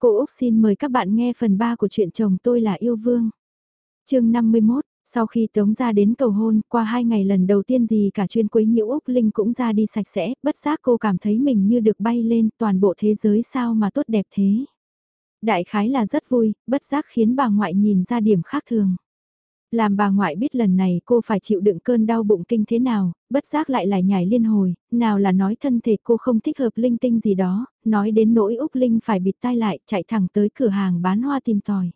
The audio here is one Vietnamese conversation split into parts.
Cô Úc xin mời các bạn nghe phần 3 của truyện chồng tôi là yêu vương. chương 51, sau khi Tống ra đến cầu hôn, qua hai ngày lần đầu tiên gì cả chuyên quấy nhiễu Úc Linh cũng ra đi sạch sẽ, bất giác cô cảm thấy mình như được bay lên toàn bộ thế giới sao mà tốt đẹp thế. Đại khái là rất vui, bất giác khiến bà ngoại nhìn ra điểm khác thường. Làm bà ngoại biết lần này cô phải chịu đựng cơn đau bụng kinh thế nào, bất giác lại lại nhảy liên hồi, nào là nói thân thể cô không thích hợp linh tinh gì đó, nói đến nỗi Úc Linh phải bịt tai lại chạy thẳng tới cửa hàng bán hoa tìm tòi.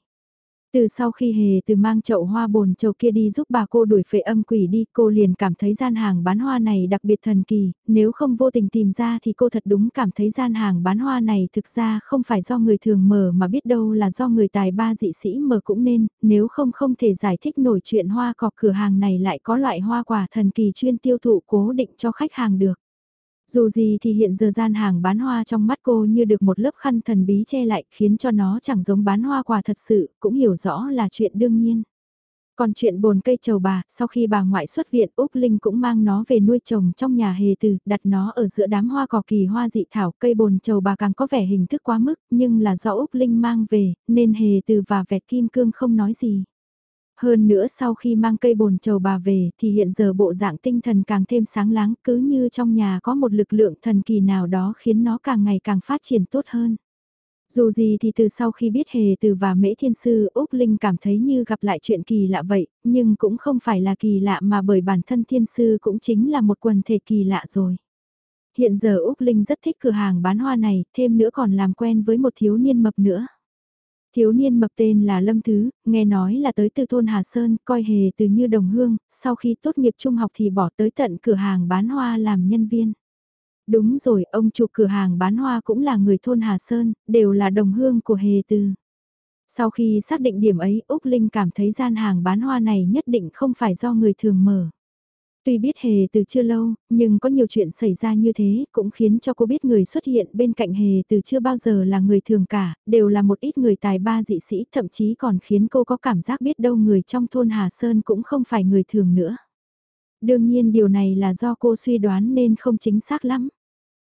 Từ sau khi hề từ mang chậu hoa bồn chậu kia đi giúp bà cô đuổi phệ âm quỷ đi, cô liền cảm thấy gian hàng bán hoa này đặc biệt thần kỳ, nếu không vô tình tìm ra thì cô thật đúng cảm thấy gian hàng bán hoa này thực ra không phải do người thường mở mà biết đâu là do người tài ba dị sĩ mở cũng nên, nếu không không thể giải thích nổi chuyện hoa cọc cửa hàng này lại có loại hoa quả thần kỳ chuyên tiêu thụ cố định cho khách hàng được. Dù gì thì hiện giờ gian hàng bán hoa trong mắt cô như được một lớp khăn thần bí che lại khiến cho nó chẳng giống bán hoa quả thật sự, cũng hiểu rõ là chuyện đương nhiên. Còn chuyện bồn cây trầu bà, sau khi bà ngoại xuất viện Úc Linh cũng mang nó về nuôi trồng trong nhà hề từ, đặt nó ở giữa đám hoa cỏ kỳ hoa dị thảo cây bồn trầu bà càng có vẻ hình thức quá mức, nhưng là do Úc Linh mang về, nên hề từ và vẹt kim cương không nói gì. Hơn nữa sau khi mang cây bồn trầu bà về thì hiện giờ bộ dạng tinh thần càng thêm sáng láng cứ như trong nhà có một lực lượng thần kỳ nào đó khiến nó càng ngày càng phát triển tốt hơn. Dù gì thì từ sau khi biết hề từ và mễ thiên sư Úc Linh cảm thấy như gặp lại chuyện kỳ lạ vậy, nhưng cũng không phải là kỳ lạ mà bởi bản thân thiên sư cũng chính là một quần thể kỳ lạ rồi. Hiện giờ Úc Linh rất thích cửa hàng bán hoa này, thêm nữa còn làm quen với một thiếu niên mập nữa. Thiếu niên mập tên là Lâm Thứ, nghe nói là tới từ thôn Hà Sơn, coi hề từ như đồng hương, sau khi tốt nghiệp trung học thì bỏ tới tận cửa hàng bán hoa làm nhân viên. Đúng rồi, ông chủ cửa hàng bán hoa cũng là người thôn Hà Sơn, đều là đồng hương của hề từ. Sau khi xác định điểm ấy, Úc Linh cảm thấy gian hàng bán hoa này nhất định không phải do người thường mở. Tuy biết hề từ chưa lâu, nhưng có nhiều chuyện xảy ra như thế cũng khiến cho cô biết người xuất hiện bên cạnh hề từ chưa bao giờ là người thường cả, đều là một ít người tài ba dị sĩ thậm chí còn khiến cô có cảm giác biết đâu người trong thôn Hà Sơn cũng không phải người thường nữa. Đương nhiên điều này là do cô suy đoán nên không chính xác lắm.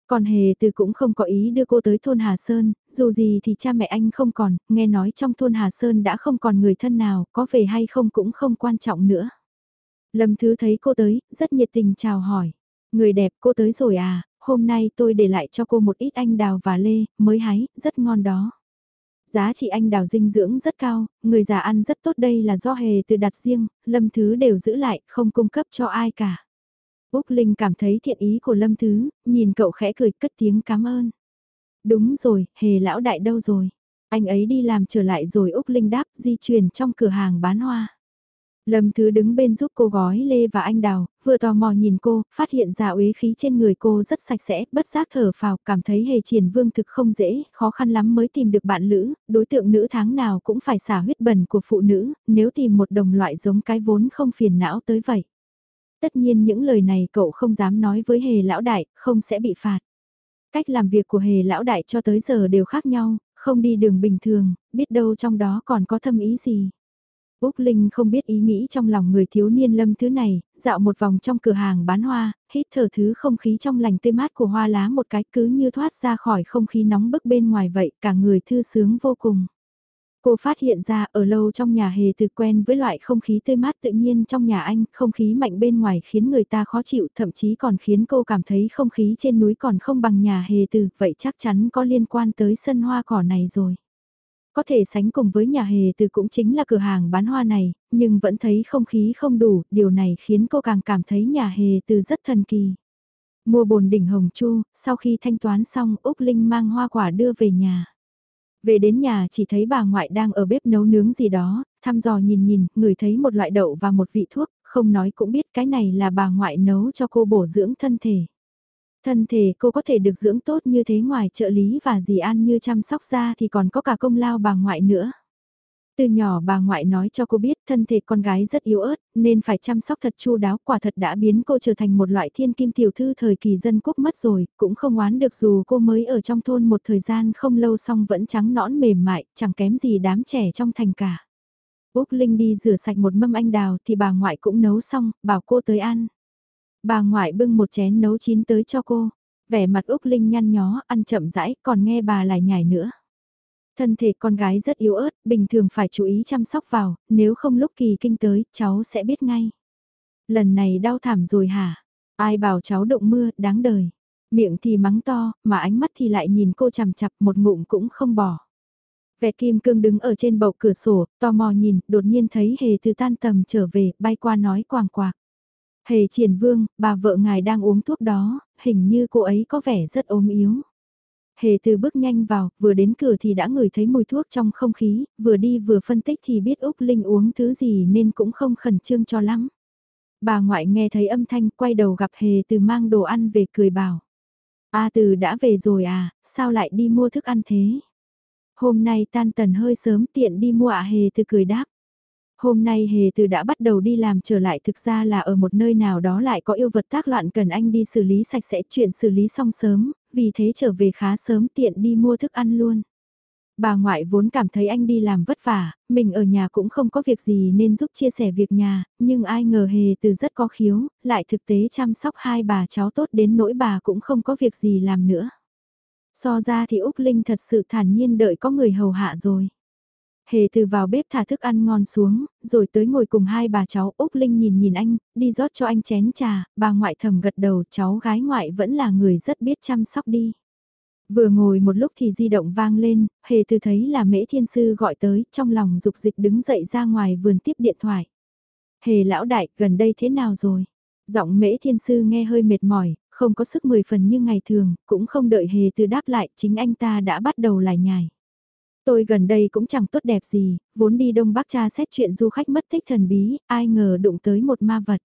Còn hề từ cũng không có ý đưa cô tới thôn Hà Sơn, dù gì thì cha mẹ anh không còn, nghe nói trong thôn Hà Sơn đã không còn người thân nào, có về hay không cũng không quan trọng nữa. Lâm Thứ thấy cô tới, rất nhiệt tình chào hỏi. Người đẹp cô tới rồi à, hôm nay tôi để lại cho cô một ít anh đào và lê, mới hái, rất ngon đó. Giá trị anh đào dinh dưỡng rất cao, người già ăn rất tốt đây là do hề từ đặt riêng, Lâm Thứ đều giữ lại, không cung cấp cho ai cả. Úc Linh cảm thấy thiện ý của Lâm Thứ, nhìn cậu khẽ cười cất tiếng cảm ơn. Đúng rồi, hề lão đại đâu rồi? Anh ấy đi làm trở lại rồi Úc Linh đáp di chuyển trong cửa hàng bán hoa. Lâm Thứ đứng bên giúp cô gói lê và anh đào, vừa tò mò nhìn cô, phát hiện ra uế khí trên người cô rất sạch sẽ, bất giác thở phào, cảm thấy hề triển vương thực không dễ, khó khăn lắm mới tìm được bạn lữ, đối tượng nữ tháng nào cũng phải xả huyết bẩn của phụ nữ, nếu tìm một đồng loại giống cái vốn không phiền não tới vậy. Tất nhiên những lời này cậu không dám nói với hề lão đại, không sẽ bị phạt. Cách làm việc của hề lão đại cho tới giờ đều khác nhau, không đi đường bình thường, biết đâu trong đó còn có thâm ý gì. Úc Linh không biết ý nghĩ trong lòng người thiếu niên lâm thứ này, dạo một vòng trong cửa hàng bán hoa, hít thở thứ không khí trong lành tươi mát của hoa lá một cái cứ như thoát ra khỏi không khí nóng bức bên ngoài vậy, cả người thư sướng vô cùng. Cô phát hiện ra ở lâu trong nhà hề từ quen với loại không khí tươi mát tự nhiên trong nhà anh, không khí mạnh bên ngoài khiến người ta khó chịu, thậm chí còn khiến cô cảm thấy không khí trên núi còn không bằng nhà hề từ, vậy chắc chắn có liên quan tới sân hoa cỏ này rồi có thể sánh cùng với nhà hề từ cũng chính là cửa hàng bán hoa này, nhưng vẫn thấy không khí không đủ, điều này khiến cô càng cảm thấy nhà hề từ rất thần kỳ. Mua bồn đỉnh hồng chu, sau khi thanh toán xong Úc Linh mang hoa quả đưa về nhà. Về đến nhà chỉ thấy bà ngoại đang ở bếp nấu nướng gì đó, thăm dò nhìn nhìn, ngửi thấy một loại đậu và một vị thuốc, không nói cũng biết cái này là bà ngoại nấu cho cô bổ dưỡng thân thể. Thân thể cô có thể được dưỡng tốt như thế ngoài trợ lý và dì an như chăm sóc ra thì còn có cả công lao bà ngoại nữa. Từ nhỏ bà ngoại nói cho cô biết thân thể con gái rất yếu ớt nên phải chăm sóc thật chu đáo quả thật đã biến cô trở thành một loại thiên kim tiểu thư thời kỳ dân quốc mất rồi, cũng không oán được dù cô mới ở trong thôn một thời gian không lâu xong vẫn trắng nõn mềm mại, chẳng kém gì đám trẻ trong thành cả. Úc Linh đi rửa sạch một mâm anh đào thì bà ngoại cũng nấu xong, bảo cô tới ăn. Bà ngoại bưng một chén nấu chín tới cho cô. Vẻ mặt Úc Linh nhăn nhó, ăn chậm rãi, còn nghe bà lại nhảy nữa. Thân thể con gái rất yếu ớt, bình thường phải chú ý chăm sóc vào, nếu không lúc kỳ kinh tới, cháu sẽ biết ngay. Lần này đau thảm rồi hả? Ai bảo cháu động mưa, đáng đời. Miệng thì mắng to, mà ánh mắt thì lại nhìn cô chằm chặp một ngụm cũng không bỏ. Vẹt kim cương đứng ở trên bầu cửa sổ, tò mò nhìn, đột nhiên thấy hề từ tan tầm trở về, bay qua nói quàng quạc. Hề triển vương, bà vợ ngài đang uống thuốc đó, hình như cô ấy có vẻ rất ốm yếu. Hề từ bước nhanh vào, vừa đến cửa thì đã ngửi thấy mùi thuốc trong không khí, vừa đi vừa phân tích thì biết Úc Linh uống thứ gì nên cũng không khẩn trương cho lắm. Bà ngoại nghe thấy âm thanh quay đầu gặp Hề từ mang đồ ăn về cười bảo. A từ đã về rồi à, sao lại đi mua thức ăn thế? Hôm nay tan tần hơi sớm tiện đi mua ạ Hề từ cười đáp. Hôm nay Hề Từ đã bắt đầu đi làm trở lại thực ra là ở một nơi nào đó lại có yêu vật tác loạn cần anh đi xử lý sạch sẽ chuyện xử lý xong sớm, vì thế trở về khá sớm tiện đi mua thức ăn luôn. Bà ngoại vốn cảm thấy anh đi làm vất vả, mình ở nhà cũng không có việc gì nên giúp chia sẻ việc nhà, nhưng ai ngờ Hề Từ rất có khiếu, lại thực tế chăm sóc hai bà cháu tốt đến nỗi bà cũng không có việc gì làm nữa. So ra thì Úc Linh thật sự thản nhiên đợi có người hầu hạ rồi. Hề từ vào bếp thả thức ăn ngon xuống, rồi tới ngồi cùng hai bà cháu Úc Linh nhìn nhìn anh, đi rót cho anh chén trà, bà ngoại thầm gật đầu cháu gái ngoại vẫn là người rất biết chăm sóc đi. Vừa ngồi một lúc thì di động vang lên, hề từ thấy là mễ thiên sư gọi tới, trong lòng dục dịch đứng dậy ra ngoài vườn tiếp điện thoại. Hề lão đại, gần đây thế nào rồi? Giọng mễ thiên sư nghe hơi mệt mỏi, không có sức mười phần như ngày thường, cũng không đợi hề từ đáp lại, chính anh ta đã bắt đầu lải nhải. Tôi gần đây cũng chẳng tốt đẹp gì, vốn đi Đông Bắc cha xét chuyện du khách mất tích thần bí, ai ngờ đụng tới một ma vật.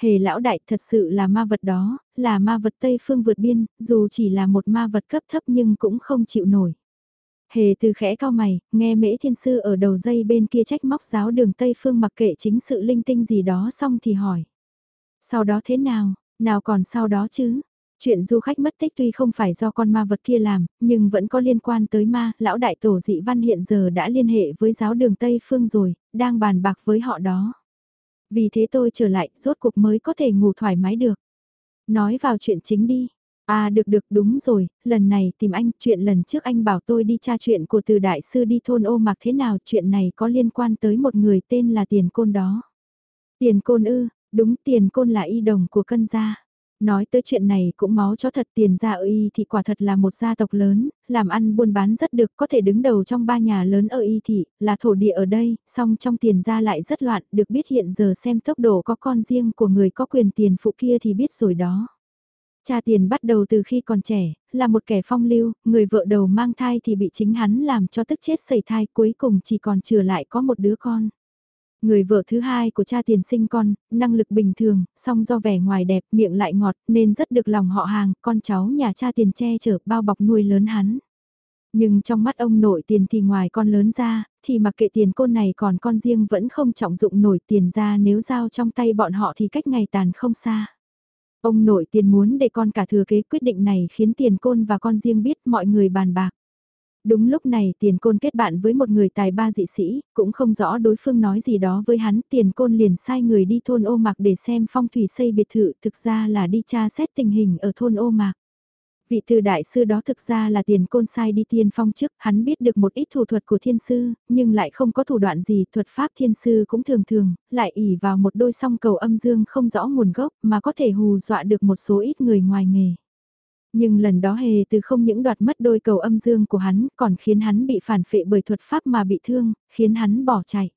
Hề lão đại thật sự là ma vật đó, là ma vật Tây Phương vượt biên, dù chỉ là một ma vật cấp thấp nhưng cũng không chịu nổi. Hề từ khẽ cao mày, nghe mễ thiên sư ở đầu dây bên kia trách móc giáo đường Tây Phương mặc kệ chính sự linh tinh gì đó xong thì hỏi. Sau đó thế nào, nào còn sau đó chứ, Chuyện du khách mất tích tuy không phải do con ma vật kia làm, nhưng vẫn có liên quan tới ma, lão đại tổ dị văn hiện giờ đã liên hệ với giáo đường Tây Phương rồi, đang bàn bạc với họ đó. Vì thế tôi trở lại, rốt cuộc mới có thể ngủ thoải mái được. Nói vào chuyện chính đi. À được được đúng rồi, lần này tìm anh, chuyện lần trước anh bảo tôi đi tra chuyện của từ đại sư đi thôn ô mặc thế nào, chuyện này có liên quan tới một người tên là Tiền Côn đó. Tiền Côn ư, đúng Tiền Côn là y đồng của cân gia. Nói tới chuyện này cũng máu cho thật tiền gia ở y thị quả thật là một gia tộc lớn, làm ăn buôn bán rất được có thể đứng đầu trong ba nhà lớn ở y thị, là thổ địa ở đây, song trong tiền gia lại rất loạn, được biết hiện giờ xem tốc độ có con riêng của người có quyền tiền phụ kia thì biết rồi đó. Cha tiền bắt đầu từ khi còn trẻ, là một kẻ phong lưu, người vợ đầu mang thai thì bị chính hắn làm cho tức chết sẩy thai cuối cùng chỉ còn trừ lại có một đứa con. Người vợ thứ hai của cha tiền sinh con, năng lực bình thường, song do vẻ ngoài đẹp, miệng lại ngọt, nên rất được lòng họ hàng, con cháu nhà cha tiền che chở, bao bọc nuôi lớn hắn. Nhưng trong mắt ông nội tiền thì ngoài con lớn ra, thì mặc kệ tiền côn này còn con riêng vẫn không trọng dụng nổi tiền ra nếu giao trong tay bọn họ thì cách ngày tàn không xa. Ông nội tiền muốn để con cả thừa kế quyết định này khiến tiền côn và con riêng biết mọi người bàn bạc. Đúng lúc này tiền côn kết bạn với một người tài ba dị sĩ, cũng không rõ đối phương nói gì đó với hắn, tiền côn liền sai người đi thôn ô mạc để xem phong thủy xây biệt thự, thực ra là đi tra xét tình hình ở thôn ô mạc. Vị từ đại sư đó thực ra là tiền côn sai đi tiên phong trước, hắn biết được một ít thủ thuật của thiên sư, nhưng lại không có thủ đoạn gì, thuật pháp thiên sư cũng thường thường, lại ỉ vào một đôi song cầu âm dương không rõ nguồn gốc mà có thể hù dọa được một số ít người ngoài nghề. Nhưng lần đó hề từ không những đoạt mất đôi cầu âm dương của hắn còn khiến hắn bị phản phệ bởi thuật pháp mà bị thương, khiến hắn bỏ chạy.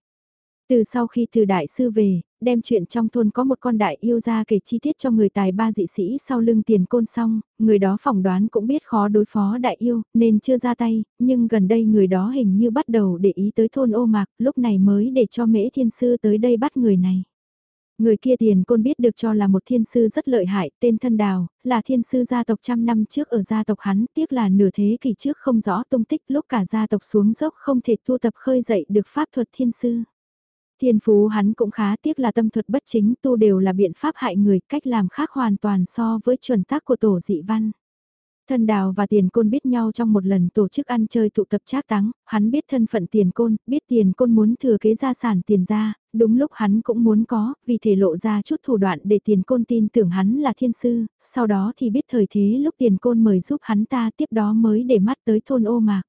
Từ sau khi từ đại sư về, đem chuyện trong thôn có một con đại yêu ra kể chi tiết cho người tài ba dị sĩ sau lưng tiền côn xong, người đó phỏng đoán cũng biết khó đối phó đại yêu, nên chưa ra tay, nhưng gần đây người đó hình như bắt đầu để ý tới thôn ô mạc, lúc này mới để cho mễ thiên sư tới đây bắt người này. Người kia tiền côn biết được cho là một thiên sư rất lợi hại, tên thân đào, là thiên sư gia tộc trăm năm trước ở gia tộc hắn, tiếc là nửa thế kỷ trước không rõ tung tích lúc cả gia tộc xuống dốc không thể tu tập khơi dậy được pháp thuật thiên sư. Thiên phú hắn cũng khá tiếc là tâm thuật bất chính tu đều là biện pháp hại người, cách làm khác hoàn toàn so với chuẩn tác của tổ dị văn. Thân đào và tiền côn biết nhau trong một lần tổ chức ăn chơi tụ tập trác táng, hắn biết thân phận tiền côn, biết tiền côn muốn thừa kế gia sản tiền ra, đúng lúc hắn cũng muốn có, vì thể lộ ra chút thủ đoạn để tiền côn tin tưởng hắn là thiên sư, sau đó thì biết thời thế lúc tiền côn mời giúp hắn ta tiếp đó mới để mắt tới thôn ô mạc.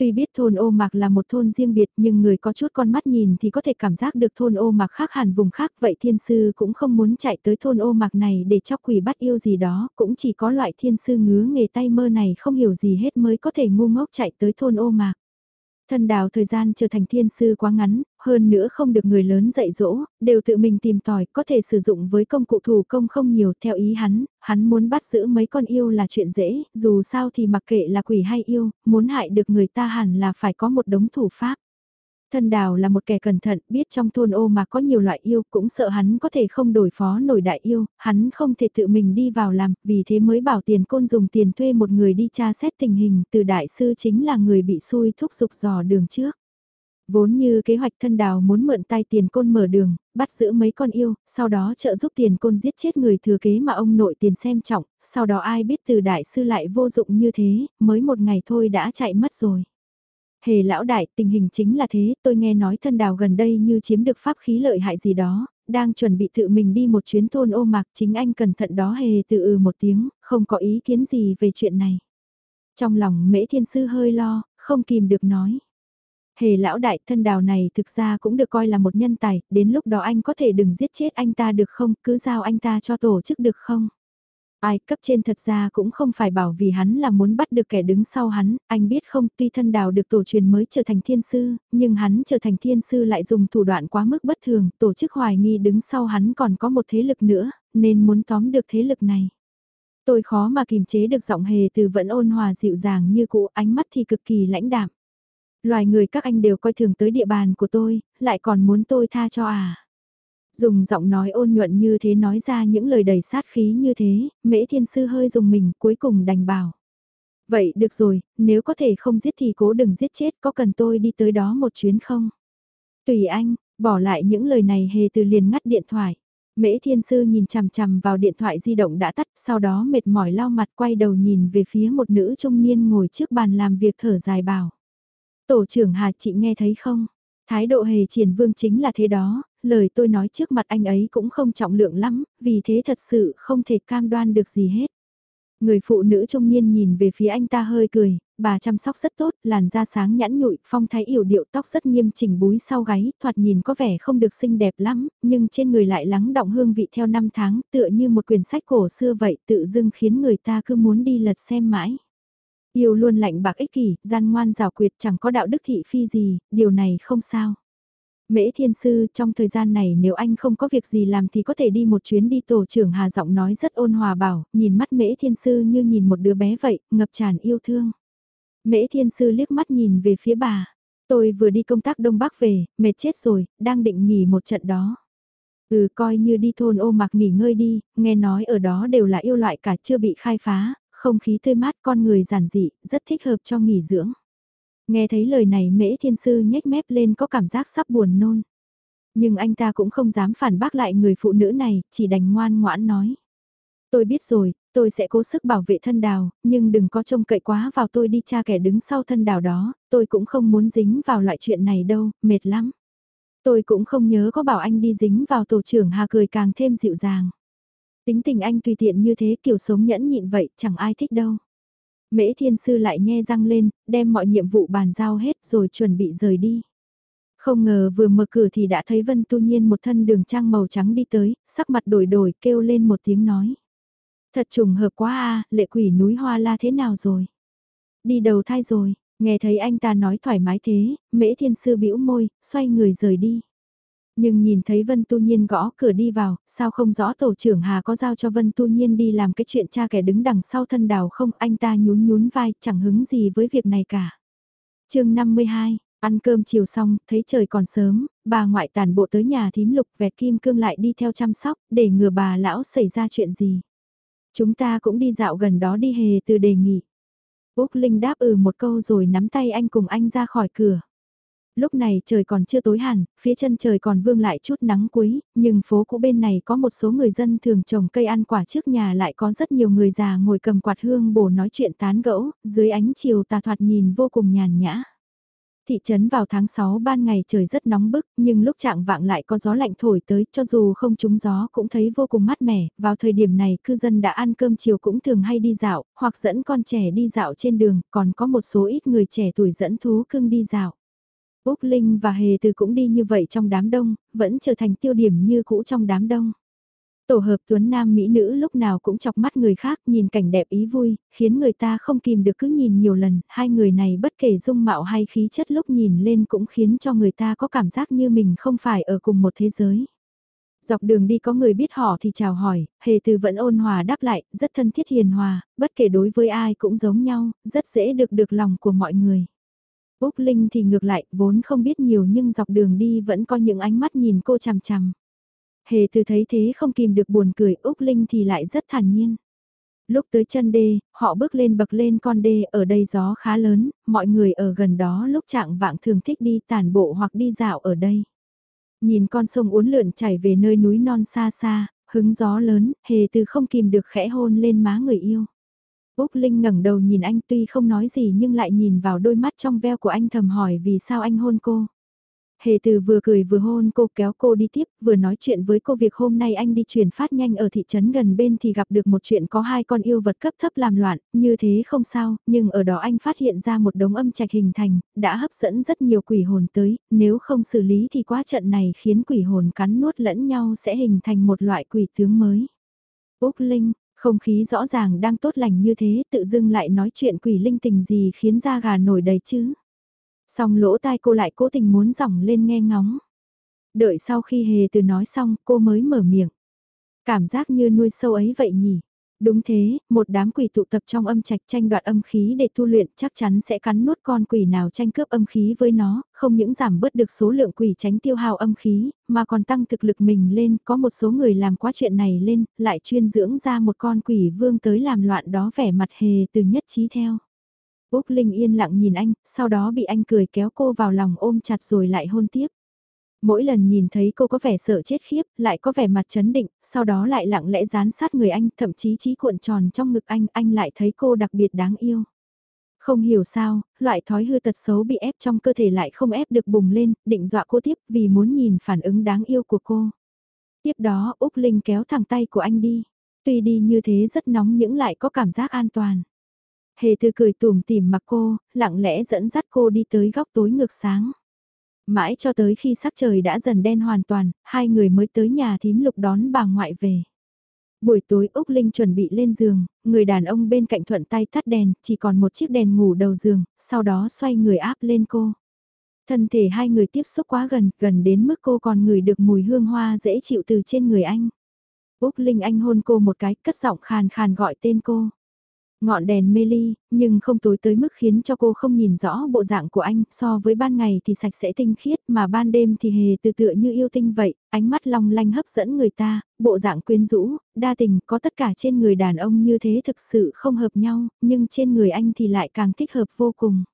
Tuy biết thôn ô mạc là một thôn riêng biệt nhưng người có chút con mắt nhìn thì có thể cảm giác được thôn ô mạc khác hẳn vùng khác vậy thiên sư cũng không muốn chạy tới thôn ô mạc này để chóc quỷ bắt yêu gì đó, cũng chỉ có loại thiên sư ngứa nghề tay mơ này không hiểu gì hết mới có thể ngu ngốc chạy tới thôn ô mạc. Thân đào thời gian trở thành thiên sư quá ngắn, hơn nữa không được người lớn dạy dỗ, đều tự mình tìm tòi, có thể sử dụng với công cụ thủ công không nhiều theo ý hắn, hắn muốn bắt giữ mấy con yêu là chuyện dễ, dù sao thì mặc kệ là quỷ hay yêu, muốn hại được người ta hẳn là phải có một đống thủ pháp. Thân đào là một kẻ cẩn thận, biết trong thôn ô mà có nhiều loại yêu, cũng sợ hắn có thể không đổi phó nổi đại yêu, hắn không thể tự mình đi vào làm, vì thế mới bảo tiền côn dùng tiền thuê một người đi tra xét tình hình, từ đại sư chính là người bị xui thúc giục dò đường trước. Vốn như kế hoạch thân đào muốn mượn tay tiền côn mở đường, bắt giữ mấy con yêu, sau đó trợ giúp tiền côn giết chết người thừa kế mà ông nội tiền xem trọng, sau đó ai biết từ đại sư lại vô dụng như thế, mới một ngày thôi đã chạy mất rồi. Hề lão đại, tình hình chính là thế, tôi nghe nói thân đào gần đây như chiếm được pháp khí lợi hại gì đó, đang chuẩn bị tự mình đi một chuyến thôn ô mạc chính anh cẩn thận đó hề tự ừ một tiếng, không có ý kiến gì về chuyện này. Trong lòng mễ thiên sư hơi lo, không kìm được nói. Hề lão đại thân đào này thực ra cũng được coi là một nhân tài, đến lúc đó anh có thể đừng giết chết anh ta được không, cứ giao anh ta cho tổ chức được không? Ai cấp trên thật ra cũng không phải bảo vì hắn là muốn bắt được kẻ đứng sau hắn, anh biết không tuy thân đào được tổ truyền mới trở thành thiên sư, nhưng hắn trở thành thiên sư lại dùng thủ đoạn quá mức bất thường, tổ chức hoài nghi đứng sau hắn còn có một thế lực nữa, nên muốn tóm được thế lực này. Tôi khó mà kiềm chế được giọng hề từ vẫn ôn hòa dịu dàng như cũ, ánh mắt thì cực kỳ lãnh đạm. Loài người các anh đều coi thường tới địa bàn của tôi, lại còn muốn tôi tha cho à. Dùng giọng nói ôn nhuận như thế nói ra những lời đầy sát khí như thế, mễ thiên sư hơi dùng mình cuối cùng đành bảo. Vậy được rồi, nếu có thể không giết thì cố đừng giết chết, có cần tôi đi tới đó một chuyến không? Tùy anh, bỏ lại những lời này hề từ liền ngắt điện thoại. Mễ thiên sư nhìn chằm chằm vào điện thoại di động đã tắt, sau đó mệt mỏi lau mặt quay đầu nhìn về phía một nữ trung niên ngồi trước bàn làm việc thở dài bảo. Tổ trưởng Hà chị nghe thấy không? Thái độ hề triển vương chính là thế đó, lời tôi nói trước mặt anh ấy cũng không trọng lượng lắm, vì thế thật sự không thể cam đoan được gì hết. Người phụ nữ trung niên nhìn về phía anh ta hơi cười, bà chăm sóc rất tốt, làn da sáng nhẵn nhụi, phong thái yểu điệu tóc rất nghiêm chỉnh búi sau gáy, thoạt nhìn có vẻ không được xinh đẹp lắm, nhưng trên người lại lắng động hương vị theo năm tháng, tựa như một quyển sách cổ xưa vậy, tự dưng khiến người ta cứ muốn đi lật xem mãi. Yêu luôn lạnh bạc ích kỷ, gian ngoan rào quyệt chẳng có đạo đức thị phi gì, điều này không sao. Mễ Thiên Sư, trong thời gian này nếu anh không có việc gì làm thì có thể đi một chuyến đi tổ trưởng Hà giọng nói rất ôn hòa bảo, nhìn mắt Mễ Thiên Sư như nhìn một đứa bé vậy, ngập tràn yêu thương. Mễ Thiên Sư liếc mắt nhìn về phía bà. Tôi vừa đi công tác Đông Bắc về, mệt chết rồi, đang định nghỉ một trận đó. Ừ coi như đi thôn ô mạc nghỉ ngơi đi, nghe nói ở đó đều là yêu loại cả chưa bị khai phá, không khí tươi mát con người giản dị, rất thích hợp cho nghỉ dưỡng. Nghe thấy lời này mễ thiên sư nhếch mép lên có cảm giác sắp buồn nôn. Nhưng anh ta cũng không dám phản bác lại người phụ nữ này, chỉ đành ngoan ngoãn nói. Tôi biết rồi, tôi sẽ cố sức bảo vệ thân đào, nhưng đừng có trông cậy quá vào tôi đi Cha kẻ đứng sau thân đào đó, tôi cũng không muốn dính vào loại chuyện này đâu, mệt lắm. Tôi cũng không nhớ có bảo anh đi dính vào tổ trưởng Hà cười càng thêm dịu dàng. Tính tình anh tùy tiện như thế kiểu sống nhẫn nhịn vậy chẳng ai thích đâu. Mễ thiên sư lại nhe răng lên, đem mọi nhiệm vụ bàn giao hết rồi chuẩn bị rời đi. Không ngờ vừa mở cửa thì đã thấy Vân Tu Nhiên một thân đường trang màu trắng đi tới, sắc mặt đổi đổi kêu lên một tiếng nói. Thật trùng hợp quá a lệ quỷ núi hoa la thế nào rồi? Đi đầu thai rồi, nghe thấy anh ta nói thoải mái thế, mễ thiên sư bĩu môi, xoay người rời đi. Nhưng nhìn thấy Vân Tu Nhiên gõ cửa đi vào, sao không rõ tổ trưởng Hà có giao cho Vân Tu Nhiên đi làm cái chuyện cha kẻ đứng đằng sau thân đào không, anh ta nhún nhún vai, chẳng hứng gì với việc này cả. chương 52, ăn cơm chiều xong, thấy trời còn sớm, bà ngoại tàn bộ tới nhà thím lục vẹt kim cương lại đi theo chăm sóc, để ngừa bà lão xảy ra chuyện gì. Chúng ta cũng đi dạo gần đó đi hề từ đề nghị. Úc Linh đáp ừ một câu rồi nắm tay anh cùng anh ra khỏi cửa. Lúc này trời còn chưa tối hẳn, phía chân trời còn vương lại chút nắng cuối, nhưng phố cũ bên này có một số người dân thường trồng cây ăn quả trước nhà lại có rất nhiều người già ngồi cầm quạt hương bổ nói chuyện tán gẫu, dưới ánh chiều tà thoạt nhìn vô cùng nhàn nhã. Thị trấn vào tháng 6 ban ngày trời rất nóng bức, nhưng lúc trạng vạng lại có gió lạnh thổi tới, cho dù không trúng gió cũng thấy vô cùng mát mẻ, vào thời điểm này cư dân đã ăn cơm chiều cũng thường hay đi dạo, hoặc dẫn con trẻ đi dạo trên đường, còn có một số ít người trẻ tuổi dẫn thú cưng đi dạo. Úc Linh và Hề Từ cũng đi như vậy trong đám đông, vẫn trở thành tiêu điểm như cũ trong đám đông. Tổ hợp tuấn nam mỹ nữ lúc nào cũng chọc mắt người khác nhìn cảnh đẹp ý vui, khiến người ta không kìm được cứ nhìn nhiều lần, hai người này bất kể dung mạo hay khí chất lúc nhìn lên cũng khiến cho người ta có cảm giác như mình không phải ở cùng một thế giới. Dọc đường đi có người biết họ thì chào hỏi, hề từ vẫn ôn hòa đáp lại, rất thân thiết hiền hòa, bất kể đối với ai cũng giống nhau, rất dễ được được lòng của mọi người. Úc Linh thì ngược lại, vốn không biết nhiều nhưng dọc đường đi vẫn có những ánh mắt nhìn cô chằm chằm. Hề từ thấy thế không kìm được buồn cười, Úc Linh thì lại rất thản nhiên. Lúc tới chân đê, họ bước lên bậc lên con đê, ở đây gió khá lớn, mọi người ở gần đó lúc trạng vạng thường thích đi tản bộ hoặc đi dạo ở đây. Nhìn con sông uốn lượn chảy về nơi núi non xa xa, hứng gió lớn, hề từ không kìm được khẽ hôn lên má người yêu. Úc Linh ngẩng đầu nhìn anh tuy không nói gì nhưng lại nhìn vào đôi mắt trong veo của anh thầm hỏi vì sao anh hôn cô. Hề từ vừa cười vừa hôn cô kéo cô đi tiếp, vừa nói chuyện với cô việc hôm nay anh đi chuyển phát nhanh ở thị trấn gần bên thì gặp được một chuyện có hai con yêu vật cấp thấp làm loạn, như thế không sao, nhưng ở đó anh phát hiện ra một đống âm trạch hình thành, đã hấp dẫn rất nhiều quỷ hồn tới, nếu không xử lý thì quá trận này khiến quỷ hồn cắn nuốt lẫn nhau sẽ hình thành một loại quỷ tướng mới. Úc Linh, không khí rõ ràng đang tốt lành như thế, tự dưng lại nói chuyện quỷ linh tình gì khiến da gà nổi đầy chứ. Xong lỗ tai cô lại cố tình muốn dòng lên nghe ngóng. Đợi sau khi hề từ nói xong, cô mới mở miệng. Cảm giác như nuôi sâu ấy vậy nhỉ. Đúng thế, một đám quỷ tụ tập trong âm trạch tranh đoạt âm khí để tu luyện chắc chắn sẽ cắn nuốt con quỷ nào tranh cướp âm khí với nó, không những giảm bớt được số lượng quỷ tránh tiêu hao âm khí, mà còn tăng thực lực mình lên, có một số người làm quá chuyện này lên, lại chuyên dưỡng ra một con quỷ vương tới làm loạn đó vẻ mặt hề từ nhất trí theo. Úc Linh yên lặng nhìn anh, sau đó bị anh cười kéo cô vào lòng ôm chặt rồi lại hôn tiếp. Mỗi lần nhìn thấy cô có vẻ sợ chết khiếp, lại có vẻ mặt chấn định, sau đó lại lặng lẽ dán sát người anh, thậm chí trí cuộn tròn trong ngực anh, anh lại thấy cô đặc biệt đáng yêu. Không hiểu sao, loại thói hư tật xấu bị ép trong cơ thể lại không ép được bùng lên, định dọa cô tiếp vì muốn nhìn phản ứng đáng yêu của cô. Tiếp đó Úc Linh kéo thẳng tay của anh đi. Tuy đi như thế rất nóng nhưng lại có cảm giác an toàn. Hề thư cười tùm tìm mặc cô, lặng lẽ dẫn dắt cô đi tới góc tối ngược sáng. Mãi cho tới khi sắc trời đã dần đen hoàn toàn, hai người mới tới nhà thím lục đón bà ngoại về. Buổi tối Úc Linh chuẩn bị lên giường, người đàn ông bên cạnh thuận tay tắt đèn, chỉ còn một chiếc đèn ngủ đầu giường, sau đó xoay người áp lên cô. Thân thể hai người tiếp xúc quá gần, gần đến mức cô còn ngửi được mùi hương hoa dễ chịu từ trên người anh. Úc Linh anh hôn cô một cái, cất giọng khàn khàn gọi tên cô. Ngọn đèn mê ly, nhưng không tối tới mức khiến cho cô không nhìn rõ bộ dạng của anh, so với ban ngày thì sạch sẽ tinh khiết mà ban đêm thì hề từ tựa như yêu tinh vậy, ánh mắt long lanh hấp dẫn người ta, bộ dạng quyến rũ, đa tình, có tất cả trên người đàn ông như thế thực sự không hợp nhau, nhưng trên người anh thì lại càng thích hợp vô cùng.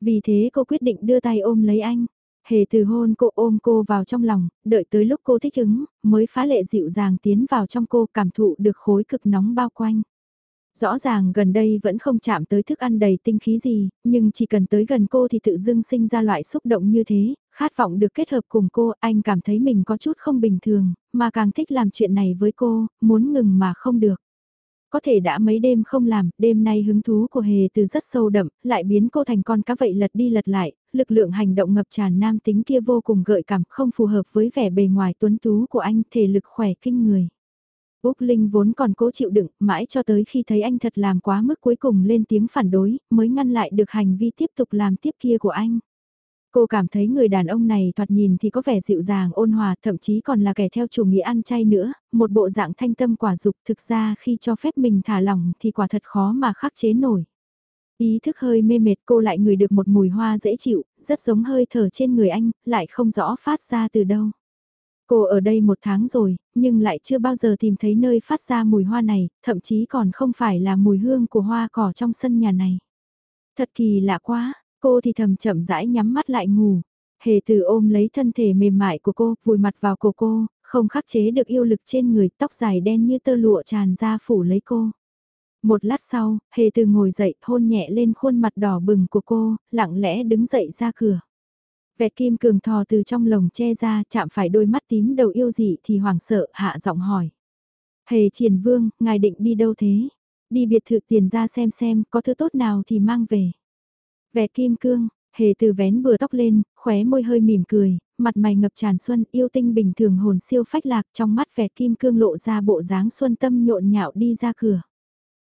Vì thế cô quyết định đưa tay ôm lấy anh. Hề từ hôn cô ôm cô vào trong lòng, đợi tới lúc cô thích ứng, mới phá lệ dịu dàng tiến vào trong cô cảm thụ được khối cực nóng bao quanh. Rõ ràng gần đây vẫn không chạm tới thức ăn đầy tinh khí gì, nhưng chỉ cần tới gần cô thì tự dưng sinh ra loại xúc động như thế, khát vọng được kết hợp cùng cô, anh cảm thấy mình có chút không bình thường, mà càng thích làm chuyện này với cô, muốn ngừng mà không được. Có thể đã mấy đêm không làm, đêm nay hứng thú của Hề từ rất sâu đậm, lại biến cô thành con cá vậy lật đi lật lại, lực lượng hành động ngập tràn nam tính kia vô cùng gợi cảm không phù hợp với vẻ bề ngoài tuấn tú của anh, thể lực khỏe kinh người. Úc Linh vốn còn cố chịu đựng, mãi cho tới khi thấy anh thật làm quá mức cuối cùng lên tiếng phản đối, mới ngăn lại được hành vi tiếp tục làm tiếp kia của anh. Cô cảm thấy người đàn ông này thoạt nhìn thì có vẻ dịu dàng ôn hòa, thậm chí còn là kẻ theo chủ nghĩa ăn chay nữa, một bộ dạng thanh tâm quả dục thực ra khi cho phép mình thả lỏng thì quả thật khó mà khắc chế nổi. Ý thức hơi mê mệt cô lại ngửi được một mùi hoa dễ chịu, rất giống hơi thở trên người anh, lại không rõ phát ra từ đâu. Cô ở đây một tháng rồi, nhưng lại chưa bao giờ tìm thấy nơi phát ra mùi hoa này, thậm chí còn không phải là mùi hương của hoa cỏ trong sân nhà này. Thật kỳ lạ quá, cô thì thầm chậm rãi nhắm mắt lại ngủ. Hề từ ôm lấy thân thể mềm mại của cô, vùi mặt vào cổ cô, không khắc chế được yêu lực trên người tóc dài đen như tơ lụa tràn ra phủ lấy cô. Một lát sau, hề từ ngồi dậy hôn nhẹ lên khuôn mặt đỏ bừng của cô, lặng lẽ đứng dậy ra cửa. Vẹt kim cường thò từ trong lồng che ra chạm phải đôi mắt tím đầu yêu dị thì hoảng sợ hạ giọng hỏi. Hề triển vương, ngài định đi đâu thế? Đi biệt thự tiền ra xem xem có thứ tốt nào thì mang về. Vẹt kim cương, hề từ vén bừa tóc lên, khóe môi hơi mỉm cười, mặt mày ngập tràn xuân yêu tinh bình thường hồn siêu phách lạc trong mắt vẹt kim cương lộ ra bộ dáng xuân tâm nhộn nhạo đi ra cửa.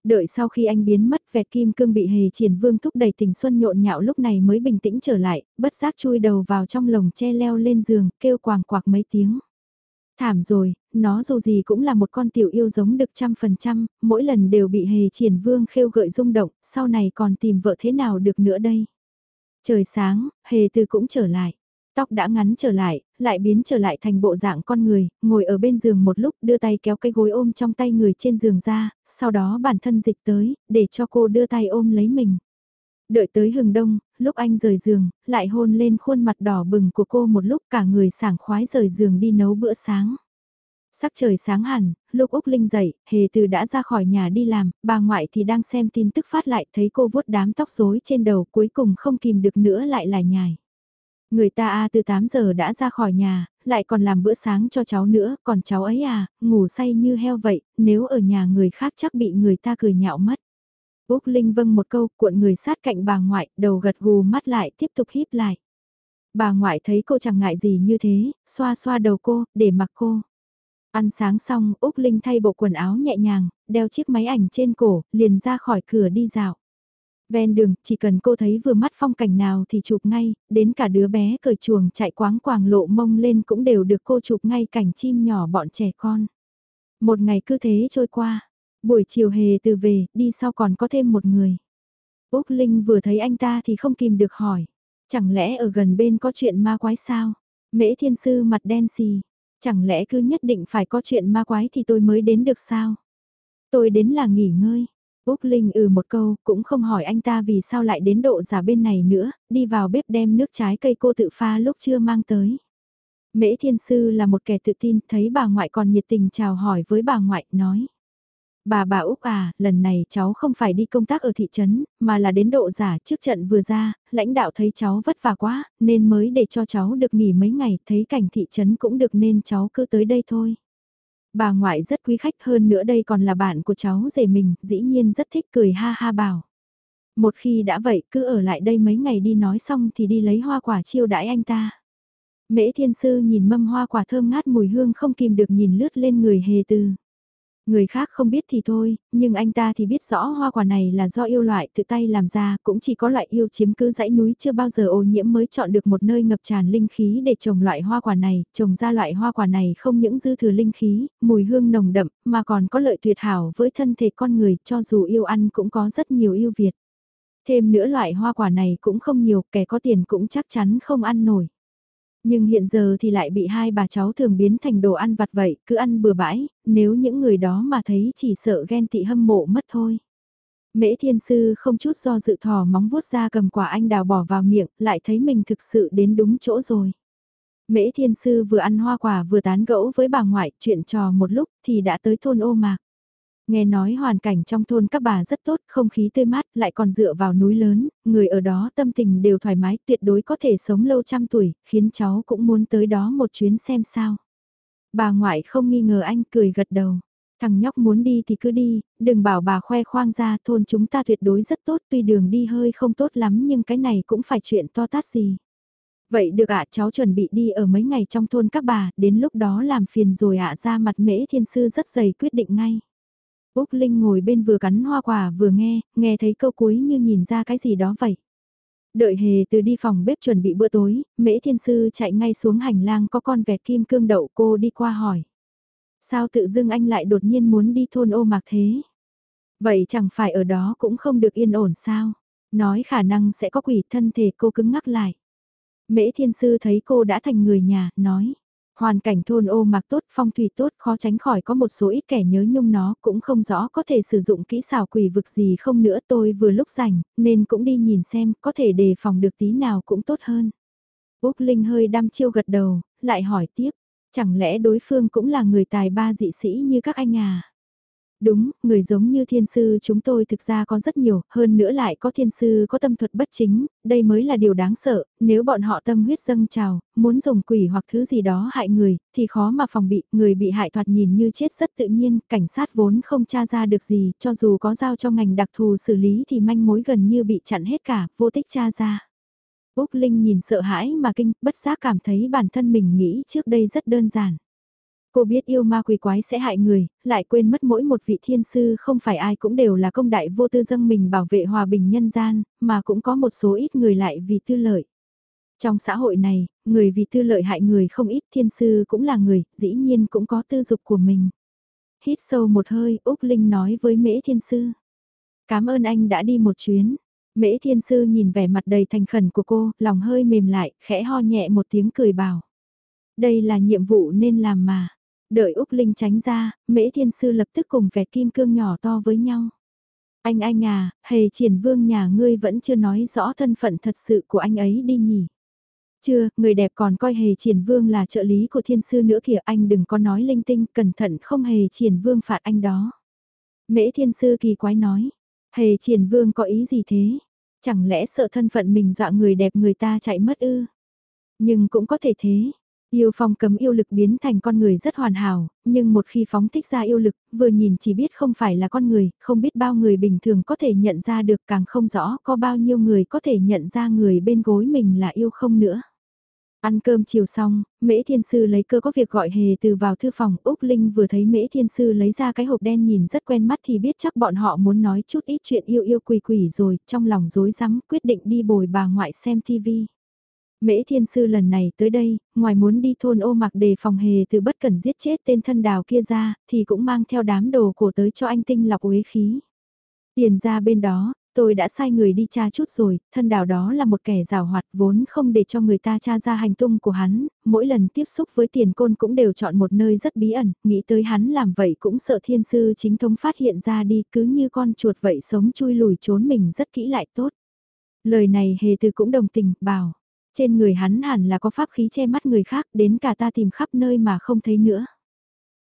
Đợi sau khi anh biến mất vẹt kim cương bị hề triển vương thúc đẩy tình xuân nhộn nhạo lúc này mới bình tĩnh trở lại, bất giác chui đầu vào trong lồng che leo lên giường, kêu quàng quạc mấy tiếng. Thảm rồi, nó dù gì cũng là một con tiểu yêu giống được trăm phần trăm, mỗi lần đều bị hề triển vương khêu gợi rung động, sau này còn tìm vợ thế nào được nữa đây. Trời sáng, hề từ cũng trở lại. Tóc đã ngắn trở lại, lại biến trở lại thành bộ dạng con người, ngồi ở bên giường một lúc đưa tay kéo cái gối ôm trong tay người trên giường ra, sau đó bản thân dịch tới, để cho cô đưa tay ôm lấy mình. Đợi tới hừng đông, lúc anh rời giường, lại hôn lên khuôn mặt đỏ bừng của cô một lúc cả người sảng khoái rời giường đi nấu bữa sáng. Sắc trời sáng hẳn, lúc Úc Linh dậy, Hề Từ đã ra khỏi nhà đi làm, bà ngoại thì đang xem tin tức phát lại thấy cô vuốt đám tóc rối trên đầu cuối cùng không kìm được nữa lại lại nhài. Người ta a từ 8 giờ đã ra khỏi nhà, lại còn làm bữa sáng cho cháu nữa, còn cháu ấy à, ngủ say như heo vậy, nếu ở nhà người khác chắc bị người ta cười nhạo mất. Úc Linh vâng một câu, cuộn người sát cạnh bà ngoại, đầu gật gù mắt lại, tiếp tục híp lại. Bà ngoại thấy cô chẳng ngại gì như thế, xoa xoa đầu cô, để mặc cô. Ăn sáng xong, Úc Linh thay bộ quần áo nhẹ nhàng, đeo chiếc máy ảnh trên cổ, liền ra khỏi cửa đi dạo. Ven đường, chỉ cần cô thấy vừa mắt phong cảnh nào thì chụp ngay, đến cả đứa bé cởi chuồng chạy quáng quàng lộ mông lên cũng đều được cô chụp ngay cảnh chim nhỏ bọn trẻ con. Một ngày cứ thế trôi qua, buổi chiều hề từ về, đi sau còn có thêm một người. Úc Linh vừa thấy anh ta thì không kìm được hỏi, chẳng lẽ ở gần bên có chuyện ma quái sao? Mễ thiên sư mặt đen xì, chẳng lẽ cứ nhất định phải có chuyện ma quái thì tôi mới đến được sao? Tôi đến là nghỉ ngơi. Úc Linh ừ một câu, cũng không hỏi anh ta vì sao lại đến độ giả bên này nữa, đi vào bếp đem nước trái cây cô tự pha lúc chưa mang tới. Mễ Thiên Sư là một kẻ tự tin, thấy bà ngoại còn nhiệt tình chào hỏi với bà ngoại, nói. Bà bà Úc à, lần này cháu không phải đi công tác ở thị trấn, mà là đến độ giả trước trận vừa ra, lãnh đạo thấy cháu vất vả quá, nên mới để cho cháu được nghỉ mấy ngày, thấy cảnh thị trấn cũng được nên cháu cứ tới đây thôi. Bà ngoại rất quý khách hơn nữa đây còn là bạn của cháu rể mình, dĩ nhiên rất thích cười ha ha bảo. Một khi đã vậy cứ ở lại đây mấy ngày đi nói xong thì đi lấy hoa quả chiêu đãi anh ta. Mễ thiên sư nhìn mâm hoa quả thơm ngát mùi hương không kìm được nhìn lướt lên người hề từ. Người khác không biết thì thôi, nhưng anh ta thì biết rõ hoa quả này là do yêu loại tự tay làm ra, cũng chỉ có loại yêu chiếm cứ dãy núi chưa bao giờ ô nhiễm mới chọn được một nơi ngập tràn linh khí để trồng loại hoa quả này, trồng ra loại hoa quả này không những dư thừa linh khí, mùi hương nồng đậm, mà còn có lợi tuyệt hảo với thân thể con người, cho dù yêu ăn cũng có rất nhiều yêu Việt. Thêm nữa loại hoa quả này cũng không nhiều, kẻ có tiền cũng chắc chắn không ăn nổi. Nhưng hiện giờ thì lại bị hai bà cháu thường biến thành đồ ăn vặt vậy, cứ ăn bừa bãi, nếu những người đó mà thấy chỉ sợ ghen tị hâm mộ mất thôi. Mễ thiên sư không chút do dự thò móng vuốt ra cầm quả anh đào bỏ vào miệng, lại thấy mình thực sự đến đúng chỗ rồi. Mễ thiên sư vừa ăn hoa quả vừa tán gẫu với bà ngoại chuyện trò một lúc thì đã tới thôn ô mạc. Nghe nói hoàn cảnh trong thôn các bà rất tốt, không khí tươi mát, lại còn dựa vào núi lớn, người ở đó tâm tình đều thoải mái, tuyệt đối có thể sống lâu trăm tuổi, khiến cháu cũng muốn tới đó một chuyến xem sao. Bà ngoại không nghi ngờ anh cười gật đầu. Thằng nhóc muốn đi thì cứ đi, đừng bảo bà khoe khoang ra thôn chúng ta tuyệt đối rất tốt tuy đường đi hơi không tốt lắm nhưng cái này cũng phải chuyện to tát gì. Vậy được ạ cháu chuẩn bị đi ở mấy ngày trong thôn các bà, đến lúc đó làm phiền rồi ạ ra mặt mễ thiên sư rất dày quyết định ngay. Úc Linh ngồi bên vừa cắn hoa quả vừa nghe, nghe thấy câu cuối như nhìn ra cái gì đó vậy. Đợi hề từ đi phòng bếp chuẩn bị bữa tối, mễ thiên sư chạy ngay xuống hành lang có con vẹt kim cương đậu cô đi qua hỏi. Sao tự dưng anh lại đột nhiên muốn đi thôn ô mạc thế? Vậy chẳng phải ở đó cũng không được yên ổn sao? Nói khả năng sẽ có quỷ thân thể cô cứng ngắc lại. Mễ thiên sư thấy cô đã thành người nhà, nói. Hoàn cảnh thôn ô mạc tốt, phong thủy tốt, khó tránh khỏi có một số ít kẻ nhớ nhung nó, cũng không rõ có thể sử dụng kỹ xảo quỷ vực gì không nữa tôi vừa lúc rảnh, nên cũng đi nhìn xem, có thể đề phòng được tí nào cũng tốt hơn. Úc Linh hơi đăm chiêu gật đầu, lại hỏi tiếp, chẳng lẽ đối phương cũng là người tài ba dị sĩ như các anh à? Đúng, người giống như thiên sư chúng tôi thực ra có rất nhiều, hơn nữa lại có thiên sư có tâm thuật bất chính, đây mới là điều đáng sợ, nếu bọn họ tâm huyết dâng trào, muốn dùng quỷ hoặc thứ gì đó hại người, thì khó mà phòng bị, người bị hại thoạt nhìn như chết rất tự nhiên, cảnh sát vốn không tra ra được gì, cho dù có giao cho ngành đặc thù xử lý thì manh mối gần như bị chặn hết cả, vô tích tra ra. Úc Linh nhìn sợ hãi mà kinh, bất giác cảm thấy bản thân mình nghĩ trước đây rất đơn giản. Cô biết yêu ma quỷ quái sẽ hại người, lại quên mất mỗi một vị thiên sư không phải ai cũng đều là công đại vô tư dâng mình bảo vệ hòa bình nhân gian, mà cũng có một số ít người lại vì tư lợi. Trong xã hội này, người vì tư lợi hại người không ít thiên sư cũng là người, dĩ nhiên cũng có tư dục của mình. Hít sâu một hơi, Úc Linh nói với Mễ Thiên Sư. Cảm ơn anh đã đi một chuyến. Mễ Thiên Sư nhìn vẻ mặt đầy thành khẩn của cô, lòng hơi mềm lại, khẽ ho nhẹ một tiếng cười bảo. Đây là nhiệm vụ nên làm mà. Đợi Úc Linh tránh ra, Mễ Thiên Sư lập tức cùng vẹt kim cương nhỏ to với nhau. Anh anh à, hề triển vương nhà ngươi vẫn chưa nói rõ thân phận thật sự của anh ấy đi nhỉ. Chưa, người đẹp còn coi hề triển vương là trợ lý của thiên sư nữa kìa anh đừng có nói linh tinh, cẩn thận không hề triển vương phạt anh đó. Mễ thiên sư kỳ quái nói, hề triển vương có ý gì thế? Chẳng lẽ sợ thân phận mình dọa người đẹp người ta chạy mất ư? Nhưng cũng có thể thế, Yêu phong cấm yêu lực biến thành con người rất hoàn hảo, nhưng một khi phóng thích ra yêu lực, vừa nhìn chỉ biết không phải là con người, không biết bao người bình thường có thể nhận ra được càng không rõ có bao nhiêu người có thể nhận ra người bên gối mình là yêu không nữa. Ăn cơm chiều xong, Mễ Thiên Sư lấy cơ có việc gọi hề từ vào thư phòng, Úc Linh vừa thấy Mễ Thiên Sư lấy ra cái hộp đen nhìn rất quen mắt thì biết chắc bọn họ muốn nói chút ít chuyện yêu yêu quỷ quỷ rồi, trong lòng rối rắm quyết định đi bồi bà ngoại xem TV. Mễ thiên sư lần này tới đây, ngoài muốn đi thôn ô mặc đề phòng hề từ bất cần giết chết tên thân đào kia ra, thì cũng mang theo đám đồ cổ tới cho anh tinh lọc uế khí. Tiền ra bên đó, tôi đã sai người đi tra chút rồi, thân đào đó là một kẻ rào hoạt vốn không để cho người ta tra ra hành tung của hắn, mỗi lần tiếp xúc với tiền côn cũng đều chọn một nơi rất bí ẩn, nghĩ tới hắn làm vậy cũng sợ thiên sư chính thống phát hiện ra đi cứ như con chuột vậy sống chui lùi trốn mình rất kỹ lại tốt. Lời này hề từ cũng đồng tình, bảo, trên người hắn hẳn là có pháp khí che mắt người khác đến cả ta tìm khắp nơi mà không thấy nữa.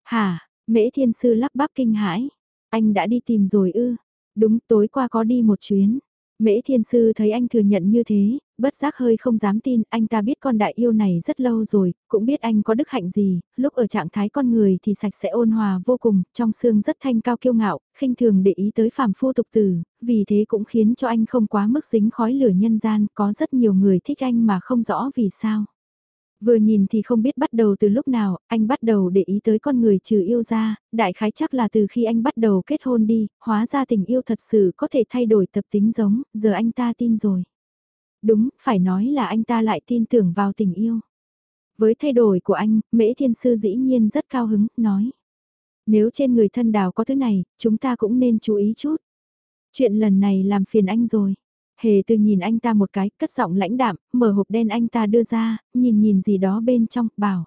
Hả, mễ thiên sư lắp bắp kinh hãi. Anh đã đi tìm rồi ư. Đúng tối qua có đi một chuyến. Mễ thiên sư thấy anh thừa nhận như thế, bất giác hơi không dám tin, anh ta biết con đại yêu này rất lâu rồi, cũng biết anh có đức hạnh gì, lúc ở trạng thái con người thì sạch sẽ ôn hòa vô cùng, trong xương rất thanh cao kiêu ngạo, khinh thường để ý tới phàm phu tục tử, vì thế cũng khiến cho anh không quá mức dính khói lửa nhân gian, có rất nhiều người thích anh mà không rõ vì sao. Vừa nhìn thì không biết bắt đầu từ lúc nào, anh bắt đầu để ý tới con người trừ yêu ra, đại khái chắc là từ khi anh bắt đầu kết hôn đi, hóa ra tình yêu thật sự có thể thay đổi tập tính giống, giờ anh ta tin rồi. Đúng, phải nói là anh ta lại tin tưởng vào tình yêu. Với thay đổi của anh, Mễ Thiên Sư dĩ nhiên rất cao hứng, nói. Nếu trên người thân đào có thứ này, chúng ta cũng nên chú ý chút. Chuyện lần này làm phiền anh rồi. Hề từ nhìn anh ta một cái, cất giọng lãnh đạm, mở hộp đen anh ta đưa ra, nhìn nhìn gì đó bên trong, bảo.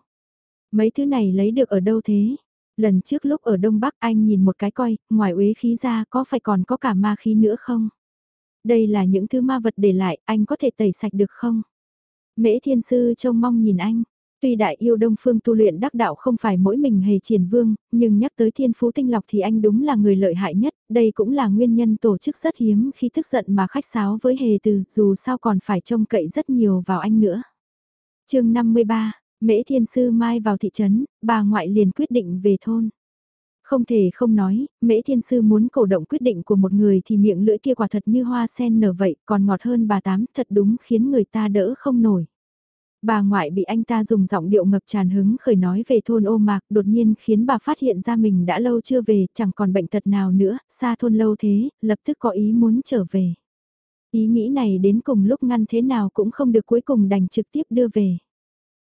Mấy thứ này lấy được ở đâu thế? Lần trước lúc ở Đông Bắc anh nhìn một cái coi, ngoài uế khí ra có phải còn có cả ma khí nữa không? Đây là những thứ ma vật để lại, anh có thể tẩy sạch được không? Mễ thiên sư trông mong nhìn anh. Tuy đại yêu đông phương tu luyện đắc đạo không phải mỗi mình hề triển vương, nhưng nhắc tới thiên phú tinh lọc thì anh đúng là người lợi hại nhất, đây cũng là nguyên nhân tổ chức rất hiếm khi tức giận mà khách sáo với hề từ, dù sao còn phải trông cậy rất nhiều vào anh nữa. chương 53, Mễ Thiên Sư Mai vào thị trấn, bà ngoại liền quyết định về thôn. Không thể không nói, Mễ Thiên Sư muốn cổ động quyết định của một người thì miệng lưỡi kia quả thật như hoa sen nở vậy, còn ngọt hơn bà Tám, thật đúng khiến người ta đỡ không nổi. Bà ngoại bị anh ta dùng giọng điệu ngập tràn hứng khởi nói về thôn ô mạc đột nhiên khiến bà phát hiện ra mình đã lâu chưa về, chẳng còn bệnh tật nào nữa, xa thôn lâu thế, lập tức có ý muốn trở về. Ý nghĩ này đến cùng lúc ngăn thế nào cũng không được cuối cùng đành trực tiếp đưa về.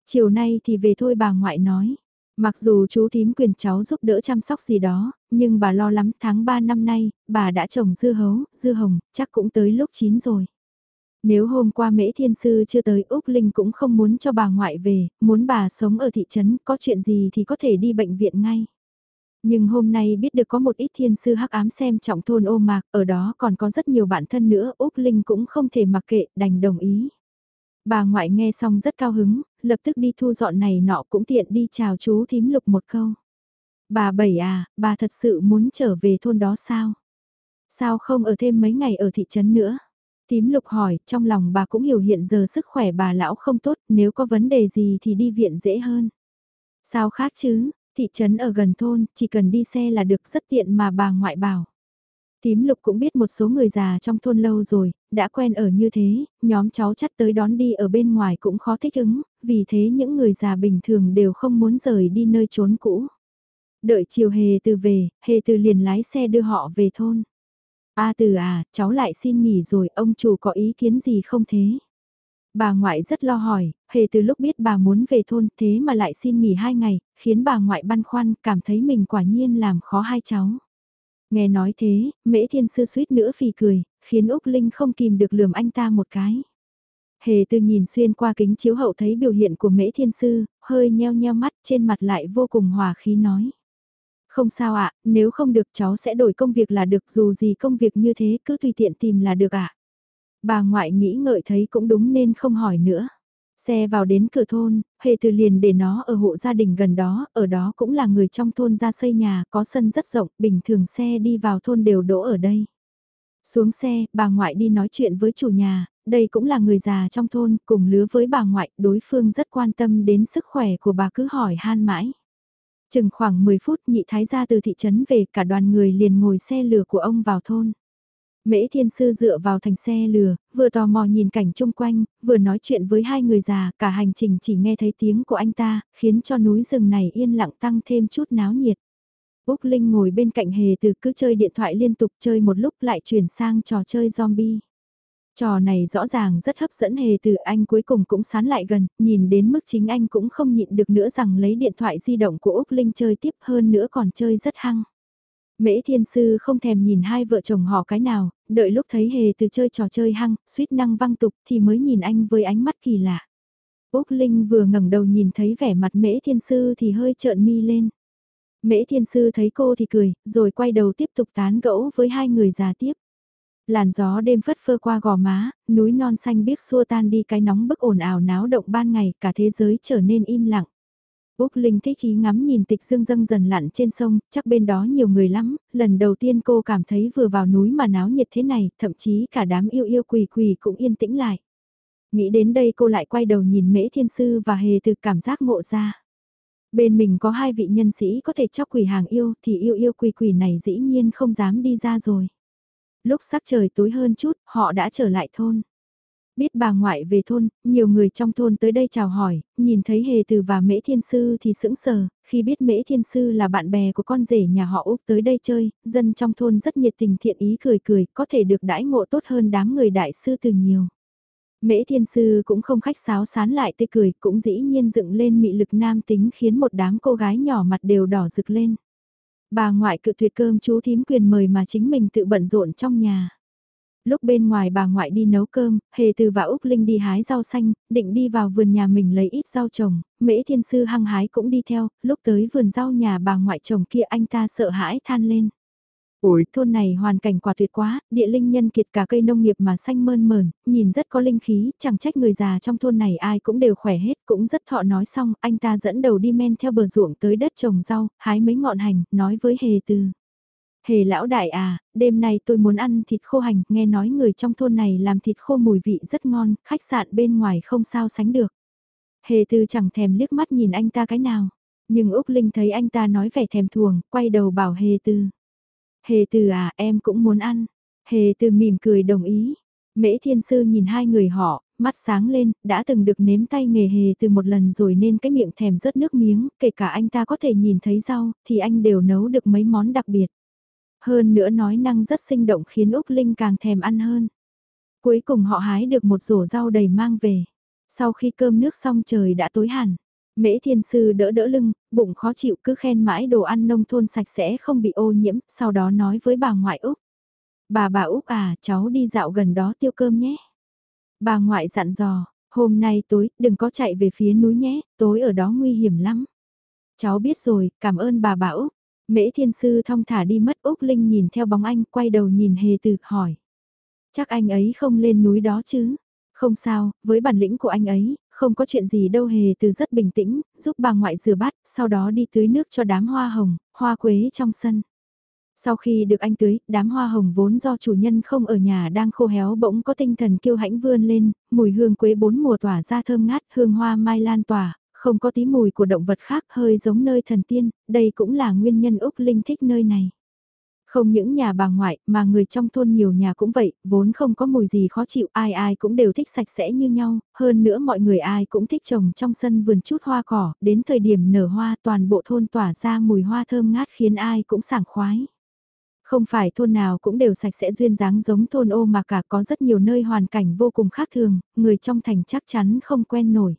Chiều nay thì về thôi bà ngoại nói. Mặc dù chú thím quyền cháu giúp đỡ chăm sóc gì đó, nhưng bà lo lắm tháng 3 năm nay, bà đã trồng dưa hấu, dưa hồng, chắc cũng tới lúc chín rồi. Nếu hôm qua mễ thiên sư chưa tới Úc Linh cũng không muốn cho bà ngoại về, muốn bà sống ở thị trấn, có chuyện gì thì có thể đi bệnh viện ngay. Nhưng hôm nay biết được có một ít thiên sư hắc ám xem trọng thôn ô mạc, ở đó còn có rất nhiều bạn thân nữa, Úc Linh cũng không thể mặc kệ, đành đồng ý. Bà ngoại nghe xong rất cao hứng, lập tức đi thu dọn này nọ cũng tiện đi chào chú thím lục một câu. Bà Bảy à, bà thật sự muốn trở về thôn đó sao? Sao không ở thêm mấy ngày ở thị trấn nữa? Tím lục hỏi, trong lòng bà cũng hiểu hiện giờ sức khỏe bà lão không tốt, nếu có vấn đề gì thì đi viện dễ hơn. Sao khác chứ, thị trấn ở gần thôn, chỉ cần đi xe là được rất tiện mà bà ngoại bảo. Tím lục cũng biết một số người già trong thôn lâu rồi, đã quen ở như thế, nhóm cháu chắc tới đón đi ở bên ngoài cũng khó thích ứng, vì thế những người già bình thường đều không muốn rời đi nơi trốn cũ. Đợi chiều hề từ về, hề từ liền lái xe đưa họ về thôn. A từ à, cháu lại xin nghỉ rồi, ông chủ có ý kiến gì không thế? Bà ngoại rất lo hỏi, hề từ lúc biết bà muốn về thôn thế mà lại xin nghỉ hai ngày, khiến bà ngoại băn khoăn, cảm thấy mình quả nhiên làm khó hai cháu. Nghe nói thế, mễ thiên sư suýt nữa phì cười, khiến Úc Linh không kìm được lườm anh ta một cái. Hề từ nhìn xuyên qua kính chiếu hậu thấy biểu hiện của mễ thiên sư, hơi nheo nheo mắt trên mặt lại vô cùng hòa khí nói. Không sao ạ, nếu không được cháu sẽ đổi công việc là được dù gì công việc như thế cứ tùy tiện tìm là được ạ. Bà ngoại nghĩ ngợi thấy cũng đúng nên không hỏi nữa. Xe vào đến cửa thôn, hề từ liền để nó ở hộ gia đình gần đó, ở đó cũng là người trong thôn ra xây nhà, có sân rất rộng, bình thường xe đi vào thôn đều đỗ ở đây. Xuống xe, bà ngoại đi nói chuyện với chủ nhà, đây cũng là người già trong thôn, cùng lứa với bà ngoại, đối phương rất quan tâm đến sức khỏe của bà cứ hỏi han mãi. Chừng khoảng 10 phút nhị thái gia từ thị trấn về cả đoàn người liền ngồi xe lửa của ông vào thôn. Mễ thiên sư dựa vào thành xe lừa, vừa tò mò nhìn cảnh chung quanh, vừa nói chuyện với hai người già, cả hành trình chỉ nghe thấy tiếng của anh ta, khiến cho núi rừng này yên lặng tăng thêm chút náo nhiệt. Úc Linh ngồi bên cạnh hề từ cứ chơi điện thoại liên tục chơi một lúc lại chuyển sang trò chơi zombie. Trò này rõ ràng rất hấp dẫn hề từ anh cuối cùng cũng sán lại gần, nhìn đến mức chính anh cũng không nhịn được nữa rằng lấy điện thoại di động của Úc Linh chơi tiếp hơn nữa còn chơi rất hăng. Mễ thiên sư không thèm nhìn hai vợ chồng họ cái nào, đợi lúc thấy hề từ chơi trò chơi hăng, suýt năng văng tục thì mới nhìn anh với ánh mắt kỳ lạ. Úc Linh vừa ngẩng đầu nhìn thấy vẻ mặt mễ thiên sư thì hơi trợn mi lên. Mễ thiên sư thấy cô thì cười, rồi quay đầu tiếp tục tán gẫu với hai người già tiếp. Làn gió đêm phất phơ qua gò má, núi non xanh biếc xua tan đi cái nóng bức ồn ào náo động ban ngày, cả thế giới trở nên im lặng. Úc Linh thích ý ngắm nhìn tịch dương dâng dần lặn trên sông, chắc bên đó nhiều người lắm, lần đầu tiên cô cảm thấy vừa vào núi mà náo nhiệt thế này, thậm chí cả đám yêu yêu quỳ quỳ cũng yên tĩnh lại. Nghĩ đến đây cô lại quay đầu nhìn Mễ Thiên Sư và hề từ cảm giác ngộ ra. Bên mình có hai vị nhân sĩ có thể chóc quỷ hàng yêu thì yêu yêu quỳ quỳ này dĩ nhiên không dám đi ra rồi. Lúc sắc trời tối hơn chút, họ đã trở lại thôn. Biết bà ngoại về thôn, nhiều người trong thôn tới đây chào hỏi, nhìn thấy Hề Từ và Mễ Thiên Sư thì sững sờ, khi biết Mễ Thiên Sư là bạn bè của con rể nhà họ Úc tới đây chơi, dân trong thôn rất nhiệt tình thiện ý cười cười, có thể được đãi ngộ tốt hơn đám người đại sư từ nhiều. Mễ Thiên Sư cũng không khách sáo sán lại tươi cười, cũng dĩ nhiên dựng lên mị lực nam tính khiến một đám cô gái nhỏ mặt đều đỏ rực lên. Bà ngoại cự tuyệt cơm chú thím quyền mời mà chính mình tự bận rộn trong nhà lúc bên ngoài bà ngoại đi nấu cơm, Hề Từ và Úc Linh đi hái rau xanh, định đi vào vườn nhà mình lấy ít rau trồng, Mễ Thiên Sư hăng hái cũng đi theo, lúc tới vườn rau nhà bà ngoại chồng kia anh ta sợ hãi than lên. Ôi, thôn này hoàn cảnh quả tuyệt quá, địa linh nhân kiệt cả cây nông nghiệp mà xanh mơn mờn, nhìn rất có linh khí, chẳng trách người già trong thôn này ai cũng đều khỏe hết, cũng rất thọ nói xong, anh ta dẫn đầu đi men theo bờ ruộng tới đất trồng rau, hái mấy ngọn hành, nói với hề từ. Hề lão đại à, đêm nay tôi muốn ăn thịt khô hành, nghe nói người trong thôn này làm thịt khô mùi vị rất ngon, khách sạn bên ngoài không sao sánh được. Hề từ chẳng thèm liếc mắt nhìn anh ta cái nào, nhưng Úc Linh thấy anh ta nói vẻ thèm thuồng, quay đầu bảo Hề từ. Hề từ à, em cũng muốn ăn. Hề từ mỉm cười đồng ý. Mễ thiên sư nhìn hai người họ, mắt sáng lên, đã từng được nếm tay nghề hề từ một lần rồi nên cái miệng thèm rớt nước miếng, kể cả anh ta có thể nhìn thấy rau, thì anh đều nấu được mấy món đặc biệt. Hơn nữa nói năng rất sinh động khiến Úc Linh càng thèm ăn hơn. Cuối cùng họ hái được một rổ rau đầy mang về. Sau khi cơm nước xong trời đã tối hẳn. Mễ thiên sư đỡ đỡ lưng, bụng khó chịu cứ khen mãi đồ ăn nông thôn sạch sẽ không bị ô nhiễm, sau đó nói với bà ngoại Úc. Bà bà Úc à, cháu đi dạo gần đó tiêu cơm nhé. Bà ngoại dặn dò, hôm nay tối đừng có chạy về phía núi nhé, tối ở đó nguy hiểm lắm. Cháu biết rồi, cảm ơn bà bà Úc. Mễ thiên sư thong thả đi mất Úc Linh nhìn theo bóng anh quay đầu nhìn hề từ hỏi. Chắc anh ấy không lên núi đó chứ? Không sao, với bản lĩnh của anh ấy, không có chuyện gì đâu hề từ rất bình tĩnh, giúp bà ngoại rửa bát, sau đó đi tưới nước cho đám hoa hồng, hoa quế trong sân. Sau khi được anh tưới, đám hoa hồng vốn do chủ nhân không ở nhà đang khô héo bỗng có tinh thần kiêu hãnh vươn lên, mùi hương quế bốn mùa tỏa ra thơm ngát, hương hoa mai lan tỏa, không có tí mùi của động vật khác hơi giống nơi thần tiên, đây cũng là nguyên nhân Úc Linh thích nơi này. Không những nhà bà ngoại mà người trong thôn nhiều nhà cũng vậy, vốn không có mùi gì khó chịu, ai ai cũng đều thích sạch sẽ như nhau, hơn nữa mọi người ai cũng thích trồng trong sân vườn chút hoa cỏ, đến thời điểm nở hoa toàn bộ thôn tỏa ra mùi hoa thơm ngát khiến ai cũng sảng khoái. Không phải thôn nào cũng đều sạch sẽ duyên dáng giống thôn ô mà cả có rất nhiều nơi hoàn cảnh vô cùng khác thường, người trong thành chắc chắn không quen nổi.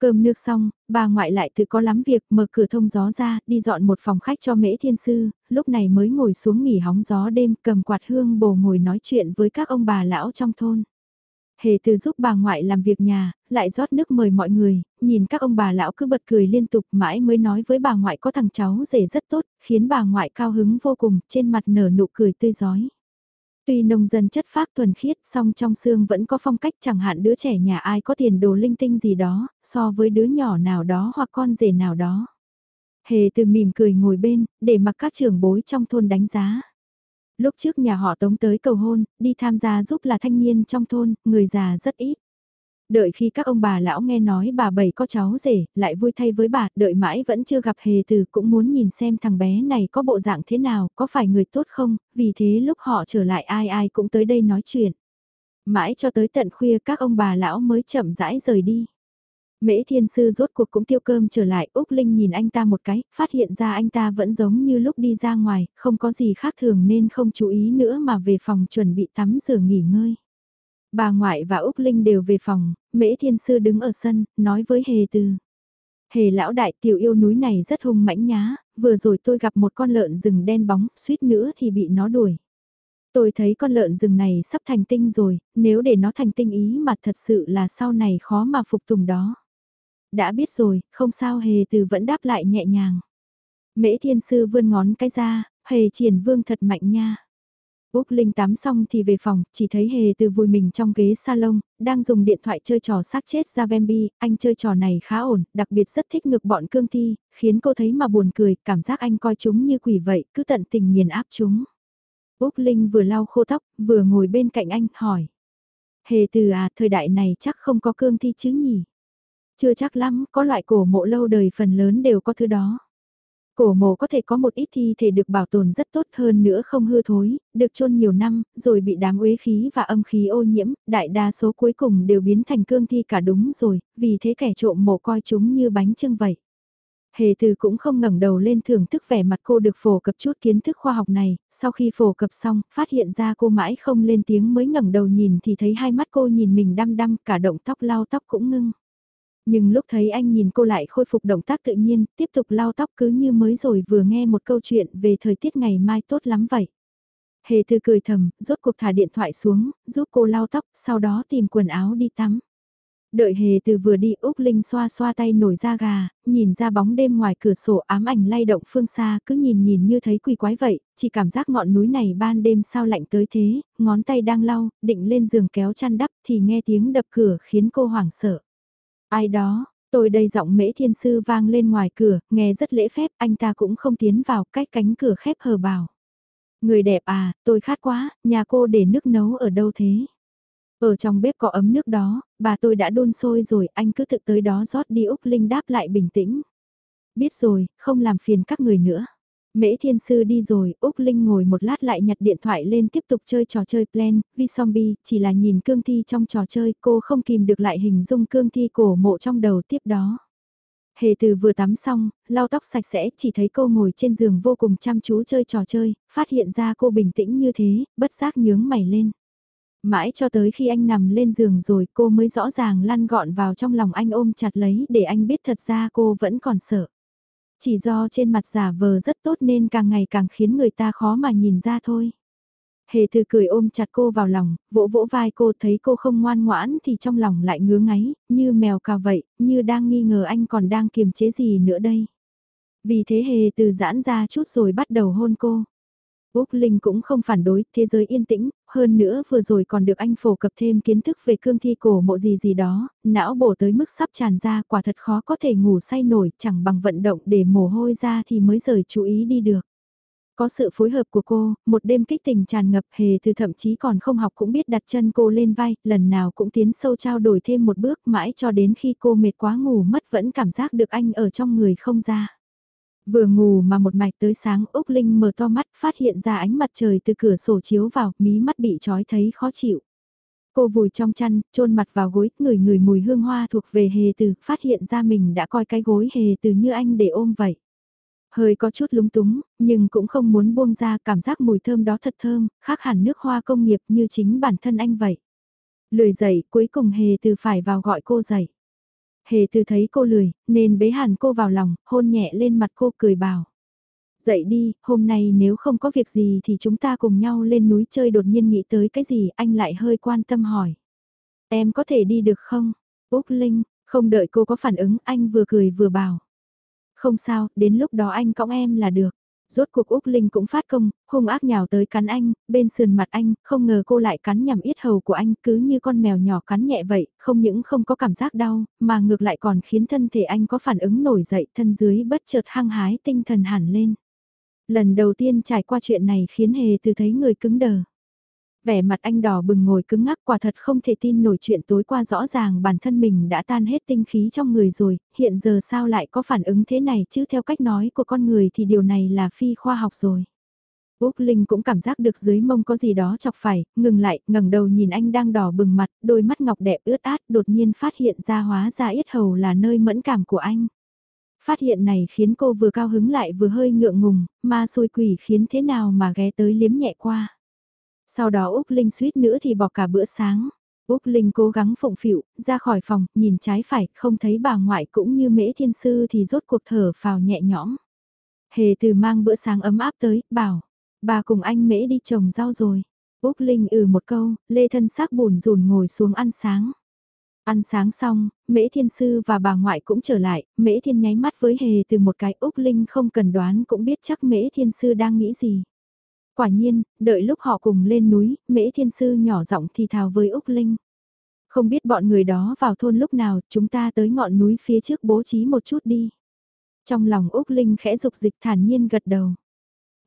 Cơm nước xong, bà ngoại lại tự có lắm việc mở cửa thông gió ra, đi dọn một phòng khách cho mễ thiên sư, lúc này mới ngồi xuống nghỉ hóng gió đêm cầm quạt hương bồ ngồi nói chuyện với các ông bà lão trong thôn. Hề từ giúp bà ngoại làm việc nhà, lại rót nước mời mọi người, nhìn các ông bà lão cứ bật cười liên tục mãi mới nói với bà ngoại có thằng cháu rể rất tốt, khiến bà ngoại cao hứng vô cùng, trên mặt nở nụ cười tươi giói. Tuy nông dân chất phác thuần khiết song trong xương vẫn có phong cách chẳng hạn đứa trẻ nhà ai có tiền đồ linh tinh gì đó, so với đứa nhỏ nào đó hoặc con rể nào đó. Hề từ mỉm cười ngồi bên, để mặc các trưởng bối trong thôn đánh giá. Lúc trước nhà họ tống tới cầu hôn, đi tham gia giúp là thanh niên trong thôn, người già rất ít. Đợi khi các ông bà lão nghe nói bà bảy có cháu rể, lại vui thay với bà, đợi mãi vẫn chưa gặp hề từ cũng muốn nhìn xem thằng bé này có bộ dạng thế nào, có phải người tốt không, vì thế lúc họ trở lại ai ai cũng tới đây nói chuyện. Mãi cho tới tận khuya các ông bà lão mới chậm rãi rời đi. Mễ thiên sư rốt cuộc cũng tiêu cơm trở lại, Úc Linh nhìn anh ta một cái, phát hiện ra anh ta vẫn giống như lúc đi ra ngoài, không có gì khác thường nên không chú ý nữa mà về phòng chuẩn bị tắm rửa nghỉ ngơi. Bà ngoại và Úc Linh đều về phòng, Mễ Thiên Sư đứng ở sân, nói với Hề Từ. Hề lão đại tiểu yêu núi này rất hung mãnh nhá, vừa rồi tôi gặp một con lợn rừng đen bóng, suýt nữa thì bị nó đuổi. Tôi thấy con lợn rừng này sắp thành tinh rồi, nếu để nó thành tinh ý mà thật sự là sau này khó mà phục tùng đó. Đã biết rồi, không sao hề từ vẫn đáp lại nhẹ nhàng. Mễ thiên sư vươn ngón cái ra, hề triển vương thật mạnh nha. Úc Linh tắm xong thì về phòng, chỉ thấy hề từ vùi mình trong ghế salon, đang dùng điện thoại chơi trò xác chết ra Vembi, anh chơi trò này khá ổn, đặc biệt rất thích ngược bọn cương thi, khiến cô thấy mà buồn cười, cảm giác anh coi chúng như quỷ vậy, cứ tận tình nghiền áp chúng. Úc Linh vừa lau khô tóc, vừa ngồi bên cạnh anh, hỏi. Hề từ à, thời đại này chắc không có cương thi chứ nhỉ? Chưa chắc lắm, có loại cổ mộ lâu đời phần lớn đều có thứ đó. Cổ mộ có thể có một ít thi thể được bảo tồn rất tốt hơn nữa không hư thối, được chôn nhiều năm, rồi bị đám uế khí và âm khí ô nhiễm, đại đa số cuối cùng đều biến thành cương thi cả đúng rồi, vì thế kẻ trộm mộ coi chúng như bánh trưng vậy. Hề từ cũng không ngẩng đầu lên thưởng thức vẻ mặt cô được phổ cập chút kiến thức khoa học này, sau khi phổ cập xong, phát hiện ra cô mãi không lên tiếng mới ngẩng đầu nhìn thì thấy hai mắt cô nhìn mình đăm đăm, cả động tóc lau tóc cũng ngưng. Nhưng lúc thấy anh nhìn cô lại khôi phục động tác tự nhiên, tiếp tục lau tóc cứ như mới rồi vừa nghe một câu chuyện về thời tiết ngày mai tốt lắm vậy. Hề thư cười thầm, rốt cuộc thả điện thoại xuống, giúp cô lau tóc, sau đó tìm quần áo đi tắm. Đợi hề từ vừa đi Úc Linh xoa xoa tay nổi da gà, nhìn ra bóng đêm ngoài cửa sổ ám ảnh lay động phương xa cứ nhìn nhìn như thấy quỷ quái vậy, chỉ cảm giác ngọn núi này ban đêm sao lạnh tới thế, ngón tay đang lau, định lên giường kéo chăn đắp thì nghe tiếng đập cửa khiến cô hoảng sợ. Ai đó, tôi đây giọng mễ thiên sư vang lên ngoài cửa, nghe rất lễ phép, anh ta cũng không tiến vào, cách cánh cửa khép hờ bảo. Người đẹp à, tôi khát quá, nhà cô để nước nấu ở đâu thế? Ở trong bếp có ấm nước đó, bà tôi đã đun sôi rồi, anh cứ thực tới đó rót đi Úc Linh đáp lại bình tĩnh. Biết rồi, không làm phiền các người nữa. Mễ thiên sư đi rồi, Úc Linh ngồi một lát lại nhặt điện thoại lên tiếp tục chơi trò chơi plan, vi zombie, chỉ là nhìn cương thi trong trò chơi cô không kìm được lại hình dung cương thi cổ mộ trong đầu tiếp đó. Hề từ vừa tắm xong, lau tóc sạch sẽ, chỉ thấy cô ngồi trên giường vô cùng chăm chú chơi trò chơi, phát hiện ra cô bình tĩnh như thế, bất giác nhướng mày lên. Mãi cho tới khi anh nằm lên giường rồi cô mới rõ ràng lăn gọn vào trong lòng anh ôm chặt lấy để anh biết thật ra cô vẫn còn sợ. Chỉ do trên mặt giả vờ rất tốt nên càng ngày càng khiến người ta khó mà nhìn ra thôi. Hề từ cười ôm chặt cô vào lòng, vỗ vỗ vai cô thấy cô không ngoan ngoãn thì trong lòng lại ngứa ngáy, như mèo cào vậy, như đang nghi ngờ anh còn đang kiềm chế gì nữa đây. Vì thế hề từ giãn ra chút rồi bắt đầu hôn cô. Úc Linh cũng không phản đối, thế giới yên tĩnh, hơn nữa vừa rồi còn được anh phổ cập thêm kiến thức về cương thi cổ mộ gì gì đó, não bổ tới mức sắp tràn ra quả thật khó có thể ngủ say nổi chẳng bằng vận động để mồ hôi ra thì mới rời chú ý đi được. Có sự phối hợp của cô, một đêm kích tình tràn ngập hề từ thậm chí còn không học cũng biết đặt chân cô lên vai, lần nào cũng tiến sâu trao đổi thêm một bước mãi cho đến khi cô mệt quá ngủ mất vẫn cảm giác được anh ở trong người không ra. Vừa ngủ mà một mạch tới sáng Úc Linh mở to mắt phát hiện ra ánh mặt trời từ cửa sổ chiếu vào, mí mắt bị trói thấy khó chịu. Cô vùi trong chăn, trôn mặt vào gối, ngửi ngửi mùi hương hoa thuộc về hề từ, phát hiện ra mình đã coi cái gối hề từ như anh để ôm vậy. Hơi có chút lúng túng, nhưng cũng không muốn buông ra cảm giác mùi thơm đó thật thơm, khác hẳn nước hoa công nghiệp như chính bản thân anh vậy. Lười dậy, cuối cùng hề từ phải vào gọi cô dậy. Hề từ thấy cô lười, nên bế hẳn cô vào lòng, hôn nhẹ lên mặt cô cười bảo. Dậy đi, hôm nay nếu không có việc gì thì chúng ta cùng nhau lên núi chơi đột nhiên nghĩ tới cái gì anh lại hơi quan tâm hỏi. Em có thể đi được không? Úc Linh, không đợi cô có phản ứng anh vừa cười vừa bảo. Không sao, đến lúc đó anh cõng em là được. Rốt cuộc Úc Linh cũng phát công, hung ác nhào tới cắn anh, bên sườn mặt anh, không ngờ cô lại cắn nhằm yết hầu của anh cứ như con mèo nhỏ cắn nhẹ vậy, không những không có cảm giác đau, mà ngược lại còn khiến thân thể anh có phản ứng nổi dậy thân dưới bất chợt hăng hái tinh thần hẳn lên. Lần đầu tiên trải qua chuyện này khiến Hề từ thấy người cứng đờ. Vẻ mặt anh đỏ bừng ngồi cứng ngắc quả thật không thể tin nổi chuyện tối qua rõ ràng bản thân mình đã tan hết tinh khí trong người rồi, hiện giờ sao lại có phản ứng thế này chứ theo cách nói của con người thì điều này là phi khoa học rồi. Úc Linh cũng cảm giác được dưới mông có gì đó chọc phải, ngừng lại, ngẩng đầu nhìn anh đang đỏ bừng mặt, đôi mắt ngọc đẹp ướt át, đột nhiên phát hiện ra hóa ra yết hầu là nơi mẫn cảm của anh. Phát hiện này khiến cô vừa cao hứng lại vừa hơi ngượng ngùng, ma xôi quỷ khiến thế nào mà ghé tới liếm nhẹ qua. Sau đó Úc Linh suýt nữa thì bỏ cả bữa sáng. Úc Linh cố gắng phụng phịu, ra khỏi phòng, nhìn trái phải, không thấy bà ngoại cũng như mễ thiên sư thì rốt cuộc thở phào nhẹ nhõm. Hề từ mang bữa sáng ấm áp tới, bảo, bà cùng anh mễ đi trồng rau rồi. Úc Linh ừ một câu, lê thân xác buồn rùn ngồi xuống ăn sáng. Ăn sáng xong, Mễ Thiên Sư và bà ngoại cũng trở lại, Mễ Thiên nháy mắt với Hề từ một cái Úc Linh không cần đoán cũng biết chắc Mễ Thiên Sư đang nghĩ gì. Quả nhiên, đợi lúc họ cùng lên núi, Mễ Thiên Sư nhỏ giọng thì thào với Úc Linh. Không biết bọn người đó vào thôn lúc nào, chúng ta tới ngọn núi phía trước bố trí một chút đi. Trong lòng Úc Linh khẽ dục dịch thản nhiên gật đầu.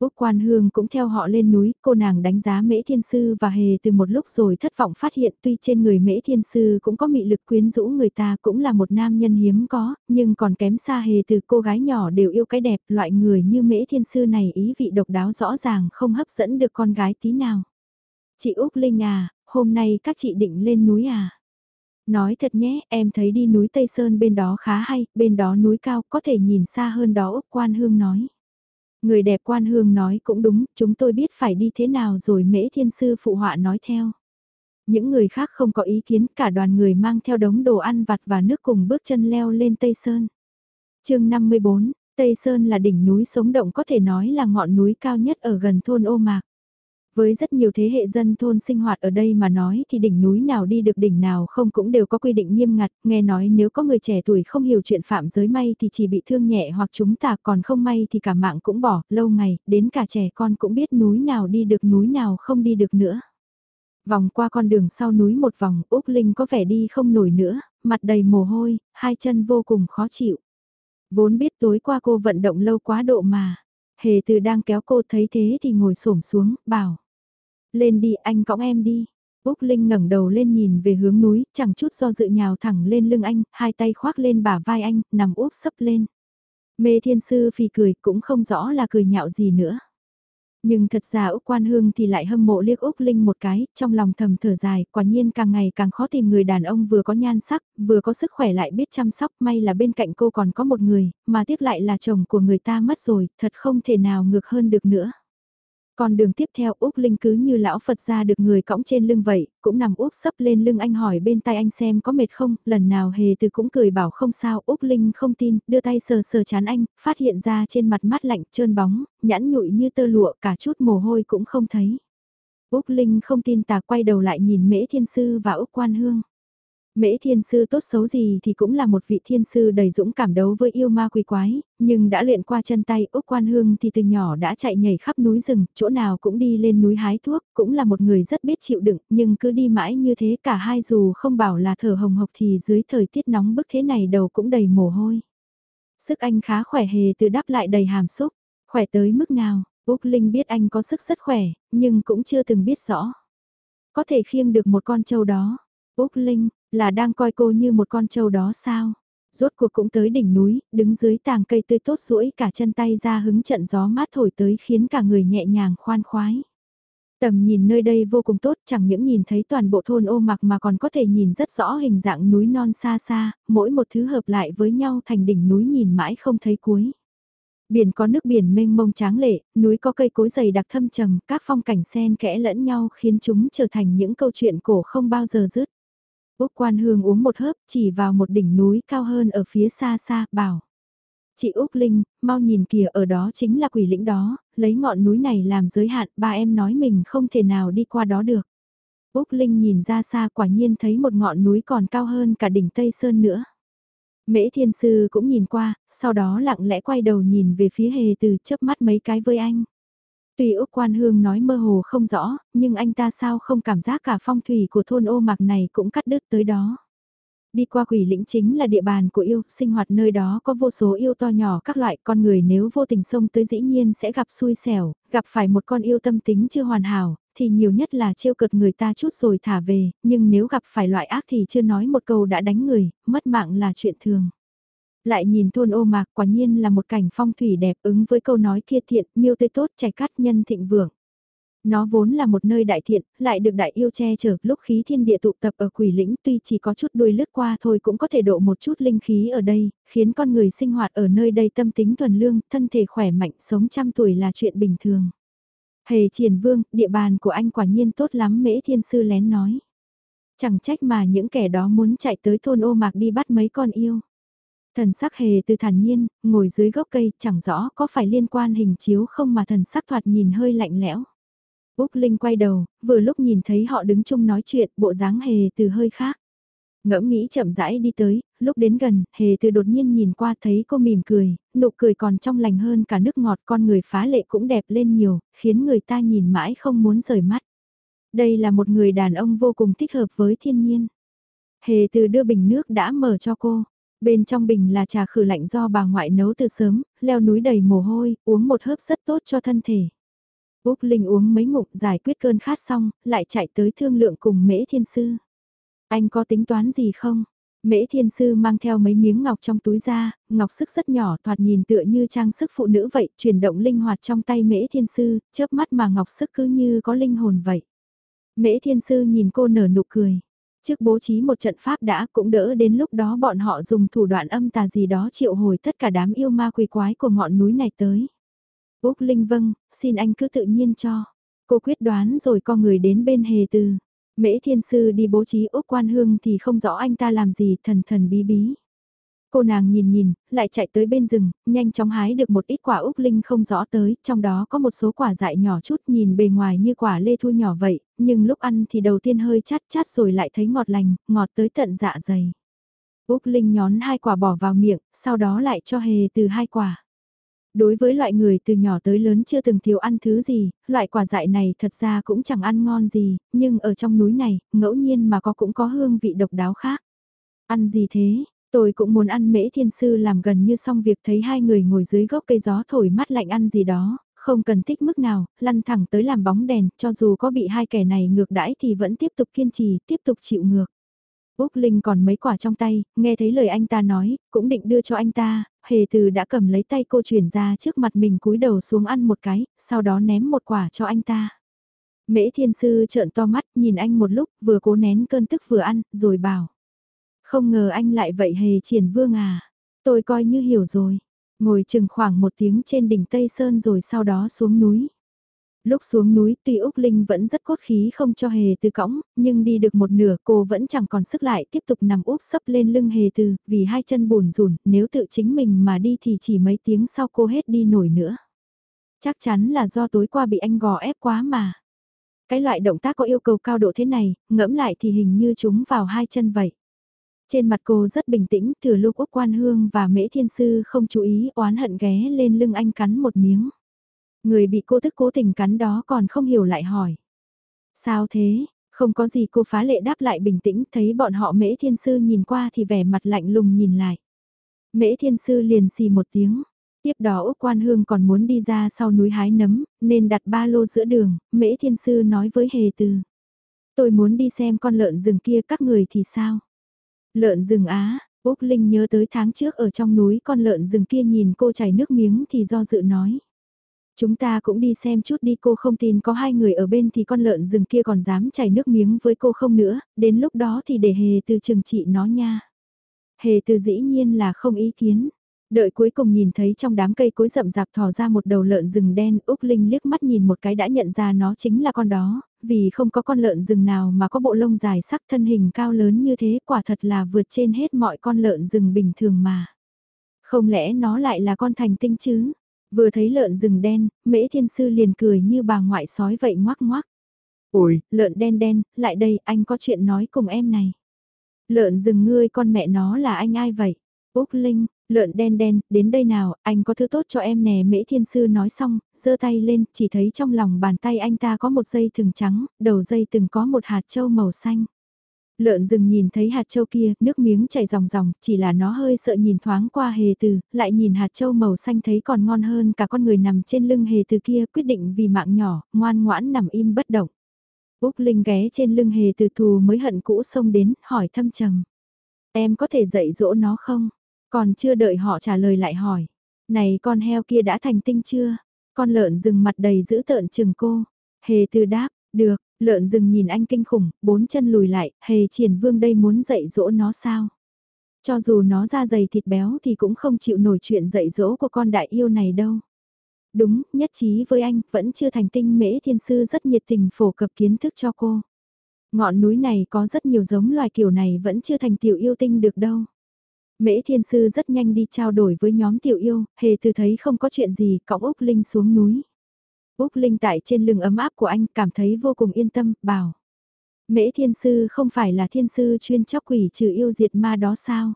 Úc Quan Hương cũng theo họ lên núi, cô nàng đánh giá Mễ Thiên Sư và Hề từ một lúc rồi thất vọng phát hiện tuy trên người Mễ Thiên Sư cũng có mị lực quyến rũ người ta cũng là một nam nhân hiếm có, nhưng còn kém xa Hề từ cô gái nhỏ đều yêu cái đẹp, loại người như Mễ Thiên Sư này ý vị độc đáo rõ ràng không hấp dẫn được con gái tí nào. Chị Úc Linh à, hôm nay các chị định lên núi à? Nói thật nhé, em thấy đi núi Tây Sơn bên đó khá hay, bên đó núi cao có thể nhìn xa hơn đó Úc Quan Hương nói. Người đẹp quan hương nói cũng đúng, chúng tôi biết phải đi thế nào rồi mễ thiên sư phụ họa nói theo. Những người khác không có ý kiến cả đoàn người mang theo đống đồ ăn vặt và nước cùng bước chân leo lên Tây Sơn. chương 54, Tây Sơn là đỉnh núi sống động có thể nói là ngọn núi cao nhất ở gần thôn ô mạc. Với rất nhiều thế hệ dân thôn sinh hoạt ở đây mà nói thì đỉnh núi nào đi được đỉnh nào không cũng đều có quy định nghiêm ngặt, nghe nói nếu có người trẻ tuổi không hiểu chuyện phạm giới may thì chỉ bị thương nhẹ hoặc chúng ta còn không may thì cả mạng cũng bỏ, lâu ngày, đến cả trẻ con cũng biết núi nào đi được núi nào không đi được nữa. Vòng qua con đường sau núi một vòng, Úc Linh có vẻ đi không nổi nữa, mặt đầy mồ hôi, hai chân vô cùng khó chịu. Vốn biết tối qua cô vận động lâu quá độ mà. Hề từ đang kéo cô thấy thế thì ngồi xổm xuống, bảo. Lên đi anh cõng em đi. Úc Linh ngẩng đầu lên nhìn về hướng núi, chẳng chút do dự nhào thẳng lên lưng anh, hai tay khoác lên bả vai anh, nằm úp sấp lên. Mê thiên sư phì cười cũng không rõ là cười nhạo gì nữa. Nhưng thật ra Úc Quan Hương thì lại hâm mộ liếc Úc Linh một cái, trong lòng thầm thở dài, quả nhiên càng ngày càng khó tìm người đàn ông vừa có nhan sắc, vừa có sức khỏe lại biết chăm sóc, may là bên cạnh cô còn có một người, mà tiếc lại là chồng của người ta mất rồi, thật không thể nào ngược hơn được nữa. Còn đường tiếp theo Úc Linh cứ như lão Phật ra được người cõng trên lưng vậy, cũng nằm úp sấp lên lưng anh hỏi bên tay anh xem có mệt không, lần nào hề từ cũng cười bảo không sao, Úc Linh không tin, đưa tay sờ sờ chán anh, phát hiện ra trên mặt mắt lạnh trơn bóng, nhẵn nhụi như tơ lụa cả chút mồ hôi cũng không thấy. Úc Linh không tin tà quay đầu lại nhìn Mễ Thiên Sư và Úc Quan Hương. Mễ thiên sư tốt xấu gì thì cũng là một vị thiên sư đầy dũng cảm đấu với yêu ma quỷ quái, nhưng đã luyện qua chân tay Úc Quan Hương thì từ nhỏ đã chạy nhảy khắp núi rừng, chỗ nào cũng đi lên núi hái thuốc, cũng là một người rất biết chịu đựng, nhưng cứ đi mãi như thế cả hai dù không bảo là thở hồng hộc thì dưới thời tiết nóng bức thế này đầu cũng đầy mồ hôi. Sức anh khá khỏe hề từ đáp lại đầy hàm xúc, khỏe tới mức nào, Úc Linh biết anh có sức rất khỏe, nhưng cũng chưa từng biết rõ. Có thể khiêng được một con trâu đó. Úc Linh, là đang coi cô như một con trâu đó sao? Rốt cuộc cũng tới đỉnh núi, đứng dưới tàng cây tươi tốt rũi cả chân tay ra hứng trận gió mát thổi tới khiến cả người nhẹ nhàng khoan khoái. Tầm nhìn nơi đây vô cùng tốt, chẳng những nhìn thấy toàn bộ thôn ô mặc mà còn có thể nhìn rất rõ hình dạng núi non xa xa, mỗi một thứ hợp lại với nhau thành đỉnh núi nhìn mãi không thấy cuối. Biển có nước biển mênh mông tráng lệ, núi có cây cối dày đặc thâm trầm, các phong cảnh xen kẽ lẫn nhau khiến chúng trở thành những câu chuyện cổ không bao giờ dứt. Úc quan hương uống một hớp, chỉ vào một đỉnh núi cao hơn ở phía xa xa, bảo. Chị Úc Linh, mau nhìn kìa ở đó chính là quỷ lĩnh đó, lấy ngọn núi này làm giới hạn, ba em nói mình không thể nào đi qua đó được. Úc Linh nhìn ra xa quả nhiên thấy một ngọn núi còn cao hơn cả đỉnh Tây Sơn nữa. Mễ thiên sư cũng nhìn qua, sau đó lặng lẽ quay đầu nhìn về phía hề từ chớp mắt mấy cái với anh. Tuy Úc Quan Hương nói mơ hồ không rõ, nhưng anh ta sao không cảm giác cả phong thủy của thôn ô mạc này cũng cắt đứt tới đó. Đi qua quỷ lĩnh chính là địa bàn của yêu, sinh hoạt nơi đó có vô số yêu to nhỏ các loại con người nếu vô tình xông tới dĩ nhiên sẽ gặp xui xẻo, gặp phải một con yêu tâm tính chưa hoàn hảo, thì nhiều nhất là trêu cợt người ta chút rồi thả về, nhưng nếu gặp phải loại ác thì chưa nói một câu đã đánh người, mất mạng là chuyện thường. Lại nhìn thôn ô mạc quả nhiên là một cảnh phong thủy đẹp ứng với câu nói kia thiện, miêu tê tốt, trẻ cắt nhân thịnh vượng. Nó vốn là một nơi đại thiện, lại được đại yêu che chở, lúc khí thiên địa tụ tập ở quỷ lĩnh tuy chỉ có chút đuôi lướt qua thôi cũng có thể độ một chút linh khí ở đây, khiến con người sinh hoạt ở nơi đây tâm tính thuần lương, thân thể khỏe mạnh, sống trăm tuổi là chuyện bình thường. Hề triển vương, địa bàn của anh quả nhiên tốt lắm mễ thiên sư lén nói. Chẳng trách mà những kẻ đó muốn chạy tới thôn ô mạc đi bắt mấy con yêu. Thần sắc hề từ thản nhiên, ngồi dưới gốc cây, chẳng rõ có phải liên quan hình chiếu không mà thần sắc thoạt nhìn hơi lạnh lẽo. Úc Linh quay đầu, vừa lúc nhìn thấy họ đứng chung nói chuyện, bộ dáng hề từ hơi khác. Ngẫm nghĩ chậm rãi đi tới, lúc đến gần, hề từ đột nhiên nhìn qua thấy cô mỉm cười, nụ cười còn trong lành hơn cả nước ngọt con người phá lệ cũng đẹp lên nhiều, khiến người ta nhìn mãi không muốn rời mắt. Đây là một người đàn ông vô cùng thích hợp với thiên nhiên. Hề từ đưa bình nước đã mở cho cô. Bên trong bình là trà khử lạnh do bà ngoại nấu từ sớm, leo núi đầy mồ hôi, uống một hớp rất tốt cho thân thể. Úc Linh uống mấy ngụm giải quyết cơn khát xong, lại chạy tới thương lượng cùng Mễ Thiên Sư. Anh có tính toán gì không? Mễ Thiên Sư mang theo mấy miếng ngọc trong túi ra, ngọc sức rất nhỏ thoạt nhìn tựa như trang sức phụ nữ vậy, chuyển động linh hoạt trong tay Mễ Thiên Sư, chớp mắt mà ngọc sức cứ như có linh hồn vậy. Mễ Thiên Sư nhìn cô nở nụ cười. Trước bố trí một trận pháp đã cũng đỡ đến lúc đó bọn họ dùng thủ đoạn âm tà gì đó triệu hồi tất cả đám yêu ma quỷ quái của ngọn núi này tới. Úc Linh vâng, xin anh cứ tự nhiên cho. Cô quyết đoán rồi co người đến bên hề từ. Mễ thiên sư đi bố trí Úc quan hương thì không rõ anh ta làm gì thần thần bí bí. Cô nàng nhìn nhìn, lại chạy tới bên rừng, nhanh chóng hái được một ít quả Úc Linh không rõ tới, trong đó có một số quả dại nhỏ chút nhìn bề ngoài như quả lê thu nhỏ vậy, nhưng lúc ăn thì đầu tiên hơi chát chát rồi lại thấy ngọt lành, ngọt tới tận dạ dày. Úc Linh nhón hai quả bỏ vào miệng, sau đó lại cho hề từ hai quả. Đối với loại người từ nhỏ tới lớn chưa từng thiếu ăn thứ gì, loại quả dại này thật ra cũng chẳng ăn ngon gì, nhưng ở trong núi này, ngẫu nhiên mà có cũng có hương vị độc đáo khác. Ăn gì thế? Tôi cũng muốn ăn mễ thiên sư làm gần như xong việc thấy hai người ngồi dưới gốc cây gió thổi mắt lạnh ăn gì đó, không cần thích mức nào, lăn thẳng tới làm bóng đèn, cho dù có bị hai kẻ này ngược đãi thì vẫn tiếp tục kiên trì, tiếp tục chịu ngược. Úc Linh còn mấy quả trong tay, nghe thấy lời anh ta nói, cũng định đưa cho anh ta, hề từ đã cầm lấy tay cô chuyển ra trước mặt mình cúi đầu xuống ăn một cái, sau đó ném một quả cho anh ta. Mễ thiên sư trợn to mắt, nhìn anh một lúc, vừa cố nén cơn tức vừa ăn, rồi bảo. Không ngờ anh lại vậy hề triển vương à, tôi coi như hiểu rồi. Ngồi chừng khoảng một tiếng trên đỉnh Tây Sơn rồi sau đó xuống núi. Lúc xuống núi tuy Úc Linh vẫn rất cốt khí không cho hề từ cõng, nhưng đi được một nửa cô vẫn chẳng còn sức lại tiếp tục nằm úp sấp lên lưng hề từ, vì hai chân bùn rùn, nếu tự chính mình mà đi thì chỉ mấy tiếng sau cô hết đi nổi nữa. Chắc chắn là do tối qua bị anh gò ép quá mà. Cái loại động tác có yêu cầu cao độ thế này, ngẫm lại thì hình như chúng vào hai chân vậy. Trên mặt cô rất bình tĩnh, thừa lúc Úc Quan Hương và Mễ Thiên Sư không chú ý oán hận ghé lên lưng anh cắn một miếng. Người bị cô thức cố tình cắn đó còn không hiểu lại hỏi. Sao thế, không có gì cô phá lệ đáp lại bình tĩnh thấy bọn họ Mễ Thiên Sư nhìn qua thì vẻ mặt lạnh lùng nhìn lại. Mễ Thiên Sư liền xì một tiếng. Tiếp đó Úc Quan Hương còn muốn đi ra sau núi hái nấm, nên đặt ba lô giữa đường, Mễ Thiên Sư nói với Hề Từ. Tôi muốn đi xem con lợn rừng kia các người thì sao? Lợn rừng Á, Úc Linh nhớ tới tháng trước ở trong núi con lợn rừng kia nhìn cô chảy nước miếng thì do dự nói. Chúng ta cũng đi xem chút đi cô không tin có hai người ở bên thì con lợn rừng kia còn dám chảy nước miếng với cô không nữa, đến lúc đó thì để hề từ chừng trị nó nha. Hề từ dĩ nhiên là không ý kiến. Đợi cuối cùng nhìn thấy trong đám cây cối rậm rạp thò ra một đầu lợn rừng đen, Úc Linh liếc mắt nhìn một cái đã nhận ra nó chính là con đó, vì không có con lợn rừng nào mà có bộ lông dài sắc thân hình cao lớn như thế quả thật là vượt trên hết mọi con lợn rừng bình thường mà. Không lẽ nó lại là con thành tinh chứ? Vừa thấy lợn rừng đen, mễ thiên sư liền cười như bà ngoại sói vậy ngoác ngoác. Ôi, lợn đen đen, lại đây, anh có chuyện nói cùng em này. Lợn rừng ngươi con mẹ nó là anh ai vậy? Úc Linh, lợn đen đen, đến đây nào, anh có thứ tốt cho em nè mễ thiên sư nói xong, giơ tay lên, chỉ thấy trong lòng bàn tay anh ta có một dây thừng trắng, đầu dây từng có một hạt trâu màu xanh. Lợn rừng nhìn thấy hạt châu kia, nước miếng chảy ròng ròng, chỉ là nó hơi sợ nhìn thoáng qua hề từ, lại nhìn hạt châu màu xanh thấy còn ngon hơn cả con người nằm trên lưng hề từ kia quyết định vì mạng nhỏ, ngoan ngoãn nằm im bất động. Úc Linh ghé trên lưng hề từ thù mới hận cũ xông đến, hỏi thâm trầm. Em có thể dạy dỗ nó không? Còn chưa đợi họ trả lời lại hỏi. Này con heo kia đã thành tinh chưa? Con lợn rừng mặt đầy giữ tợn chừng cô. Hề từ đáp, được, lợn rừng nhìn anh kinh khủng, bốn chân lùi lại, hề triển vương đây muốn dạy dỗ nó sao? Cho dù nó ra dày thịt béo thì cũng không chịu nổi chuyện dạy dỗ của con đại yêu này đâu. Đúng, nhất trí với anh, vẫn chưa thành tinh mễ thiên sư rất nhiệt tình phổ cập kiến thức cho cô. Ngọn núi này có rất nhiều giống loài kiểu này vẫn chưa thành tiểu yêu tinh được đâu. Mễ thiên sư rất nhanh đi trao đổi với nhóm tiểu yêu, hề từ thấy không có chuyện gì, cõng Úc Linh xuống núi. Úc Linh tại trên lưng ấm áp của anh cảm thấy vô cùng yên tâm, bảo. Mễ thiên sư không phải là thiên sư chuyên chóc quỷ trừ yêu diệt ma đó sao?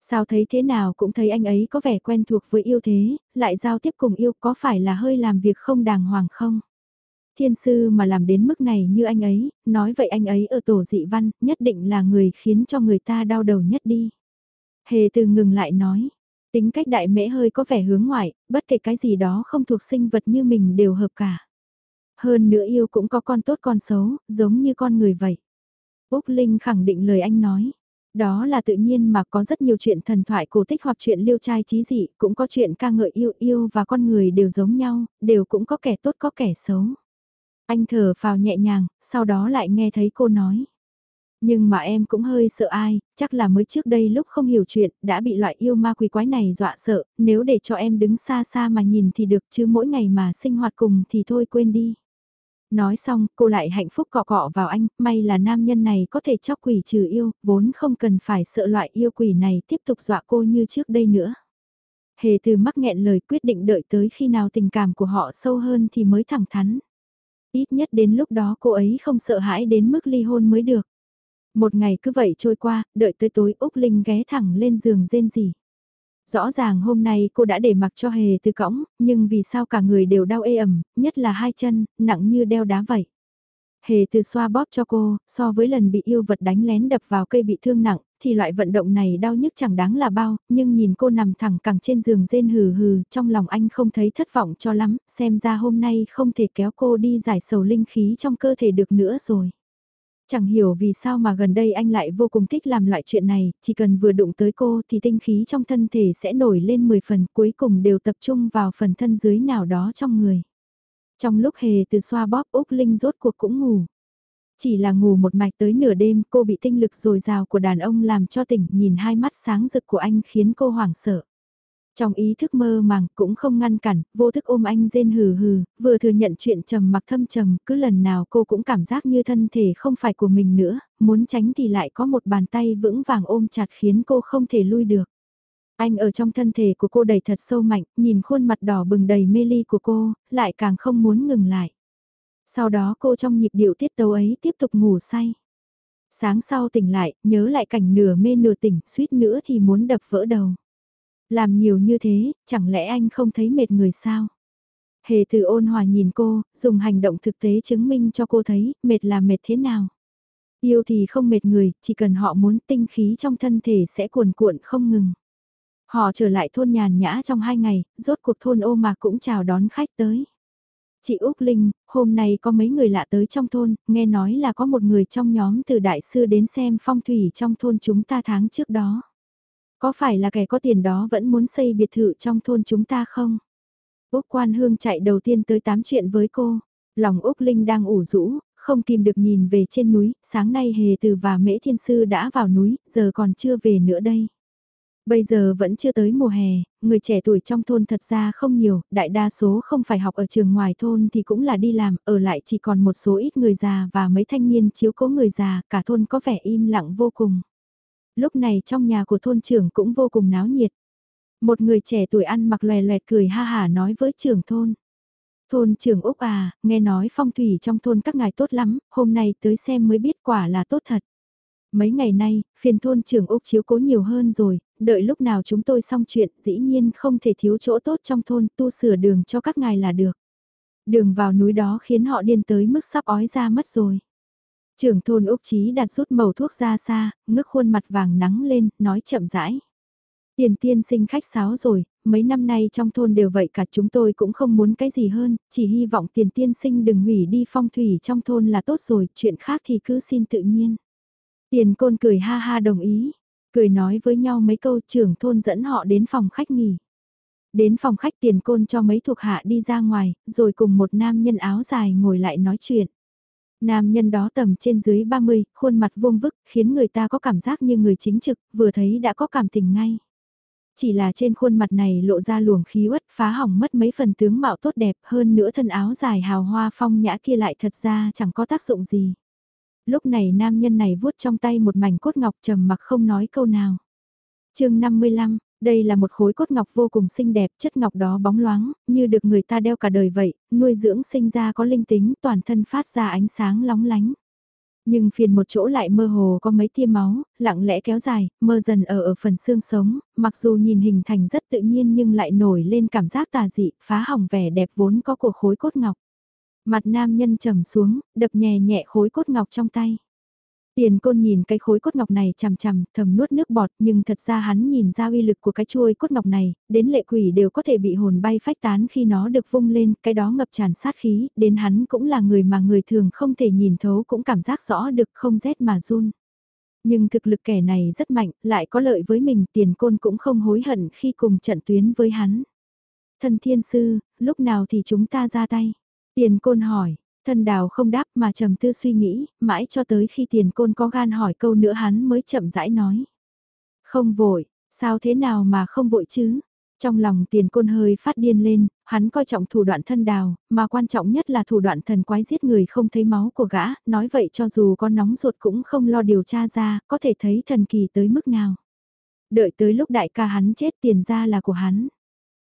Sao thấy thế nào cũng thấy anh ấy có vẻ quen thuộc với yêu thế, lại giao tiếp cùng yêu có phải là hơi làm việc không đàng hoàng không? Thiên sư mà làm đến mức này như anh ấy, nói vậy anh ấy ở tổ dị văn, nhất định là người khiến cho người ta đau đầu nhất đi. Hề từ ngừng lại nói, tính cách đại mễ hơi có vẻ hướng ngoại, bất kể cái gì đó không thuộc sinh vật như mình đều hợp cả. Hơn nữa yêu cũng có con tốt con xấu, giống như con người vậy. Úc Linh khẳng định lời anh nói. Đó là tự nhiên mà có rất nhiều chuyện thần thoại cổ tích hoặc chuyện liêu trai trí dị, cũng có chuyện ca ngợi yêu yêu và con người đều giống nhau, đều cũng có kẻ tốt có kẻ xấu. Anh thở phào nhẹ nhàng, sau đó lại nghe thấy cô nói. Nhưng mà em cũng hơi sợ ai, chắc là mới trước đây lúc không hiểu chuyện, đã bị loại yêu ma quỷ quái này dọa sợ, nếu để cho em đứng xa xa mà nhìn thì được chứ mỗi ngày mà sinh hoạt cùng thì thôi quên đi. Nói xong, cô lại hạnh phúc cọ cọ vào anh, may là nam nhân này có thể chóc quỷ trừ yêu, vốn không cần phải sợ loại yêu quỷ này tiếp tục dọa cô như trước đây nữa. Hề từ mắc nghẹn lời quyết định đợi tới khi nào tình cảm của họ sâu hơn thì mới thẳng thắn. Ít nhất đến lúc đó cô ấy không sợ hãi đến mức ly hôn mới được. Một ngày cứ vậy trôi qua, đợi tới tối Úc Linh ghé thẳng lên giường rên rỉ. Rõ ràng hôm nay cô đã để mặc cho hề từ cõng, nhưng vì sao cả người đều đau ê ẩm, nhất là hai chân, nặng như đeo đá vậy. Hề từ xoa bóp cho cô, so với lần bị yêu vật đánh lén đập vào cây bị thương nặng, thì loại vận động này đau nhức chẳng đáng là bao, nhưng nhìn cô nằm thẳng cẳng trên giường rên hừ hừ, trong lòng anh không thấy thất vọng cho lắm, xem ra hôm nay không thể kéo cô đi giải sầu linh khí trong cơ thể được nữa rồi. Chẳng hiểu vì sao mà gần đây anh lại vô cùng thích làm loại chuyện này, chỉ cần vừa đụng tới cô thì tinh khí trong thân thể sẽ nổi lên 10 phần cuối cùng đều tập trung vào phần thân dưới nào đó trong người. Trong lúc hề từ xoa bóp Úc Linh rốt cuộc cũng ngủ. Chỉ là ngủ một mạch tới nửa đêm cô bị tinh lực dồi dào của đàn ông làm cho tỉnh nhìn hai mắt sáng rực của anh khiến cô hoảng sợ. Trong ý thức mơ màng cũng không ngăn cản, vô thức ôm anh rên hừ hừ, vừa thừa nhận chuyện trầm mặc thâm trầm, cứ lần nào cô cũng cảm giác như thân thể không phải của mình nữa, muốn tránh thì lại có một bàn tay vững vàng ôm chặt khiến cô không thể lui được. Anh ở trong thân thể của cô đầy thật sâu mạnh, nhìn khuôn mặt đỏ bừng đầy mê ly của cô, lại càng không muốn ngừng lại. Sau đó cô trong nhịp điệu tiết tấu ấy tiếp tục ngủ say. Sáng sau tỉnh lại, nhớ lại cảnh nửa mê nửa tỉnh, suýt nữa thì muốn đập vỡ đầu. Làm nhiều như thế, chẳng lẽ anh không thấy mệt người sao? Hề từ ôn hòa nhìn cô, dùng hành động thực tế chứng minh cho cô thấy, mệt là mệt thế nào. Yêu thì không mệt người, chỉ cần họ muốn tinh khí trong thân thể sẽ cuồn cuộn không ngừng. Họ trở lại thôn nhàn nhã trong hai ngày, rốt cuộc thôn ô mà cũng chào đón khách tới. Chị Úc Linh, hôm nay có mấy người lạ tới trong thôn, nghe nói là có một người trong nhóm từ đại sư đến xem phong thủy trong thôn chúng ta tháng trước đó. Có phải là kẻ có tiền đó vẫn muốn xây biệt thự trong thôn chúng ta không? Úc Quan Hương chạy đầu tiên tới tám chuyện với cô. Lòng Úc Linh đang ủ rũ, không kìm được nhìn về trên núi, sáng nay Hề Từ và Mễ Thiên Sư đã vào núi, giờ còn chưa về nữa đây. Bây giờ vẫn chưa tới mùa hè, người trẻ tuổi trong thôn thật ra không nhiều, đại đa số không phải học ở trường ngoài thôn thì cũng là đi làm, ở lại chỉ còn một số ít người già và mấy thanh niên chiếu cố người già, cả thôn có vẻ im lặng vô cùng. Lúc này trong nhà của thôn trưởng cũng vô cùng náo nhiệt. Một người trẻ tuổi ăn mặc lòe loẹt cười ha hả nói với trưởng thôn. Thôn trưởng Úc à, nghe nói phong thủy trong thôn các ngài tốt lắm, hôm nay tới xem mới biết quả là tốt thật. Mấy ngày nay, phiền thôn trưởng Úc chiếu cố nhiều hơn rồi, đợi lúc nào chúng tôi xong chuyện dĩ nhiên không thể thiếu chỗ tốt trong thôn tu sửa đường cho các ngài là được. Đường vào núi đó khiến họ điên tới mức sắp ói ra mất rồi. Trưởng thôn Úc Chí đặt rút màu thuốc ra xa, ngước khuôn mặt vàng nắng lên, nói chậm rãi. Tiền tiên sinh khách sáo rồi, mấy năm nay trong thôn đều vậy cả chúng tôi cũng không muốn cái gì hơn, chỉ hy vọng tiền tiên sinh đừng hủy đi phong thủy trong thôn là tốt rồi, chuyện khác thì cứ xin tự nhiên. Tiền côn cười ha ha đồng ý, cười nói với nhau mấy câu trưởng thôn dẫn họ đến phòng khách nghỉ. Đến phòng khách tiền côn cho mấy thuộc hạ đi ra ngoài, rồi cùng một nam nhân áo dài ngồi lại nói chuyện. Nam nhân đó tầm trên dưới 30, khuôn mặt vuông vức, khiến người ta có cảm giác như người chính trực, vừa thấy đã có cảm tình ngay. Chỉ là trên khuôn mặt này lộ ra luồng khí uất phá hỏng mất mấy phần tướng mạo tốt đẹp hơn nữa thân áo dài hào hoa phong nhã kia lại thật ra chẳng có tác dụng gì. Lúc này nam nhân này vuốt trong tay một mảnh cốt ngọc trầm mặc không nói câu nào. chương 55, đây là một khối cốt ngọc vô cùng xinh đẹp, chất ngọc đó bóng loáng, như được người ta đeo cả đời vậy, nuôi dưỡng sinh ra có linh tính, toàn thân phát ra ánh sáng lóng lánh. Nhưng phiền một chỗ lại mơ hồ có mấy tia máu, lặng lẽ kéo dài, mơ dần ở ở phần xương sống, mặc dù nhìn hình thành rất tự nhiên nhưng lại nổi lên cảm giác tà dị, phá hỏng vẻ đẹp vốn có của khối cốt ngọc. Mặt nam nhân trầm xuống, đập nhẹ nhẹ khối cốt ngọc trong tay. Tiền côn nhìn cái khối cốt ngọc này chằm chằm, thầm nuốt nước bọt, nhưng thật ra hắn nhìn ra uy lực của cái chuôi cốt ngọc này, đến lệ quỷ đều có thể bị hồn bay phách tán khi nó được vung lên, cái đó ngập tràn sát khí, đến hắn cũng là người mà người thường không thể nhìn thấu cũng cảm giác rõ được không rét mà run. Nhưng thực lực kẻ này rất mạnh, lại có lợi với mình, tiền côn cũng không hối hận khi cùng trận tuyến với hắn. Thân thiên sư, lúc nào thì chúng ta ra tay? Tiền côn hỏi, Thân đào không đáp mà trầm tư suy nghĩ, mãi cho tới khi tiền côn có gan hỏi câu nữa hắn mới chậm rãi nói. Không vội, sao thế nào mà không vội chứ? Trong lòng tiền côn hơi phát điên lên, hắn coi trọng thủ đoạn thân đào, mà quan trọng nhất là thủ đoạn thần quái giết người không thấy máu của gã, nói vậy cho dù có nóng ruột cũng không lo điều tra ra, có thể thấy thần kỳ tới mức nào. Đợi tới lúc đại ca hắn chết tiền ra là của hắn.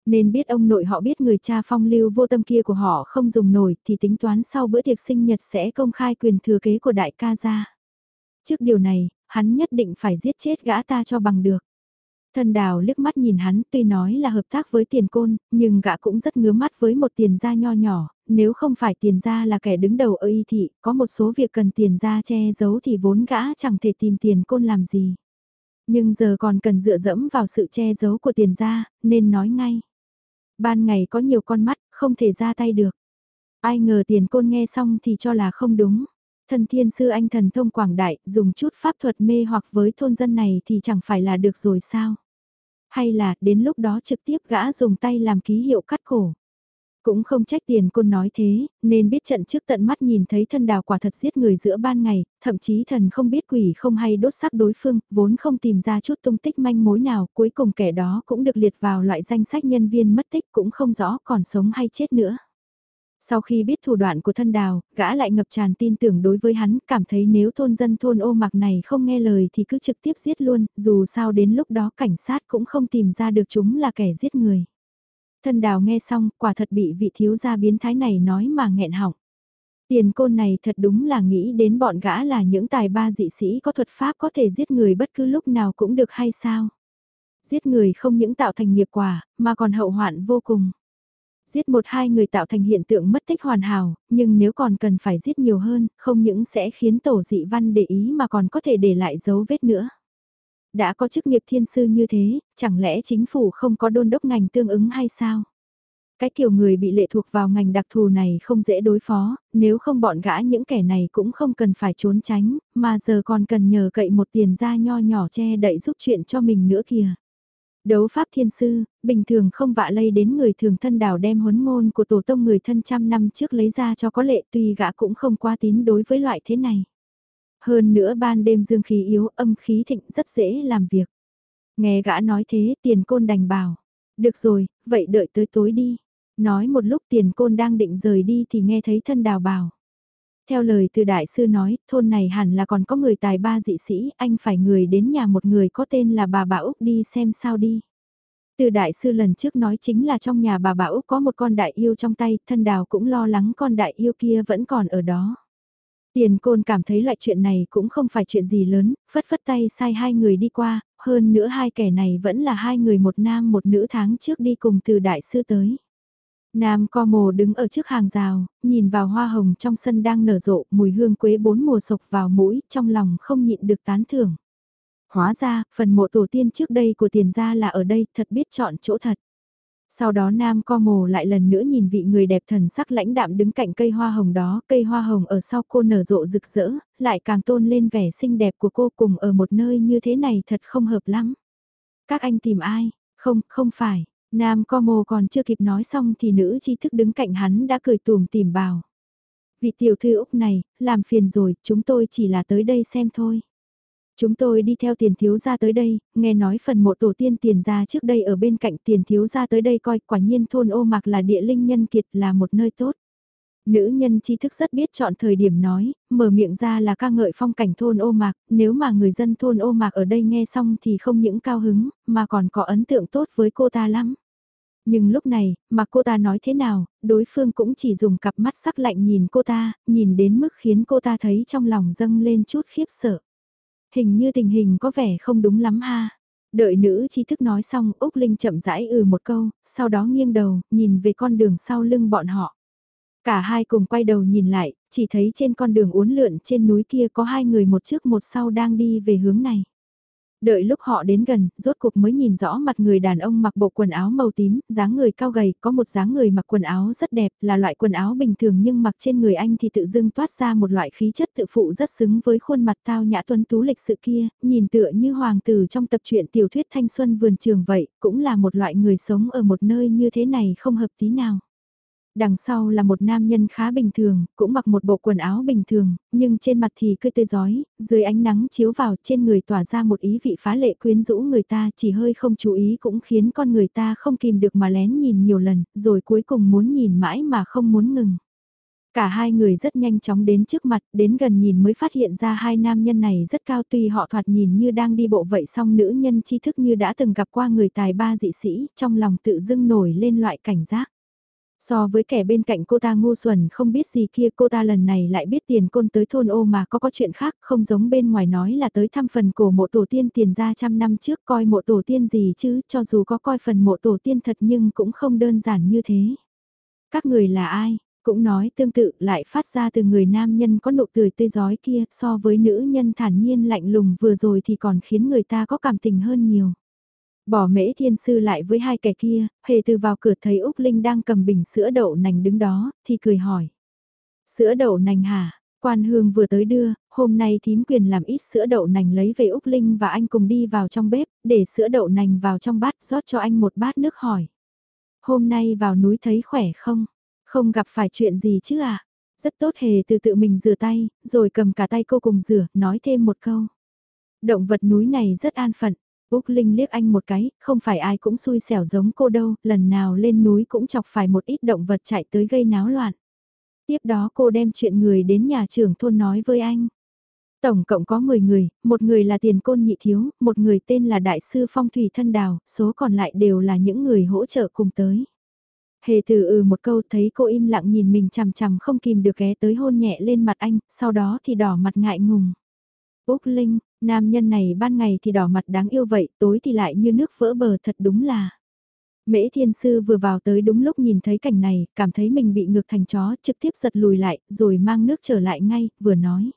Nên biết ông nội họ biết người cha phong lưu vô tâm kia của họ không dùng nổi thì tính toán sau bữa tiệc sinh nhật sẽ công khai quyền thừa kế của đại ca ra. Trước điều này, hắn nhất định phải giết chết gã ta cho bằng được. Thần đào liếc mắt nhìn hắn tuy nói là hợp tác với tiền côn, nhưng gã cũng rất ngứa mắt với một tiền gia nho nhỏ, nếu không phải tiền gia là kẻ đứng đầu ở y thị, có một số việc cần tiền gia che giấu thì vốn gã chẳng thể tìm tiền côn làm gì. Nhưng giờ còn cần dựa dẫm vào sự che giấu của tiền gia, nên nói ngay. Ban ngày có nhiều con mắt, không thể ra tay được. Ai ngờ tiền côn nghe xong thì cho là không đúng. Thần thiên sư anh thần thông quảng đại, dùng chút pháp thuật mê hoặc với thôn dân này thì chẳng phải là được rồi sao? Hay là, đến lúc đó trực tiếp gã dùng tay làm ký hiệu cắt cổ. Cũng không trách tiền côn nói thế, nên biết trận trước tận mắt nhìn thấy thân đào quả thật giết người giữa ban ngày, thậm chí thần không biết quỷ không hay đốt xác đối phương, vốn không tìm ra chút tung tích manh mối nào, cuối cùng kẻ đó cũng được liệt vào loại danh sách nhân viên mất tích cũng không rõ còn sống hay chết nữa. Sau khi biết thủ đoạn của thân đào, gã lại ngập tràn tin tưởng đối với hắn, cảm thấy nếu thôn dân thôn ô mặc này không nghe lời thì cứ trực tiếp giết luôn, dù sao đến lúc đó cảnh sát cũng không tìm ra được chúng là kẻ giết người. Thân đào nghe xong, quả thật bị vị thiếu gia biến thái này nói mà nghẹn họng. Tiền côn này thật đúng là nghĩ đến bọn gã là những tài ba dị sĩ có thuật pháp có thể giết người bất cứ lúc nào cũng được hay sao. Giết người không những tạo thành nghiệp quả, mà còn hậu hoạn vô cùng. Giết một hai người tạo thành hiện tượng mất tích hoàn hảo, nhưng nếu còn cần phải giết nhiều hơn, không những sẽ khiến tổ dị văn để ý mà còn có thể để lại dấu vết nữa. Đã có chức nghiệp thiên sư như thế, chẳng lẽ chính phủ không có đôn đốc ngành tương ứng hay sao? Cái kiểu người bị lệ thuộc vào ngành đặc thù này không dễ đối phó, nếu không bọn gã những kẻ này cũng không cần phải trốn tránh, mà giờ còn cần nhờ cậy một tiền ra nho nhỏ che đậy giúp chuyện cho mình nữa kìa. Đấu pháp thiên sư, bình thường không vạ lây đến người thường thân đảo đem huấn ngôn của tổ tông người thân trăm năm trước lấy ra cho có lệ tuy gã cũng không qua tín đối với loại thế này. Hơn nữa ban đêm dương khí yếu âm khí thịnh rất dễ làm việc. Nghe gã nói thế tiền côn đành bảo. Được rồi, vậy đợi tới tối đi. Nói một lúc tiền côn đang định rời đi thì nghe thấy thân đào bảo. Theo lời từ đại sư nói, thôn này hẳn là còn có người tài ba dị sĩ, anh phải người đến nhà một người có tên là bà bà Úc đi xem sao đi. Từ đại sư lần trước nói chính là trong nhà bà bà Úc có một con đại yêu trong tay, thân đào cũng lo lắng con đại yêu kia vẫn còn ở đó. Tiền côn cảm thấy loại chuyện này cũng không phải chuyện gì lớn, phất phất tay sai hai người đi qua, hơn nữa hai kẻ này vẫn là hai người một nam một nữ tháng trước đi cùng từ đại sư tới. Nam co mồ đứng ở trước hàng rào, nhìn vào hoa hồng trong sân đang nở rộ, mùi hương quế bốn mùa sộc vào mũi, trong lòng không nhịn được tán thưởng. Hóa ra, phần mộ tổ tiên trước đây của tiền gia là ở đây, thật biết chọn chỗ thật. Sau đó Nam co mồ lại lần nữa nhìn vị người đẹp thần sắc lãnh đạm đứng cạnh cây hoa hồng đó, cây hoa hồng ở sau cô nở rộ rực rỡ, lại càng tôn lên vẻ xinh đẹp của cô cùng ở một nơi như thế này thật không hợp lắm. Các anh tìm ai? Không, không phải, Nam co mồ còn chưa kịp nói xong thì nữ tri thức đứng cạnh hắn đã cười tùm tìm bảo. Vị tiểu thư Úc này, làm phiền rồi, chúng tôi chỉ là tới đây xem thôi. Chúng tôi đi theo tiền thiếu gia tới đây, nghe nói phần mộ tổ tiên tiền gia trước đây ở bên cạnh tiền thiếu gia tới đây coi quả nhiên thôn ô mạc là địa linh nhân kiệt là một nơi tốt. Nữ nhân tri thức rất biết chọn thời điểm nói, mở miệng ra là ca ngợi phong cảnh thôn ô mạc, nếu mà người dân thôn ô mạc ở đây nghe xong thì không những cao hứng, mà còn có ấn tượng tốt với cô ta lắm. Nhưng lúc này, mà cô ta nói thế nào, đối phương cũng chỉ dùng cặp mắt sắc lạnh nhìn cô ta, nhìn đến mức khiến cô ta thấy trong lòng dâng lên chút khiếp sợ. Hình như tình hình có vẻ không đúng lắm ha. Đợi nữ trí thức nói xong, Úc Linh chậm rãi ừ một câu, sau đó nghiêng đầu, nhìn về con đường sau lưng bọn họ. Cả hai cùng quay đầu nhìn lại, chỉ thấy trên con đường uốn lượn trên núi kia có hai người một trước một sau đang đi về hướng này. Đợi lúc họ đến gần, rốt cuộc mới nhìn rõ mặt người đàn ông mặc bộ quần áo màu tím, dáng người cao gầy, có một dáng người mặc quần áo rất đẹp, là loại quần áo bình thường nhưng mặc trên người anh thì tự dưng toát ra một loại khí chất tự phụ rất xứng với khuôn mặt tao nhã tuấn tú lịch sự kia, nhìn tựa như hoàng tử trong tập truyện tiểu thuyết thanh xuân vườn trường vậy, cũng là một loại người sống ở một nơi như thế này không hợp tí nào. Đằng sau là một nam nhân khá bình thường, cũng mặc một bộ quần áo bình thường, nhưng trên mặt thì cười tươi giói, dưới ánh nắng chiếu vào trên người tỏa ra một ý vị phá lệ quyến rũ người ta chỉ hơi không chú ý cũng khiến con người ta không kìm được mà lén nhìn nhiều lần, rồi cuối cùng muốn nhìn mãi mà không muốn ngừng. Cả hai người rất nhanh chóng đến trước mặt, đến gần nhìn mới phát hiện ra hai nam nhân này rất cao tuy họ thoạt nhìn như đang đi bộ vậy song nữ nhân tri thức như đã từng gặp qua người tài ba dị sĩ, trong lòng tự dưng nổi lên loại cảnh giác. So với kẻ bên cạnh cô ta ngu xuẩn không biết gì kia, cô ta lần này lại biết tiền côn tới thôn ô mà có có chuyện khác, không giống bên ngoài nói là tới thăm phần cổ mộ tổ tiên tiền ra trăm năm trước, coi mộ tổ tiên gì chứ, cho dù có coi phần mộ tổ tiên thật nhưng cũng không đơn giản như thế. Các người là ai? Cũng nói tương tự, lại phát ra từ người nam nhân có nụ cười tươi giói kia, so với nữ nhân thản nhiên lạnh lùng vừa rồi thì còn khiến người ta có cảm tình hơn nhiều. Bỏ mễ thiên sư lại với hai kẻ kia, hề từ vào cửa thấy Úc Linh đang cầm bình sữa đậu nành đứng đó, thì cười hỏi. Sữa đậu nành hả? Quan hương vừa tới đưa, hôm nay thím quyền làm ít sữa đậu nành lấy về Úc Linh và anh cùng đi vào trong bếp, để sữa đậu nành vào trong bát rót cho anh một bát nước hỏi. Hôm nay vào núi thấy khỏe không? Không gặp phải chuyện gì chứ à? Rất tốt hề từ tự mình rửa tay, rồi cầm cả tay cô cùng rửa, nói thêm một câu. Động vật núi này rất an phận, Úc Linh liếc anh một cái, không phải ai cũng xui xẻo giống cô đâu, lần nào lên núi cũng chọc phải một ít động vật chạy tới gây náo loạn. Tiếp đó cô đem chuyện người đến nhà trưởng thôn nói với anh. Tổng cộng có 10 người, một người là tiền côn nhị thiếu, một người tên là đại sư phong thủy thân đào, số còn lại đều là những người hỗ trợ cùng tới. Hề từ ừ một câu thấy cô im lặng nhìn mình chằm chằm không kìm được ghé tới hôn nhẹ lên mặt anh, sau đó thì đỏ mặt ngại ngùng. Úc Linh, nam nhân này ban ngày thì đỏ mặt đáng yêu vậy, tối thì lại như nước vỡ bờ thật đúng là. Mễ thiên sư vừa vào tới đúng lúc nhìn thấy cảnh này, cảm thấy mình bị ngược thành chó, trực tiếp giật lùi lại, rồi mang nước trở lại ngay, vừa nói.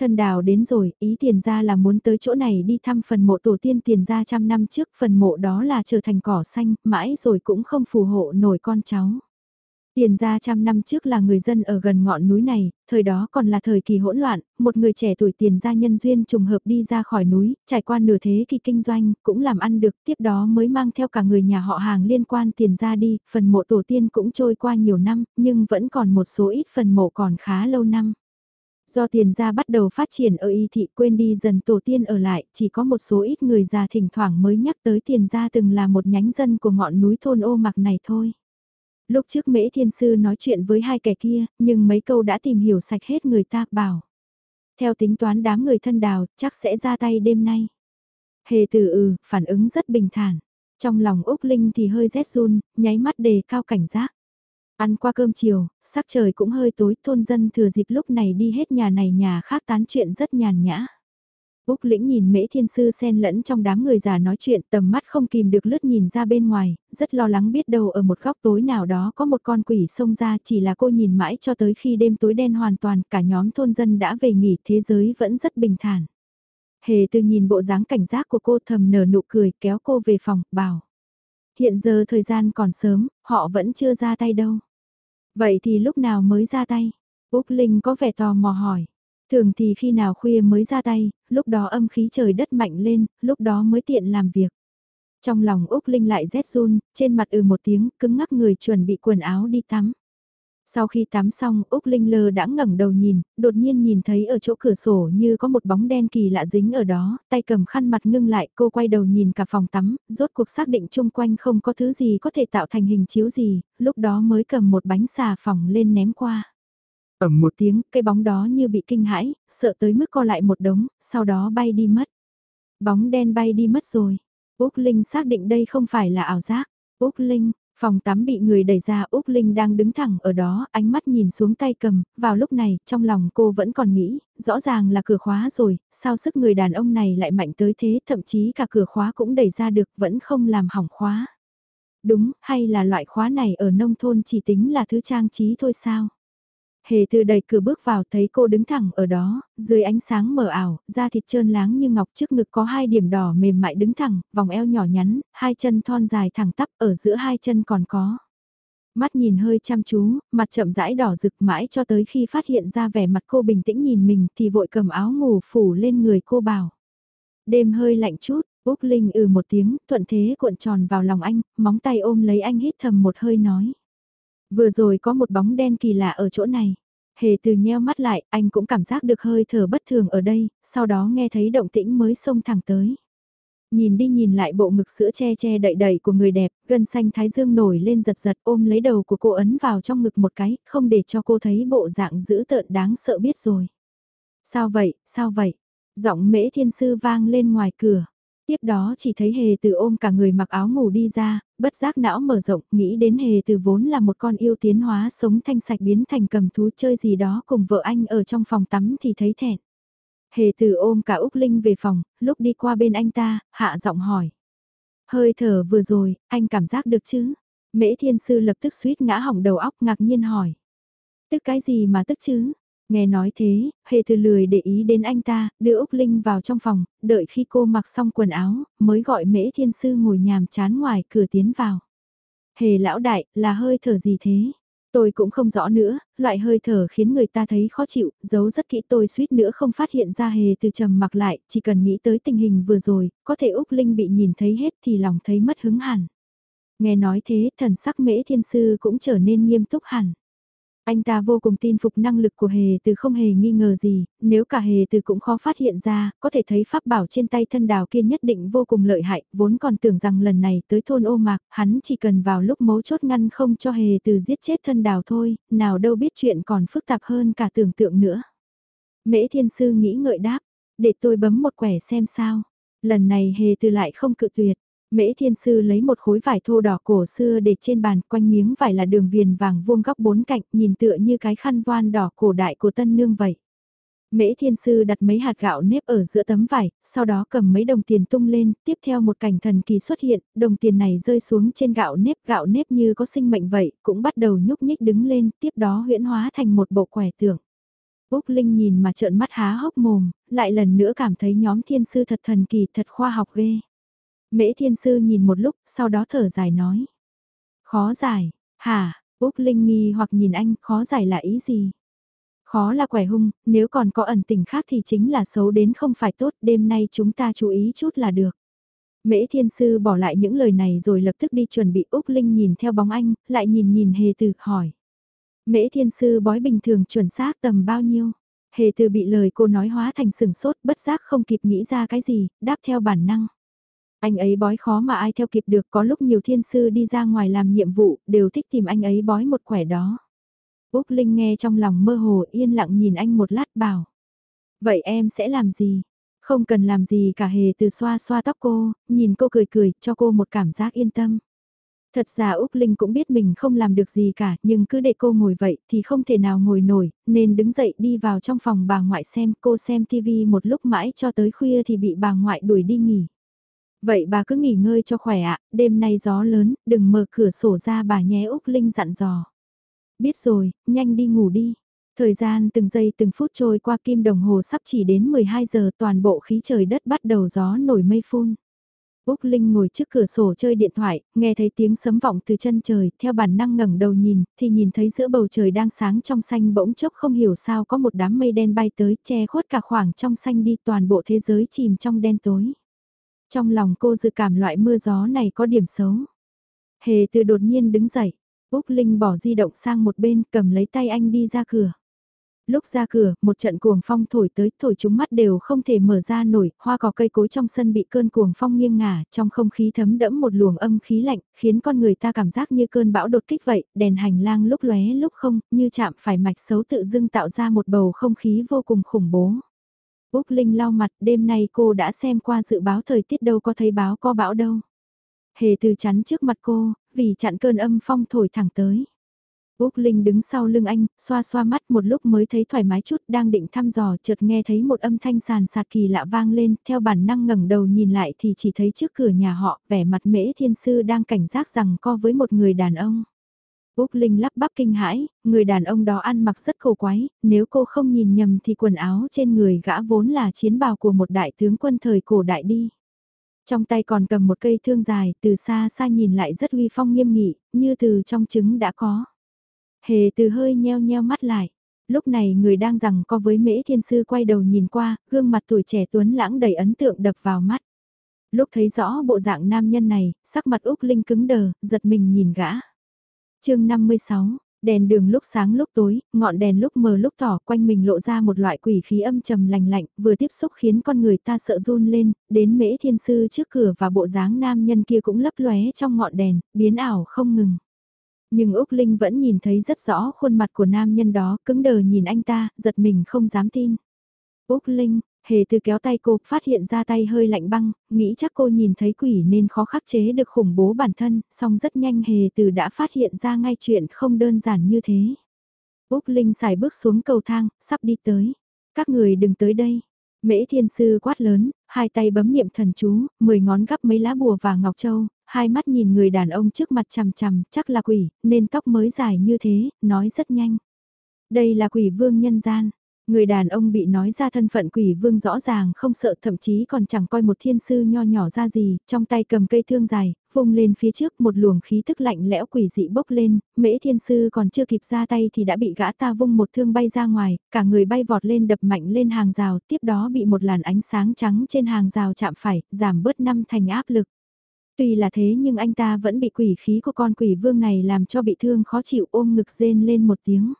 thần đào đến rồi, ý tiền ra là muốn tới chỗ này đi thăm phần mộ tổ tiên tiền ra trăm năm trước, phần mộ đó là trở thành cỏ xanh, mãi rồi cũng không phù hộ nổi con cháu. Tiền gia trăm năm trước là người dân ở gần ngọn núi này, thời đó còn là thời kỳ hỗn loạn, một người trẻ tuổi tiền gia nhân duyên trùng hợp đi ra khỏi núi, trải qua nửa thế kỳ kinh doanh, cũng làm ăn được, tiếp đó mới mang theo cả người nhà họ hàng liên quan tiền gia đi, phần mộ tổ tiên cũng trôi qua nhiều năm, nhưng vẫn còn một số ít phần mộ còn khá lâu năm. Do tiền gia bắt đầu phát triển ở y thị quên đi dần tổ tiên ở lại, chỉ có một số ít người già thỉnh thoảng mới nhắc tới tiền gia từng là một nhánh dân của ngọn núi thôn ô mặc này thôi. Lúc trước mễ thiên sư nói chuyện với hai kẻ kia, nhưng mấy câu đã tìm hiểu sạch hết người ta, bảo. Theo tính toán đám người thân đào, chắc sẽ ra tay đêm nay. Hề từ ừ, phản ứng rất bình thản. Trong lòng Úc Linh thì hơi rét run, nháy mắt đề cao cảnh giác. Ăn qua cơm chiều, sắc trời cũng hơi tối, thôn dân thừa dịp lúc này đi hết nhà này nhà khác tán chuyện rất nhàn nhã. Úc lĩnh nhìn mễ thiên sư xen lẫn trong đám người già nói chuyện tầm mắt không kìm được lướt nhìn ra bên ngoài, rất lo lắng biết đâu ở một góc tối nào đó có một con quỷ xông ra chỉ là cô nhìn mãi cho tới khi đêm tối đen hoàn toàn cả nhóm thôn dân đã về nghỉ thế giới vẫn rất bình thản. Hề từ nhìn bộ dáng cảnh giác của cô thầm nở nụ cười kéo cô về phòng, bảo. Hiện giờ thời gian còn sớm, họ vẫn chưa ra tay đâu. Vậy thì lúc nào mới ra tay? Úc Linh có vẻ tò mò hỏi. Thường thì khi nào khuya mới ra tay, lúc đó âm khí trời đất mạnh lên, lúc đó mới tiện làm việc. Trong lòng Úc Linh lại rét run, trên mặt ừ một tiếng, cứng ngắc người chuẩn bị quần áo đi tắm. Sau khi tắm xong, Úc Linh lơ đã ngẩng đầu nhìn, đột nhiên nhìn thấy ở chỗ cửa sổ như có một bóng đen kỳ lạ dính ở đó, tay cầm khăn mặt ngưng lại, cô quay đầu nhìn cả phòng tắm, rốt cuộc xác định chung quanh không có thứ gì có thể tạo thành hình chiếu gì, lúc đó mới cầm một bánh xà phòng lên ném qua. Ẩm một tiếng, cái bóng đó như bị kinh hãi, sợ tới mức co lại một đống, sau đó bay đi mất. Bóng đen bay đi mất rồi. Úc Linh xác định đây không phải là ảo giác. Úc Linh, phòng tắm bị người đẩy ra Úc Linh đang đứng thẳng ở đó, ánh mắt nhìn xuống tay cầm, vào lúc này, trong lòng cô vẫn còn nghĩ, rõ ràng là cửa khóa rồi, sao sức người đàn ông này lại mạnh tới thế, thậm chí cả cửa khóa cũng đẩy ra được, vẫn không làm hỏng khóa. Đúng, hay là loại khóa này ở nông thôn chỉ tính là thứ trang trí thôi sao? Hề từ đẩy cửa bước vào thấy cô đứng thẳng ở đó, dưới ánh sáng mờ ảo, da thịt trơn láng như ngọc trước ngực có hai điểm đỏ mềm mại đứng thẳng, vòng eo nhỏ nhắn, hai chân thon dài thẳng tắp ở giữa hai chân còn có. Mắt nhìn hơi chăm chú, mặt chậm rãi đỏ rực mãi cho tới khi phát hiện ra vẻ mặt cô bình tĩnh nhìn mình thì vội cầm áo ngủ phủ lên người cô bảo. Đêm hơi lạnh chút, Úc Linh ừ một tiếng, thuận thế cuộn tròn vào lòng anh, móng tay ôm lấy anh hít thầm một hơi nói. Vừa rồi có một bóng đen kỳ lạ ở chỗ này. Hề từ nheo mắt lại, anh cũng cảm giác được hơi thở bất thường ở đây, sau đó nghe thấy động tĩnh mới xông thẳng tới. Nhìn đi nhìn lại bộ ngực sữa che che đậy đậy của người đẹp, gân xanh thái dương nổi lên giật giật ôm lấy đầu của cô ấn vào trong ngực một cái, không để cho cô thấy bộ dạng dữ tợn đáng sợ biết rồi. Sao vậy, sao vậy? Giọng mễ thiên sư vang lên ngoài cửa. Tiếp đó chỉ thấy hề từ ôm cả người mặc áo ngủ đi ra, bất giác não mở rộng, nghĩ đến hề từ vốn là một con yêu tiến hóa sống thanh sạch biến thành cầm thú chơi gì đó cùng vợ anh ở trong phòng tắm thì thấy thẹn. Hề từ ôm cả Úc Linh về phòng, lúc đi qua bên anh ta, hạ giọng hỏi. Hơi thở vừa rồi, anh cảm giác được chứ? Mễ thiên sư lập tức suýt ngã hỏng đầu óc ngạc nhiên hỏi. Tức cái gì mà tức chứ? Nghe nói thế, hề từ lười để ý đến anh ta, đưa Úc Linh vào trong phòng, đợi khi cô mặc xong quần áo, mới gọi mễ thiên sư ngồi nhàm chán ngoài cửa tiến vào. Hề lão đại, là hơi thở gì thế? Tôi cũng không rõ nữa, loại hơi thở khiến người ta thấy khó chịu, giấu rất kỹ tôi suýt nữa không phát hiện ra hề từ trầm mặc lại, chỉ cần nghĩ tới tình hình vừa rồi, có thể Úc Linh bị nhìn thấy hết thì lòng thấy mất hứng hẳn. Nghe nói thế, thần sắc mễ thiên sư cũng trở nên nghiêm túc hẳn. Anh ta vô cùng tin phục năng lực của hề từ không hề nghi ngờ gì, nếu cả hề từ cũng khó phát hiện ra, có thể thấy pháp bảo trên tay thân đào kia nhất định vô cùng lợi hại, vốn còn tưởng rằng lần này tới thôn ô mạc, hắn chỉ cần vào lúc mấu chốt ngăn không cho hề từ giết chết thân đào thôi, nào đâu biết chuyện còn phức tạp hơn cả tưởng tượng nữa. Mễ thiên sư nghĩ ngợi đáp, để tôi bấm một quẻ xem sao, lần này hề từ lại không cự tuyệt. Mễ thiên sư lấy một khối vải thô đỏ cổ xưa để trên bàn quanh miếng vải là đường viền vàng vuông góc bốn cạnh nhìn tựa như cái khăn voan đỏ cổ đại của tân nương vậy. Mễ thiên sư đặt mấy hạt gạo nếp ở giữa tấm vải, sau đó cầm mấy đồng tiền tung lên, tiếp theo một cảnh thần kỳ xuất hiện, đồng tiền này rơi xuống trên gạo nếp, gạo nếp như có sinh mệnh vậy, cũng bắt đầu nhúc nhích đứng lên, tiếp đó huyễn hóa thành một bộ quẻ tượng. Úc Linh nhìn mà trợn mắt há hốc mồm, lại lần nữa cảm thấy nhóm thiên sư thật thần kỳ, thật khoa học ghê. Mễ thiên sư nhìn một lúc, sau đó thở dài nói. Khó giải, hả, Úc Linh nghi hoặc nhìn anh, khó giải là ý gì? Khó là quẻ hung, nếu còn có ẩn tình khác thì chính là xấu đến không phải tốt, đêm nay chúng ta chú ý chút là được. Mễ thiên sư bỏ lại những lời này rồi lập tức đi chuẩn bị Úc Linh nhìn theo bóng anh, lại nhìn nhìn hề từ, hỏi. Mễ thiên sư bói bình thường chuẩn xác tầm bao nhiêu? Hề từ bị lời cô nói hóa thành sừng sốt, bất giác không kịp nghĩ ra cái gì, đáp theo bản năng. Anh ấy bói khó mà ai theo kịp được có lúc nhiều thiên sư đi ra ngoài làm nhiệm vụ, đều thích tìm anh ấy bói một quẻ đó. Úc Linh nghe trong lòng mơ hồ yên lặng nhìn anh một lát bảo. Vậy em sẽ làm gì? Không cần làm gì cả hề từ xoa xoa tóc cô, nhìn cô cười cười, cho cô một cảm giác yên tâm. Thật ra Úc Linh cũng biết mình không làm được gì cả, nhưng cứ để cô ngồi vậy thì không thể nào ngồi nổi, nên đứng dậy đi vào trong phòng bà ngoại xem, cô xem TV một lúc mãi cho tới khuya thì bị bà ngoại đuổi đi nghỉ. Vậy bà cứ nghỉ ngơi cho khỏe ạ, đêm nay gió lớn, đừng mở cửa sổ ra bà nhé Úc Linh dặn dò. Biết rồi, nhanh đi ngủ đi. Thời gian từng giây từng phút trôi qua kim đồng hồ sắp chỉ đến 12 giờ toàn bộ khí trời đất bắt đầu gió nổi mây phun. Úc Linh ngồi trước cửa sổ chơi điện thoại, nghe thấy tiếng sấm vọng từ chân trời, theo bản năng ngẩng đầu nhìn, thì nhìn thấy giữa bầu trời đang sáng trong xanh bỗng chốc không hiểu sao có một đám mây đen bay tới, che khuất cả khoảng trong xanh đi toàn bộ thế giới chìm trong đen tối. Trong lòng cô dự cảm loại mưa gió này có điểm xấu. Hề từ đột nhiên đứng dậy, Úc Linh bỏ di động sang một bên cầm lấy tay anh đi ra cửa. Lúc ra cửa, một trận cuồng phong thổi tới, thổi chúng mắt đều không thể mở ra nổi, hoa cỏ cây cối trong sân bị cơn cuồng phong nghiêng ngả, trong không khí thấm đẫm một luồng âm khí lạnh, khiến con người ta cảm giác như cơn bão đột kích vậy, đèn hành lang lúc lóe lúc không, như chạm phải mạch xấu tự dưng tạo ra một bầu không khí vô cùng khủng bố. Úc Linh lau mặt, đêm nay cô đã xem qua dự báo thời tiết đâu có thấy báo có bão đâu. Hề từ chắn trước mặt cô, vì chặn cơn âm phong thổi thẳng tới. Úc Linh đứng sau lưng anh, xoa xoa mắt một lúc mới thấy thoải mái chút, đang định thăm dò chợt nghe thấy một âm thanh sàn sạt kỳ lạ vang lên, theo bản năng ngẩng đầu nhìn lại thì chỉ thấy trước cửa nhà họ, vẻ mặt mễ thiên sư đang cảnh giác rằng co với một người đàn ông. Úc Linh lắp bắp kinh hãi, người đàn ông đó ăn mặc rất cổ quái, nếu cô không nhìn nhầm thì quần áo trên người gã vốn là chiến bào của một đại tướng quân thời cổ đại đi. Trong tay còn cầm một cây thương dài, từ xa xa nhìn lại rất uy phong nghiêm nghị, như từ trong trứng đã có. Hề từ hơi nheo nheo mắt lại. Lúc này người đang rằng co với mễ thiên sư quay đầu nhìn qua, gương mặt tuổi trẻ tuấn lãng đầy ấn tượng đập vào mắt. Lúc thấy rõ bộ dạng nam nhân này, sắc mặt Úc Linh cứng đờ, giật mình nhìn gã chương 56, đèn đường lúc sáng lúc tối, ngọn đèn lúc mờ lúc tỏ quanh mình lộ ra một loại quỷ khí âm trầm lành lạnh, vừa tiếp xúc khiến con người ta sợ run lên, đến mễ thiên sư trước cửa và bộ dáng nam nhân kia cũng lấp lóe trong ngọn đèn, biến ảo không ngừng. Nhưng Úc Linh vẫn nhìn thấy rất rõ khuôn mặt của nam nhân đó, cứng đờ nhìn anh ta, giật mình không dám tin. Úc Linh, hề từ kéo tay cô, phát hiện ra tay hơi lạnh băng, nghĩ chắc cô nhìn thấy quỷ nên khó khắc chế được khủng bố bản thân, song rất nhanh hề từ đã phát hiện ra ngay chuyện không đơn giản như thế. Úc Linh xài bước xuống cầu thang, sắp đi tới. Các người đừng tới đây. Mễ thiên sư quát lớn, hai tay bấm niệm thần chú, mười ngón gắp mấy lá bùa và ngọc châu, hai mắt nhìn người đàn ông trước mặt chằm chằm, chắc là quỷ, nên tóc mới dài như thế, nói rất nhanh. Đây là quỷ vương nhân gian. Người đàn ông bị nói ra thân phận quỷ vương rõ ràng không sợ thậm chí còn chẳng coi một thiên sư nho nhỏ ra gì, trong tay cầm cây thương dài, vung lên phía trước một luồng khí thức lạnh lẽo quỷ dị bốc lên, mễ thiên sư còn chưa kịp ra tay thì đã bị gã ta vung một thương bay ra ngoài, cả người bay vọt lên đập mạnh lên hàng rào, tiếp đó bị một làn ánh sáng trắng trên hàng rào chạm phải, giảm bớt năm thành áp lực. Tuy là thế nhưng anh ta vẫn bị quỷ khí của con quỷ vương này làm cho bị thương khó chịu ôm ngực rên lên một tiếng.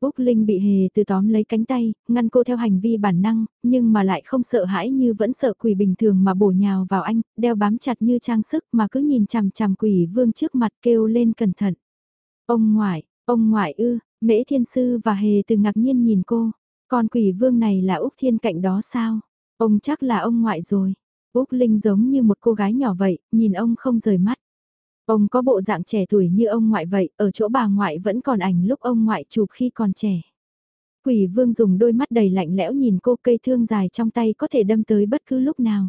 Úc Linh bị hề từ tóm lấy cánh tay, ngăn cô theo hành vi bản năng, nhưng mà lại không sợ hãi như vẫn sợ quỷ bình thường mà bổ nhào vào anh, đeo bám chặt như trang sức mà cứ nhìn chằm chằm quỷ vương trước mặt kêu lên cẩn thận. Ông ngoại, ông ngoại ư, mễ thiên sư và hề từ ngạc nhiên nhìn cô, con quỷ vương này là Úc Thiên cạnh đó sao? Ông chắc là ông ngoại rồi. Úc Linh giống như một cô gái nhỏ vậy, nhìn ông không rời mắt. Ông có bộ dạng trẻ tuổi như ông ngoại vậy, ở chỗ bà ngoại vẫn còn ảnh lúc ông ngoại chụp khi còn trẻ. Quỷ vương dùng đôi mắt đầy lạnh lẽo nhìn cô cây thương dài trong tay có thể đâm tới bất cứ lúc nào.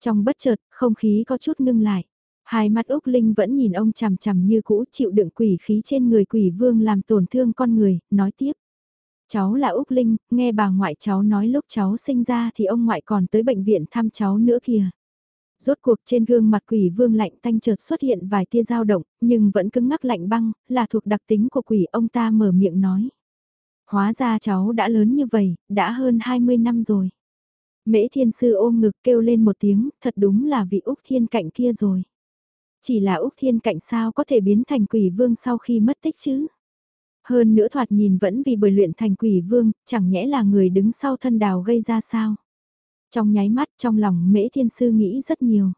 Trong bất chợt, không khí có chút ngưng lại. Hai mắt Úc Linh vẫn nhìn ông chằm chằm như cũ chịu đựng quỷ khí trên người quỷ vương làm tổn thương con người, nói tiếp. Cháu là Úc Linh, nghe bà ngoại cháu nói lúc cháu sinh ra thì ông ngoại còn tới bệnh viện thăm cháu nữa kìa. Rốt cuộc trên gương mặt quỷ vương lạnh tanh chợt xuất hiện vài tia dao động, nhưng vẫn cứng ngắc lạnh băng, là thuộc đặc tính của quỷ ông ta mở miệng nói. Hóa ra cháu đã lớn như vậy, đã hơn 20 năm rồi. Mễ thiên sư ôm ngực kêu lên một tiếng, thật đúng là vị Úc thiên cạnh kia rồi. Chỉ là Úc thiên cạnh sao có thể biến thành quỷ vương sau khi mất tích chứ? Hơn nữa thoạt nhìn vẫn vì bởi luyện thành quỷ vương, chẳng nhẽ là người đứng sau thân đào gây ra sao? Trong nháy mắt trong lòng mễ thiên sư nghĩ rất nhiều.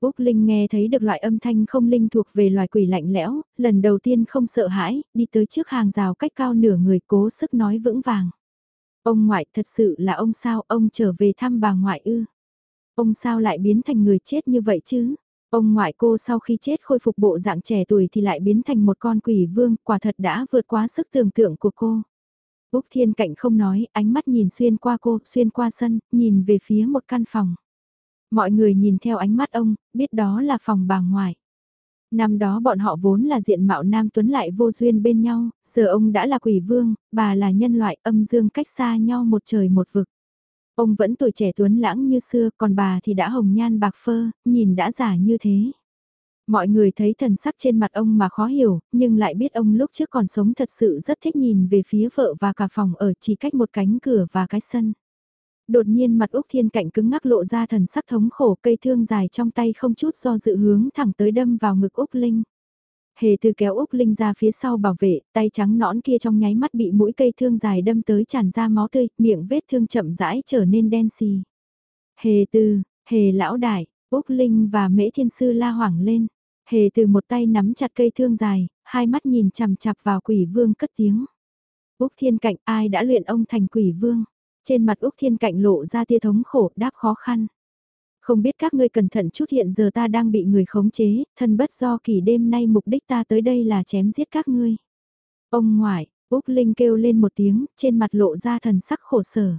Úc Linh nghe thấy được loại âm thanh không linh thuộc về loài quỷ lạnh lẽo, lần đầu tiên không sợ hãi, đi tới trước hàng rào cách cao nửa người cố sức nói vững vàng. Ông ngoại thật sự là ông sao, ông trở về thăm bà ngoại ư. Ông sao lại biến thành người chết như vậy chứ? Ông ngoại cô sau khi chết khôi phục bộ dạng trẻ tuổi thì lại biến thành một con quỷ vương, quả thật đã vượt quá sức tưởng tượng của cô. Úc Thiên Cạnh không nói, ánh mắt nhìn xuyên qua cô, xuyên qua sân, nhìn về phía một căn phòng. Mọi người nhìn theo ánh mắt ông, biết đó là phòng bà ngoại. Năm đó bọn họ vốn là diện mạo nam tuấn lại vô duyên bên nhau, giờ ông đã là quỷ vương, bà là nhân loại âm dương cách xa nhau một trời một vực. Ông vẫn tuổi trẻ tuấn lãng như xưa, còn bà thì đã hồng nhan bạc phơ, nhìn đã giả như thế. Mọi người thấy thần sắc trên mặt ông mà khó hiểu, nhưng lại biết ông lúc trước còn sống thật sự rất thích nhìn về phía vợ và cả phòng ở chỉ cách một cánh cửa và cái sân. Đột nhiên mặt Úc Thiên Cạnh cứng ngắc lộ ra thần sắc thống khổ cây thương dài trong tay không chút do dự hướng thẳng tới đâm vào ngực Úc Linh. Hề từ kéo Úc Linh ra phía sau bảo vệ, tay trắng nõn kia trong nháy mắt bị mũi cây thương dài đâm tới tràn ra máu tươi, miệng vết thương chậm rãi trở nên đen xì. Hề từ, hề lão đại, Úc Linh và Mễ Thiên Sư la hoảng lên. Hề từ một tay nắm chặt cây thương dài, hai mắt nhìn chằm chặp vào quỷ vương cất tiếng. Úc Thiên Cạnh ai đã luyện ông thành quỷ vương? Trên mặt Úc Thiên Cạnh lộ ra tia thống khổ đáp khó khăn. Không biết các ngươi cẩn thận chút hiện giờ ta đang bị người khống chế, thân bất do kỳ đêm nay mục đích ta tới đây là chém giết các ngươi. Ông ngoại, Úc Linh kêu lên một tiếng, trên mặt lộ ra thần sắc khổ sở.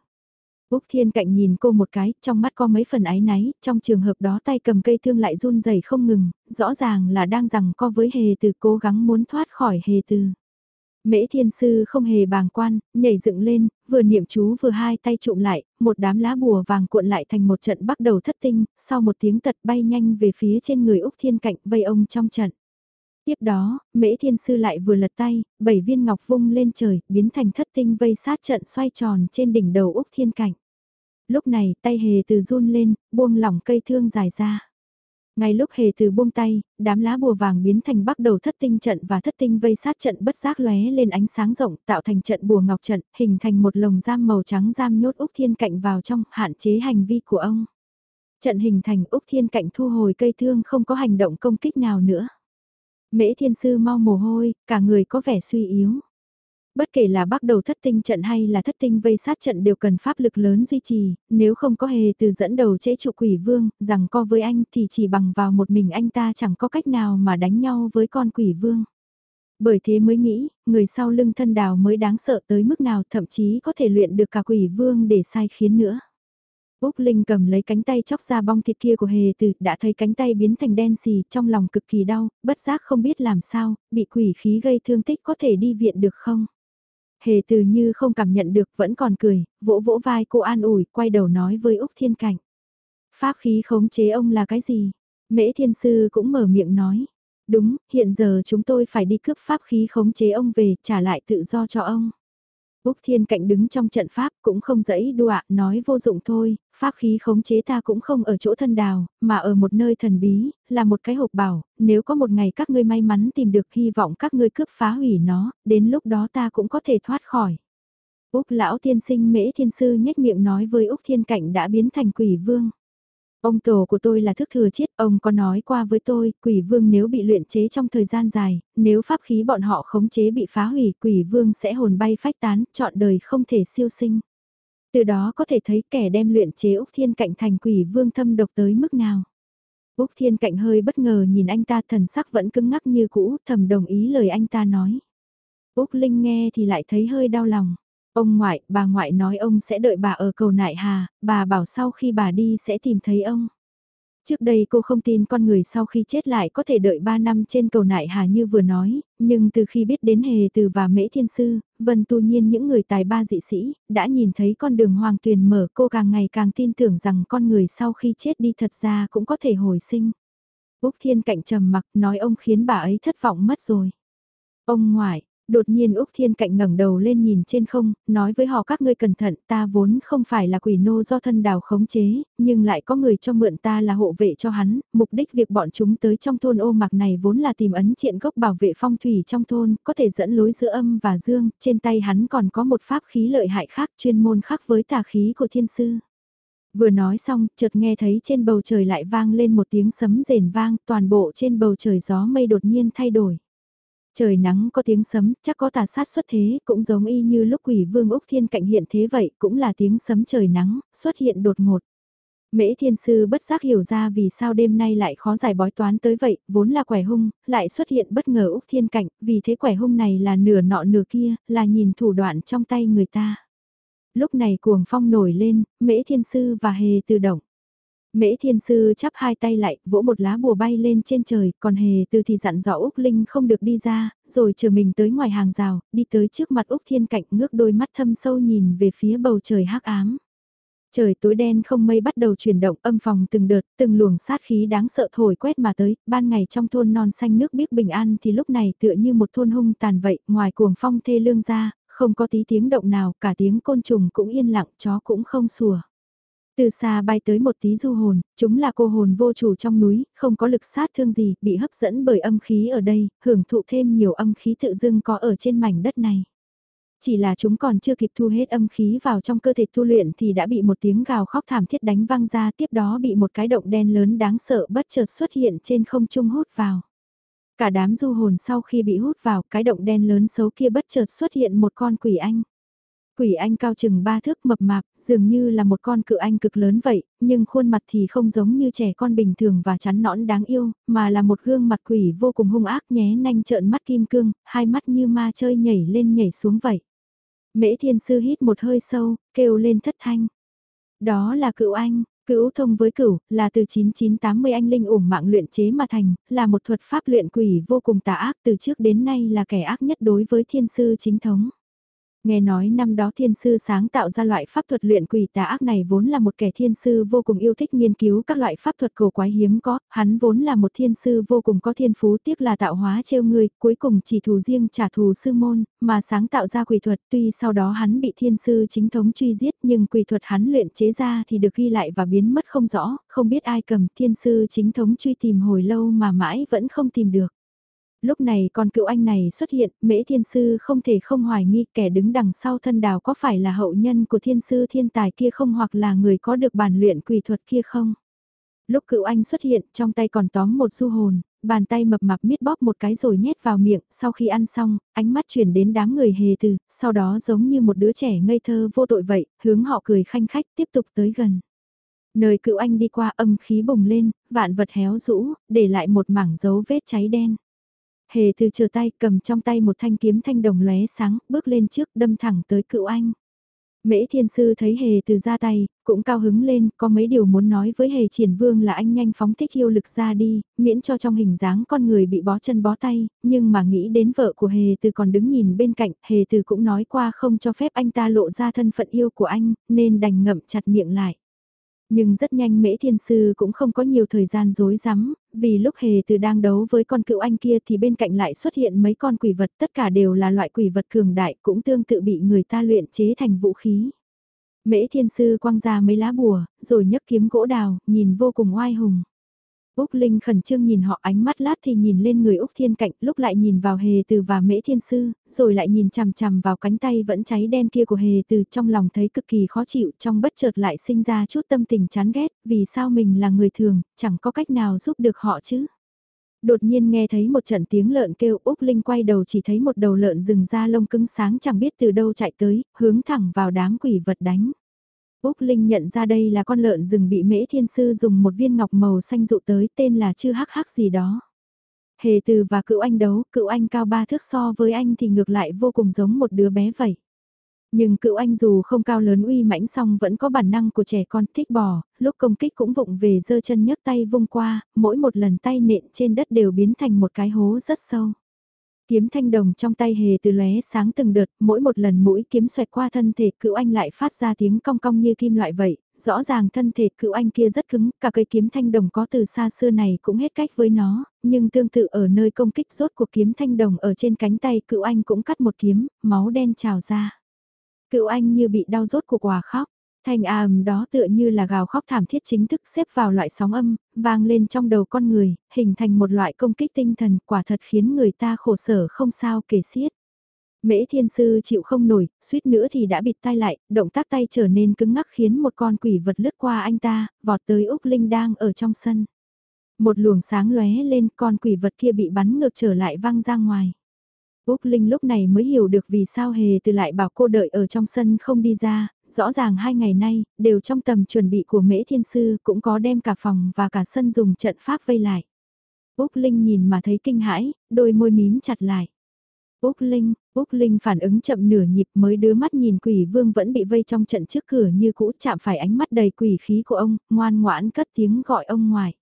Úc Thiên Cạnh nhìn cô một cái, trong mắt có mấy phần áy náy, trong trường hợp đó tay cầm cây thương lại run rẩy không ngừng, rõ ràng là đang rằng co với hề từ cố gắng muốn thoát khỏi hề từ. Mễ thiên sư không hề bàng quan, nhảy dựng lên, vừa niệm chú vừa hai tay trụm lại, một đám lá bùa vàng cuộn lại thành một trận bắt đầu thất tinh, sau một tiếng tật bay nhanh về phía trên người Úc Thiên Cạnh vây ông trong trận. Tiếp đó, Mễ Thiên Sư lại vừa lật tay, bảy viên ngọc vung lên trời, biến thành thất tinh vây sát trận xoay tròn trên đỉnh đầu Úc Thiên Cảnh. Lúc này, tay hề từ run lên, buông lỏng cây thương dài ra. Ngay lúc hề từ buông tay, đám lá bùa vàng biến thành bắt đầu thất tinh trận và thất tinh vây sát trận bất giác lóe lên ánh sáng rộng tạo thành trận bùa ngọc trận, hình thành một lồng giam màu trắng giam nhốt Úc Thiên Cạnh vào trong hạn chế hành vi của ông. Trận hình thành Úc Thiên Cạnh thu hồi cây thương không có hành động công kích nào nữa. Mễ Thiên Sư mau mồ hôi, cả người có vẻ suy yếu. Bất kể là bắt đầu thất tinh trận hay là thất tinh vây sát trận đều cần pháp lực lớn duy trì, nếu không có hề từ dẫn đầu chế trụ quỷ vương, rằng co với anh thì chỉ bằng vào một mình anh ta chẳng có cách nào mà đánh nhau với con quỷ vương. Bởi thế mới nghĩ, người sau lưng thân đào mới đáng sợ tới mức nào thậm chí có thể luyện được cả quỷ vương để sai khiến nữa. Úc Linh cầm lấy cánh tay chóc ra bong thịt kia của hề từ, đã thấy cánh tay biến thành đen xì, trong lòng cực kỳ đau, bất giác không biết làm sao, bị quỷ khí gây thương tích có thể đi viện được không. Hề từ như không cảm nhận được vẫn còn cười, vỗ vỗ vai cô an ủi, quay đầu nói với Úc Thiên Cảnh. Pháp khí khống chế ông là cái gì? Mễ Thiên Sư cũng mở miệng nói. Đúng, hiện giờ chúng tôi phải đi cướp pháp khí khống chế ông về, trả lại tự do cho ông. Úc Thiên Cạnh đứng trong trận pháp cũng không dẫy đùa, nói vô dụng thôi, pháp khí khống chế ta cũng không ở chỗ thân đào, mà ở một nơi thần bí, là một cái hộp bảo, nếu có một ngày các ngươi may mắn tìm được hy vọng các ngươi cướp phá hủy nó, đến lúc đó ta cũng có thể thoát khỏi. Úc lão thiên sinh mễ thiên sư nhếch miệng nói với Úc Thiên Cạnh đã biến thành quỷ vương. Ông tổ của tôi là thức thừa chiết, ông có nói qua với tôi, quỷ vương nếu bị luyện chế trong thời gian dài, nếu pháp khí bọn họ khống chế bị phá hủy, quỷ vương sẽ hồn bay phách tán, chọn đời không thể siêu sinh. Từ đó có thể thấy kẻ đem luyện chế Úc Thiên Cạnh thành quỷ vương thâm độc tới mức nào. Úc Thiên Cạnh hơi bất ngờ nhìn anh ta thần sắc vẫn cứng ngắc như cũ, thầm đồng ý lời anh ta nói. Úc Linh nghe thì lại thấy hơi đau lòng. Ông ngoại, bà ngoại nói ông sẽ đợi bà ở cầu nại hà, bà bảo sau khi bà đi sẽ tìm thấy ông. Trước đây cô không tin con người sau khi chết lại có thể đợi 3 năm trên cầu nại hà như vừa nói, nhưng từ khi biết đến hề từ và mễ thiên sư, vân tu nhiên những người tài ba dị sĩ, đã nhìn thấy con đường hoàng tuyền mở cô càng ngày càng tin tưởng rằng con người sau khi chết đi thật ra cũng có thể hồi sinh. Úc Thiên cạnh trầm mặc nói ông khiến bà ấy thất vọng mất rồi. Ông ngoại, Đột nhiên Úc Thiên Cạnh ngẩng đầu lên nhìn trên không, nói với họ các ngươi cẩn thận, ta vốn không phải là quỷ nô do thân đào khống chế, nhưng lại có người cho mượn ta là hộ vệ cho hắn, mục đích việc bọn chúng tới trong thôn ô mạc này vốn là tìm ấn triện gốc bảo vệ phong thủy trong thôn, có thể dẫn lối giữa âm và dương, trên tay hắn còn có một pháp khí lợi hại khác chuyên môn khác với tà khí của thiên sư. Vừa nói xong, chợt nghe thấy trên bầu trời lại vang lên một tiếng sấm rền vang, toàn bộ trên bầu trời gió mây đột nhiên thay đổi. Trời nắng có tiếng sấm, chắc có tà sát xuất thế, cũng giống y như lúc quỷ vương Úc Thiên cạnh hiện thế vậy, cũng là tiếng sấm trời nắng, xuất hiện đột ngột. Mễ thiên sư bất giác hiểu ra vì sao đêm nay lại khó giải bói toán tới vậy, vốn là quẻ hung, lại xuất hiện bất ngờ Úc Thiên Cạnh, vì thế quẻ hung này là nửa nọ nửa kia, là nhìn thủ đoạn trong tay người ta. Lúc này cuồng phong nổi lên, mễ thiên sư và hề tự động. Mễ thiên sư chắp hai tay lại, vỗ một lá bùa bay lên trên trời, còn hề từ thì dặn dò Úc Linh không được đi ra, rồi chờ mình tới ngoài hàng rào, đi tới trước mặt Úc Thiên Cạnh ngước đôi mắt thâm sâu nhìn về phía bầu trời hắc ám. Trời tối đen không mây bắt đầu chuyển động âm phòng từng đợt, từng luồng sát khí đáng sợ thổi quét mà tới, ban ngày trong thôn non xanh nước biết bình an thì lúc này tựa như một thôn hung tàn vậy, ngoài cuồng phong thê lương ra, không có tí tiếng động nào, cả tiếng côn trùng cũng yên lặng, chó cũng không sủa. Từ xa bay tới một tí du hồn, chúng là cô hồn vô chủ trong núi, không có lực sát thương gì, bị hấp dẫn bởi âm khí ở đây, hưởng thụ thêm nhiều âm khí tự dưng có ở trên mảnh đất này. Chỉ là chúng còn chưa kịp thu hết âm khí vào trong cơ thể tu luyện thì đã bị một tiếng gào khóc thảm thiết đánh văng ra tiếp đó bị một cái động đen lớn đáng sợ bất chợt xuất hiện trên không trung hút vào. Cả đám du hồn sau khi bị hút vào cái động đen lớn xấu kia bất chợt xuất hiện một con quỷ anh. Quỷ anh cao chừng ba thước mập mạp, dường như là một con cự anh cực lớn vậy, nhưng khuôn mặt thì không giống như trẻ con bình thường và chắn nõn đáng yêu, mà là một gương mặt quỷ vô cùng hung ác nhé nanh trợn mắt kim cương, hai mắt như ma chơi nhảy lên nhảy xuống vậy. Mễ thiên sư hít một hơi sâu, kêu lên thất thanh. Đó là cựu anh, Cửu thông với cửu, là từ 9980 anh linh ủng mạng luyện chế mà thành, là một thuật pháp luyện quỷ vô cùng tà ác từ trước đến nay là kẻ ác nhất đối với thiên sư chính thống. Nghe nói năm đó thiên sư sáng tạo ra loại pháp thuật luyện quỷ tà ác này vốn là một kẻ thiên sư vô cùng yêu thích nghiên cứu các loại pháp thuật cổ quái hiếm có, hắn vốn là một thiên sư vô cùng có thiên phú tiếc là tạo hóa trêu người, cuối cùng chỉ thù riêng trả thù sư môn, mà sáng tạo ra quỷ thuật tuy sau đó hắn bị thiên sư chính thống truy giết nhưng quỷ thuật hắn luyện chế ra thì được ghi lại và biến mất không rõ, không biết ai cầm thiên sư chính thống truy tìm hồi lâu mà mãi vẫn không tìm được lúc này còn cựu anh này xuất hiện, mễ thiên sư không thể không hoài nghi kẻ đứng đằng sau thân đào có phải là hậu nhân của thiên sư thiên tài kia không hoặc là người có được bản luyện quỷ thuật kia không. Lúc cựu anh xuất hiện, trong tay còn tóm một du hồn, bàn tay mập mạp miết bóp một cái rồi nhét vào miệng, sau khi ăn xong, ánh mắt chuyển đến đám người hề từ, sau đó giống như một đứa trẻ ngây thơ vô tội vậy, hướng họ cười khanh khách tiếp tục tới gần. Nơi cựu anh đi qua âm khí bùng lên, vạn vật héo rũ, để lại một mảng dấu vết cháy đen. Hề từ chờ tay cầm trong tay một thanh kiếm thanh đồng lóe sáng, bước lên trước đâm thẳng tới cựu anh. Mễ thiên sư thấy hề từ ra tay, cũng cao hứng lên, có mấy điều muốn nói với hề triển vương là anh nhanh phóng thích yêu lực ra đi, miễn cho trong hình dáng con người bị bó chân bó tay, nhưng mà nghĩ đến vợ của hề từ còn đứng nhìn bên cạnh, hề từ cũng nói qua không cho phép anh ta lộ ra thân phận yêu của anh, nên đành ngậm chặt miệng lại. Nhưng rất nhanh mễ thiên sư cũng không có nhiều thời gian dối rắm vì lúc hề từ đang đấu với con cựu anh kia thì bên cạnh lại xuất hiện mấy con quỷ vật tất cả đều là loại quỷ vật cường đại cũng tương tự bị người ta luyện chế thành vũ khí. Mễ thiên sư quăng ra mấy lá bùa, rồi nhấc kiếm gỗ đào, nhìn vô cùng oai hùng. Úc Linh khẩn trương nhìn họ ánh mắt lát thì nhìn lên người Úc Thiên Cạnh, lúc lại nhìn vào hề từ và mễ thiên sư, rồi lại nhìn chằm chằm vào cánh tay vẫn cháy đen kia của hề từ trong lòng thấy cực kỳ khó chịu trong bất chợt lại sinh ra chút tâm tình chán ghét, vì sao mình là người thường, chẳng có cách nào giúp được họ chứ. Đột nhiên nghe thấy một trận tiếng lợn kêu Úc Linh quay đầu chỉ thấy một đầu lợn rừng ra lông cứng sáng chẳng biết từ đâu chạy tới, hướng thẳng vào đám quỷ vật đánh. Úc Linh nhận ra đây là con lợn rừng bị mễ thiên sư dùng một viên ngọc màu xanh dụ tới tên là chư hắc hắc gì đó. Hề từ và cựu anh đấu, cựu anh cao ba thước so với anh thì ngược lại vô cùng giống một đứa bé vậy. Nhưng cựu anh dù không cao lớn uy mãnh song vẫn có bản năng của trẻ con thích bò, lúc công kích cũng vụng về dơ chân nhấc tay vung qua, mỗi một lần tay nện trên đất đều biến thành một cái hố rất sâu. Kiếm thanh đồng trong tay hề từ lóe sáng từng đợt, mỗi một lần mũi kiếm xoẹt qua thân thể cựu anh lại phát ra tiếng cong cong như kim loại vậy, rõ ràng thân thể cựu anh kia rất cứng, cả cây kiếm thanh đồng có từ xa xưa này cũng hết cách với nó, nhưng tương tự ở nơi công kích rốt cuộc kiếm thanh đồng ở trên cánh tay cựu anh cũng cắt một kiếm, máu đen trào ra. Cựu anh như bị đau rốt cuộc quả khóc. Thanh âm đó tựa như là gào khóc thảm thiết chính thức xếp vào loại sóng âm, vang lên trong đầu con người, hình thành một loại công kích tinh thần quả thật khiến người ta khổ sở không sao kể xiết. Mễ thiên sư chịu không nổi, suýt nữa thì đã bịt tay lại, động tác tay trở nên cứng ngắc khiến một con quỷ vật lướt qua anh ta, vọt tới Úc Linh đang ở trong sân. Một luồng sáng lóe lên con quỷ vật kia bị bắn ngược trở lại văng ra ngoài. Úc Linh lúc này mới hiểu được vì sao hề từ lại bảo cô đợi ở trong sân không đi ra, rõ ràng hai ngày nay, đều trong tầm chuẩn bị của mễ thiên sư cũng có đem cả phòng và cả sân dùng trận pháp vây lại. Úc Linh nhìn mà thấy kinh hãi, đôi môi mím chặt lại. Úc Linh, Úc Linh phản ứng chậm nửa nhịp mới đưa mắt nhìn quỷ vương vẫn bị vây trong trận trước cửa như cũ chạm phải ánh mắt đầy quỷ khí của ông, ngoan ngoãn cất tiếng gọi ông ngoài.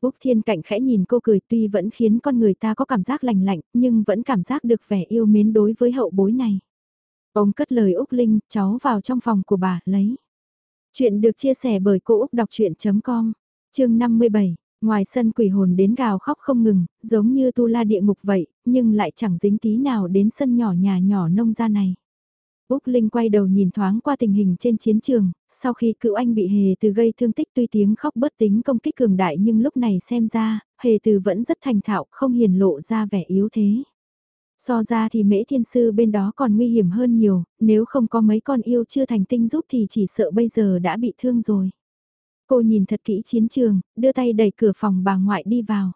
Úc Thiên Cạnh khẽ nhìn cô cười tuy vẫn khiến con người ta có cảm giác lành lạnh, nhưng vẫn cảm giác được vẻ yêu mến đối với hậu bối này. Ông cất lời Úc Linh, cháu vào trong phòng của bà, lấy. Chuyện được chia sẻ bởi Cô Úc Đọc Chuyện.com, chương 57. Ngoài sân quỷ hồn đến gào khóc không ngừng, giống như tu la địa ngục vậy, nhưng lại chẳng dính tí nào đến sân nhỏ nhà nhỏ nông gia này. Úc Linh quay đầu nhìn thoáng qua tình hình trên chiến trường, sau khi cựu anh bị hề từ gây thương tích tuy tiếng khóc bất tính công kích cường đại nhưng lúc này xem ra, hề từ vẫn rất thành thạo, không hiền lộ ra vẻ yếu thế. So ra thì mễ thiên sư bên đó còn nguy hiểm hơn nhiều, nếu không có mấy con yêu chưa thành tinh giúp thì chỉ sợ bây giờ đã bị thương rồi. Cô nhìn thật kỹ chiến trường, đưa tay đẩy cửa phòng bà ngoại đi vào.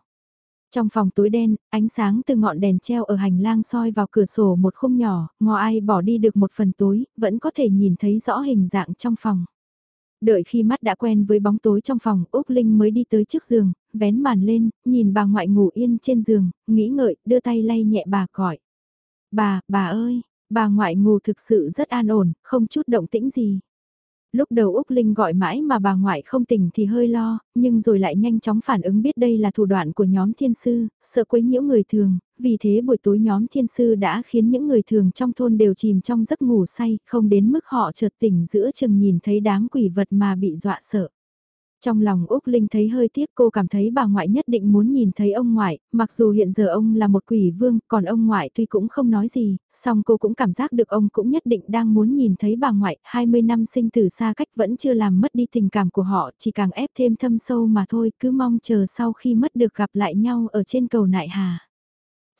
Trong phòng tối đen, ánh sáng từ ngọn đèn treo ở hành lang soi vào cửa sổ một khung nhỏ, ngò ai bỏ đi được một phần tối, vẫn có thể nhìn thấy rõ hình dạng trong phòng. Đợi khi mắt đã quen với bóng tối trong phòng, Úc Linh mới đi tới trước giường, vén màn lên, nhìn bà ngoại ngủ yên trên giường, nghĩ ngợi, đưa tay lay nhẹ bà gọi. Bà, bà ơi, bà ngoại ngủ thực sự rất an ổn, không chút động tĩnh gì lúc đầu Úc Linh gọi mãi mà bà ngoại không tỉnh thì hơi lo, nhưng rồi lại nhanh chóng phản ứng biết đây là thủ đoạn của nhóm thiên sư, sợ quấy nhiễu người thường, vì thế buổi tối nhóm thiên sư đã khiến những người thường trong thôn đều chìm trong giấc ngủ say, không đến mức họ chợt tỉnh giữa chừng nhìn thấy đám quỷ vật mà bị dọa sợ. Trong lòng Úc Linh thấy hơi tiếc cô cảm thấy bà ngoại nhất định muốn nhìn thấy ông ngoại, mặc dù hiện giờ ông là một quỷ vương, còn ông ngoại tuy cũng không nói gì, song cô cũng cảm giác được ông cũng nhất định đang muốn nhìn thấy bà ngoại, 20 năm sinh từ xa cách vẫn chưa làm mất đi tình cảm của họ, chỉ càng ép thêm thâm sâu mà thôi, cứ mong chờ sau khi mất được gặp lại nhau ở trên cầu nại hà.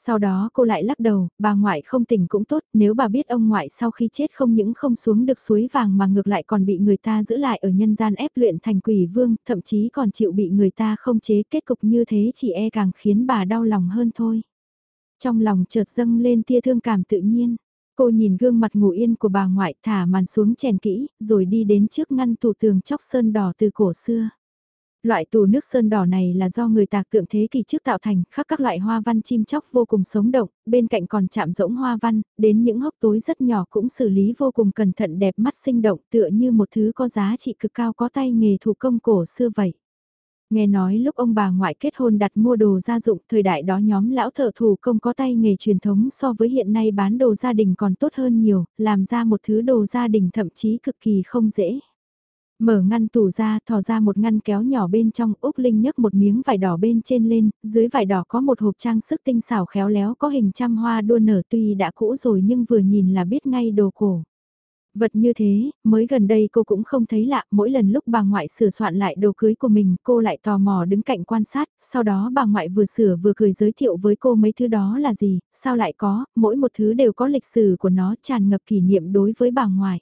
Sau đó cô lại lắc đầu, bà ngoại không tỉnh cũng tốt, nếu bà biết ông ngoại sau khi chết không những không xuống được suối vàng mà ngược lại còn bị người ta giữ lại ở nhân gian ép luyện thành quỷ vương, thậm chí còn chịu bị người ta không chế kết cục như thế chỉ e càng khiến bà đau lòng hơn thôi. Trong lòng chợt dâng lên tia thương cảm tự nhiên, cô nhìn gương mặt ngủ yên của bà ngoại thả màn xuống chèn kỹ, rồi đi đến trước ngăn tủ tường chóc sơn đỏ từ cổ xưa. Loại tù nước sơn đỏ này là do người tạc tượng thế kỷ trước tạo thành, khắc các loại hoa văn chim chóc vô cùng sống động, bên cạnh còn chạm rỗng hoa văn, đến những hốc tối rất nhỏ cũng xử lý vô cùng cẩn thận đẹp mắt sinh động tựa như một thứ có giá trị cực cao có tay nghề thủ công cổ xưa vậy. Nghe nói lúc ông bà ngoại kết hôn đặt mua đồ gia dụng thời đại đó nhóm lão thợ thủ công có tay nghề truyền thống so với hiện nay bán đồ gia đình còn tốt hơn nhiều, làm ra một thứ đồ gia đình thậm chí cực kỳ không dễ. Mở ngăn tủ ra, thò ra một ngăn kéo nhỏ bên trong, Úc Linh nhấc một miếng vải đỏ bên trên lên, dưới vải đỏ có một hộp trang sức tinh xảo khéo léo có hình trăm hoa đua nở tuy đã cũ rồi nhưng vừa nhìn là biết ngay đồ cổ. Vật như thế, mới gần đây cô cũng không thấy lạ, mỗi lần lúc bà ngoại sửa soạn lại đồ cưới của mình cô lại tò mò đứng cạnh quan sát, sau đó bà ngoại vừa sửa vừa cười giới thiệu với cô mấy thứ đó là gì, sao lại có, mỗi một thứ đều có lịch sử của nó tràn ngập kỷ niệm đối với bà ngoại.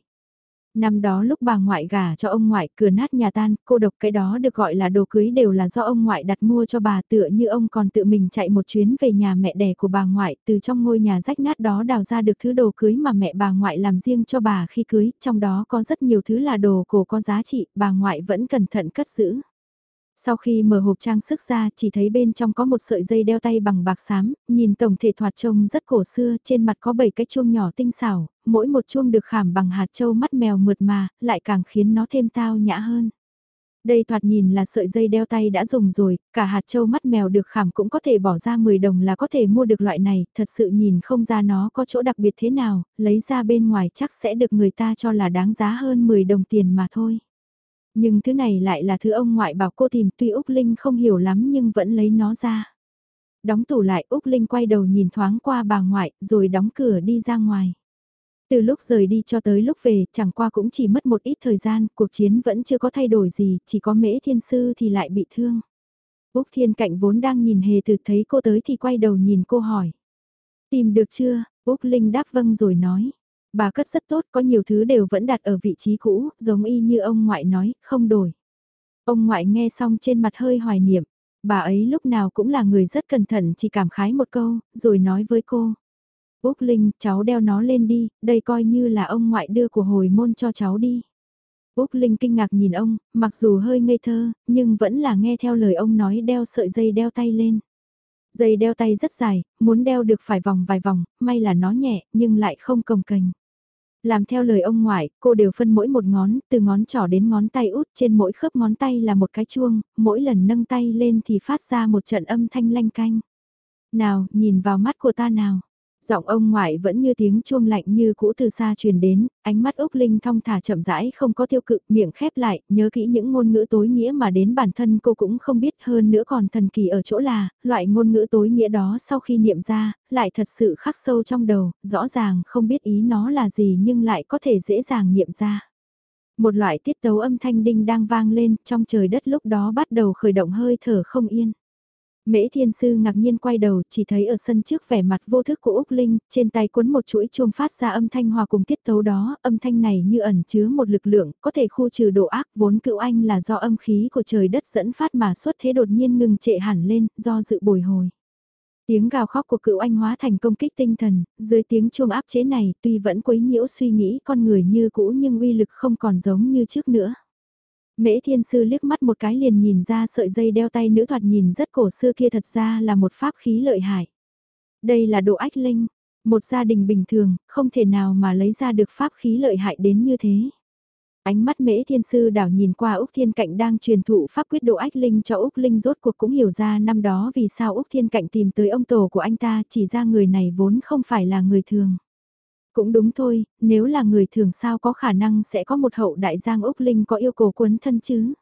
Năm đó lúc bà ngoại gả cho ông ngoại cửa nát nhà tan, cô độc cái đó được gọi là đồ cưới đều là do ông ngoại đặt mua cho bà tựa như ông còn tự mình chạy một chuyến về nhà mẹ đẻ của bà ngoại từ trong ngôi nhà rách nát đó đào ra được thứ đồ cưới mà mẹ bà ngoại làm riêng cho bà khi cưới, trong đó có rất nhiều thứ là đồ cổ có giá trị, bà ngoại vẫn cẩn thận cất giữ. Sau khi mở hộp trang sức ra chỉ thấy bên trong có một sợi dây đeo tay bằng bạc xám, nhìn tổng thể thoạt trông rất cổ xưa, trên mặt có 7 cái chuông nhỏ tinh xảo, mỗi một chuông được khảm bằng hạt châu mắt mèo mượt mà, lại càng khiến nó thêm tao nhã hơn. Đây thoạt nhìn là sợi dây đeo tay đã dùng rồi, cả hạt châu mắt mèo được khảm cũng có thể bỏ ra 10 đồng là có thể mua được loại này, thật sự nhìn không ra nó có chỗ đặc biệt thế nào, lấy ra bên ngoài chắc sẽ được người ta cho là đáng giá hơn 10 đồng tiền mà thôi. Nhưng thứ này lại là thứ ông ngoại bảo cô tìm tuy Úc Linh không hiểu lắm nhưng vẫn lấy nó ra. Đóng tủ lại Úc Linh quay đầu nhìn thoáng qua bà ngoại rồi đóng cửa đi ra ngoài. Từ lúc rời đi cho tới lúc về, chẳng qua cũng chỉ mất một ít thời gian, cuộc chiến vẫn chưa có thay đổi gì, chỉ có mễ thiên sư thì lại bị thương. Úc Thiên Cạnh vốn đang nhìn hề từ thấy cô tới thì quay đầu nhìn cô hỏi. Tìm được chưa? Úc Linh đáp vâng rồi nói. Bà cất rất tốt, có nhiều thứ đều vẫn đặt ở vị trí cũ, giống y như ông ngoại nói, không đổi. Ông ngoại nghe xong trên mặt hơi hoài niệm, bà ấy lúc nào cũng là người rất cẩn thận chỉ cảm khái một câu, rồi nói với cô. Úc Linh, cháu đeo nó lên đi, đây coi như là ông ngoại đưa của hồi môn cho cháu đi. Úc Linh kinh ngạc nhìn ông, mặc dù hơi ngây thơ, nhưng vẫn là nghe theo lời ông nói đeo sợi dây đeo tay lên. Dây đeo tay rất dài, muốn đeo được phải vòng vài vòng, may là nó nhẹ, nhưng lại không cồng cành. Làm theo lời ông ngoại, cô đều phân mỗi một ngón, từ ngón trỏ đến ngón tay út trên mỗi khớp ngón tay là một cái chuông, mỗi lần nâng tay lên thì phát ra một trận âm thanh lanh canh. Nào, nhìn vào mắt của ta nào. Giọng ông ngoại vẫn như tiếng chuông lạnh như cũ từ xa truyền đến, ánh mắt Úc Linh thong thả chậm rãi không có tiêu cự, miệng khép lại, nhớ kỹ những ngôn ngữ tối nghĩa mà đến bản thân cô cũng không biết hơn nữa còn thần kỳ ở chỗ là, loại ngôn ngữ tối nghĩa đó sau khi niệm ra, lại thật sự khắc sâu trong đầu, rõ ràng không biết ý nó là gì nhưng lại có thể dễ dàng niệm ra. Một loại tiết tấu âm thanh đinh đang vang lên, trong trời đất lúc đó bắt đầu khởi động hơi thở không yên. Mễ thiên sư ngạc nhiên quay đầu, chỉ thấy ở sân trước vẻ mặt vô thức của Úc Linh, trên tay cuốn một chuỗi chuông phát ra âm thanh hòa cùng tiết tấu đó, âm thanh này như ẩn chứa một lực lượng, có thể khu trừ độ ác, vốn cựu anh là do âm khí của trời đất dẫn phát mà xuất thế đột nhiên ngừng trệ hẳn lên, do dự bồi hồi. Tiếng gào khóc của cựu anh hóa thành công kích tinh thần, dưới tiếng chuông áp chế này tuy vẫn quấy nhiễu suy nghĩ con người như cũ nhưng uy lực không còn giống như trước nữa. Mễ thiên sư liếc mắt một cái liền nhìn ra sợi dây đeo tay nữ thoạt nhìn rất cổ xưa kia thật ra là một pháp khí lợi hại. Đây là độ ách linh, một gia đình bình thường, không thể nào mà lấy ra được pháp khí lợi hại đến như thế. Ánh mắt mễ thiên sư đảo nhìn qua Úc Thiên Cạnh đang truyền thụ pháp quyết độ ách linh cho Úc Linh rốt cuộc cũng hiểu ra năm đó vì sao Úc Thiên Cạnh tìm tới ông tổ của anh ta chỉ ra người này vốn không phải là người thường. Cũng đúng thôi, nếu là người thường sao có khả năng sẽ có một hậu đại giang Úc Linh có yêu cầu quấn thân chứ.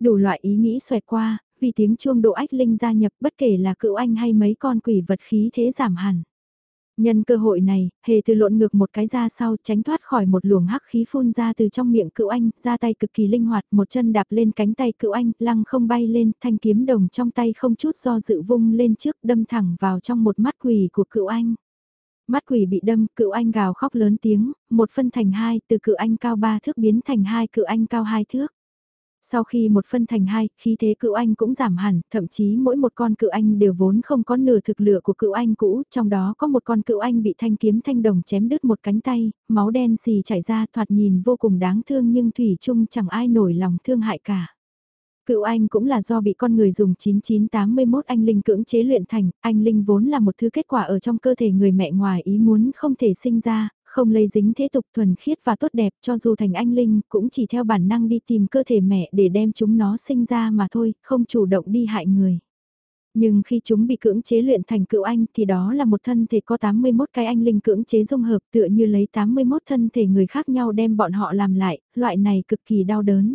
Đủ loại ý nghĩ xoẹt qua, vì tiếng chuông độ ách Linh gia nhập bất kể là cựu anh hay mấy con quỷ vật khí thế giảm hẳn. Nhân cơ hội này, hề từ lộn ngược một cái ra sau tránh thoát khỏi một luồng hắc khí phun ra từ trong miệng cựu anh, ra tay cực kỳ linh hoạt, một chân đạp lên cánh tay cựu anh, lăng không bay lên, thanh kiếm đồng trong tay không chút do dự vung lên trước đâm thẳng vào trong một mắt quỷ của cựu anh. Mắt quỷ bị đâm, cựu anh gào khóc lớn tiếng, một phân thành hai, từ cựu anh cao ba thước biến thành hai cựu anh cao hai thước. Sau khi một phân thành hai, khí thế cựu anh cũng giảm hẳn, thậm chí mỗi một con cựu anh đều vốn không có nửa thực lửa của cựu anh cũ, trong đó có một con cựu anh bị thanh kiếm thanh đồng chém đứt một cánh tay, máu đen xì chảy ra thoạt nhìn vô cùng đáng thương nhưng thủy chung chẳng ai nổi lòng thương hại cả. Cựu anh cũng là do bị con người dùng 9981 anh linh cưỡng chế luyện thành, anh linh vốn là một thứ kết quả ở trong cơ thể người mẹ ngoài ý muốn không thể sinh ra, không lây dính thế tục thuần khiết và tốt đẹp cho dù thành anh linh cũng chỉ theo bản năng đi tìm cơ thể mẹ để đem chúng nó sinh ra mà thôi, không chủ động đi hại người. Nhưng khi chúng bị cưỡng chế luyện thành cựu anh thì đó là một thân thể có 81 cái anh linh cưỡng chế dung hợp tựa như lấy 81 thân thể người khác nhau đem bọn họ làm lại, loại này cực kỳ đau đớn.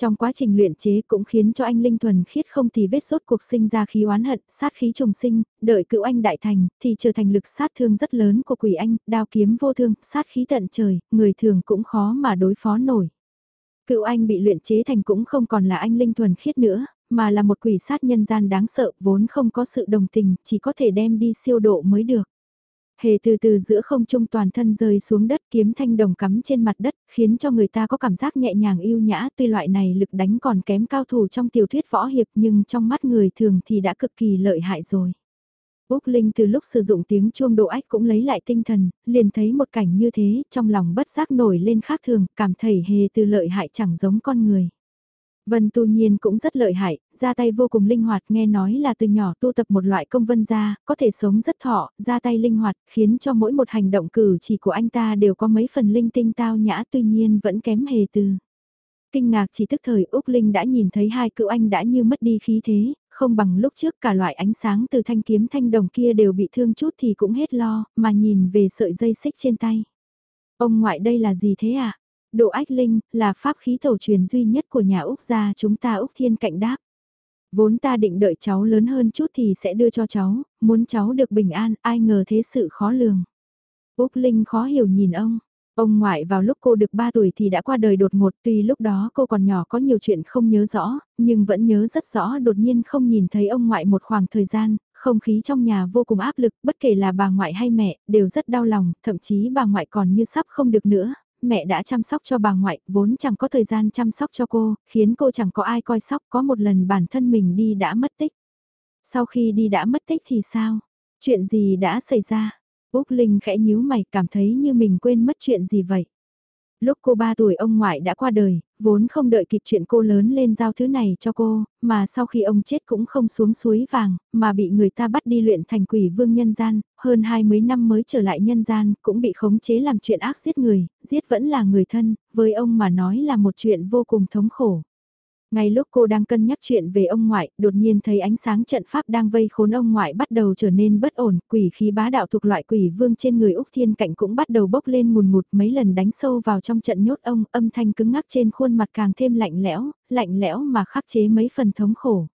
Trong quá trình luyện chế cũng khiến cho anh Linh Thuần khiết không thì vết sốt cuộc sinh ra khí oán hận, sát khí trùng sinh, đợi cựu anh đại thành, thì trở thành lực sát thương rất lớn của quỷ anh, đao kiếm vô thương, sát khí tận trời, người thường cũng khó mà đối phó nổi. Cựu anh bị luyện chế thành cũng không còn là anh Linh Thuần khiết nữa, mà là một quỷ sát nhân gian đáng sợ, vốn không có sự đồng tình, chỉ có thể đem đi siêu độ mới được. Hề từ từ giữa không trung toàn thân rơi xuống đất kiếm thanh đồng cắm trên mặt đất, khiến cho người ta có cảm giác nhẹ nhàng yêu nhã tuy loại này lực đánh còn kém cao thủ trong tiểu thuyết võ hiệp nhưng trong mắt người thường thì đã cực kỳ lợi hại rồi. Úc Linh từ lúc sử dụng tiếng chuông độ ách cũng lấy lại tinh thần, liền thấy một cảnh như thế, trong lòng bất giác nổi lên khác thường, cảm thấy hề từ lợi hại chẳng giống con người. Vân tu nhiên cũng rất lợi hại, ra tay vô cùng linh hoạt nghe nói là từ nhỏ tu tập một loại công vân ra, có thể sống rất thọ, ra tay linh hoạt, khiến cho mỗi một hành động cử chỉ của anh ta đều có mấy phần linh tinh tao nhã tuy nhiên vẫn kém hề từ. Kinh ngạc chỉ tức thời Úc Linh đã nhìn thấy hai cựu anh đã như mất đi khí thế, không bằng lúc trước cả loại ánh sáng từ thanh kiếm thanh đồng kia đều bị thương chút thì cũng hết lo, mà nhìn về sợi dây xích trên tay. Ông ngoại đây là gì thế ạ? À? Độ ách linh, là pháp khí thổ truyền duy nhất của nhà Úc gia chúng ta Úc Thiên cạnh đáp. Vốn ta định đợi cháu lớn hơn chút thì sẽ đưa cho cháu, muốn cháu được bình an, ai ngờ thế sự khó lường. Úc Linh khó hiểu nhìn ông, Ông ngoại vào lúc cô được 3 tuổi thì đã qua đời đột ngột tuy lúc đó cô còn nhỏ có nhiều chuyện không nhớ rõ, nhưng vẫn nhớ rất rõ đột nhiên không nhìn thấy ông ngoại một khoảng thời gian, không khí trong nhà vô cùng áp lực, bất kể là bà ngoại hay mẹ, đều rất đau lòng, thậm chí bà ngoại còn như sắp không được nữa, mẹ đã chăm sóc cho bà ngoại, vốn chẳng có thời gian chăm sóc cho cô, khiến cô chẳng có ai coi sóc, có một lần bản thân mình đi đã mất tích. Sau khi đi đã mất tích thì sao? Chuyện gì đã xảy ra? Úc Linh khẽ nhíu mày cảm thấy như mình quên mất chuyện gì vậy. Lúc cô 3 tuổi ông ngoại đã qua đời, vốn không đợi kịp chuyện cô lớn lên giao thứ này cho cô, mà sau khi ông chết cũng không xuống suối vàng, mà bị người ta bắt đi luyện thành quỷ vương nhân gian, hơn hai mấy năm mới trở lại nhân gian, cũng bị khống chế làm chuyện ác giết người, giết vẫn là người thân, với ông mà nói là một chuyện vô cùng thống khổ. Ngay lúc cô đang cân nhắc chuyện về ông ngoại, đột nhiên thấy ánh sáng trận pháp đang vây khốn ông ngoại bắt đầu trở nên bất ổn, quỷ khí bá đạo thuộc loại quỷ vương trên người Úc Thiên Cạnh cũng bắt đầu bốc lên mùn ngụt mấy lần đánh sâu vào trong trận nhốt ông, âm thanh cứng ngắc trên khuôn mặt càng thêm lạnh lẽo, lạnh lẽo mà khắc chế mấy phần thống khổ.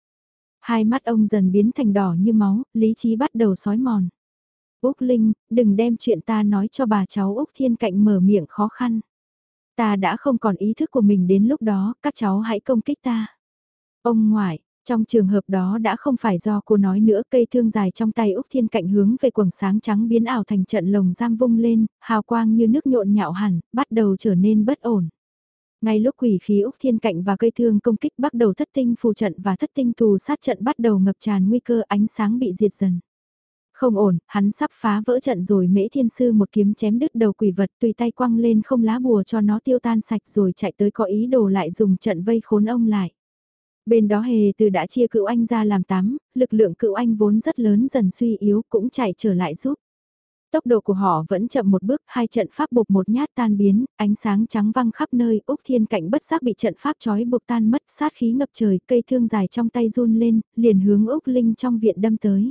Hai mắt ông dần biến thành đỏ như máu, lý trí bắt đầu sói mòn. Úc Linh, đừng đem chuyện ta nói cho bà cháu Úc Thiên Cạnh mở miệng khó khăn. Ta đã không còn ý thức của mình đến lúc đó, các cháu hãy công kích ta. Ông ngoại, trong trường hợp đó đã không phải do cô nói nữa cây thương dài trong tay Úc Thiên Cạnh hướng về quầng sáng trắng biến ảo thành trận lồng giam vung lên, hào quang như nước nhộn nhạo hẳn, bắt đầu trở nên bất ổn. Ngay lúc quỷ khí Úc Thiên Cạnh và cây thương công kích bắt đầu thất tinh phù trận và thất tinh thù sát trận bắt đầu ngập tràn nguy cơ ánh sáng bị diệt dần. Không ổn, hắn sắp phá vỡ trận rồi mễ thiên sư một kiếm chém đứt đầu quỷ vật tùy tay quăng lên không lá bùa cho nó tiêu tan sạch rồi chạy tới có ý đồ lại dùng trận vây khốn ông lại. Bên đó hề từ đã chia cựu anh ra làm tám, lực lượng cựu anh vốn rất lớn dần suy yếu cũng chạy trở lại giúp. Tốc độ của họ vẫn chậm một bước, hai trận pháp buộc một nhát tan biến, ánh sáng trắng văng khắp nơi, Úc Thiên Cạnh bất giác bị trận pháp trói buộc tan mất, sát khí ngập trời, cây thương dài trong tay run lên, liền hướng Úc Linh trong viện đâm tới.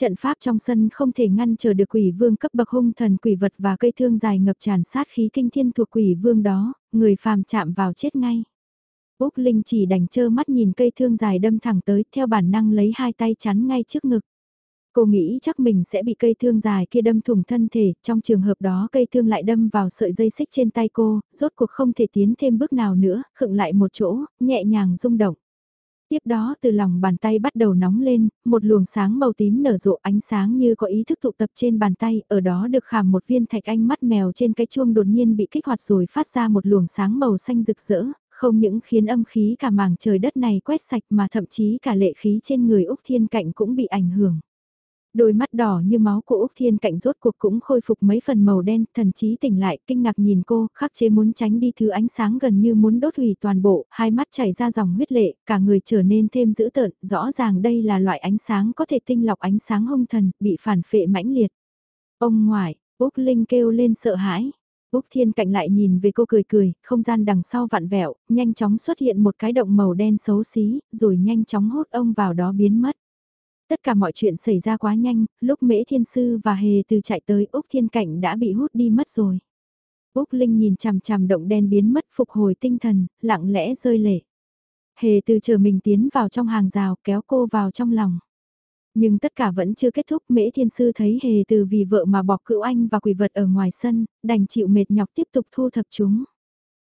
Trận pháp trong sân không thể ngăn chờ được quỷ vương cấp bậc hung thần quỷ vật và cây thương dài ngập tràn sát khí kinh thiên thuộc quỷ vương đó, người phàm chạm vào chết ngay. Úc Linh chỉ đành chơ mắt nhìn cây thương dài đâm thẳng tới theo bản năng lấy hai tay chắn ngay trước ngực. Cô nghĩ chắc mình sẽ bị cây thương dài kia đâm thủng thân thể, trong trường hợp đó cây thương lại đâm vào sợi dây xích trên tay cô, rốt cuộc không thể tiến thêm bước nào nữa, khựng lại một chỗ, nhẹ nhàng rung động. Tiếp đó từ lòng bàn tay bắt đầu nóng lên, một luồng sáng màu tím nở rộ ánh sáng như có ý thức tụ tập trên bàn tay, ở đó được khảm một viên thạch anh mắt mèo trên cái chuông đột nhiên bị kích hoạt rồi phát ra một luồng sáng màu xanh rực rỡ, không những khiến âm khí cả mảng trời đất này quét sạch mà thậm chí cả lệ khí trên người Úc Thiên Cạnh cũng bị ảnh hưởng. Đôi mắt đỏ như máu của Úc Thiên Cạnh rốt cuộc cũng khôi phục mấy phần màu đen, thần chí tỉnh lại, kinh ngạc nhìn cô, khắc chế muốn tránh đi thứ ánh sáng gần như muốn đốt hủy toàn bộ, hai mắt chảy ra dòng huyết lệ, cả người trở nên thêm dữ tợn, rõ ràng đây là loại ánh sáng có thể tinh lọc ánh sáng hung thần, bị phản phệ mãnh liệt. Ông ngoại, Úc Linh kêu lên sợ hãi. Úc Thiên Cạnh lại nhìn về cô cười cười, không gian đằng sau vặn vẹo, nhanh chóng xuất hiện một cái động màu đen xấu xí, rồi nhanh chóng hút ông vào đó biến mất. Tất cả mọi chuyện xảy ra quá nhanh, lúc Mễ Thiên Sư và Hề từ chạy tới Úc Thiên Cảnh đã bị hút đi mất rồi. Úc Linh nhìn chằm chằm động đen biến mất phục hồi tinh thần, lặng lẽ rơi lệ. Hề từ chờ mình tiến vào trong hàng rào kéo cô vào trong lòng. Nhưng tất cả vẫn chưa kết thúc Mễ Thiên Sư thấy Hề từ vì vợ mà bỏ cựu anh và quỷ vật ở ngoài sân, đành chịu mệt nhọc tiếp tục thu thập chúng.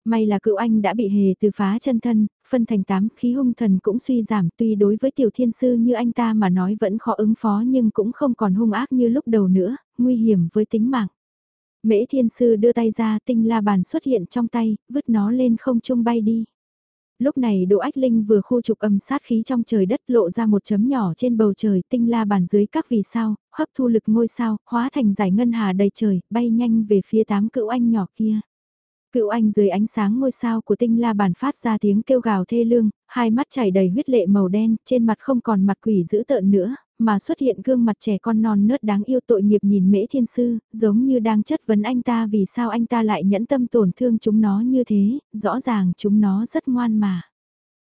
May là cựu anh đã bị hề từ phá chân thân, phân thành tám khí hung thần cũng suy giảm tuy đối với tiểu thiên sư như anh ta mà nói vẫn khó ứng phó nhưng cũng không còn hung ác như lúc đầu nữa, nguy hiểm với tính mạng. Mễ thiên sư đưa tay ra tinh la bàn xuất hiện trong tay, vứt nó lên không trung bay đi. Lúc này Đỗ Ách Linh vừa khu trục âm sát khí trong trời đất lộ ra một chấm nhỏ trên bầu trời tinh la bàn dưới các vì sao, hấp thu lực ngôi sao, hóa thành giải ngân hà đầy trời, bay nhanh về phía tám cựu anh nhỏ kia. Cựu anh dưới ánh sáng ngôi sao của tinh la bàn phát ra tiếng kêu gào thê lương, hai mắt chảy đầy huyết lệ màu đen, trên mặt không còn mặt quỷ dữ tợn nữa, mà xuất hiện gương mặt trẻ con non nớt đáng yêu tội nghiệp nhìn mễ thiên sư, giống như đang chất vấn anh ta vì sao anh ta lại nhẫn tâm tổn thương chúng nó như thế, rõ ràng chúng nó rất ngoan mà.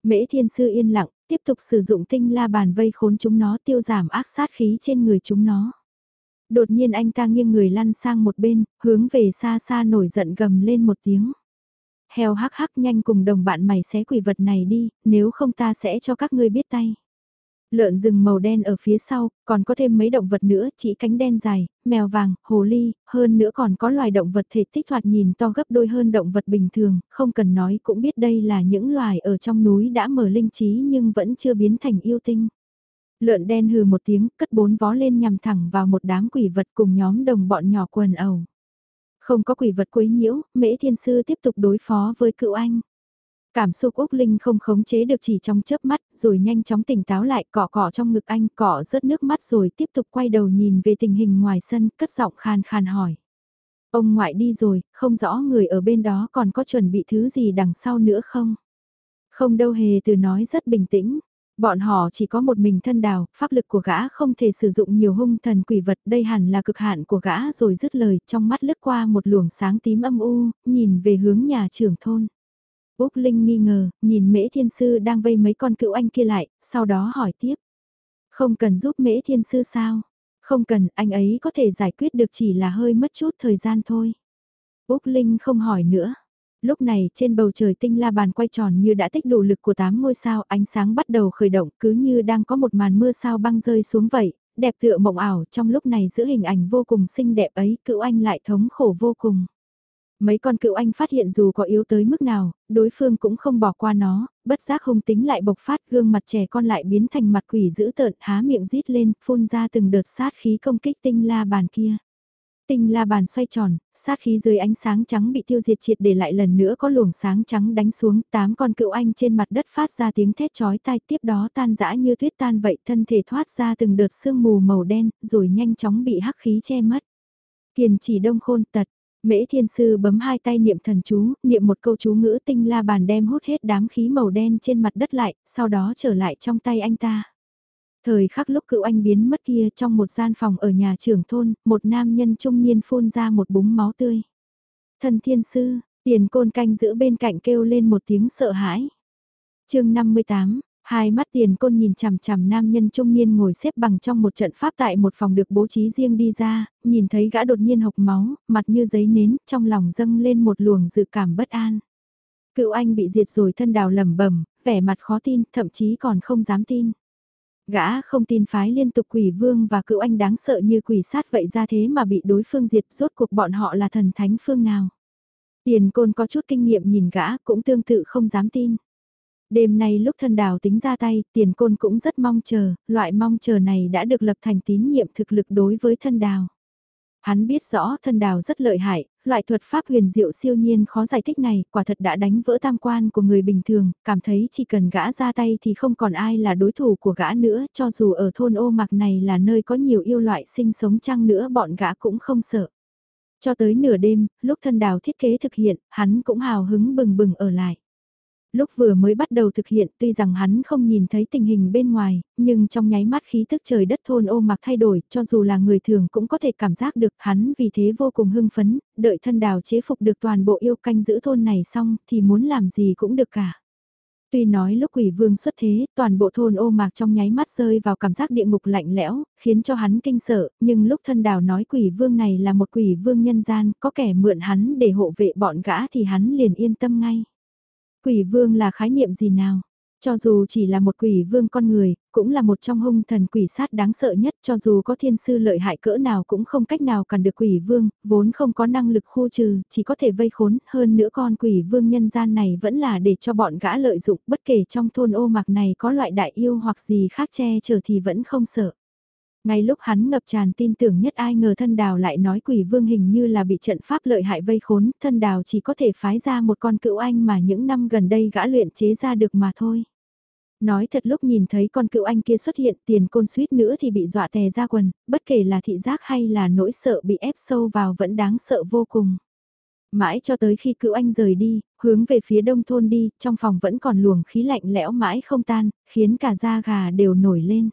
Mễ thiên sư yên lặng, tiếp tục sử dụng tinh la bàn vây khốn chúng nó tiêu giảm ác sát khí trên người chúng nó. Đột nhiên anh ta nghiêng người lăn sang một bên, hướng về xa xa nổi giận gầm lên một tiếng. Heo hắc hắc nhanh cùng đồng bạn mày xé quỷ vật này đi, nếu không ta sẽ cho các ngươi biết tay. Lợn rừng màu đen ở phía sau, còn có thêm mấy động vật nữa, chỉ cánh đen dài, mèo vàng, hồ ly, hơn nữa còn có loài động vật thể tích thoạt nhìn to gấp đôi hơn động vật bình thường, không cần nói cũng biết đây là những loài ở trong núi đã mở linh trí nhưng vẫn chưa biến thành yêu tinh. Lợn đen hừ một tiếng, cất bốn vó lên nhằm thẳng vào một đám quỷ vật cùng nhóm đồng bọn nhỏ quần ẩu. Không có quỷ vật quấy nhiễu, mễ thiên sư tiếp tục đối phó với cựu anh. Cảm xúc Úc Linh không khống chế được chỉ trong chớp mắt, rồi nhanh chóng tỉnh táo lại cọ cọ trong ngực anh, cọ rớt nước mắt rồi tiếp tục quay đầu nhìn về tình hình ngoài sân, cất giọng khan khan hỏi. Ông ngoại đi rồi, không rõ người ở bên đó còn có chuẩn bị thứ gì đằng sau nữa không? Không đâu hề từ nói rất bình tĩnh. Bọn họ chỉ có một mình thân đào, pháp lực của gã không thể sử dụng nhiều hung thần quỷ vật, đây hẳn là cực hạn của gã rồi dứt lời, trong mắt lướt qua một luồng sáng tím âm u, nhìn về hướng nhà trưởng thôn. Úc Linh nghi ngờ, nhìn Mễ Thiên Sư đang vây mấy con cựu anh kia lại, sau đó hỏi tiếp. Không cần giúp Mễ Thiên Sư sao? Không cần, anh ấy có thể giải quyết được chỉ là hơi mất chút thời gian thôi. Úc Linh không hỏi nữa. Lúc này trên bầu trời tinh la bàn quay tròn như đã tích đủ lực của tám ngôi sao ánh sáng bắt đầu khởi động cứ như đang có một màn mưa sao băng rơi xuống vậy, đẹp tựa mộng ảo trong lúc này giữa hình ảnh vô cùng xinh đẹp ấy cựu anh lại thống khổ vô cùng. Mấy con cựu anh phát hiện dù có yếu tới mức nào, đối phương cũng không bỏ qua nó, bất giác hung tính lại bộc phát gương mặt trẻ con lại biến thành mặt quỷ dữ tợn há miệng rít lên, phun ra từng đợt sát khí công kích tinh la bàn kia. Tinh la bàn xoay tròn, sát khí dưới ánh sáng trắng bị tiêu diệt triệt để lại lần nữa có luồng sáng trắng đánh xuống, tám con cựu anh trên mặt đất phát ra tiếng thét chói tai tiếp đó tan rã như tuyết tan vậy thân thể thoát ra từng đợt sương mù màu đen, rồi nhanh chóng bị hắc khí che mất. Kiền chỉ đông khôn tật, Mễ thiên sư bấm hai tay niệm thần chú, niệm một câu chú ngữ tinh la bàn đem hút hết đám khí màu đen trên mặt đất lại, sau đó trở lại trong tay anh ta. Thời khắc lúc cựu anh biến mất kia trong một gian phòng ở nhà trưởng thôn, một nam nhân trung niên phun ra một búng máu tươi. Thần thiên sư, tiền côn canh giữ bên cạnh kêu lên một tiếng sợ hãi. chương 58, Hai mắt tiền côn nhìn chằm chằm nam nhân trung niên ngồi xếp bằng trong một trận pháp tại một phòng được bố trí riêng đi ra, nhìn thấy gã đột nhiên hộc máu, mặt như giấy nến, trong lòng dâng lên một luồng dự cảm bất an. Cựu anh bị diệt rồi thân đào lầm bẩm vẻ mặt khó tin, thậm chí còn không dám tin. Gã không tin phái liên tục quỷ vương và cựu anh đáng sợ như quỷ sát vậy ra thế mà bị đối phương diệt rốt cuộc bọn họ là thần thánh phương nào. Tiền côn có chút kinh nghiệm nhìn gã cũng tương tự không dám tin. Đêm nay lúc thân đào tính ra tay, tiền côn cũng rất mong chờ, loại mong chờ này đã được lập thành tín nhiệm thực lực đối với thân đào. Hắn biết rõ thân đào rất lợi hại, loại thuật pháp huyền diệu siêu nhiên khó giải thích này quả thật đã đánh vỡ tam quan của người bình thường, cảm thấy chỉ cần gã ra tay thì không còn ai là đối thủ của gã nữa, cho dù ở thôn ô mạc này là nơi có nhiều yêu loại sinh sống chăng nữa bọn gã cũng không sợ. Cho tới nửa đêm, lúc thân đào thiết kế thực hiện, hắn cũng hào hứng bừng bừng ở lại. Lúc vừa mới bắt đầu thực hiện tuy rằng hắn không nhìn thấy tình hình bên ngoài, nhưng trong nháy mắt khí thức trời đất thôn ô mặc thay đổi, cho dù là người thường cũng có thể cảm giác được hắn vì thế vô cùng hưng phấn, đợi thân đào chế phục được toàn bộ yêu canh giữ thôn này xong thì muốn làm gì cũng được cả. Tuy nói lúc quỷ vương xuất thế, toàn bộ thôn ô mạc trong nháy mắt rơi vào cảm giác địa ngục lạnh lẽo, khiến cho hắn kinh sợ, nhưng lúc thân đào nói quỷ vương này là một quỷ vương nhân gian, có kẻ mượn hắn để hộ vệ bọn gã thì hắn liền yên tâm ngay. Quỷ vương là khái niệm gì nào? Cho dù chỉ là một quỷ vương con người, cũng là một trong hung thần quỷ sát đáng sợ nhất cho dù có thiên sư lợi hại cỡ nào cũng không cách nào cản được quỷ vương, vốn không có năng lực khu trừ, chỉ có thể vây khốn, hơn nữa con quỷ vương nhân gian này vẫn là để cho bọn gã lợi dụng, bất kể trong thôn ô mạc này có loại đại yêu hoặc gì khác che chở thì vẫn không sợ. Ngay lúc hắn ngập tràn tin tưởng nhất ai ngờ thân đào lại nói quỷ vương hình như là bị trận pháp lợi hại vây khốn, thân đào chỉ có thể phái ra một con cựu anh mà những năm gần đây gã luyện chế ra được mà thôi. Nói thật lúc nhìn thấy con cựu anh kia xuất hiện tiền côn suýt nữa thì bị dọa tè ra quần, bất kể là thị giác hay là nỗi sợ bị ép sâu vào vẫn đáng sợ vô cùng. Mãi cho tới khi cựu anh rời đi, hướng về phía đông thôn đi, trong phòng vẫn còn luồng khí lạnh lẽo mãi không tan, khiến cả da gà đều nổi lên.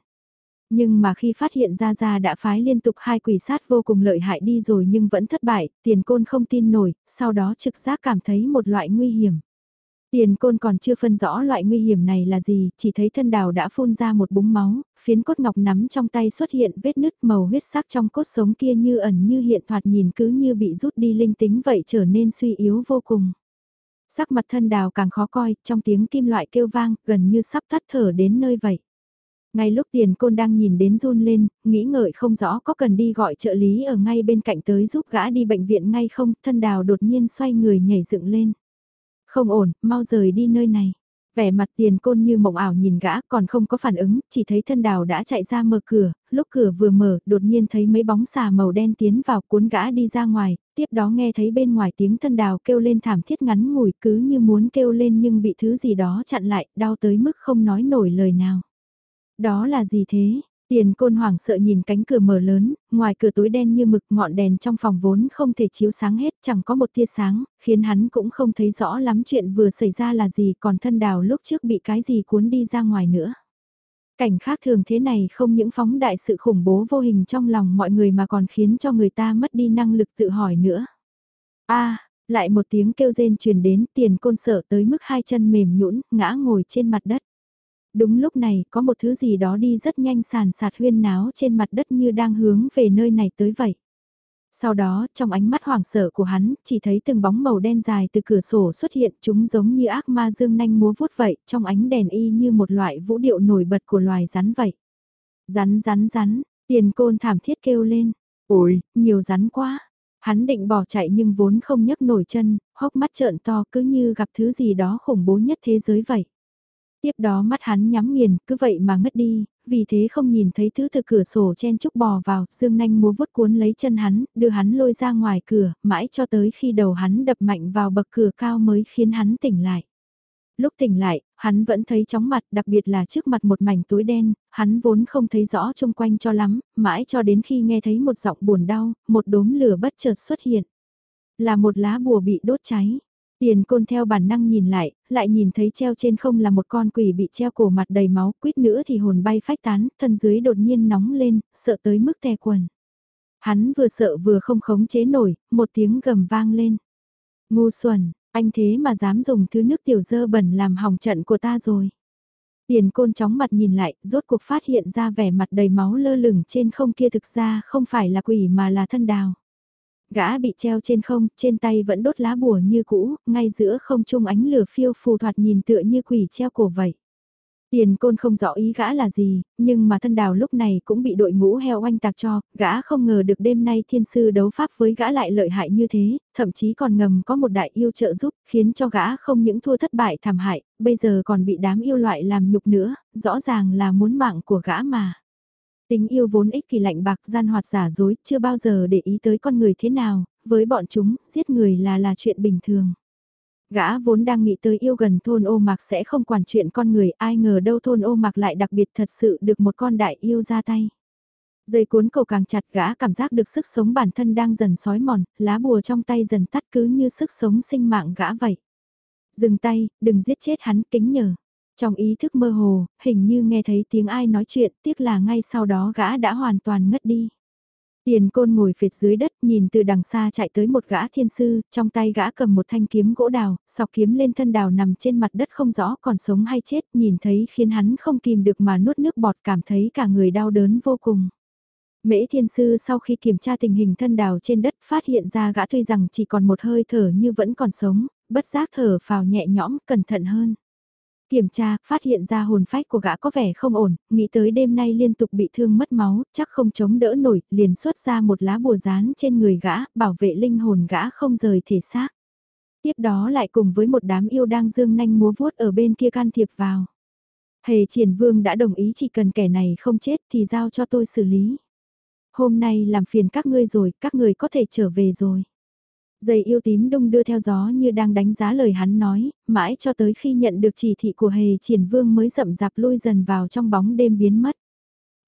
Nhưng mà khi phát hiện ra ra đã phái liên tục hai quỷ sát vô cùng lợi hại đi rồi nhưng vẫn thất bại, tiền côn không tin nổi, sau đó trực giác cảm thấy một loại nguy hiểm. Tiền côn còn chưa phân rõ loại nguy hiểm này là gì, chỉ thấy thân đào đã phun ra một búng máu, phiến cốt ngọc nắm trong tay xuất hiện vết nứt màu huyết sắc trong cốt sống kia như ẩn như hiện thoạt nhìn cứ như bị rút đi linh tính vậy trở nên suy yếu vô cùng. Sắc mặt thân đào càng khó coi, trong tiếng kim loại kêu vang, gần như sắp tắt thở đến nơi vậy. Ngay lúc tiền côn đang nhìn đến run lên, nghĩ ngợi không rõ có cần đi gọi trợ lý ở ngay bên cạnh tới giúp gã đi bệnh viện ngay không, thân đào đột nhiên xoay người nhảy dựng lên. Không ổn, mau rời đi nơi này. Vẻ mặt tiền côn như mộng ảo nhìn gã còn không có phản ứng, chỉ thấy thân đào đã chạy ra mở cửa, lúc cửa vừa mở, đột nhiên thấy mấy bóng xà màu đen tiến vào cuốn gã đi ra ngoài, tiếp đó nghe thấy bên ngoài tiếng thân đào kêu lên thảm thiết ngắn ngủi cứ như muốn kêu lên nhưng bị thứ gì đó chặn lại, đau tới mức không nói nổi lời nào. Đó là gì thế? Tiền côn hoảng sợ nhìn cánh cửa mở lớn, ngoài cửa tối đen như mực ngọn đèn trong phòng vốn không thể chiếu sáng hết chẳng có một tia sáng, khiến hắn cũng không thấy rõ lắm chuyện vừa xảy ra là gì còn thân đào lúc trước bị cái gì cuốn đi ra ngoài nữa. Cảnh khác thường thế này không những phóng đại sự khủng bố vô hình trong lòng mọi người mà còn khiến cho người ta mất đi năng lực tự hỏi nữa. a lại một tiếng kêu rên truyền đến tiền côn sợ tới mức hai chân mềm nhũn ngã ngồi trên mặt đất. Đúng lúc này, có một thứ gì đó đi rất nhanh sàn sạt huyên náo trên mặt đất như đang hướng về nơi này tới vậy. Sau đó, trong ánh mắt hoảng sợ của hắn, chỉ thấy từng bóng màu đen dài từ cửa sổ xuất hiện, chúng giống như ác ma dương nanh múa vuốt vậy, trong ánh đèn y như một loại vũ điệu nổi bật của loài rắn vậy. Rắn rắn rắn, tiền côn thảm thiết kêu lên. Ôi, nhiều rắn quá. Hắn định bỏ chạy nhưng vốn không nhấc nổi chân, hốc mắt trợn to cứ như gặp thứ gì đó khủng bố nhất thế giới vậy. Tiếp đó mắt hắn nhắm nghiền, cứ vậy mà ngất đi, vì thế không nhìn thấy thứ từ cửa sổ chen chúc bò vào, dương nanh múa vuốt cuốn lấy chân hắn, đưa hắn lôi ra ngoài cửa, mãi cho tới khi đầu hắn đập mạnh vào bậc cửa cao mới khiến hắn tỉnh lại. Lúc tỉnh lại, hắn vẫn thấy chóng mặt, đặc biệt là trước mặt một mảnh tối đen, hắn vốn không thấy rõ xung quanh cho lắm, mãi cho đến khi nghe thấy một giọng buồn đau, một đốm lửa bất chợt xuất hiện. Là một lá bùa bị đốt cháy. Tiền côn theo bản năng nhìn lại, lại nhìn thấy treo trên không là một con quỷ bị treo cổ mặt đầy máu, quýt nữa thì hồn bay phách tán, thân dưới đột nhiên nóng lên, sợ tới mức tè quần. Hắn vừa sợ vừa không khống chế nổi, một tiếng gầm vang lên. Ngu xuẩn, anh thế mà dám dùng thứ nước tiểu dơ bẩn làm hỏng trận của ta rồi. Tiền côn chóng mặt nhìn lại, rốt cuộc phát hiện ra vẻ mặt đầy máu lơ lửng trên không kia thực ra không phải là quỷ mà là thân đào. Gã bị treo trên không, trên tay vẫn đốt lá bùa như cũ, ngay giữa không trung ánh lửa phiêu phù thoạt nhìn tựa như quỷ treo cổ vậy. Tiền côn không rõ ý gã là gì, nhưng mà thân đào lúc này cũng bị đội ngũ heo oanh tạc cho, gã không ngờ được đêm nay thiên sư đấu pháp với gã lại lợi hại như thế, thậm chí còn ngầm có một đại yêu trợ giúp, khiến cho gã không những thua thất bại thảm hại, bây giờ còn bị đám yêu loại làm nhục nữa, rõ ràng là muốn mạng của gã mà. Tính yêu vốn ích kỳ lạnh bạc gian hoạt giả dối, chưa bao giờ để ý tới con người thế nào, với bọn chúng, giết người là là chuyện bình thường. Gã vốn đang nghĩ tới yêu gần thôn ô mạc sẽ không quản chuyện con người, ai ngờ đâu thôn ô mạc lại đặc biệt thật sự được một con đại yêu ra tay. Dây cuốn cầu càng chặt gã cảm giác được sức sống bản thân đang dần sói mòn, lá bùa trong tay dần tắt cứ như sức sống sinh mạng gã vậy. Dừng tay, đừng giết chết hắn kính nhờ. Trong ý thức mơ hồ, hình như nghe thấy tiếng ai nói chuyện, tiếc là ngay sau đó gã đã hoàn toàn ngất đi. Tiền côn ngồi phệt dưới đất nhìn từ đằng xa chạy tới một gã thiên sư, trong tay gã cầm một thanh kiếm gỗ đào, sọc kiếm lên thân đào nằm trên mặt đất không rõ còn sống hay chết, nhìn thấy khiến hắn không kìm được mà nuốt nước bọt cảm thấy cả người đau đớn vô cùng. Mễ thiên sư sau khi kiểm tra tình hình thân đào trên đất phát hiện ra gã tuy rằng chỉ còn một hơi thở như vẫn còn sống, bất giác thở phào nhẹ nhõm, cẩn thận hơn. Kiểm tra, phát hiện ra hồn phách của gã có vẻ không ổn, nghĩ tới đêm nay liên tục bị thương mất máu, chắc không chống đỡ nổi, liền xuất ra một lá bùa rán trên người gã, bảo vệ linh hồn gã không rời thể xác. Tiếp đó lại cùng với một đám yêu đang dương nanh múa vuốt ở bên kia can thiệp vào. Hề triển vương đã đồng ý chỉ cần kẻ này không chết thì giao cho tôi xử lý. Hôm nay làm phiền các ngươi rồi, các người có thể trở về rồi. Dây yêu tím đung đưa theo gió như đang đánh giá lời hắn nói, mãi cho tới khi nhận được chỉ thị của hề triển vương mới rậm rạp lui dần vào trong bóng đêm biến mất.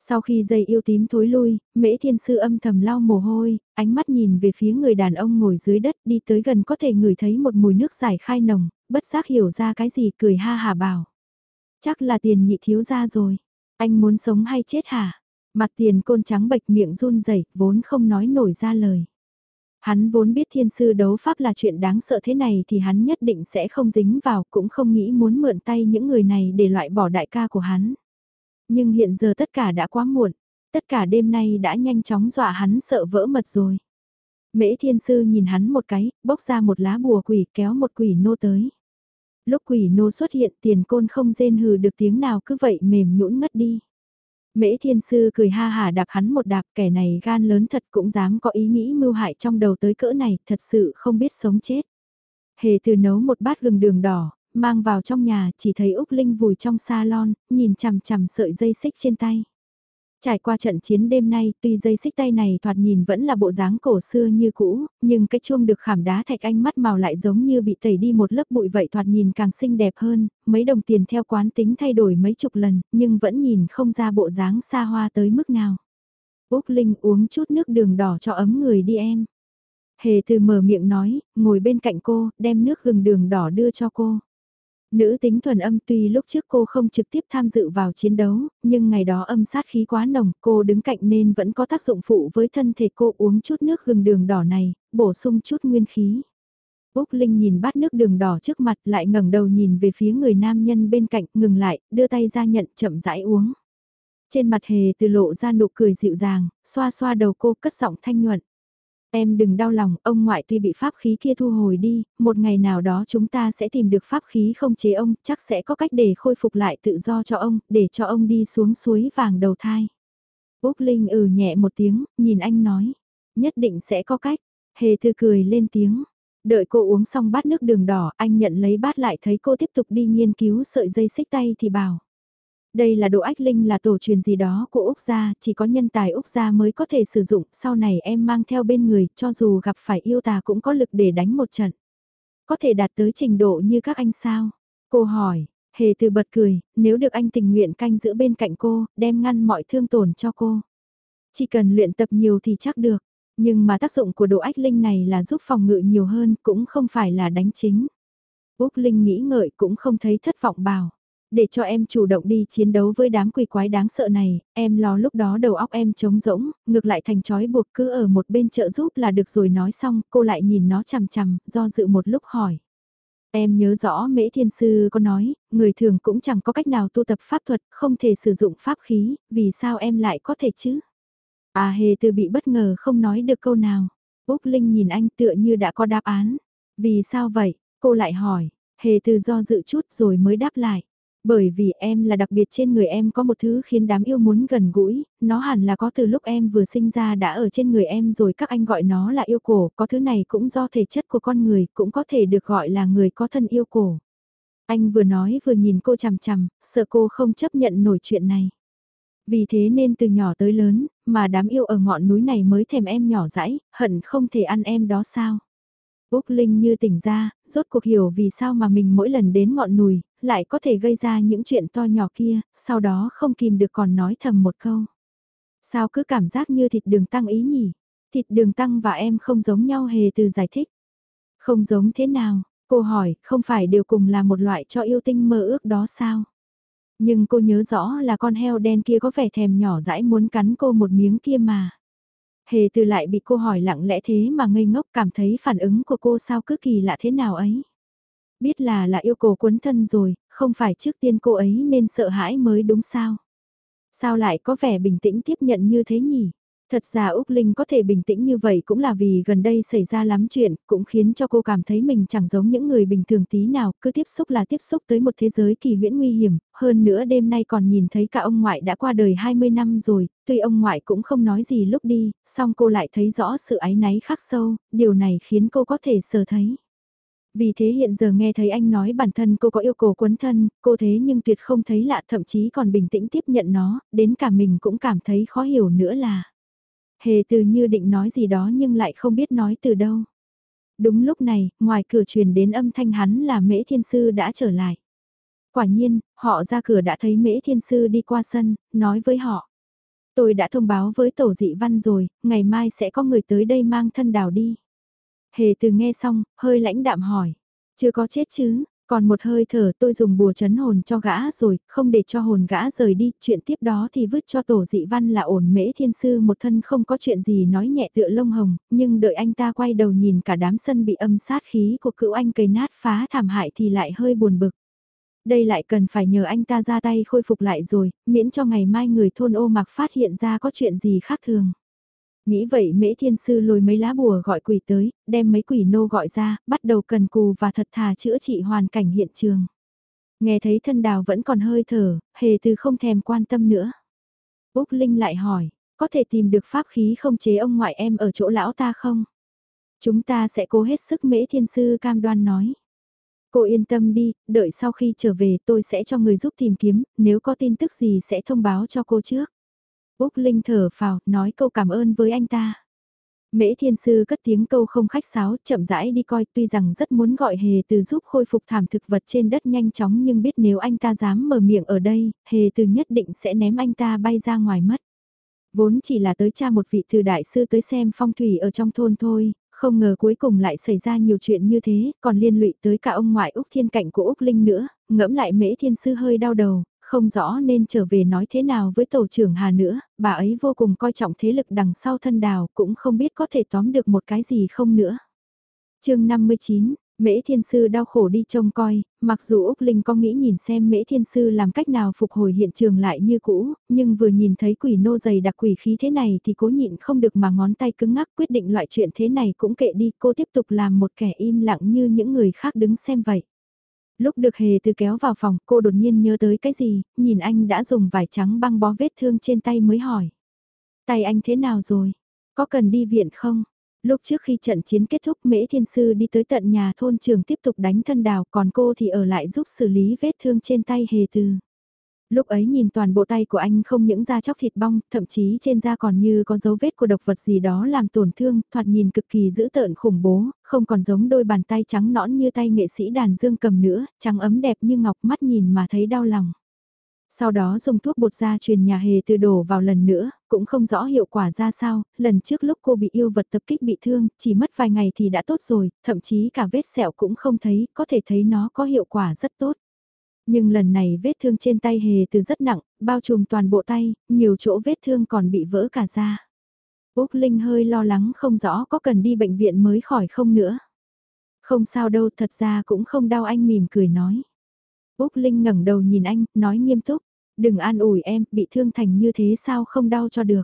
Sau khi dây yêu tím thối lui, mễ thiên sư âm thầm lau mồ hôi, ánh mắt nhìn về phía người đàn ông ngồi dưới đất đi tới gần có thể ngửi thấy một mùi nước giải khai nồng, bất giác hiểu ra cái gì cười ha hà bảo. Chắc là tiền nhị thiếu ra rồi, anh muốn sống hay chết hả? Mặt tiền côn trắng bệch miệng run rẩy vốn không nói nổi ra lời. Hắn vốn biết thiên sư đấu pháp là chuyện đáng sợ thế này thì hắn nhất định sẽ không dính vào cũng không nghĩ muốn mượn tay những người này để loại bỏ đại ca của hắn. Nhưng hiện giờ tất cả đã quá muộn, tất cả đêm nay đã nhanh chóng dọa hắn sợ vỡ mật rồi. Mễ thiên sư nhìn hắn một cái, bốc ra một lá bùa quỷ kéo một quỷ nô tới. Lúc quỷ nô xuất hiện tiền côn không rên hừ được tiếng nào cứ vậy mềm nhũn ngất đi. Mễ thiên sư cười ha hà đạp hắn một đạp kẻ này gan lớn thật cũng dám có ý nghĩ mưu hại trong đầu tới cỡ này thật sự không biết sống chết. Hề từ nấu một bát gừng đường đỏ, mang vào trong nhà chỉ thấy Úc Linh vùi trong salon, nhìn chằm chằm sợi dây xích trên tay. Trải qua trận chiến đêm nay, tuy dây xích tay này thoạt nhìn vẫn là bộ dáng cổ xưa như cũ, nhưng cái chuông được khảm đá thạch anh mắt màu lại giống như bị tẩy đi một lớp bụi vậy thoạt nhìn càng xinh đẹp hơn, mấy đồng tiền theo quán tính thay đổi mấy chục lần, nhưng vẫn nhìn không ra bộ dáng xa hoa tới mức nào. Úc Linh uống chút nước đường đỏ cho ấm người đi em. Hề từ mở miệng nói, ngồi bên cạnh cô, đem nước gừng đường đỏ đưa cho cô. Nữ tính thuần âm tuy lúc trước cô không trực tiếp tham dự vào chiến đấu, nhưng ngày đó âm sát khí quá nồng, cô đứng cạnh nên vẫn có tác dụng phụ với thân thể cô uống chút nước gừng đường đỏ này, bổ sung chút nguyên khí. Úc Linh nhìn bát nước đường đỏ trước mặt lại ngẩng đầu nhìn về phía người nam nhân bên cạnh, ngừng lại, đưa tay ra nhận chậm rãi uống. Trên mặt hề từ lộ ra nụ cười dịu dàng, xoa xoa đầu cô cất giọng thanh nhuận. Em đừng đau lòng, ông ngoại tuy bị pháp khí kia thu hồi đi, một ngày nào đó chúng ta sẽ tìm được pháp khí không chế ông, chắc sẽ có cách để khôi phục lại tự do cho ông, để cho ông đi xuống suối vàng đầu thai. Úc Linh ừ nhẹ một tiếng, nhìn anh nói, nhất định sẽ có cách, hề thư cười lên tiếng. Đợi cô uống xong bát nước đường đỏ, anh nhận lấy bát lại thấy cô tiếp tục đi nghiên cứu sợi dây xích tay thì bảo. Đây là độ ách linh là tổ truyền gì đó của Úc gia, chỉ có nhân tài Úc gia mới có thể sử dụng, sau này em mang theo bên người, cho dù gặp phải yêu tà cũng có lực để đánh một trận. Có thể đạt tới trình độ như các anh sao? Cô hỏi, hề từ bật cười, nếu được anh tình nguyện canh giữ bên cạnh cô, đem ngăn mọi thương tổn cho cô. Chỉ cần luyện tập nhiều thì chắc được, nhưng mà tác dụng của độ ách linh này là giúp phòng ngự nhiều hơn, cũng không phải là đánh chính. Úc Linh nghĩ ngợi cũng không thấy thất vọng bảo. Để cho em chủ động đi chiến đấu với đám quỷ quái đáng sợ này, em lo lúc đó đầu óc em trống rỗng, ngược lại thành chói buộc cứ ở một bên trợ giúp là được rồi nói xong, cô lại nhìn nó chằm chằm, do dự một lúc hỏi. Em nhớ rõ Mễ Thiên Sư có nói, người thường cũng chẳng có cách nào tu tập pháp thuật, không thể sử dụng pháp khí, vì sao em lại có thể chứ? À hề từ bị bất ngờ không nói được câu nào. Úc Linh nhìn anh tựa như đã có đáp án. Vì sao vậy? Cô lại hỏi. Hề từ do dự chút rồi mới đáp lại. Bởi vì em là đặc biệt trên người em có một thứ khiến đám yêu muốn gần gũi, nó hẳn là có từ lúc em vừa sinh ra đã ở trên người em rồi các anh gọi nó là yêu cổ, có thứ này cũng do thể chất của con người, cũng có thể được gọi là người có thân yêu cổ. Anh vừa nói vừa nhìn cô chằm chằm, sợ cô không chấp nhận nổi chuyện này. Vì thế nên từ nhỏ tới lớn, mà đám yêu ở ngọn núi này mới thèm em nhỏ dãi, hận không thể ăn em đó sao. Úc Linh như tỉnh ra, rốt cuộc hiểu vì sao mà mình mỗi lần đến ngọn núi, lại có thể gây ra những chuyện to nhỏ kia, sau đó không kìm được còn nói thầm một câu. Sao cứ cảm giác như thịt đường tăng ý nhỉ? Thịt đường tăng và em không giống nhau hề từ giải thích. Không giống thế nào? Cô hỏi, không phải đều cùng là một loại cho yêu tinh mơ ước đó sao? Nhưng cô nhớ rõ là con heo đen kia có vẻ thèm nhỏ dãi muốn cắn cô một miếng kia mà. Hề từ lại bị cô hỏi lặng lẽ thế mà ngây ngốc cảm thấy phản ứng của cô sao cứ kỳ lạ thế nào ấy. Biết là là yêu cầu quấn thân rồi, không phải trước tiên cô ấy nên sợ hãi mới đúng sao. Sao lại có vẻ bình tĩnh tiếp nhận như thế nhỉ? Thật ra Úc Linh có thể bình tĩnh như vậy cũng là vì gần đây xảy ra lắm chuyện, cũng khiến cho cô cảm thấy mình chẳng giống những người bình thường tí nào, cứ tiếp xúc là tiếp xúc tới một thế giới kỳ huyễn nguy hiểm, hơn nữa đêm nay còn nhìn thấy cả ông ngoại đã qua đời 20 năm rồi, tuy ông ngoại cũng không nói gì lúc đi, song cô lại thấy rõ sự áy náy khắc sâu, điều này khiến cô có thể sờ thấy. Vì thế hiện giờ nghe thấy anh nói bản thân cô có yêu cầu quấn thân, cô thế nhưng tuyệt không thấy lạ thậm chí còn bình tĩnh tiếp nhận nó, đến cả mình cũng cảm thấy khó hiểu nữa là. Hề từ như định nói gì đó nhưng lại không biết nói từ đâu. Đúng lúc này, ngoài cửa truyền đến âm thanh hắn là Mễ Thiên Sư đã trở lại. Quả nhiên, họ ra cửa đã thấy Mễ Thiên Sư đi qua sân, nói với họ. Tôi đã thông báo với tổ dị văn rồi, ngày mai sẽ có người tới đây mang thân đào đi. Hề từ nghe xong, hơi lãnh đạm hỏi. Chưa có chết chứ, còn một hơi thở tôi dùng bùa chấn hồn cho gã rồi, không để cho hồn gã rời đi, chuyện tiếp đó thì vứt cho tổ dị văn là ổn mễ thiên sư một thân không có chuyện gì nói nhẹ tựa lông hồng, nhưng đợi anh ta quay đầu nhìn cả đám sân bị âm sát khí của cựu anh cây nát phá thảm hại thì lại hơi buồn bực. Đây lại cần phải nhờ anh ta ra tay khôi phục lại rồi, miễn cho ngày mai người thôn ô mặc phát hiện ra có chuyện gì khác thường. Nghĩ vậy mễ thiên sư lôi mấy lá bùa gọi quỷ tới, đem mấy quỷ nô gọi ra, bắt đầu cần cù và thật thà chữa trị hoàn cảnh hiện trường. Nghe thấy thân đào vẫn còn hơi thở, hề từ không thèm quan tâm nữa. Úc Linh lại hỏi, có thể tìm được pháp khí không chế ông ngoại em ở chỗ lão ta không? Chúng ta sẽ cố hết sức mễ thiên sư cam đoan nói. Cô yên tâm đi, đợi sau khi trở về tôi sẽ cho người giúp tìm kiếm, nếu có tin tức gì sẽ thông báo cho cô trước. Úc Linh thở phào, nói câu cảm ơn với anh ta. Mễ thiên sư cất tiếng câu không khách sáo, chậm rãi đi coi, tuy rằng rất muốn gọi hề từ giúp khôi phục thảm thực vật trên đất nhanh chóng nhưng biết nếu anh ta dám mở miệng ở đây, hề từ nhất định sẽ ném anh ta bay ra ngoài mất. Vốn chỉ là tới cha một vị từ đại sư tới xem phong thủy ở trong thôn thôi, không ngờ cuối cùng lại xảy ra nhiều chuyện như thế, còn liên lụy tới cả ông ngoại Úc Thiên Cạnh của Úc Linh nữa, ngẫm lại mễ thiên sư hơi đau đầu, không rõ nên trở về nói thế nào với tổ trưởng Hà nữa, bà ấy vô cùng coi trọng thế lực đằng sau thân đào cũng không biết có thể tóm được một cái gì không nữa. chương 59 Mễ Thiên Sư đau khổ đi trông coi, mặc dù Úc Linh có nghĩ nhìn xem Mễ Thiên Sư làm cách nào phục hồi hiện trường lại như cũ, nhưng vừa nhìn thấy quỷ nô dày đặc quỷ khí thế này thì cố nhịn không được mà ngón tay cứng ngắc quyết định loại chuyện thế này cũng kệ đi cô tiếp tục làm một kẻ im lặng như những người khác đứng xem vậy. Lúc được hề từ kéo vào phòng, cô đột nhiên nhớ tới cái gì, nhìn anh đã dùng vải trắng băng bó vết thương trên tay mới hỏi. Tay anh thế nào rồi? Có cần đi viện không? Lúc trước khi trận chiến kết thúc Mễ Thiên Sư đi tới tận nhà thôn trường tiếp tục đánh thân đào còn cô thì ở lại giúp xử lý vết thương trên tay hề từ. Lúc ấy nhìn toàn bộ tay của anh không những da chóc thịt bong, thậm chí trên da còn như có dấu vết của độc vật gì đó làm tổn thương, thoạt nhìn cực kỳ dữ tợn khủng bố, không còn giống đôi bàn tay trắng nõn như tay nghệ sĩ đàn dương cầm nữa, trắng ấm đẹp như ngọc mắt nhìn mà thấy đau lòng. Sau đó dùng thuốc bột da truyền nhà hề từ đổ vào lần nữa, cũng không rõ hiệu quả ra sao, lần trước lúc cô bị yêu vật tập kích bị thương, chỉ mất vài ngày thì đã tốt rồi, thậm chí cả vết sẹo cũng không thấy, có thể thấy nó có hiệu quả rất tốt. Nhưng lần này vết thương trên tay hề từ rất nặng, bao trùm toàn bộ tay, nhiều chỗ vết thương còn bị vỡ cả da. Úc Linh hơi lo lắng không rõ có cần đi bệnh viện mới khỏi không nữa. Không sao đâu, thật ra cũng không đau anh mỉm cười nói. Úc Linh ngẩng đầu nhìn anh, nói nghiêm túc, đừng an ủi em, bị thương thành như thế sao không đau cho được.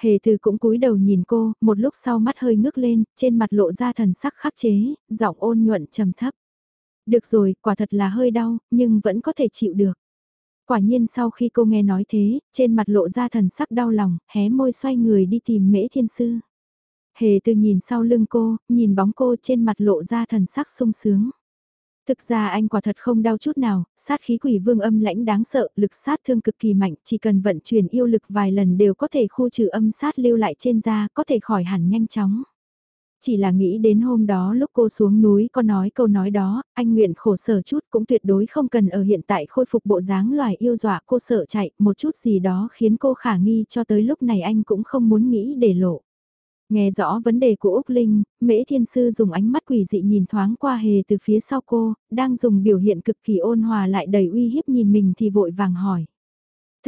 Hề từ cũng cúi đầu nhìn cô, một lúc sau mắt hơi ngước lên, trên mặt lộ ra thần sắc khắc chế, giọng ôn nhuận trầm thấp. Được rồi, quả thật là hơi đau, nhưng vẫn có thể chịu được. Quả nhiên sau khi cô nghe nói thế, trên mặt lộ ra thần sắc đau lòng, hé môi xoay người đi tìm mễ thiên sư. Hề từ nhìn sau lưng cô, nhìn bóng cô trên mặt lộ ra thần sắc sung sướng. Thực ra anh quả thật không đau chút nào, sát khí quỷ vương âm lãnh đáng sợ, lực sát thương cực kỳ mạnh, chỉ cần vận chuyển yêu lực vài lần đều có thể khu trừ âm sát lưu lại trên da, có thể khỏi hẳn nhanh chóng. Chỉ là nghĩ đến hôm đó lúc cô xuống núi có nói câu nói đó, anh nguyện khổ sở chút cũng tuyệt đối không cần ở hiện tại khôi phục bộ dáng loài yêu dọa cô sợ chạy, một chút gì đó khiến cô khả nghi cho tới lúc này anh cũng không muốn nghĩ để lộ. Nghe rõ vấn đề của Úc Linh, Mễ Thiên Sư dùng ánh mắt quỷ dị nhìn thoáng qua hề từ phía sau cô, đang dùng biểu hiện cực kỳ ôn hòa lại đầy uy hiếp nhìn mình thì vội vàng hỏi.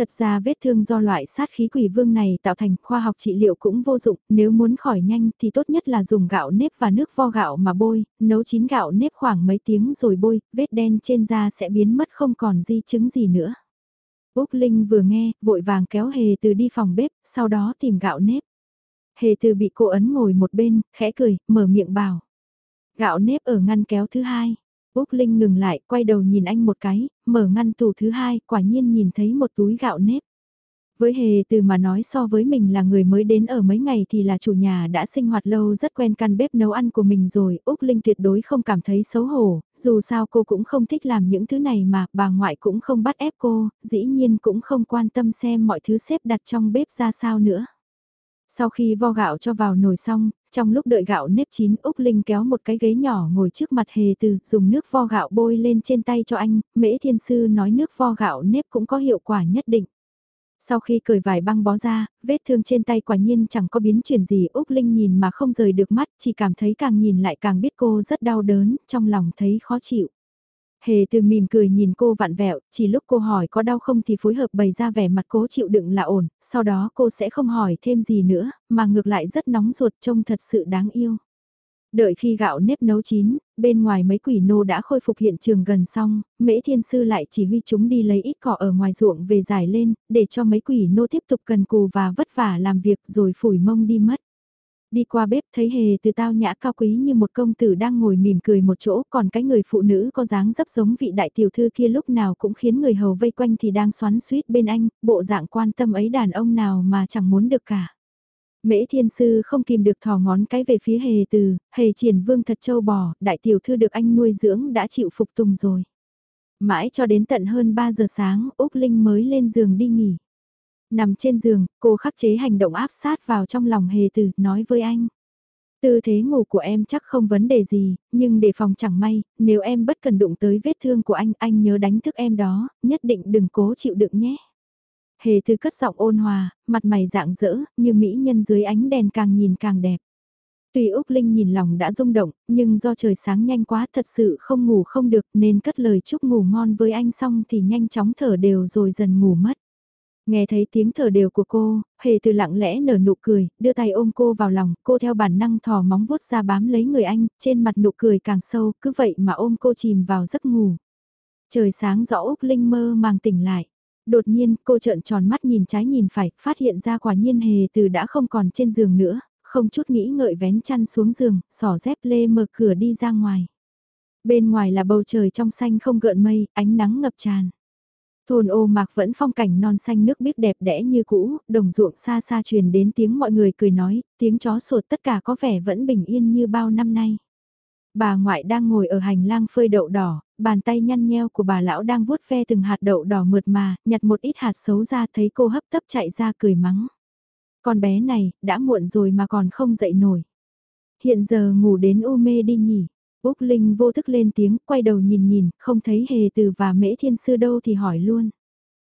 Thật ra vết thương do loại sát khí quỷ vương này tạo thành khoa học trị liệu cũng vô dụng, nếu muốn khỏi nhanh thì tốt nhất là dùng gạo nếp và nước vo gạo mà bôi, nấu chín gạo nếp khoảng mấy tiếng rồi bôi, vết đen trên da sẽ biến mất không còn di chứng gì nữa. Úc Linh vừa nghe, vội vàng kéo hề từ đi phòng bếp, sau đó tìm gạo nếp. Hề từ bị cô ấn ngồi một bên, khẽ cười, mở miệng bảo. Gạo nếp ở ngăn kéo thứ hai. Úc Linh ngừng lại, quay đầu nhìn anh một cái, mở ngăn tủ thứ hai, quả nhiên nhìn thấy một túi gạo nếp. Với hề từ mà nói so với mình là người mới đến ở mấy ngày thì là chủ nhà đã sinh hoạt lâu rất quen căn bếp nấu ăn của mình rồi, Úc Linh tuyệt đối không cảm thấy xấu hổ, dù sao cô cũng không thích làm những thứ này mà bà ngoại cũng không bắt ép cô, dĩ nhiên cũng không quan tâm xem mọi thứ xếp đặt trong bếp ra sao nữa. Sau khi vo gạo cho vào nồi xong, trong lúc đợi gạo nếp chín Úc Linh kéo một cái ghế nhỏ ngồi trước mặt hề từ, dùng nước vo gạo bôi lên trên tay cho anh, mễ thiên sư nói nước vo gạo nếp cũng có hiệu quả nhất định. Sau khi cởi vải băng bó ra, vết thương trên tay quả nhiên chẳng có biến chuyển gì Úc Linh nhìn mà không rời được mắt, chỉ cảm thấy càng nhìn lại càng biết cô rất đau đớn, trong lòng thấy khó chịu. Hề từ mỉm cười nhìn cô vặn vẹo, chỉ lúc cô hỏi có đau không thì phối hợp bày ra vẻ mặt cố chịu đựng là ổn, sau đó cô sẽ không hỏi thêm gì nữa, mà ngược lại rất nóng ruột trông thật sự đáng yêu. Đợi khi gạo nếp nấu chín, bên ngoài mấy quỷ nô đã khôi phục hiện trường gần xong, mễ thiên sư lại chỉ huy chúng đi lấy ít cỏ ở ngoài ruộng về giải lên, để cho mấy quỷ nô tiếp tục cần cù và vất vả làm việc rồi phủi mông đi mất. Đi qua bếp thấy hề từ tao nhã cao quý như một công tử đang ngồi mỉm cười một chỗ còn cái người phụ nữ có dáng dấp giống vị đại tiểu thư kia lúc nào cũng khiến người hầu vây quanh thì đang xoắn suýt bên anh, bộ dạng quan tâm ấy đàn ông nào mà chẳng muốn được cả. Mễ thiên sư không kìm được thò ngón cái về phía hề từ, hề triển vương thật châu bò, đại tiểu thư được anh nuôi dưỡng đã chịu phục tùng rồi. Mãi cho đến tận hơn 3 giờ sáng, Úc Linh mới lên giường đi nghỉ. Nằm trên giường, cô khắc chế hành động áp sát vào trong lòng hề từ, nói với anh. Tư thế ngủ của em chắc không vấn đề gì, nhưng để phòng chẳng may, nếu em bất cần đụng tới vết thương của anh, anh nhớ đánh thức em đó, nhất định đừng cố chịu đựng nhé. Hề thư cất giọng ôn hòa, mặt mày dạng dỡ, như mỹ nhân dưới ánh đèn càng nhìn càng đẹp. Tuy Úc Linh nhìn lòng đã rung động, nhưng do trời sáng nhanh quá thật sự không ngủ không được nên cất lời chúc ngủ ngon với anh xong thì nhanh chóng thở đều rồi dần ngủ mất. Nghe thấy tiếng thở đều của cô, hề từ lặng lẽ nở nụ cười, đưa tay ôm cô vào lòng, cô theo bản năng thò móng vuốt ra bám lấy người anh, trên mặt nụ cười càng sâu, cứ vậy mà ôm cô chìm vào giấc ngủ. Trời sáng rõ Úc Linh mơ màng tỉnh lại. Đột nhiên, cô trợn tròn mắt nhìn trái nhìn phải, phát hiện ra quả nhiên hề từ đã không còn trên giường nữa, không chút nghĩ ngợi vén chăn xuống giường, sỏ dép lê mở cửa đi ra ngoài. Bên ngoài là bầu trời trong xanh không gợn mây, ánh nắng ngập tràn. Thôn ô mạc vẫn phong cảnh non xanh nước biếc đẹp đẽ như cũ, đồng ruộng xa xa truyền đến tiếng mọi người cười nói, tiếng chó sột tất cả có vẻ vẫn bình yên như bao năm nay. Bà ngoại đang ngồi ở hành lang phơi đậu đỏ, bàn tay nhăn nheo của bà lão đang vuốt ve từng hạt đậu đỏ mượt mà, nhặt một ít hạt xấu ra thấy cô hấp tấp chạy ra cười mắng. Con bé này, đã muộn rồi mà còn không dậy nổi. Hiện giờ ngủ đến u mê đi nhỉ. Úc Linh vô thức lên tiếng, quay đầu nhìn nhìn, không thấy hề từ và mễ thiên sư đâu thì hỏi luôn.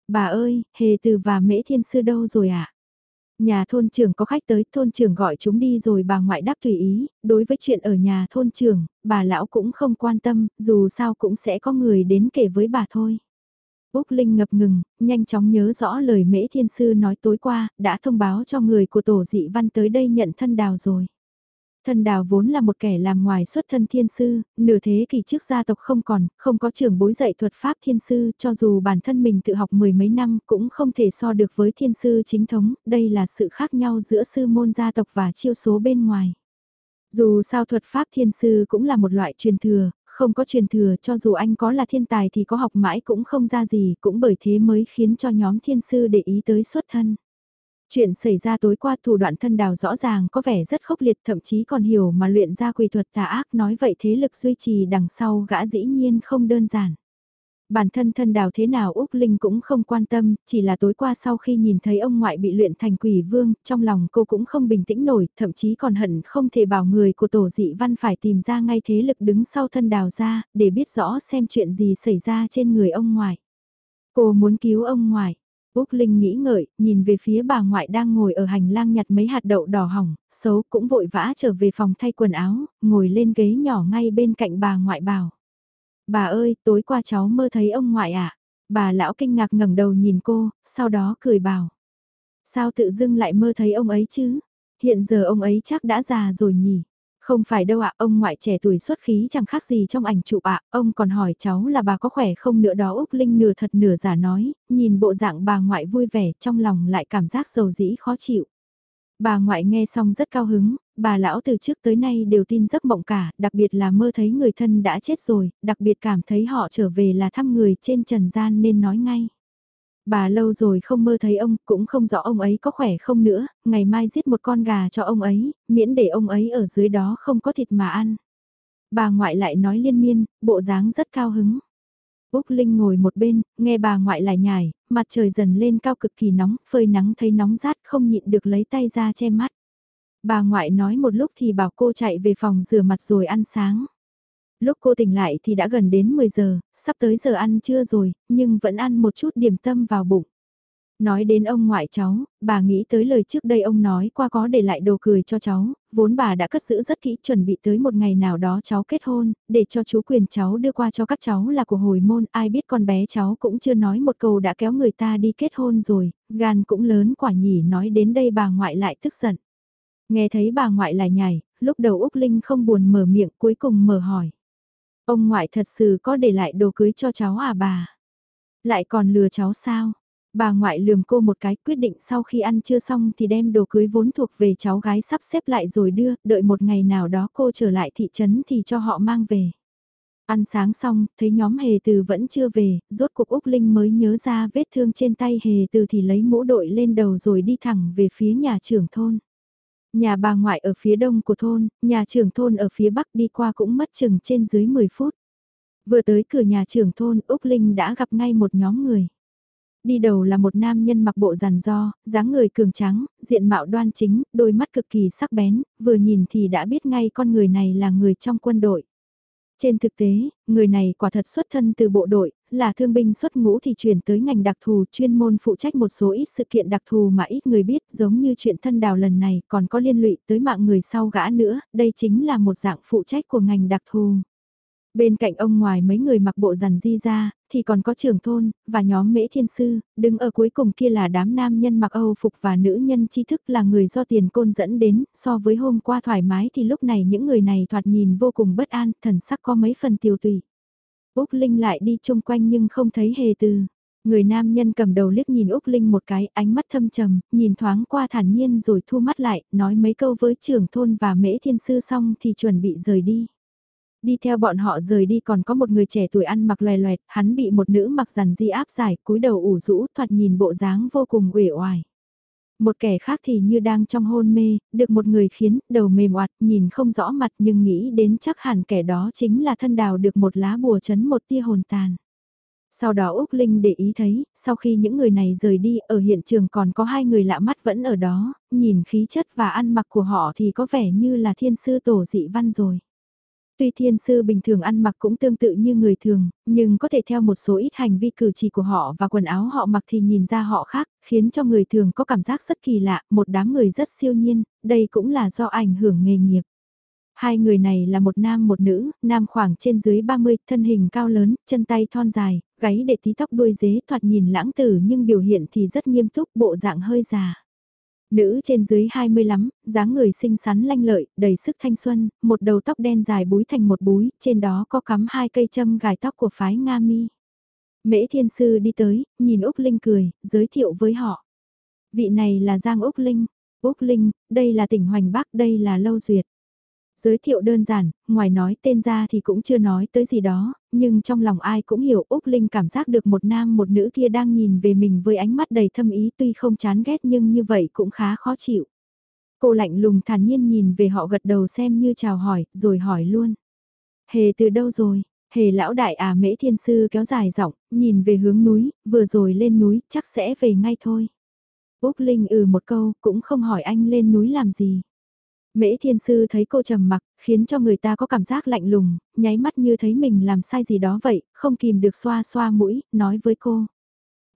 Bà ơi, hề từ và mễ thiên sư đâu rồi ạ? À? Nhà thôn trưởng có khách tới, thôn trưởng gọi chúng đi rồi bà ngoại đáp tùy ý, đối với chuyện ở nhà thôn trưởng, bà lão cũng không quan tâm, dù sao cũng sẽ có người đến kể với bà thôi. Úc Linh ngập ngừng, nhanh chóng nhớ rõ lời mễ thiên sư nói tối qua, đã thông báo cho người của tổ dị văn tới đây nhận thân đào rồi. Thân đào vốn là một kẻ làm ngoài xuất thân thiên sư, nửa thế kỷ trước gia tộc không còn, không có trường bối dạy thuật pháp thiên sư, cho dù bản thân mình tự học mười mấy năm cũng không thể so được với thiên sư chính thống, đây là sự khác nhau giữa sư môn gia tộc và chiêu số bên ngoài. Dù sao thuật pháp thiên sư cũng là một loại truyền thừa, không có truyền thừa cho dù anh có là thiên tài thì có học mãi cũng không ra gì, cũng bởi thế mới khiến cho nhóm thiên sư để ý tới xuất thân. Chuyện xảy ra tối qua thủ đoạn thân đào rõ ràng có vẻ rất khốc liệt thậm chí còn hiểu mà luyện ra quỳ thuật tà ác nói vậy thế lực duy trì đằng sau gã dĩ nhiên không đơn giản. Bản thân thân đào thế nào Úc Linh cũng không quan tâm, chỉ là tối qua sau khi nhìn thấy ông ngoại bị luyện thành quỷ vương, trong lòng cô cũng không bình tĩnh nổi, thậm chí còn hận không thể bảo người của tổ dị văn phải tìm ra ngay thế lực đứng sau thân đào ra, để biết rõ xem chuyện gì xảy ra trên người ông ngoại. Cô muốn cứu ông ngoại, Úc Linh nghĩ ngợi, nhìn về phía bà ngoại đang ngồi ở hành lang nhặt mấy hạt đậu đỏ hỏng, xấu cũng vội vã trở về phòng thay quần áo, ngồi lên ghế nhỏ ngay bên cạnh bà ngoại bảo. Bà ơi, tối qua cháu mơ thấy ông ngoại ạ. À? Bà lão kinh ngạc ngẩng đầu nhìn cô, sau đó cười bảo. Sao tự dưng lại mơ thấy ông ấy chứ? Hiện giờ ông ấy chắc đã già rồi nhỉ? Không phải đâu ạ, ông ngoại trẻ tuổi xuất khí chẳng khác gì trong ảnh chụp ạ, ông còn hỏi cháu là bà có khỏe không nữa đó Úc Linh nửa thật nửa giả nói, nhìn bộ dạng bà ngoại vui vẻ trong lòng lại cảm giác dầu dĩ khó chịu. Bà ngoại nghe xong rất cao hứng, bà lão từ trước tới nay đều tin giấc mộng cả, đặc biệt là mơ thấy người thân đã chết rồi, đặc biệt cảm thấy họ trở về là thăm người trên trần gian nên nói ngay. Bà lâu rồi không mơ thấy ông, cũng không rõ ông ấy có khỏe không nữa, ngày mai giết một con gà cho ông ấy, miễn để ông ấy ở dưới đó không có thịt mà ăn. Bà ngoại lại nói liên miên, bộ dáng rất cao hứng. Úc Linh ngồi một bên, nghe bà ngoại lại nhải, mặt trời dần lên cao cực kỳ nóng, phơi nắng thấy nóng rát không nhịn được lấy tay ra che mắt. Bà ngoại nói một lúc thì bảo cô chạy về phòng rửa mặt rồi ăn sáng. Lúc cô tỉnh lại thì đã gần đến 10 giờ, sắp tới giờ ăn trưa rồi, nhưng vẫn ăn một chút điểm tâm vào bụng. Nói đến ông ngoại cháu, bà nghĩ tới lời trước đây ông nói qua có để lại đồ cười cho cháu, vốn bà đã cất giữ rất kỹ chuẩn bị tới một ngày nào đó cháu kết hôn, để cho chú quyền cháu đưa qua cho các cháu là của hồi môn, ai biết con bé cháu cũng chưa nói một câu đã kéo người ta đi kết hôn rồi, gan cũng lớn quả nhỉ nói đến đây bà ngoại lại tức giận. Nghe thấy bà ngoại lại nhảy, lúc đầu Úc Linh không buồn mở miệng cuối cùng mở hỏi. Ông ngoại thật sự có để lại đồ cưới cho cháu à bà? Lại còn lừa cháu sao? Bà ngoại lườm cô một cái quyết định sau khi ăn chưa xong thì đem đồ cưới vốn thuộc về cháu gái sắp xếp lại rồi đưa, đợi một ngày nào đó cô trở lại thị trấn thì cho họ mang về. Ăn sáng xong, thấy nhóm hề từ vẫn chưa về, rốt cuộc Úc Linh mới nhớ ra vết thương trên tay hề từ thì lấy mũ đội lên đầu rồi đi thẳng về phía nhà trưởng thôn. Nhà bà ngoại ở phía đông của thôn, nhà trưởng thôn ở phía bắc đi qua cũng mất chừng trên dưới 10 phút. Vừa tới cửa nhà trưởng thôn Úc Linh đã gặp ngay một nhóm người. Đi đầu là một nam nhân mặc bộ rằn do, dáng người cường trắng, diện mạo đoan chính, đôi mắt cực kỳ sắc bén, vừa nhìn thì đã biết ngay con người này là người trong quân đội. Trên thực tế, người này quả thật xuất thân từ bộ đội, là thương binh xuất ngũ thì chuyển tới ngành đặc thù chuyên môn phụ trách một số ít sự kiện đặc thù mà ít người biết giống như chuyện thân đào lần này còn có liên lụy tới mạng người sau gã nữa, đây chính là một dạng phụ trách của ngành đặc thù. Bên cạnh ông ngoài mấy người mặc bộ rằn di ra, thì còn có trưởng thôn, và nhóm mễ thiên sư, đứng ở cuối cùng kia là đám nam nhân mặc Âu phục và nữ nhân tri thức là người do tiền côn dẫn đến, so với hôm qua thoải mái thì lúc này những người này thoạt nhìn vô cùng bất an, thần sắc có mấy phần tiêu tùy. Úc Linh lại đi chung quanh nhưng không thấy hề từ. Người nam nhân cầm đầu liếc nhìn Úc Linh một cái, ánh mắt thâm trầm, nhìn thoáng qua thản nhiên rồi thu mắt lại, nói mấy câu với trưởng thôn và mễ thiên sư xong thì chuẩn bị rời đi. Đi theo bọn họ rời đi còn có một người trẻ tuổi ăn mặc loè loẹt, hắn bị một nữ mặc rằn di áp giải, cúi đầu ủ rũ, thoạt nhìn bộ dáng vô cùng uể oải. Một kẻ khác thì như đang trong hôn mê, được một người khiến đầu mềm oạt, nhìn không rõ mặt nhưng nghĩ đến chắc hẳn kẻ đó chính là thân đào được một lá bùa chấn một tia hồn tàn. Sau đó Úc Linh để ý thấy, sau khi những người này rời đi, ở hiện trường còn có hai người lạ mắt vẫn ở đó, nhìn khí chất và ăn mặc của họ thì có vẻ như là thiên sư tổ dị văn rồi. Tuy thiên sư bình thường ăn mặc cũng tương tự như người thường, nhưng có thể theo một số ít hành vi cử chỉ của họ và quần áo họ mặc thì nhìn ra họ khác, khiến cho người thường có cảm giác rất kỳ lạ, một đám người rất siêu nhiên, đây cũng là do ảnh hưởng nghề nghiệp. Hai người này là một nam một nữ, nam khoảng trên dưới 30, thân hình cao lớn, chân tay thon dài, gáy để tí tóc đuôi dế thoạt nhìn lãng tử nhưng biểu hiện thì rất nghiêm túc, bộ dạng hơi già. Nữ trên dưới 20 lắm, dáng người xinh xắn lanh lợi, đầy sức thanh xuân, một đầu tóc đen dài búi thành một búi, trên đó có cắm hai cây châm gài tóc của phái Nga mi. Mễ thiên sư đi tới, nhìn Úc Linh cười, giới thiệu với họ. Vị này là Giang Úc Linh. Úc Linh, đây là tỉnh Hoành Bắc, đây là Lâu Duyệt. Giới thiệu đơn giản, ngoài nói tên ra thì cũng chưa nói tới gì đó, nhưng trong lòng ai cũng hiểu Úc Linh cảm giác được một nam một nữ kia đang nhìn về mình với ánh mắt đầy thâm ý tuy không chán ghét nhưng như vậy cũng khá khó chịu. Cô lạnh lùng thản nhiên nhìn về họ gật đầu xem như chào hỏi, rồi hỏi luôn. Hề từ đâu rồi? Hề lão đại à mễ thiên sư kéo dài giọng, nhìn về hướng núi, vừa rồi lên núi, chắc sẽ về ngay thôi. Úc Linh ừ một câu, cũng không hỏi anh lên núi làm gì. Mễ thiên sư thấy cô trầm mặc, khiến cho người ta có cảm giác lạnh lùng, nháy mắt như thấy mình làm sai gì đó vậy, không kìm được xoa xoa mũi, nói với cô.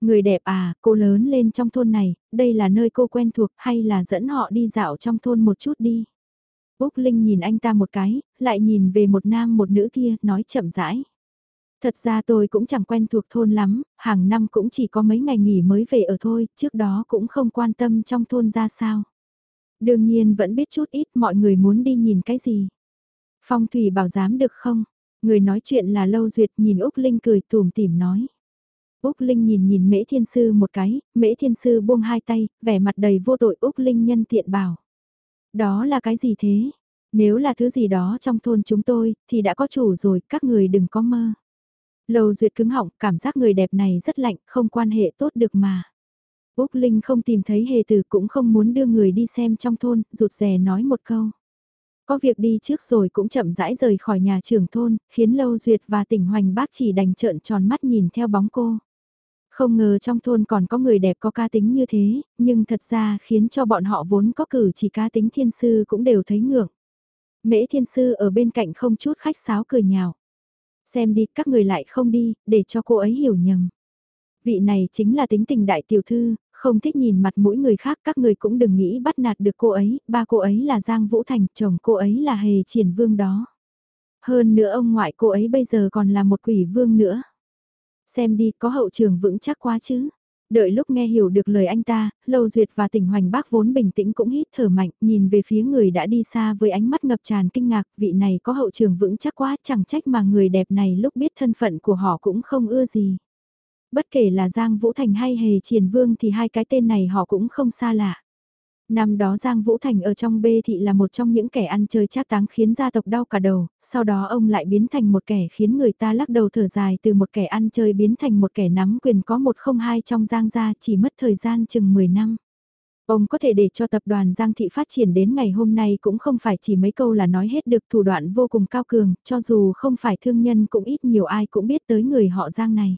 Người đẹp à, cô lớn lên trong thôn này, đây là nơi cô quen thuộc hay là dẫn họ đi dạo trong thôn một chút đi. Úc Linh nhìn anh ta một cái, lại nhìn về một nam một nữ kia, nói chậm rãi. Thật ra tôi cũng chẳng quen thuộc thôn lắm, hàng năm cũng chỉ có mấy ngày nghỉ mới về ở thôi, trước đó cũng không quan tâm trong thôn ra sao. Đương nhiên vẫn biết chút ít mọi người muốn đi nhìn cái gì. Phong Thủy bảo dám được không? Người nói chuyện là Lâu Duyệt nhìn Úc Linh cười tùm tìm nói. Úc Linh nhìn nhìn Mễ Thiên Sư một cái, Mễ Thiên Sư buông hai tay, vẻ mặt đầy vô tội Úc Linh nhân tiện bảo. Đó là cái gì thế? Nếu là thứ gì đó trong thôn chúng tôi, thì đã có chủ rồi, các người đừng có mơ. Lầu duyệt cứng họng, cảm giác người đẹp này rất lạnh, không quan hệ tốt được mà. Úc Linh không tìm thấy hề tử cũng không muốn đưa người đi xem trong thôn, rụt rè nói một câu. Có việc đi trước rồi cũng chậm rãi rời khỏi nhà trưởng thôn, khiến Lâu Duyệt và tỉnh Hoành Bác chỉ đành trợn tròn mắt nhìn theo bóng cô. Không ngờ trong thôn còn có người đẹp có ca tính như thế, nhưng thật ra khiến cho bọn họ vốn có cử chỉ ca tính thiên sư cũng đều thấy ngưỡng. Mễ thiên sư ở bên cạnh không chút khách sáo cười nhào. Xem đi các người lại không đi, để cho cô ấy hiểu nhầm. Vị này chính là tính tình đại tiểu thư, không thích nhìn mặt mũi người khác các người cũng đừng nghĩ bắt nạt được cô ấy, ba cô ấy là Giang Vũ Thành, chồng cô ấy là Hề Triển Vương đó. Hơn nữa ông ngoại cô ấy bây giờ còn là một quỷ vương nữa. Xem đi có hậu trường vững chắc quá chứ. Đợi lúc nghe hiểu được lời anh ta, Lâu Duyệt và tỉnh Hoành Bác vốn bình tĩnh cũng hít thở mạnh, nhìn về phía người đã đi xa với ánh mắt ngập tràn kinh ngạc, vị này có hậu trường vững chắc quá, chẳng trách mà người đẹp này lúc biết thân phận của họ cũng không ưa gì. Bất kể là Giang Vũ Thành hay Hề Triền Vương thì hai cái tên này họ cũng không xa lạ. Năm đó Giang Vũ Thành ở trong bê thị là một trong những kẻ ăn chơi trác táng khiến gia tộc đau cả đầu, sau đó ông lại biến thành một kẻ khiến người ta lắc đầu thở dài từ một kẻ ăn chơi biến thành một kẻ nắm quyền có một không hai trong Giang gia chỉ mất thời gian chừng 10 năm. Ông có thể để cho tập đoàn Giang Thị phát triển đến ngày hôm nay cũng không phải chỉ mấy câu là nói hết được thủ đoạn vô cùng cao cường, cho dù không phải thương nhân cũng ít nhiều ai cũng biết tới người họ Giang này.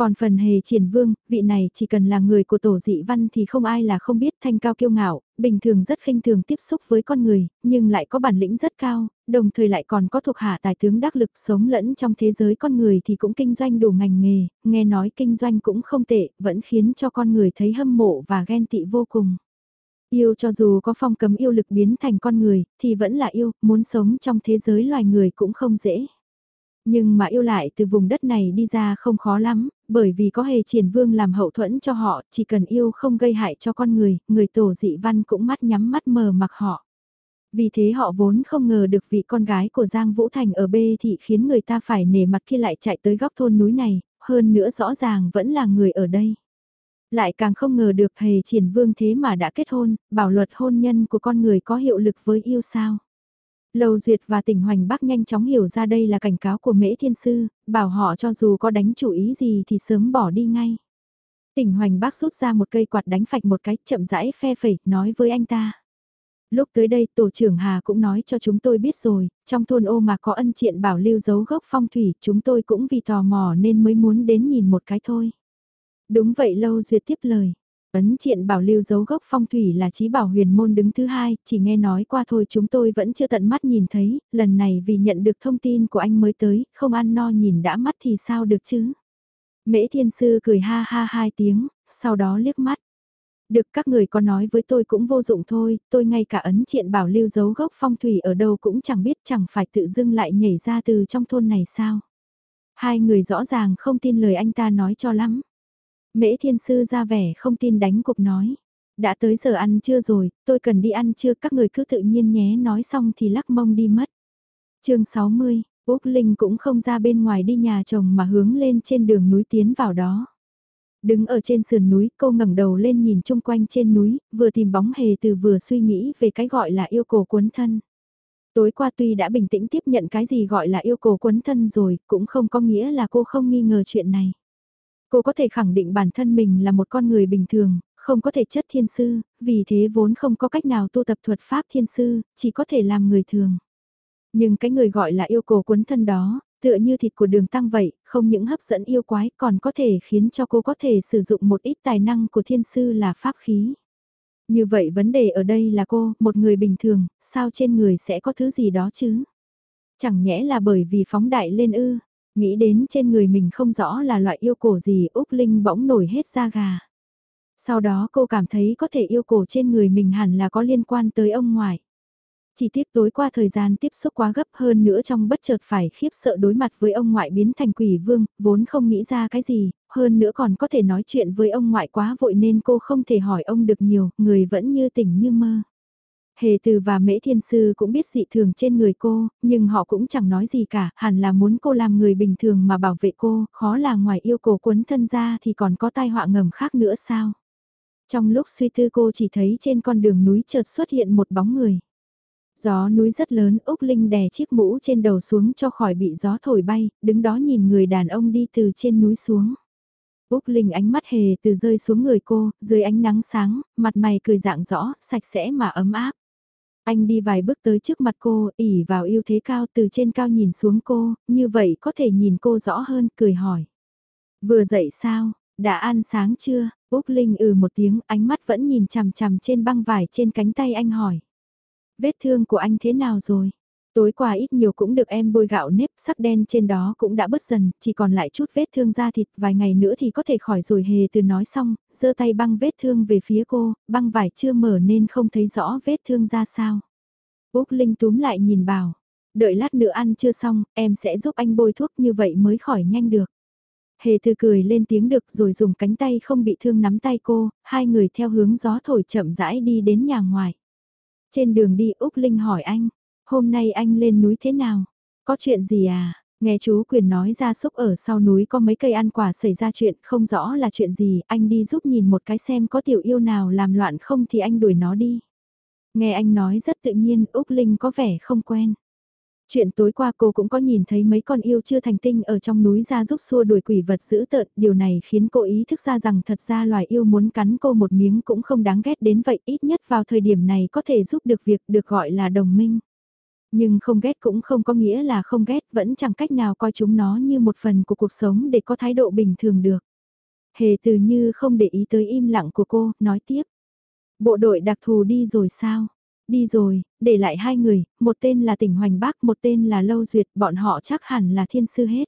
Còn phần hề triển vương, vị này chỉ cần là người của tổ dị văn thì không ai là không biết thanh cao kiêu ngạo, bình thường rất khinh thường tiếp xúc với con người, nhưng lại có bản lĩnh rất cao, đồng thời lại còn có thuộc hạ tài tướng đắc lực sống lẫn trong thế giới con người thì cũng kinh doanh đủ ngành nghề, nghe nói kinh doanh cũng không tệ, vẫn khiến cho con người thấy hâm mộ và ghen tị vô cùng. Yêu cho dù có phong cấm yêu lực biến thành con người, thì vẫn là yêu, muốn sống trong thế giới loài người cũng không dễ. Nhưng mà yêu lại từ vùng đất này đi ra không khó lắm, bởi vì có hề triển vương làm hậu thuẫn cho họ, chỉ cần yêu không gây hại cho con người, người tổ dị văn cũng mắt nhắm mắt mờ mặc họ. Vì thế họ vốn không ngờ được vị con gái của Giang Vũ Thành ở bê thị khiến người ta phải nể mặt khi lại chạy tới góc thôn núi này, hơn nữa rõ ràng vẫn là người ở đây. Lại càng không ngờ được hề triển vương thế mà đã kết hôn, bảo luật hôn nhân của con người có hiệu lực với yêu sao. Lầu Duyệt và tỉnh Hoành Bắc nhanh chóng hiểu ra đây là cảnh cáo của Mễ Thiên Sư, bảo họ cho dù có đánh chủ ý gì thì sớm bỏ đi ngay. Tỉnh Hoành Bắc rút ra một cây quạt đánh phạch một cái chậm rãi phe phẩy, nói với anh ta. Lúc tới đây tổ trưởng Hà cũng nói cho chúng tôi biết rồi, trong thôn ô mà có ân triện bảo lưu dấu gốc phong thủy, chúng tôi cũng vì tò mò nên mới muốn đến nhìn một cái thôi. Đúng vậy Lâu Duyệt tiếp lời. Ấn triện bảo lưu dấu gốc phong thủy là trí bảo huyền môn đứng thứ hai, chỉ nghe nói qua thôi chúng tôi vẫn chưa tận mắt nhìn thấy, lần này vì nhận được thông tin của anh mới tới, không ăn no nhìn đã mắt thì sao được chứ. Mễ thiên sư cười ha ha hai tiếng, sau đó liếc mắt. Được các người có nói với tôi cũng vô dụng thôi, tôi ngay cả ấn triện bảo lưu dấu gốc phong thủy ở đâu cũng chẳng biết chẳng phải tự dưng lại nhảy ra từ trong thôn này sao. Hai người rõ ràng không tin lời anh ta nói cho lắm. Mễ thiên sư ra vẻ không tin đánh cuộc nói. Đã tới giờ ăn trưa rồi, tôi cần đi ăn trưa các người cứ tự nhiên nhé nói xong thì lắc mông đi mất. chương 60, Úc Linh cũng không ra bên ngoài đi nhà chồng mà hướng lên trên đường núi tiến vào đó. Đứng ở trên sườn núi, cô ngẩng đầu lên nhìn chung quanh trên núi, vừa tìm bóng hề từ vừa suy nghĩ về cái gọi là yêu cầu cuốn thân. Tối qua tuy đã bình tĩnh tiếp nhận cái gì gọi là yêu cầu cuốn thân rồi, cũng không có nghĩa là cô không nghi ngờ chuyện này. Cô có thể khẳng định bản thân mình là một con người bình thường, không có thể chất thiên sư, vì thế vốn không có cách nào tu tập thuật pháp thiên sư, chỉ có thể làm người thường. Nhưng cái người gọi là yêu cầu cuốn thân đó, tựa như thịt của đường tăng vậy, không những hấp dẫn yêu quái còn có thể khiến cho cô có thể sử dụng một ít tài năng của thiên sư là pháp khí. Như vậy vấn đề ở đây là cô, một người bình thường, sao trên người sẽ có thứ gì đó chứ? Chẳng nhẽ là bởi vì phóng đại lên ư, Nghĩ đến trên người mình không rõ là loại yêu cổ gì Úc Linh bỗng nổi hết da gà. Sau đó cô cảm thấy có thể yêu cổ trên người mình hẳn là có liên quan tới ông ngoại. Chỉ tiếc tối qua thời gian tiếp xúc quá gấp hơn nữa trong bất chợt phải khiếp sợ đối mặt với ông ngoại biến thành quỷ vương, vốn không nghĩ ra cái gì, hơn nữa còn có thể nói chuyện với ông ngoại quá vội nên cô không thể hỏi ông được nhiều, người vẫn như tỉnh như mơ. Hề từ và mễ thiên sư cũng biết dị thường trên người cô, nhưng họ cũng chẳng nói gì cả, hẳn là muốn cô làm người bình thường mà bảo vệ cô, khó là ngoài yêu cầu quấn thân ra thì còn có tai họa ngầm khác nữa sao. Trong lúc suy tư cô chỉ thấy trên con đường núi chợt xuất hiện một bóng người. Gió núi rất lớn, Úc Linh đè chiếc mũ trên đầu xuống cho khỏi bị gió thổi bay, đứng đó nhìn người đàn ông đi từ trên núi xuống. Úc Linh ánh mắt hề từ rơi xuống người cô, dưới ánh nắng sáng, mặt mày cười dạng rõ, sạch sẽ mà ấm áp. Anh đi vài bước tới trước mặt cô, ỉ vào ưu thế cao từ trên cao nhìn xuống cô, như vậy có thể nhìn cô rõ hơn, cười hỏi. Vừa dậy sao, đã ăn sáng chưa? Úc Linh ừ một tiếng, ánh mắt vẫn nhìn chằm chằm trên băng vải trên cánh tay anh hỏi. Vết thương của anh thế nào rồi? Tối qua ít nhiều cũng được em bôi gạo nếp sắc đen trên đó cũng đã bớt dần, chỉ còn lại chút vết thương da thịt, vài ngày nữa thì có thể khỏi rồi hề từ nói xong, giơ tay băng vết thương về phía cô, băng vải chưa mở nên không thấy rõ vết thương ra sao. Úc Linh túm lại nhìn bảo, đợi lát nữa ăn chưa xong, em sẽ giúp anh bôi thuốc như vậy mới khỏi nhanh được. Hề từ cười lên tiếng được rồi dùng cánh tay không bị thương nắm tay cô, hai người theo hướng gió thổi chậm rãi đi đến nhà ngoài. Trên đường đi Úc Linh hỏi anh, hôm nay anh lên núi thế nào? Có chuyện gì à? Nghe chú quyền nói ra xúc ở sau núi có mấy cây ăn quả xảy ra chuyện không rõ là chuyện gì, anh đi giúp nhìn một cái xem có tiểu yêu nào làm loạn không thì anh đuổi nó đi. Nghe anh nói rất tự nhiên, Úc Linh có vẻ không quen. Chuyện tối qua cô cũng có nhìn thấy mấy con yêu chưa thành tinh ở trong núi ra giúp xua đuổi quỷ vật dữ tợn, điều này khiến cô ý thức ra rằng thật ra loài yêu muốn cắn cô một miếng cũng không đáng ghét đến vậy, ít nhất vào thời điểm này có thể giúp được việc được gọi là đồng minh. Nhưng không ghét cũng không có nghĩa là không ghét, vẫn chẳng cách nào coi chúng nó như một phần của cuộc sống để có thái độ bình thường được. Hề từ như không để ý tới im lặng của cô, nói tiếp. Bộ đội đặc thù đi rồi sao? Đi rồi, để lại hai người, một tên là tỉnh Hoành Bắc, một tên là Lâu Duyệt, bọn họ chắc hẳn là thiên sư hết.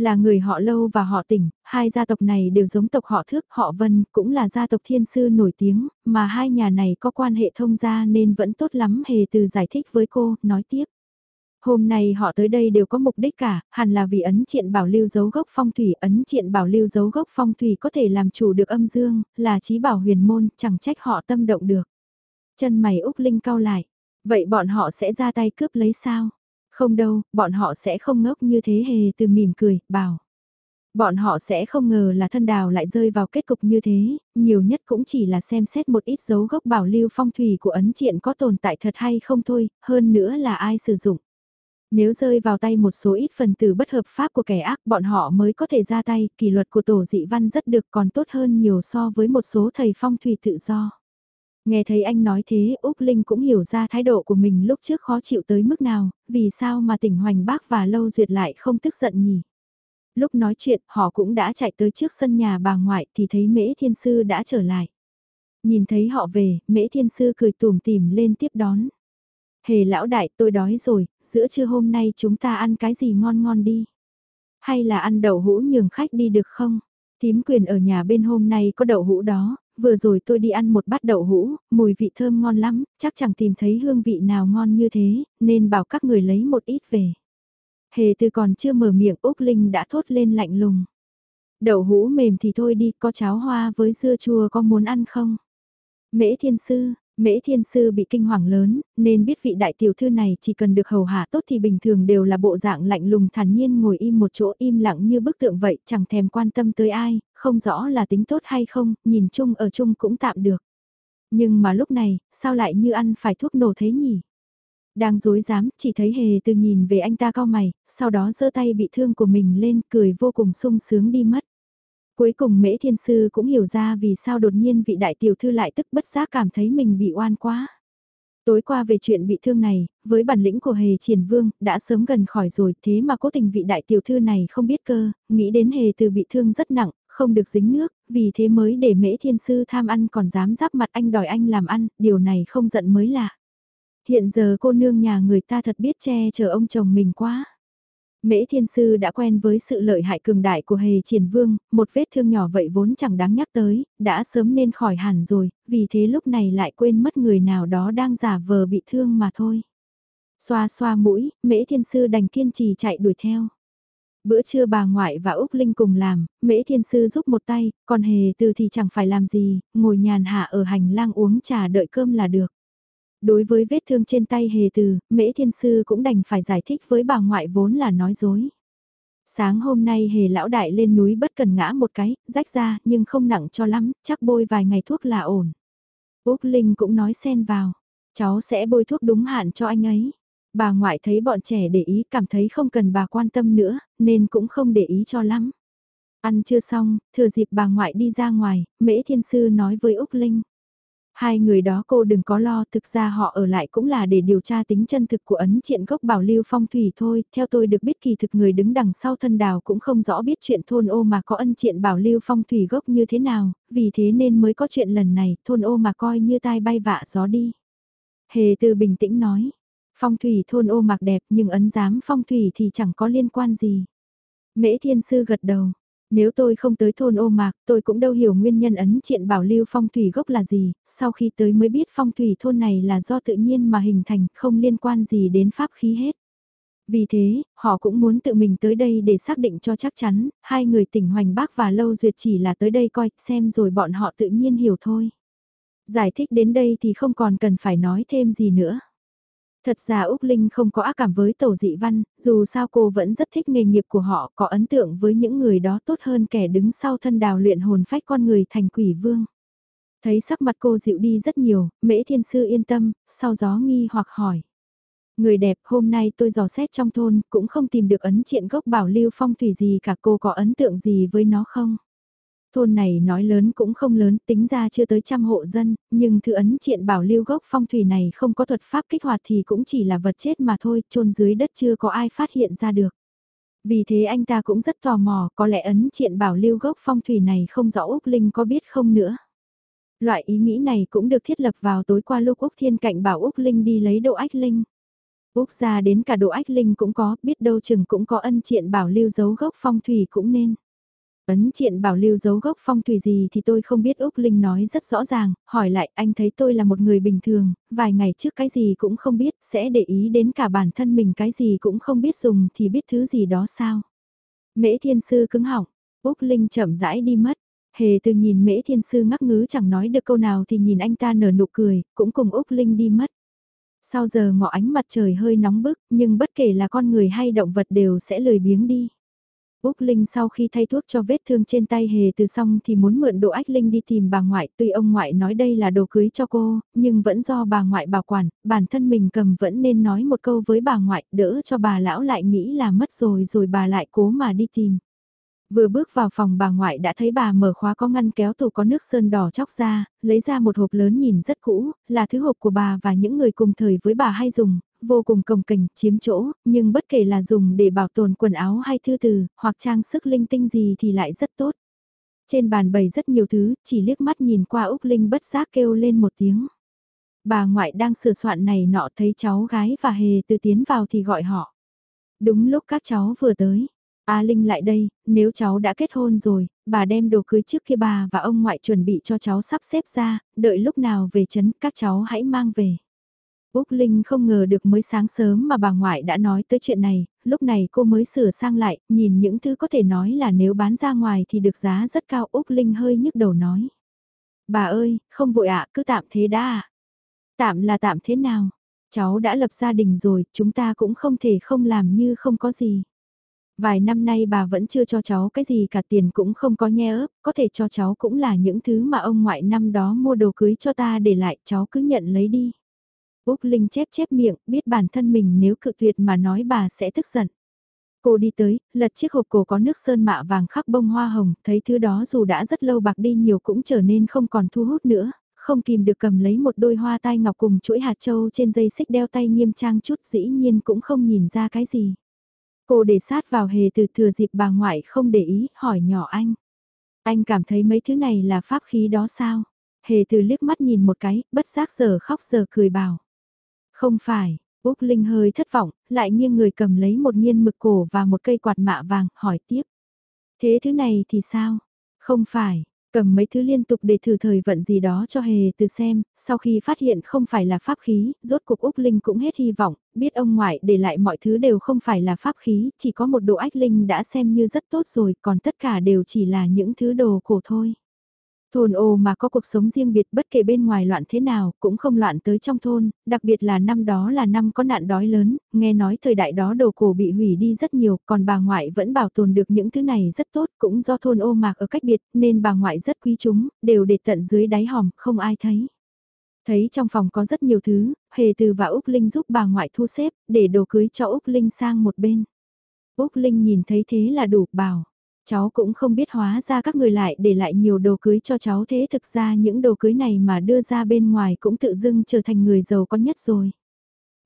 Là người họ Lâu và họ tỉnh, hai gia tộc này đều giống tộc họ Thước, họ Vân, cũng là gia tộc thiên sư nổi tiếng, mà hai nhà này có quan hệ thông gia nên vẫn tốt lắm hề từ giải thích với cô, nói tiếp. Hôm nay họ tới đây đều có mục đích cả, hẳn là vì ấn triện bảo lưu dấu gốc phong thủy, ấn triện bảo lưu dấu gốc phong thủy có thể làm chủ được âm dương, là trí bảo huyền môn, chẳng trách họ tâm động được. Chân mày Úc Linh cau lại, vậy bọn họ sẽ ra tay cướp lấy sao? Không đâu, bọn họ sẽ không ngốc như thế hề từ mỉm cười, bảo. Bọn họ sẽ không ngờ là thân đào lại rơi vào kết cục như thế, nhiều nhất cũng chỉ là xem xét một ít dấu gốc bảo lưu phong thủy của ấn triện có tồn tại thật hay không thôi, hơn nữa là ai sử dụng. Nếu rơi vào tay một số ít phần tử bất hợp pháp của kẻ ác bọn họ mới có thể ra tay, kỷ luật của tổ dị văn rất được còn tốt hơn nhiều so với một số thầy phong thủy tự do. Nghe thấy anh nói thế Úc Linh cũng hiểu ra thái độ của mình lúc trước khó chịu tới mức nào, vì sao mà tỉnh Hoành Bác và Lâu Duyệt lại không tức giận nhỉ. Lúc nói chuyện họ cũng đã chạy tới trước sân nhà bà ngoại thì thấy Mễ Thiên Sư đã trở lại. Nhìn thấy họ về, Mễ Thiên Sư cười tủm tìm lên tiếp đón. Hề lão đại tôi đói rồi, giữa trưa hôm nay chúng ta ăn cái gì ngon ngon đi. Hay là ăn đậu hũ nhường khách đi được không? Tím quyền ở nhà bên hôm nay có đậu hũ đó, vừa rồi tôi đi ăn một bát đậu hũ, mùi vị thơm ngon lắm, chắc chẳng tìm thấy hương vị nào ngon như thế, nên bảo các người lấy một ít về. Hề từ còn chưa mở miệng Úc Linh đã thốt lên lạnh lùng. Đậu hũ mềm thì thôi đi, có cháo hoa với dưa chua có muốn ăn không? Mễ thiên sư, Mễ thiên sư bị kinh hoàng lớn, nên biết vị đại tiểu thư này chỉ cần được hầu hạ tốt thì bình thường đều là bộ dạng lạnh lùng thản nhiên ngồi im một chỗ im lặng như bức tượng vậy, chẳng thèm quan tâm tới ai, không rõ là tính tốt hay không, nhìn chung ở chung cũng tạm được. Nhưng mà lúc này, sao lại như ăn phải thuốc nổ thế nhỉ? Đang dối dám, chỉ thấy hề từ nhìn về anh ta cao mày, sau đó giơ tay bị thương của mình lên, cười vô cùng sung sướng đi mất. Cuối cùng mễ thiên sư cũng hiểu ra vì sao đột nhiên vị đại tiểu thư lại tức bất giác cảm thấy mình bị oan quá. Tối qua về chuyện bị thương này, với bản lĩnh của hề triển vương, đã sớm gần khỏi rồi thế mà cố tình vị đại tiểu thư này không biết cơ, nghĩ đến hề từ bị thương rất nặng, không được dính nước, vì thế mới để mễ thiên sư tham ăn còn dám giáp mặt anh đòi anh làm ăn, điều này không giận mới lạ. Hiện giờ cô nương nhà người ta thật biết che chở ông chồng mình quá. Mễ thiên sư đã quen với sự lợi hại cường đại của hề triển vương, một vết thương nhỏ vậy vốn chẳng đáng nhắc tới, đã sớm nên khỏi hẳn rồi, vì thế lúc này lại quên mất người nào đó đang giả vờ bị thương mà thôi. Xoa xoa mũi, mễ thiên sư đành kiên trì chạy đuổi theo. Bữa trưa bà ngoại và Úc Linh cùng làm, mễ thiên sư giúp một tay, còn hề từ thì chẳng phải làm gì, ngồi nhàn hạ ở hành lang uống trà đợi cơm là được. Đối với vết thương trên tay hề từ, mễ thiên sư cũng đành phải giải thích với bà ngoại vốn là nói dối. Sáng hôm nay hề lão đại lên núi bất cần ngã một cái, rách ra nhưng không nặng cho lắm, chắc bôi vài ngày thuốc là ổn. Úc Linh cũng nói xen vào, cháu sẽ bôi thuốc đúng hạn cho anh ấy. Bà ngoại thấy bọn trẻ để ý cảm thấy không cần bà quan tâm nữa, nên cũng không để ý cho lắm. Ăn chưa xong, thừa dịp bà ngoại đi ra ngoài, Mễ Thiên Sư nói với Úc Linh. Hai người đó cô đừng có lo, thực ra họ ở lại cũng là để điều tra tính chân thực của ấn triện gốc bảo lưu phong thủy thôi, theo tôi được biết kỳ thực người đứng đằng sau thân đào cũng không rõ biết chuyện thôn ô mà có ân triện bảo lưu phong thủy gốc như thế nào, vì thế nên mới có chuyện lần này, thôn ô mà coi như tai bay vạ gió đi. Hề từ bình tĩnh nói, phong thủy thôn ô mạc đẹp nhưng ấn giám phong thủy thì chẳng có liên quan gì. Mễ thiên sư gật đầu, nếu tôi không tới thôn ô mạc, tôi cũng đâu hiểu nguyên nhân ấn triện bảo lưu phong thủy gốc là gì, sau khi tới mới biết phong thủy thôn này là do tự nhiên mà hình thành, không liên quan gì đến pháp khí hết. Vì thế, họ cũng muốn tự mình tới đây để xác định cho chắc chắn, hai người tỉnh Hoành Bác và Lâu Duyệt chỉ là tới đây coi, xem rồi bọn họ tự nhiên hiểu thôi. Giải thích đến đây thì không còn cần phải nói thêm gì nữa. Thật ra Úc Linh không có ác cảm với Tổ Dị Văn, dù sao cô vẫn rất thích nghề nghiệp của họ, có ấn tượng với những người đó tốt hơn kẻ đứng sau thân đào luyện hồn phách con người thành quỷ vương. Thấy sắc mặt cô dịu đi rất nhiều, Mễ Thiên Sư yên tâm, sau gió nghi hoặc hỏi. Người đẹp hôm nay tôi dò xét trong thôn, cũng không tìm được ấn triện gốc bảo lưu phong thủy gì cả cô có ấn tượng gì với nó không? Thôn này nói lớn cũng không lớn, tính ra chưa tới trăm hộ dân, nhưng thư ấn triện bảo lưu gốc phong thủy này không có thuật pháp kích hoạt thì cũng chỉ là vật chết mà thôi, chôn dưới đất chưa có ai phát hiện ra được. Vì thế anh ta cũng rất tò mò, có lẽ ấn triện bảo lưu gốc phong thủy này không rõ Úc Linh có biết không nữa. Loại ý nghĩ này cũng được thiết lập vào tối qua lúc Úc Thiên Cạnh bảo Úc Linh đi lấy độ ách Linh. Úc ra đến cả độ ách Linh cũng có, biết đâu chừng cũng có ân triện bảo lưu dấu gốc phong thủy cũng nên. Ấn triện bảo lưu dấu gốc phong thủy gì thì tôi không biết Úc Linh nói rất rõ ràng, hỏi lại anh thấy tôi là một người bình thường, vài ngày trước cái gì cũng không biết, sẽ để ý đến cả bản thân mình cái gì cũng không biết dùng thì biết thứ gì đó sao. Mễ thiên sư cứng họng, Úc Linh chậm rãi đi mất, hề từ nhìn mễ thiên sư ngắc ngứ chẳng nói được câu nào thì nhìn anh ta nở nụ cười, cũng cùng Úc Linh đi mất. Sau giờ ngọ ánh mặt trời hơi nóng bức, nhưng bất kể là con người hay động vật đều sẽ lười biếng đi. Úc Linh sau khi thay thuốc cho vết thương trên tay hề từ xong thì muốn mượn đồ ách Linh đi tìm bà ngoại, tuy ông ngoại nói đây là đồ cưới cho cô, nhưng vẫn do bà ngoại bảo quản, bản thân mình cầm vẫn nên nói một câu với bà ngoại, đỡ cho bà lão lại nghĩ là mất rồi rồi bà lại cố mà đi tìm. Vừa bước vào phòng bà ngoại đã thấy bà mở khóa có ngăn kéo tủ có nước sơn đỏ chóc ra, lấy ra một hộp lớn nhìn rất cũ, là thứ hộp của bà và những người cùng thời với bà hay dùng, vô cùng cồng kềnh, chiếm chỗ, nhưng bất kể là dùng để bảo tồn quần áo hay thư từ, hoặc trang sức linh tinh gì thì lại rất tốt. Trên bàn bày rất nhiều thứ, chỉ liếc mắt nhìn qua Úc Linh bất giác kêu lên một tiếng. Bà ngoại đang sửa soạn này nọ thấy cháu gái và hề từ tiến vào thì gọi họ. Đúng lúc các cháu vừa tới, A Linh lại đây, nếu cháu đã kết hôn rồi, bà đem đồ cưới trước kia bà và ông ngoại chuẩn bị cho cháu sắp xếp ra, đợi lúc nào về chấn các cháu hãy mang về. Úc Linh không ngờ được mới sáng sớm mà bà ngoại đã nói tới chuyện này, lúc này cô mới sửa sang lại, nhìn những thứ có thể nói là nếu bán ra ngoài thì được giá rất cao Úc Linh hơi nhức đầu nói. Bà ơi, không vội ạ, cứ tạm thế đã ạ. Tạm là tạm thế nào? Cháu đã lập gia đình rồi, chúng ta cũng không thể không làm như không có gì. Vài năm nay bà vẫn chưa cho cháu cái gì cả tiền cũng không có nhe ớp, có thể cho cháu cũng là những thứ mà ông ngoại năm đó mua đồ cưới cho ta để lại cháu cứ nhận lấy đi. Úc Linh chép chép miệng, biết bản thân mình nếu cự tuyệt mà nói bà sẽ tức giận. Cô đi tới, lật chiếc hộp cổ có nước sơn mạ vàng khắc bông hoa hồng, thấy thứ đó dù đã rất lâu bạc đi nhiều cũng trở nên không còn thu hút nữa, không kìm được cầm lấy một đôi hoa tai ngọc cùng chuỗi hạt châu trên dây xích đeo tay nghiêm trang chút dĩ nhiên cũng không nhìn ra cái gì. Cô để sát vào hề từ thừa dịp bà ngoại không để ý, hỏi nhỏ anh. Anh cảm thấy mấy thứ này là pháp khí đó sao? Hề từ liếc mắt nhìn một cái, bất giác giờ khóc giờ cười bảo. Không phải, Úc Linh hơi thất vọng, lại nghiêng người cầm lấy một nghiên mực cổ và một cây quạt mạ vàng, hỏi tiếp. Thế thứ này thì sao? Không phải, cầm mấy thứ liên tục để thử thời vận gì đó cho hề từ xem, sau khi phát hiện không phải là pháp khí, rốt cuộc Úc Linh cũng hết hy vọng, biết ông ngoại để lại mọi thứ đều không phải là pháp khí, chỉ có một đồ ách linh đã xem như rất tốt rồi, còn tất cả đều chỉ là những thứ đồ cổ thôi. Thôn ô mà có cuộc sống riêng biệt bất kể bên ngoài loạn thế nào, cũng không loạn tới trong thôn, đặc biệt là năm đó là năm có nạn đói lớn, nghe nói thời đại đó đồ cổ bị hủy đi rất nhiều, còn bà ngoại vẫn bảo tồn được những thứ này rất tốt, cũng do thôn ô mạc ở cách biệt, nên bà ngoại rất quý chúng, đều để tận dưới đáy hòm, không ai thấy. Thấy trong phòng có rất nhiều thứ, Hề Từ và Úc Linh giúp bà ngoại thu xếp, để đồ cưới cho Úc Linh sang một bên. Úc Linh nhìn thấy thế là đủ, bảo cháu cũng không biết hóa ra các người lại để lại nhiều đồ cưới cho cháu thế thực ra những đồ cưới này mà đưa ra bên ngoài cũng tự dưng trở thành người giàu có nhất rồi.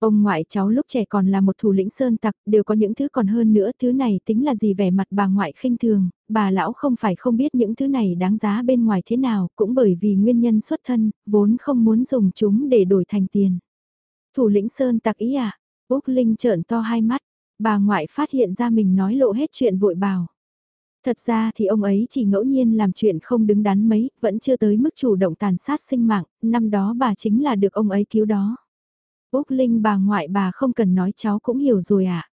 Ông ngoại cháu lúc trẻ còn là một thủ lĩnh sơn tặc, đều có những thứ còn hơn nữa, thứ này tính là gì vẻ mặt bà ngoại khinh thường, bà lão không phải không biết những thứ này đáng giá bên ngoài thế nào, cũng bởi vì nguyên nhân xuất thân, vốn không muốn dùng chúng để đổi thành tiền. Thủ lĩnh sơn tặc ý à? Úc Linh trợn to hai mắt, bà ngoại phát hiện ra mình nói lộ hết chuyện vội bảo. Thật ra thì ông ấy chỉ ngẫu nhiên làm chuyện không đứng đắn mấy, vẫn chưa tới mức chủ động tàn sát sinh mạng, năm đó bà chính là được ông ấy cứu đó. Úc Linh bà ngoại bà không cần nói cháu cũng hiểu rồi ạ. À.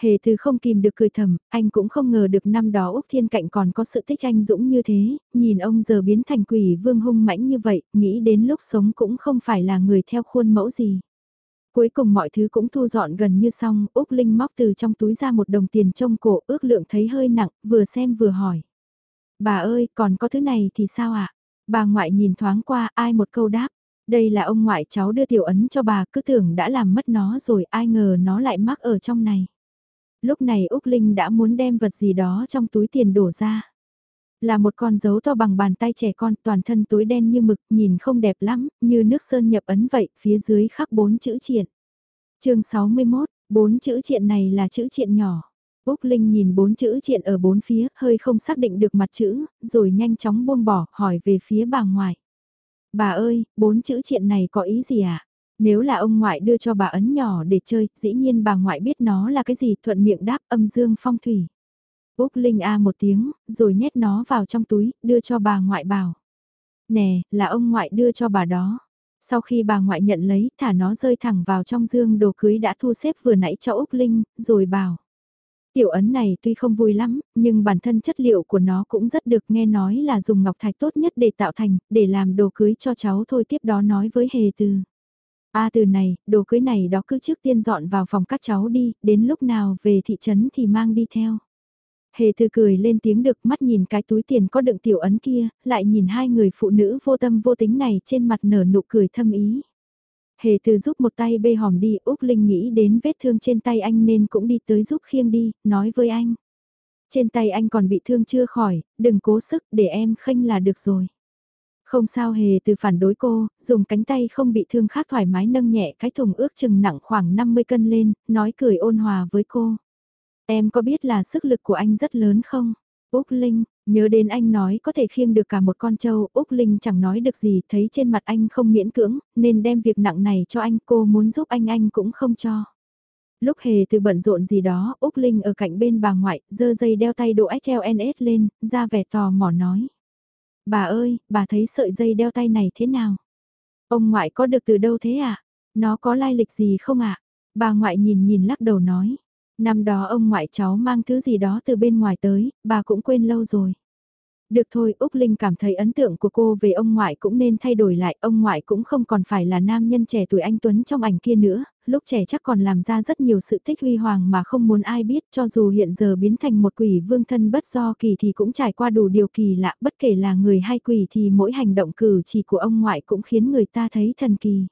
Hề từ không kìm được cười thầm, anh cũng không ngờ được năm đó Úc Thiên Cạnh còn có sự tích anh dũng như thế, nhìn ông giờ biến thành quỷ vương hung mãnh như vậy, nghĩ đến lúc sống cũng không phải là người theo khuôn mẫu gì. Cuối cùng mọi thứ cũng thu dọn gần như xong, Úc Linh móc từ trong túi ra một đồng tiền trông cổ ước lượng thấy hơi nặng, vừa xem vừa hỏi. Bà ơi, còn có thứ này thì sao ạ? À? Bà ngoại nhìn thoáng qua ai một câu đáp. Đây là ông ngoại cháu đưa tiểu ấn cho bà cứ tưởng đã làm mất nó rồi ai ngờ nó lại mắc ở trong này. Lúc này Úc Linh đã muốn đem vật gì đó trong túi tiền đổ ra. Là một con dấu to bằng bàn tay trẻ con toàn thân túi đen như mực nhìn không đẹp lắm, như nước sơn nhập ấn vậy, phía dưới khắc bốn chữ triện. chương 61, bốn chữ triện này là chữ triện nhỏ. Úc Linh nhìn bốn chữ triện ở bốn phía, hơi không xác định được mặt chữ, rồi nhanh chóng buông bỏ, hỏi về phía bà ngoại. Bà ơi, bốn chữ triện này có ý gì ạ? À? Nếu là ông ngoại đưa cho bà ấn nhỏ để chơi, dĩ nhiên bà ngoại biết nó là cái gì thuận miệng đáp âm dương phong thủy. Úc Linh A một tiếng, rồi nhét nó vào trong túi, đưa cho bà ngoại bảo. Nè, là ông ngoại đưa cho bà đó. Sau khi bà ngoại nhận lấy, thả nó rơi thẳng vào trong dương đồ cưới đã thu xếp vừa nãy cho Úc Linh, rồi bảo. Tiểu ấn này tuy không vui lắm, nhưng bản thân chất liệu của nó cũng rất được nghe nói là dùng ngọc thạch tốt nhất để tạo thành, để làm đồ cưới cho cháu thôi tiếp đó nói với hề từ. A từ này, đồ cưới này đó cứ trước tiên dọn vào phòng các cháu đi, đến lúc nào về thị trấn thì mang đi theo. Hề từ cười lên tiếng được mắt nhìn cái túi tiền có đựng tiểu ấn kia, lại nhìn hai người phụ nữ vô tâm vô tính này trên mặt nở nụ cười thâm ý. Hề từ giúp một tay bê hòm đi, Úc Linh nghĩ đến vết thương trên tay anh nên cũng đi tới giúp khiêng đi, nói với anh. Trên tay anh còn bị thương chưa khỏi, đừng cố sức để em khênh là được rồi. Không sao hề từ phản đối cô, dùng cánh tay không bị thương khác thoải mái nâng nhẹ cái thùng ước chừng nặng khoảng 50 cân lên, nói cười ôn hòa với cô. Em có biết là sức lực của anh rất lớn không? Úc Linh, nhớ đến anh nói có thể khiêng được cả một con trâu, Úc Linh chẳng nói được gì, thấy trên mặt anh không miễn cưỡng, nên đem việc nặng này cho anh, cô muốn giúp anh anh cũng không cho. Lúc hề từ bận rộn gì đó, Úc Linh ở cạnh bên bà ngoại, dơ dây đeo tay độ XLNS lên, ra vẻ tò mò nói. Bà ơi, bà thấy sợi dây đeo tay này thế nào? Ông ngoại có được từ đâu thế ạ? À? Nó có lai lịch gì không ạ? À? Bà ngoại nhìn nhìn lắc đầu nói. Năm đó ông ngoại cháu mang thứ gì đó từ bên ngoài tới, bà cũng quên lâu rồi. Được thôi, Úc Linh cảm thấy ấn tượng của cô về ông ngoại cũng nên thay đổi lại, ông ngoại cũng không còn phải là nam nhân trẻ tuổi anh Tuấn trong ảnh kia nữa, lúc trẻ chắc còn làm ra rất nhiều sự tích huy hoàng mà không muốn ai biết cho dù hiện giờ biến thành một quỷ vương thân bất do kỳ thì cũng trải qua đủ điều kỳ lạ, bất kể là người hay quỷ thì mỗi hành động cử chỉ của ông ngoại cũng khiến người ta thấy thần kỳ.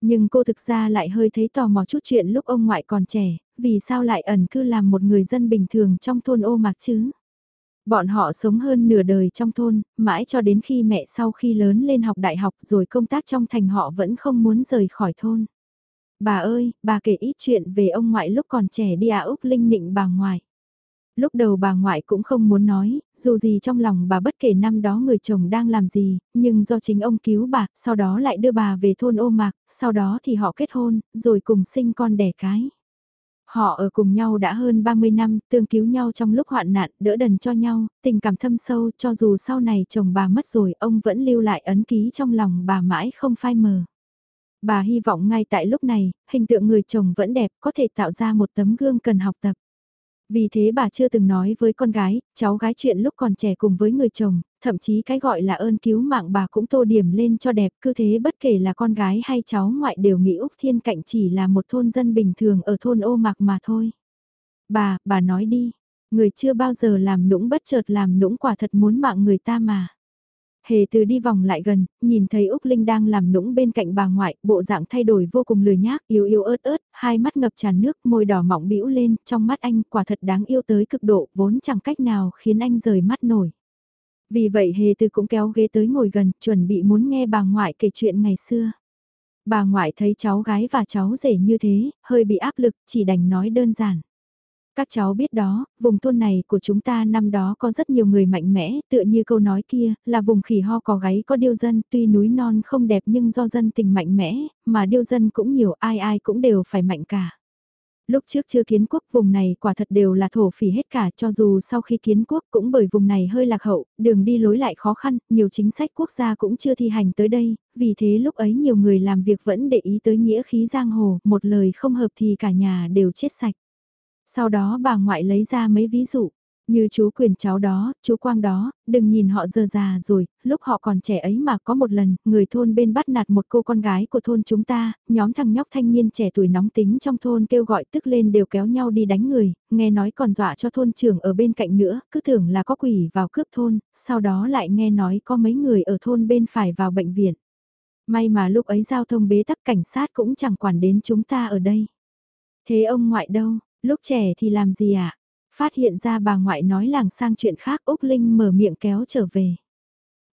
Nhưng cô thực ra lại hơi thấy tò mò chút chuyện lúc ông ngoại còn trẻ, vì sao lại ẩn cư làm một người dân bình thường trong thôn ô mạc chứ? Bọn họ sống hơn nửa đời trong thôn, mãi cho đến khi mẹ sau khi lớn lên học đại học rồi công tác trong thành họ vẫn không muốn rời khỏi thôn. Bà ơi, bà kể ít chuyện về ông ngoại lúc còn trẻ đi à Úc Linh nịnh bà ngoại. Lúc đầu bà ngoại cũng không muốn nói, dù gì trong lòng bà bất kể năm đó người chồng đang làm gì, nhưng do chính ông cứu bà, sau đó lại đưa bà về thôn ô mạc, sau đó thì họ kết hôn, rồi cùng sinh con đẻ cái. Họ ở cùng nhau đã hơn 30 năm, tương cứu nhau trong lúc hoạn nạn, đỡ đần cho nhau, tình cảm thâm sâu cho dù sau này chồng bà mất rồi, ông vẫn lưu lại ấn ký trong lòng bà mãi không phai mờ. Bà hy vọng ngay tại lúc này, hình tượng người chồng vẫn đẹp, có thể tạo ra một tấm gương cần học tập. Vì thế bà chưa từng nói với con gái, cháu gái chuyện lúc còn trẻ cùng với người chồng, thậm chí cái gọi là ơn cứu mạng bà cũng tô điểm lên cho đẹp, cứ thế bất kể là con gái hay cháu ngoại đều nghĩ Úc Thiên Cạnh chỉ là một thôn dân bình thường ở thôn ô mạc mà thôi. Bà, bà nói đi, người chưa bao giờ làm nũng bất chợt làm nũng quả thật muốn mạng người ta mà. Hề từ đi vòng lại gần, nhìn thấy Úc Linh đang làm nũng bên cạnh bà ngoại, bộ dạng thay đổi vô cùng lười nhác, yếu yếu ớt ớt, hai mắt ngập tràn nước, môi đỏ mọng bĩu lên, trong mắt anh quả thật đáng yêu tới cực độ, vốn chẳng cách nào khiến anh rời mắt nổi. Vì vậy Hề từ cũng kéo ghế tới ngồi gần, chuẩn bị muốn nghe bà ngoại kể chuyện ngày xưa. Bà ngoại thấy cháu gái và cháu rể như thế, hơi bị áp lực, chỉ đành nói đơn giản. Các cháu biết đó, vùng thôn này của chúng ta năm đó có rất nhiều người mạnh mẽ, tựa như câu nói kia, là vùng khỉ ho có gáy có điêu dân, tuy núi non không đẹp nhưng do dân tình mạnh mẽ, mà điêu dân cũng nhiều, ai ai cũng đều phải mạnh cả. Lúc trước chưa kiến quốc vùng này quả thật đều là thổ phỉ hết cả cho dù sau khi kiến quốc cũng bởi vùng này hơi lạc hậu, đường đi lối lại khó khăn, nhiều chính sách quốc gia cũng chưa thi hành tới đây, vì thế lúc ấy nhiều người làm việc vẫn để ý tới nghĩa khí giang hồ, một lời không hợp thì cả nhà đều chết sạch. Sau đó bà ngoại lấy ra mấy ví dụ, như chú quyền cháu đó, chú quang đó, đừng nhìn họ giờ già rồi, lúc họ còn trẻ ấy mà có một lần, người thôn bên bắt nạt một cô con gái của thôn chúng ta, nhóm thằng nhóc thanh niên trẻ tuổi nóng tính trong thôn kêu gọi tức lên đều kéo nhau đi đánh người, nghe nói còn dọa cho thôn trưởng ở bên cạnh nữa, cứ tưởng là có quỷ vào cướp thôn, sau đó lại nghe nói có mấy người ở thôn bên phải vào bệnh viện. May mà lúc ấy giao thông bế tắc cảnh sát cũng chẳng quản đến chúng ta ở đây. Thế ông ngoại đâu? Lúc trẻ thì làm gì ạ? À? Phát hiện ra bà ngoại nói làng sang chuyện khác Úc Linh mở miệng kéo trở về.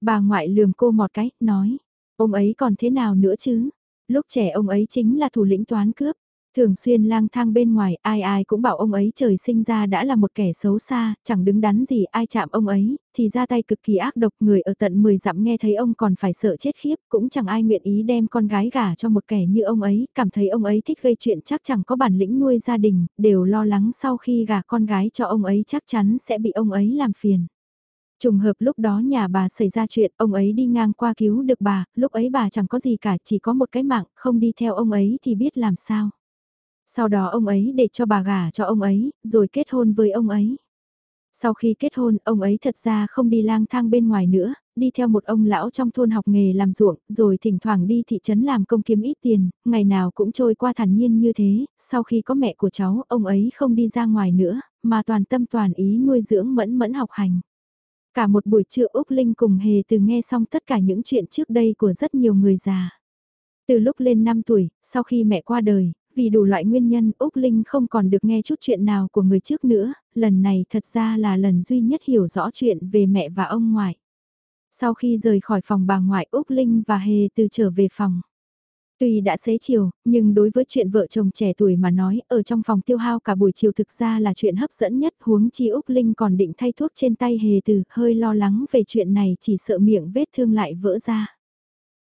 Bà ngoại lườm cô một cái, nói, ông ấy còn thế nào nữa chứ? Lúc trẻ ông ấy chính là thủ lĩnh toán cướp. Thường xuyên lang thang bên ngoài, ai ai cũng bảo ông ấy trời sinh ra đã là một kẻ xấu xa, chẳng đứng đắn gì ai chạm ông ấy, thì ra tay cực kỳ ác độc người ở tận 10 dặm nghe thấy ông còn phải sợ chết khiếp, cũng chẳng ai nguyện ý đem con gái gả cho một kẻ như ông ấy, cảm thấy ông ấy thích gây chuyện chắc chẳng có bản lĩnh nuôi gia đình, đều lo lắng sau khi gả con gái cho ông ấy chắc chắn sẽ bị ông ấy làm phiền. Trùng hợp lúc đó nhà bà xảy ra chuyện, ông ấy đi ngang qua cứu được bà, lúc ấy bà chẳng có gì cả, chỉ có một cái mạng, không đi theo ông ấy thì biết làm sao. Sau đó ông ấy để cho bà gả cho ông ấy, rồi kết hôn với ông ấy. Sau khi kết hôn, ông ấy thật ra không đi lang thang bên ngoài nữa, đi theo một ông lão trong thôn học nghề làm ruộng, rồi thỉnh thoảng đi thị trấn làm công kiếm ít tiền, ngày nào cũng trôi qua thản nhiên như thế, sau khi có mẹ của cháu, ông ấy không đi ra ngoài nữa, mà toàn tâm toàn ý nuôi dưỡng mẫn mẫn học hành. Cả một buổi trưa Úc Linh cùng Hề từ nghe xong tất cả những chuyện trước đây của rất nhiều người già. Từ lúc lên 5 tuổi, sau khi mẹ qua đời, vì đủ loại nguyên nhân Úc Linh không còn được nghe chút chuyện nào của người trước nữa, lần này thật ra là lần duy nhất hiểu rõ chuyện về mẹ và ông ngoại. Sau khi rời khỏi phòng bà ngoại Úc Linh và Hề từ trở về phòng. Tuy đã xế chiều, nhưng đối với chuyện vợ chồng trẻ tuổi mà nói, ở trong phòng tiêu hao cả buổi chiều thực ra là chuyện hấp dẫn nhất huống chi Úc Linh còn định thay thuốc trên tay hề từ, hơi lo lắng về chuyện này chỉ sợ miệng vết thương lại vỡ ra.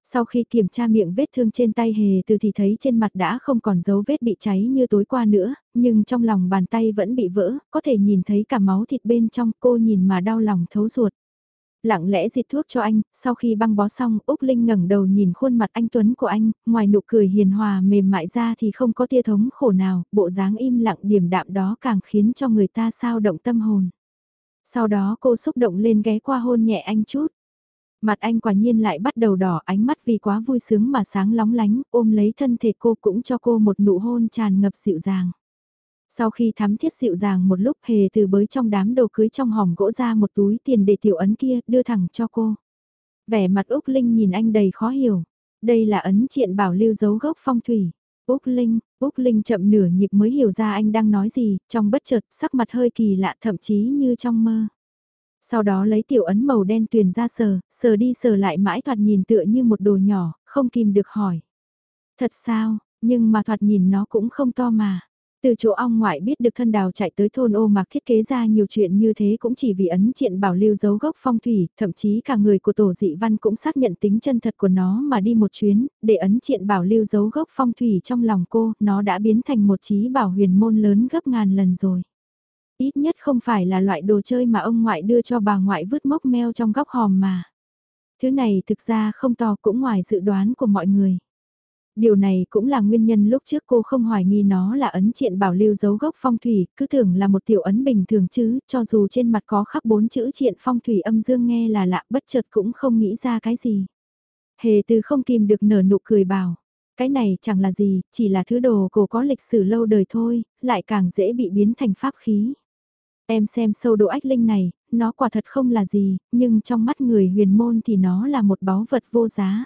Sau khi kiểm tra miệng vết thương trên tay hề từ thì thấy trên mặt đã không còn dấu vết bị cháy như tối qua nữa, nhưng trong lòng bàn tay vẫn bị vỡ, có thể nhìn thấy cả máu thịt bên trong cô nhìn mà đau lòng thấu ruột. Lặng lẽ diệt thuốc cho anh, sau khi băng bó xong, Úc Linh ngẩng đầu nhìn khuôn mặt anh Tuấn của anh, ngoài nụ cười hiền hòa mềm mại ra thì không có tia thống khổ nào, bộ dáng im lặng điềm đạm đó càng khiến cho người ta sao động tâm hồn. Sau đó cô xúc động lên ghé qua hôn nhẹ anh chút. Mặt anh quả nhiên lại bắt đầu đỏ ánh mắt vì quá vui sướng mà sáng lóng lánh, ôm lấy thân thể cô cũng cho cô một nụ hôn tràn ngập dịu dàng. Sau khi thắm thiết dịu dàng một lúc hề từ bới trong đám đồ cưới trong hòm gỗ ra một túi tiền để tiểu ấn kia đưa thẳng cho cô. Vẻ mặt Úc Linh nhìn anh đầy khó hiểu. Đây là ấn triện bảo lưu dấu gốc phong thủy. Úc Linh, Úc Linh chậm nửa nhịp mới hiểu ra anh đang nói gì, trong bất chợt sắc mặt hơi kỳ lạ thậm chí như trong mơ. Sau đó lấy tiểu ấn màu đen tuyền ra sờ, sờ đi sờ lại mãi thoạt nhìn tựa như một đồ nhỏ, không kìm được hỏi. Thật sao, nhưng mà thoạt nhìn nó cũng không to mà. Từ chỗ ong ngoại biết được thân đào chạy tới thôn ô mạc thiết kế ra nhiều chuyện như thế cũng chỉ vì ấn triện bảo lưu dấu gốc phong thủy, thậm chí cả người của tổ dị văn cũng xác nhận tính chân thật của nó mà đi một chuyến, để ấn triện bảo lưu dấu gốc phong thủy trong lòng cô, nó đã biến thành một trí bảo huyền môn lớn gấp ngàn lần rồi. Ít nhất không phải là loại đồ chơi mà ông ngoại đưa cho bà ngoại vứt mốc meo trong góc hòm mà. Thứ này thực ra không to cũng ngoài dự đoán của mọi người. Điều này cũng là nguyên nhân lúc trước cô không hoài nghi nó là ấn triện bảo lưu dấu gốc phong thủy, cứ tưởng là một tiểu ấn bình thường chứ, cho dù trên mặt có khắc bốn chữ triện phong thủy âm dương nghe là lạ bất chợt cũng không nghĩ ra cái gì. Hề từ không kìm được nở nụ cười bảo, cái này chẳng là gì, chỉ là thứ đồ cổ có lịch sử lâu đời thôi, lại càng dễ bị biến thành pháp khí. Em xem sâu độ ách linh này, nó quả thật không là gì, nhưng trong mắt người huyền môn thì nó là một báu vật vô giá.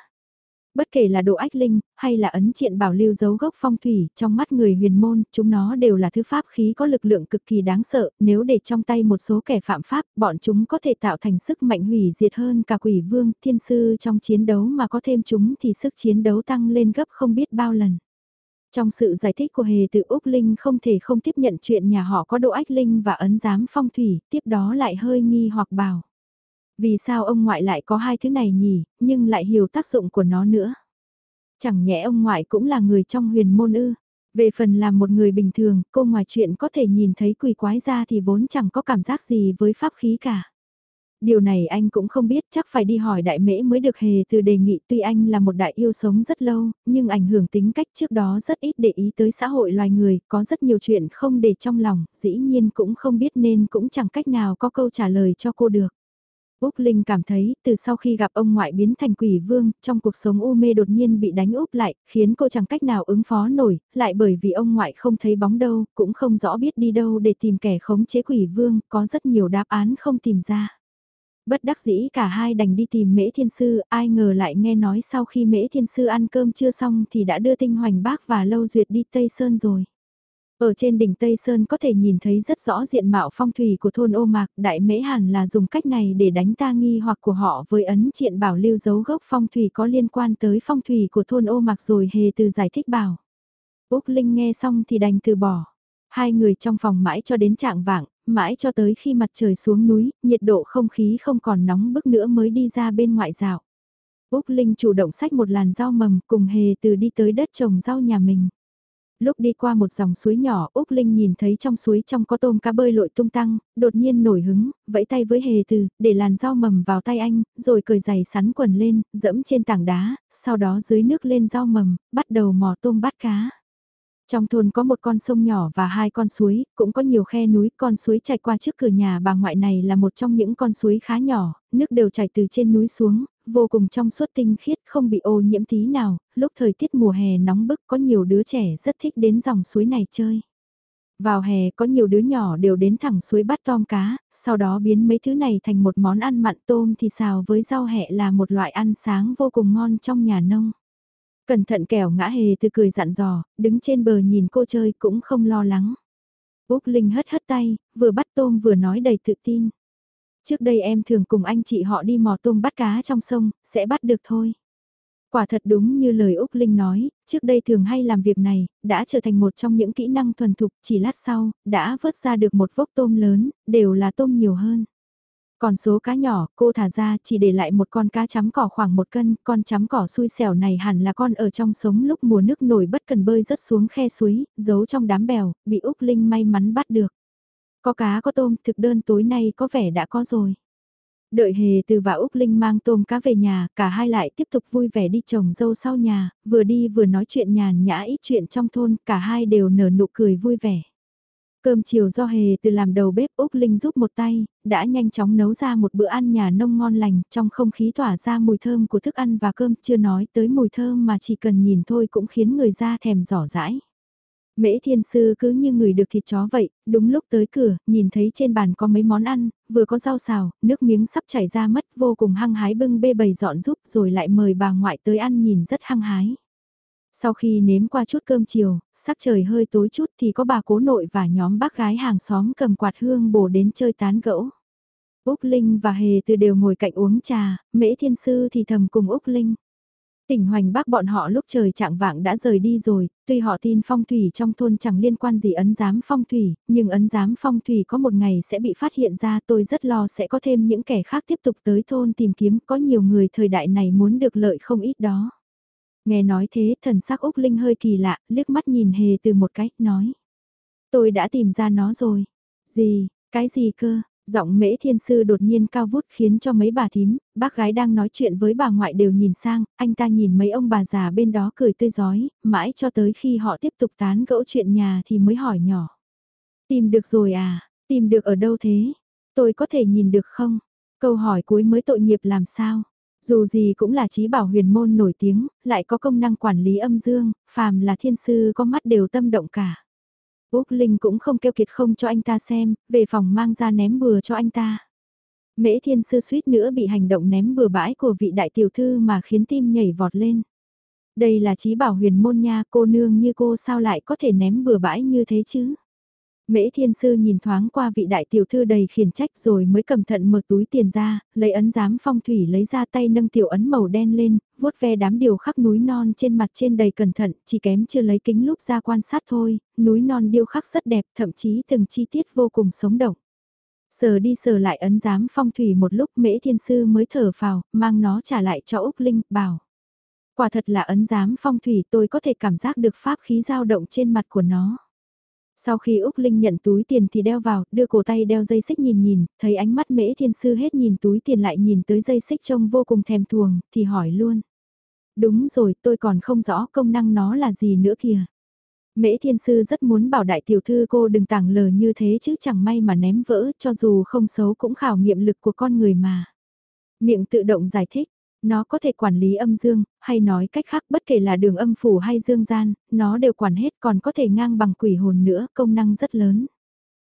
Bất kể là độ ách linh, hay là ấn triện bảo lưu dấu gốc phong thủy, trong mắt người huyền môn, chúng nó đều là thứ pháp khí có lực lượng cực kỳ đáng sợ, nếu để trong tay một số kẻ phạm pháp, bọn chúng có thể tạo thành sức mạnh hủy diệt hơn cả quỷ vương, thiên sư trong chiến đấu mà có thêm chúng thì sức chiến đấu tăng lên gấp không biết bao lần. Trong sự giải thích của Hề tự Úc Linh không thể không tiếp nhận chuyện nhà họ có độ ách linh và ấn giám phong thủy, tiếp đó lại hơi nghi hoặc bảo. Vì sao ông ngoại lại có hai thứ này nhỉ, nhưng lại hiểu tác dụng của nó nữa. Chẳng nhẽ ông ngoại cũng là người trong huyền môn ư. Về phần là một người bình thường, cô ngoài chuyện có thể nhìn thấy quỷ quái ra thì vốn chẳng có cảm giác gì với pháp khí cả. Điều này anh cũng không biết chắc phải đi hỏi đại mễ mới được hề từ đề nghị tuy anh là một đại yêu sống rất lâu, nhưng ảnh hưởng tính cách trước đó rất ít để ý tới xã hội loài người, có rất nhiều chuyện không để trong lòng, dĩ nhiên cũng không biết nên cũng chẳng cách nào có câu trả lời cho cô được. Úc Linh cảm thấy từ sau khi gặp ông ngoại biến thành quỷ vương, trong cuộc sống u mê đột nhiên bị đánh úp lại, khiến cô chẳng cách nào ứng phó nổi, lại bởi vì ông ngoại không thấy bóng đâu, cũng không rõ biết đi đâu để tìm kẻ khống chế quỷ vương, có rất nhiều đáp án không tìm ra. Bất đắc dĩ cả hai đành đi tìm mễ thiên sư, ai ngờ lại nghe nói sau khi mễ thiên sư ăn cơm chưa xong thì đã đưa tinh hoành bác và lâu duyệt đi Tây Sơn rồi. Ở trên đỉnh Tây Sơn có thể nhìn thấy rất rõ diện mạo phong thủy của thôn ô mạc, đại mễ hẳn là dùng cách này để đánh ta nghi hoặc của họ với ấn triện bảo lưu dấu gốc phong thủy có liên quan tới phong thủy của thôn ô mạc rồi hề từ giải thích bảo. Úc Linh nghe xong thì đành từ bỏ. Hai người trong phòng mãi cho đến trạng vạng, mãi cho tới khi mặt trời xuống núi, nhiệt độ không khí không còn nóng bức nữa mới đi ra bên ngoại dạo. Úc Linh chủ động sách một làn rau mầm cùng hề từ đi tới đất trồng rau nhà mình. Lúc đi qua một dòng suối nhỏ, Úc Linh nhìn thấy trong suối trong có tôm cá bơi lội tung tăng, đột nhiên nổi hứng, vẫy tay với hề từ, để làn rau mầm vào tay anh, rồi cởi giày sắn quần lên, dẫm trên tảng đá, sau đó dưới nước lên rau mầm, bắt đầu mò tôm bắt cá. Trong thôn có một con sông nhỏ và hai con suối, cũng có nhiều khe núi, con suối chảy qua trước cửa nhà bà ngoại này là một trong những con suối khá nhỏ, nước đều chảy từ trên núi xuống, vô cùng trong suốt tinh khiết, không bị ô nhiễm tí nào, lúc thời tiết mùa hè nóng bức có nhiều đứa trẻ rất thích đến dòng suối này chơi. Vào hè có nhiều đứa nhỏ đều đến thẳng suối bắt tôm cá, sau đó biến mấy thứ này thành một món ăn mặn tôm thì xào với rau hẹ là một loại ăn sáng vô cùng ngon trong nhà nông. Cẩn thận kẻo ngã hề từ cười dặn dò, đứng trên bờ nhìn cô chơi cũng không lo lắng. Úc Linh hất hất tay, vừa bắt tôm vừa nói đầy tự tin. Trước đây em thường cùng anh chị họ đi mò tôm bắt cá trong sông, sẽ bắt được thôi. Quả thật đúng như lời Úc Linh nói, trước đây thường hay làm việc này, đã trở thành một trong những kỹ năng thuần thục, chỉ lát sau, đã vớt ra được một vốc tôm lớn, đều là tôm nhiều hơn. Còn số cá nhỏ, cô thả ra chỉ để lại một con cá chấm cỏ khoảng một cân, con chấm cỏ xui xẻo này hẳn là con ở trong sống lúc mùa nước nổi bất cần bơi rớt xuống khe suối, giấu trong đám bèo, bị Úc Linh may mắn bắt được. Có cá có tôm, thực đơn tối nay có vẻ đã có rồi. Đợi hề từ và Úc Linh mang tôm cá về nhà, cả hai lại tiếp tục vui vẻ đi trồng dâu sau nhà, vừa đi vừa nói chuyện nhàn nhã ít chuyện trong thôn, cả hai đều nở nụ cười vui vẻ. Cơm chiều do hề từ làm đầu bếp Úc Linh giúp một tay, đã nhanh chóng nấu ra một bữa ăn nhà nông ngon lành, trong không khí tỏa ra mùi thơm của thức ăn và cơm, chưa nói tới mùi thơm mà chỉ cần nhìn thôi cũng khiến người ra thèm giỏ rãi. Mễ thiên sư cứ như người được thịt chó vậy, đúng lúc tới cửa, nhìn thấy trên bàn có mấy món ăn, vừa có rau xào, nước miếng sắp chảy ra mất vô cùng hăng hái bưng bê bầy dọn giúp rồi lại mời bà ngoại tới ăn nhìn rất hăng hái. Sau khi nếm qua chút cơm chiều, sắc trời hơi tối chút thì có bà cố nội và nhóm bác gái hàng xóm cầm quạt hương bổ đến chơi tán gẫu. Úc Linh và Hề từ đều ngồi cạnh uống trà, Mễ Thiên Sư thì thầm cùng Úc Linh. Tỉnh hoành bác bọn họ lúc trời trạng vạng đã rời đi rồi, tuy họ tin phong thủy trong thôn chẳng liên quan gì ấn giám phong thủy, nhưng ấn giám phong thủy có một ngày sẽ bị phát hiện ra tôi rất lo sẽ có thêm những kẻ khác tiếp tục tới thôn tìm kiếm có nhiều người thời đại này muốn được lợi không ít đó. Nghe nói thế thần sắc Úc Linh hơi kỳ lạ, liếc mắt nhìn hề từ một cách, nói. Tôi đã tìm ra nó rồi. Gì, cái gì cơ, Giọng mễ thiên sư đột nhiên cao vút khiến cho mấy bà thím, bác gái đang nói chuyện với bà ngoại đều nhìn sang, anh ta nhìn mấy ông bà già bên đó cười tươi giói, mãi cho tới khi họ tiếp tục tán gẫu chuyện nhà thì mới hỏi nhỏ. Tìm được rồi à, tìm được ở đâu thế? Tôi có thể nhìn được không? Câu hỏi cuối mới tội nghiệp làm sao? Dù gì cũng là trí bảo huyền môn nổi tiếng, lại có công năng quản lý âm dương, phàm là thiên sư có mắt đều tâm động cả. Úc Linh cũng không kêu kiệt không cho anh ta xem, về phòng mang ra ném bừa cho anh ta. Mễ thiên sư suýt nữa bị hành động ném bừa bãi của vị đại tiểu thư mà khiến tim nhảy vọt lên. Đây là trí bảo huyền môn nha, cô nương như cô sao lại có thể ném bừa bãi như thế chứ? Mễ thiên sư nhìn thoáng qua vị đại tiểu thư đầy khiển trách rồi mới cầm thận mở túi tiền ra, lấy ấn giám phong thủy lấy ra tay nâng tiểu ấn màu đen lên, vuốt ve đám điều khắc núi non trên mặt trên đầy cẩn thận, chỉ kém chưa lấy kính lúc ra quan sát thôi, núi non điêu khắc rất đẹp, thậm chí từng chi tiết vô cùng sống động. Sờ đi sờ lại ấn giám phong thủy một lúc mễ thiên sư mới thở vào mang nó trả lại cho Úc Linh, bảo. Quả thật là ấn giám phong thủy tôi có thể cảm giác được pháp khí dao động trên mặt của nó. Sau khi Úc Linh nhận túi tiền thì đeo vào, đưa cổ tay đeo dây xích nhìn nhìn, thấy ánh mắt mễ thiên sư hết nhìn túi tiền lại nhìn tới dây xích trông vô cùng thèm thuồng, thì hỏi luôn. Đúng rồi, tôi còn không rõ công năng nó là gì nữa kìa. Mễ thiên sư rất muốn bảo đại tiểu thư cô đừng tảng lờ như thế chứ chẳng may mà ném vỡ, cho dù không xấu cũng khảo nghiệm lực của con người mà. Miệng tự động giải thích, nó có thể quản lý âm dương, hay nói cách khác bất kể là đường âm phủ hay dương gian, nó đều quản hết còn có thể ngang bằng quỷ hồn nữa, công năng rất lớn.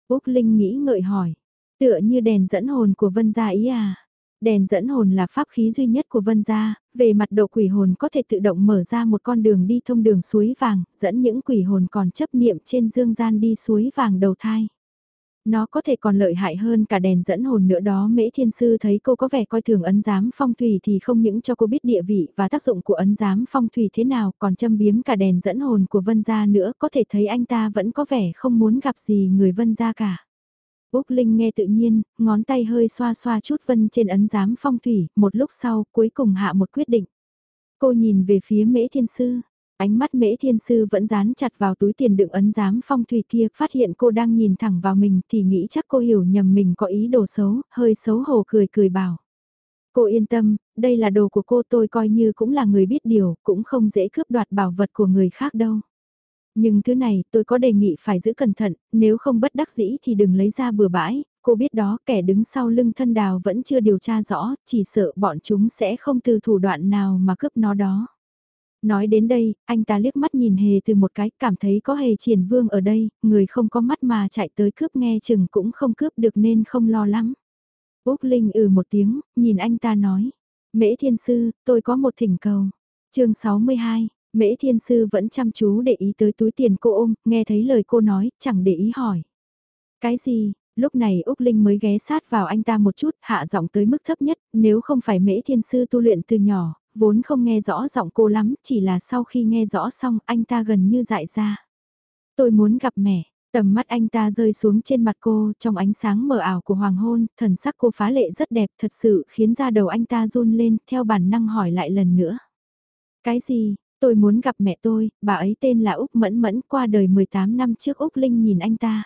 Úc Linh nghĩ ngợi hỏi, tựa như đèn dẫn hồn của Vân Gia ý à? Đèn dẫn hồn là pháp khí duy nhất của Vân Gia, về mặt độ quỷ hồn có thể tự động mở ra một con đường đi thông đường suối vàng, dẫn những quỷ hồn còn chấp niệm trên dương gian đi suối vàng đầu thai. Nó có thể còn lợi hại hơn cả đèn dẫn hồn nữa đó mễ thiên sư thấy cô có vẻ coi thường ấn giám phong thủy thì không những cho cô biết địa vị và tác dụng của ấn giám phong thủy thế nào còn châm biếm cả đèn dẫn hồn của vân gia nữa có thể thấy anh ta vẫn có vẻ không muốn gặp gì người vân gia cả. Úc Linh nghe tự nhiên, ngón tay hơi xoa xoa chút vân trên ấn giám phong thủy, một lúc sau cuối cùng hạ một quyết định. Cô nhìn về phía mễ thiên sư, Ánh mắt mễ thiên sư vẫn dán chặt vào túi tiền đựng ấn giám phong thủy kia, phát hiện cô đang nhìn thẳng vào mình thì nghĩ chắc cô hiểu nhầm mình có ý đồ xấu, hơi xấu hổ cười cười bảo. Cô yên tâm, đây là đồ của cô tôi coi như cũng là người biết điều, cũng không dễ cướp đoạt bảo vật của người khác đâu. Nhưng thứ này tôi có đề nghị phải giữ cẩn thận, nếu không bất đắc dĩ thì đừng lấy ra bừa bãi, cô biết đó kẻ đứng sau lưng thân đào vẫn chưa điều tra rõ, chỉ sợ bọn chúng sẽ không từ thủ đoạn nào mà cướp nó đó. Nói đến đây, anh ta liếc mắt nhìn hề từ một cái, cảm thấy có hề triển vương ở đây, người không có mắt mà chạy tới cướp nghe chừng cũng không cướp được nên không lo lắm. Úc Linh ừ một tiếng, nhìn anh ta nói. Mễ Thiên Sư, tôi có một thỉnh cầu. chương 62, Mễ Thiên Sư vẫn chăm chú để ý tới túi tiền cô ôm, nghe thấy lời cô nói, chẳng để ý hỏi. Cái gì, lúc này Úc Linh mới ghé sát vào anh ta một chút, hạ giọng tới mức thấp nhất, nếu không phải Mễ Thiên Sư tu luyện từ nhỏ, vốn không nghe rõ giọng cô lắm, chỉ là sau khi nghe rõ xong anh ta gần như dại ra. Tôi muốn gặp mẹ, tầm mắt anh ta rơi xuống trên mặt cô trong ánh sáng mờ ảo của hoàng hôn, thần sắc cô phá lệ rất đẹp thật sự khiến da đầu anh ta run lên theo bản năng hỏi lại lần nữa. Cái gì, tôi muốn gặp mẹ tôi, bà ấy tên là Úc Mẫn Mẫn qua đời 18 năm trước Úc Linh nhìn anh ta.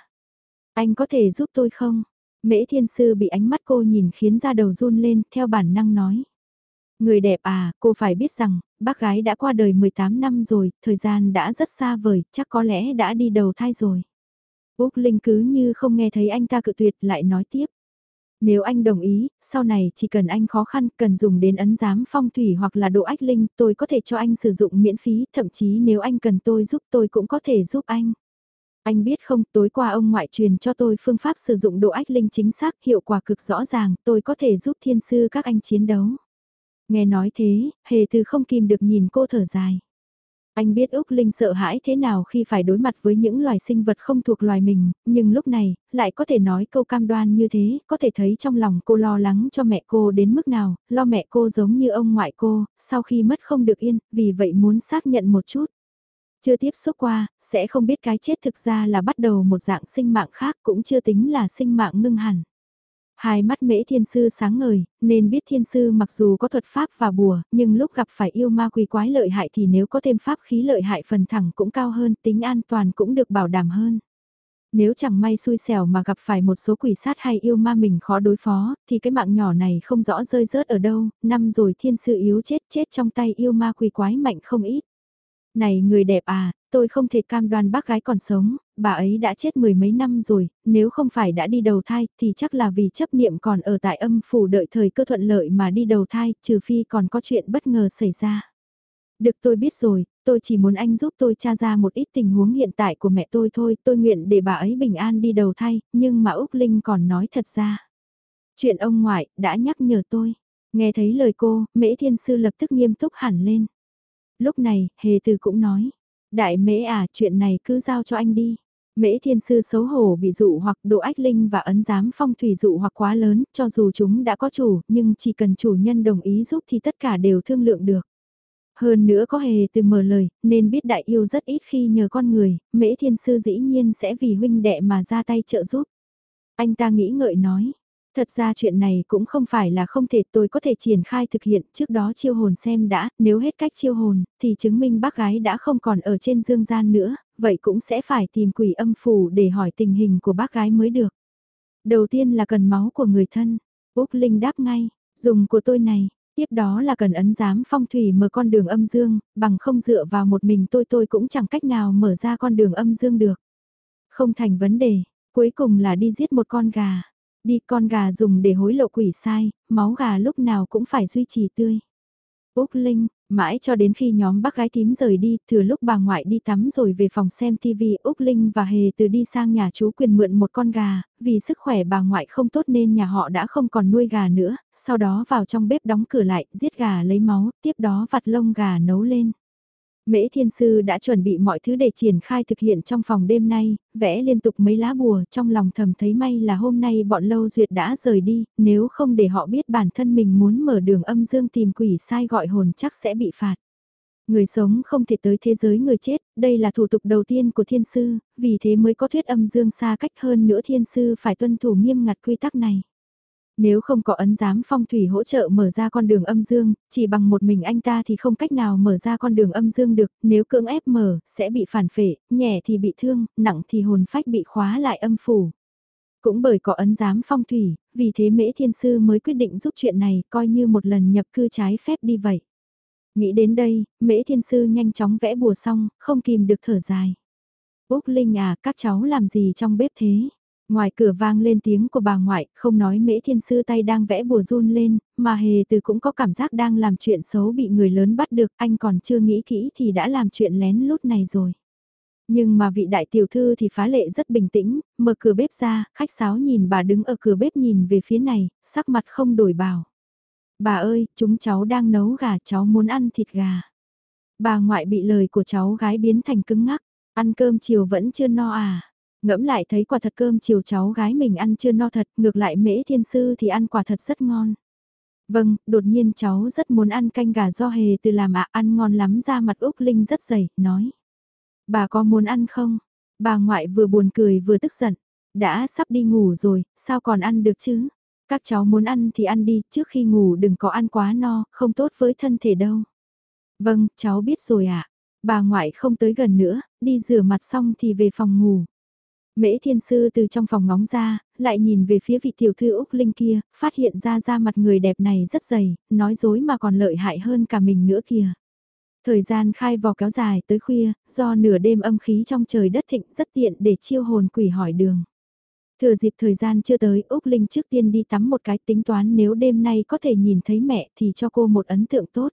Anh có thể giúp tôi không? Mễ thiên sư bị ánh mắt cô nhìn khiến da đầu run lên theo bản năng nói. Người đẹp à, cô phải biết rằng, bác gái đã qua đời 18 năm rồi, thời gian đã rất xa vời, chắc có lẽ đã đi đầu thai rồi. Úc Linh cứ như không nghe thấy anh ta cự tuyệt lại nói tiếp. Nếu anh đồng ý, sau này chỉ cần anh khó khăn cần dùng đến ấn giám phong thủy hoặc là độ ách linh tôi có thể cho anh sử dụng miễn phí, thậm chí nếu anh cần tôi giúp tôi cũng có thể giúp anh. Anh biết không, tối qua ông ngoại truyền cho tôi phương pháp sử dụng độ ách linh chính xác, hiệu quả cực rõ ràng, tôi có thể giúp thiên sư các anh chiến đấu. Nghe nói thế, hề từ không kìm được nhìn cô thở dài. Anh biết Úc Linh sợ hãi thế nào khi phải đối mặt với những loài sinh vật không thuộc loài mình, nhưng lúc này, lại có thể nói câu cam đoan như thế, có thể thấy trong lòng cô lo lắng cho mẹ cô đến mức nào, lo mẹ cô giống như ông ngoại cô, sau khi mất không được yên, vì vậy muốn xác nhận một chút. Chưa tiếp xúc qua, sẽ không biết cái chết thực ra là bắt đầu một dạng sinh mạng khác cũng chưa tính là sinh mạng ngưng hẳn. Hai mắt mễ thiên sư sáng ngời, nên biết thiên sư mặc dù có thuật pháp và bùa, nhưng lúc gặp phải yêu ma quỷ quái lợi hại thì nếu có thêm pháp khí lợi hại phần thẳng cũng cao hơn, tính an toàn cũng được bảo đảm hơn. Nếu chẳng may xui xẻo mà gặp phải một số quỷ sát hay yêu ma mình khó đối phó, thì cái mạng nhỏ này không rõ rơi rớt ở đâu, năm rồi thiên sư yếu chết chết trong tay yêu ma quỷ quái mạnh không ít. Này người đẹp à, tôi không thể cam đoan bác gái còn sống, bà ấy đã chết mười mấy năm rồi, nếu không phải đã đi đầu thai thì chắc là vì chấp niệm còn ở tại âm phủ đợi thời cơ thuận lợi mà đi đầu thai, trừ phi còn có chuyện bất ngờ xảy ra. Được tôi biết rồi, tôi chỉ muốn anh giúp tôi tra ra một ít tình huống hiện tại của mẹ tôi thôi, tôi nguyện để bà ấy bình an đi đầu thai, nhưng mà Úc Linh còn nói thật ra. Chuyện ông ngoại đã nhắc nhở tôi. Nghe thấy lời cô, Mễ Thiên Sư lập tức nghiêm túc hẳn lên. Lúc này, Hề Từ cũng nói, đại Mễ à, chuyện này cứ giao cho anh đi. Mễ Thiên Sư xấu hổ bị dụ hoặc độ ách linh và ấn giám phong thủy dụ hoặc quá lớn, cho dù chúng đã có chủ, nhưng chỉ cần chủ nhân đồng ý giúp thì tất cả đều thương lượng được. Hơn nữa có hề từ mở lời, nên biết đại yêu rất ít khi nhờ con người, mễ thiên sư dĩ nhiên sẽ vì huynh đệ mà ra tay trợ giúp. Anh ta nghĩ ngợi nói, thật ra chuyện này cũng không phải là không thể tôi có thể triển khai thực hiện trước đó chiêu hồn xem đã, nếu hết cách chiêu hồn, thì chứng minh bác gái đã không còn ở trên dương gian nữa, vậy cũng sẽ phải tìm quỷ âm phủ để hỏi tình hình của bác gái mới được. Đầu tiên là cần máu của người thân, Úc Linh đáp ngay, dùng của tôi này, Tiếp đó là cần ấn giám phong thủy mở con đường âm dương, bằng không dựa vào một mình tôi tôi cũng chẳng cách nào mở ra con đường âm dương được. Không thành vấn đề, cuối cùng là đi giết một con gà. Đi con gà dùng để hối lộ quỷ sai, máu gà lúc nào cũng phải duy trì tươi. Úc Linh, mãi cho đến khi nhóm bác gái tím rời đi, thừa lúc bà ngoại đi tắm rồi về phòng xem TV, Úc Linh và Hề từ đi sang nhà chú quyền mượn một con gà, vì sức khỏe bà ngoại không tốt nên nhà họ đã không còn nuôi gà nữa, sau đó vào trong bếp đóng cửa lại, giết gà lấy máu, tiếp đó vặt lông gà nấu lên. Mễ Thiên Sư đã chuẩn bị mọi thứ để triển khai thực hiện trong phòng đêm nay, vẽ liên tục mấy lá bùa trong lòng thầm thấy may là hôm nay bọn Lâu Duyệt đã rời đi, nếu không để họ biết bản thân mình muốn mở đường âm dương tìm quỷ sai gọi hồn chắc sẽ bị phạt. Người sống không thể tới thế giới người chết, đây là thủ tục đầu tiên của thiên sư, vì thế mới có thuyết âm dương xa cách hơn nữa thiên sư phải tuân thủ nghiêm ngặt quy tắc này. Nếu không có ấn giám phong thủy hỗ trợ mở ra con đường âm dương, chỉ bằng một mình anh ta thì không cách nào mở ra con đường âm dương được, nếu cưỡng ép mở, sẽ bị phản phệ, nhẹ thì bị thương, nặng thì hồn phách bị khóa lại âm phủ. Cũng bởi có ấn giám phong thủy, vì thế Mễ Thiên Sư mới quyết định giúp chuyện này coi như một lần nhập cư trái phép đi vậy. Nghĩ đến đây, Mễ Thiên Sư nhanh chóng vẽ bùa xong, không kìm được thở dài. Úc Linh à, các cháu làm gì trong bếp thế? Ngoài cửa vang lên tiếng của bà ngoại, không nói mễ thiên sư tay đang vẽ bùa run lên, mà hề từ cũng có cảm giác đang làm chuyện xấu bị người lớn bắt được, anh còn chưa nghĩ kỹ thì đã làm chuyện lén lút này rồi. Nhưng mà vị đại tiểu thư thì phá lệ rất bình tĩnh, mở cửa bếp ra, khách sáo nhìn bà đứng ở cửa bếp nhìn về phía này, sắc mặt không đổi bảo. Bà ơi, chúng cháu đang nấu gà, cháu muốn ăn thịt gà. Bà ngoại bị lời của cháu gái biến thành cứng ngắc, ăn cơm chiều vẫn chưa no à. Ngẫm lại thấy quả thật cơm chiều cháu gái mình ăn chưa no thật, ngược lại mễ thiên sư thì ăn quả thật rất ngon. Vâng, đột nhiên cháu rất muốn ăn canh gà do hề từ làm ạ ăn ngon lắm ra mặt Úc Linh rất dày, nói. Bà có muốn ăn không? Bà ngoại vừa buồn cười vừa tức giận. Đã sắp đi ngủ rồi, sao còn ăn được chứ? Các cháu muốn ăn thì ăn đi, trước khi ngủ đừng có ăn quá no, không tốt với thân thể đâu. Vâng, cháu biết rồi ạ. Bà ngoại không tới gần nữa, đi rửa mặt xong thì về phòng ngủ. Mễ thiên sư từ trong phòng ngóng ra, lại nhìn về phía vị tiểu thư Úc Linh kia, phát hiện ra da mặt người đẹp này rất dày, nói dối mà còn lợi hại hơn cả mình nữa kìa. Thời gian khai vò kéo dài tới khuya, do nửa đêm âm khí trong trời đất thịnh rất tiện để chiêu hồn quỷ hỏi đường. Thừa dịp thời gian chưa tới, Úc Linh trước tiên đi tắm một cái tính toán nếu đêm nay có thể nhìn thấy mẹ thì cho cô một ấn tượng tốt.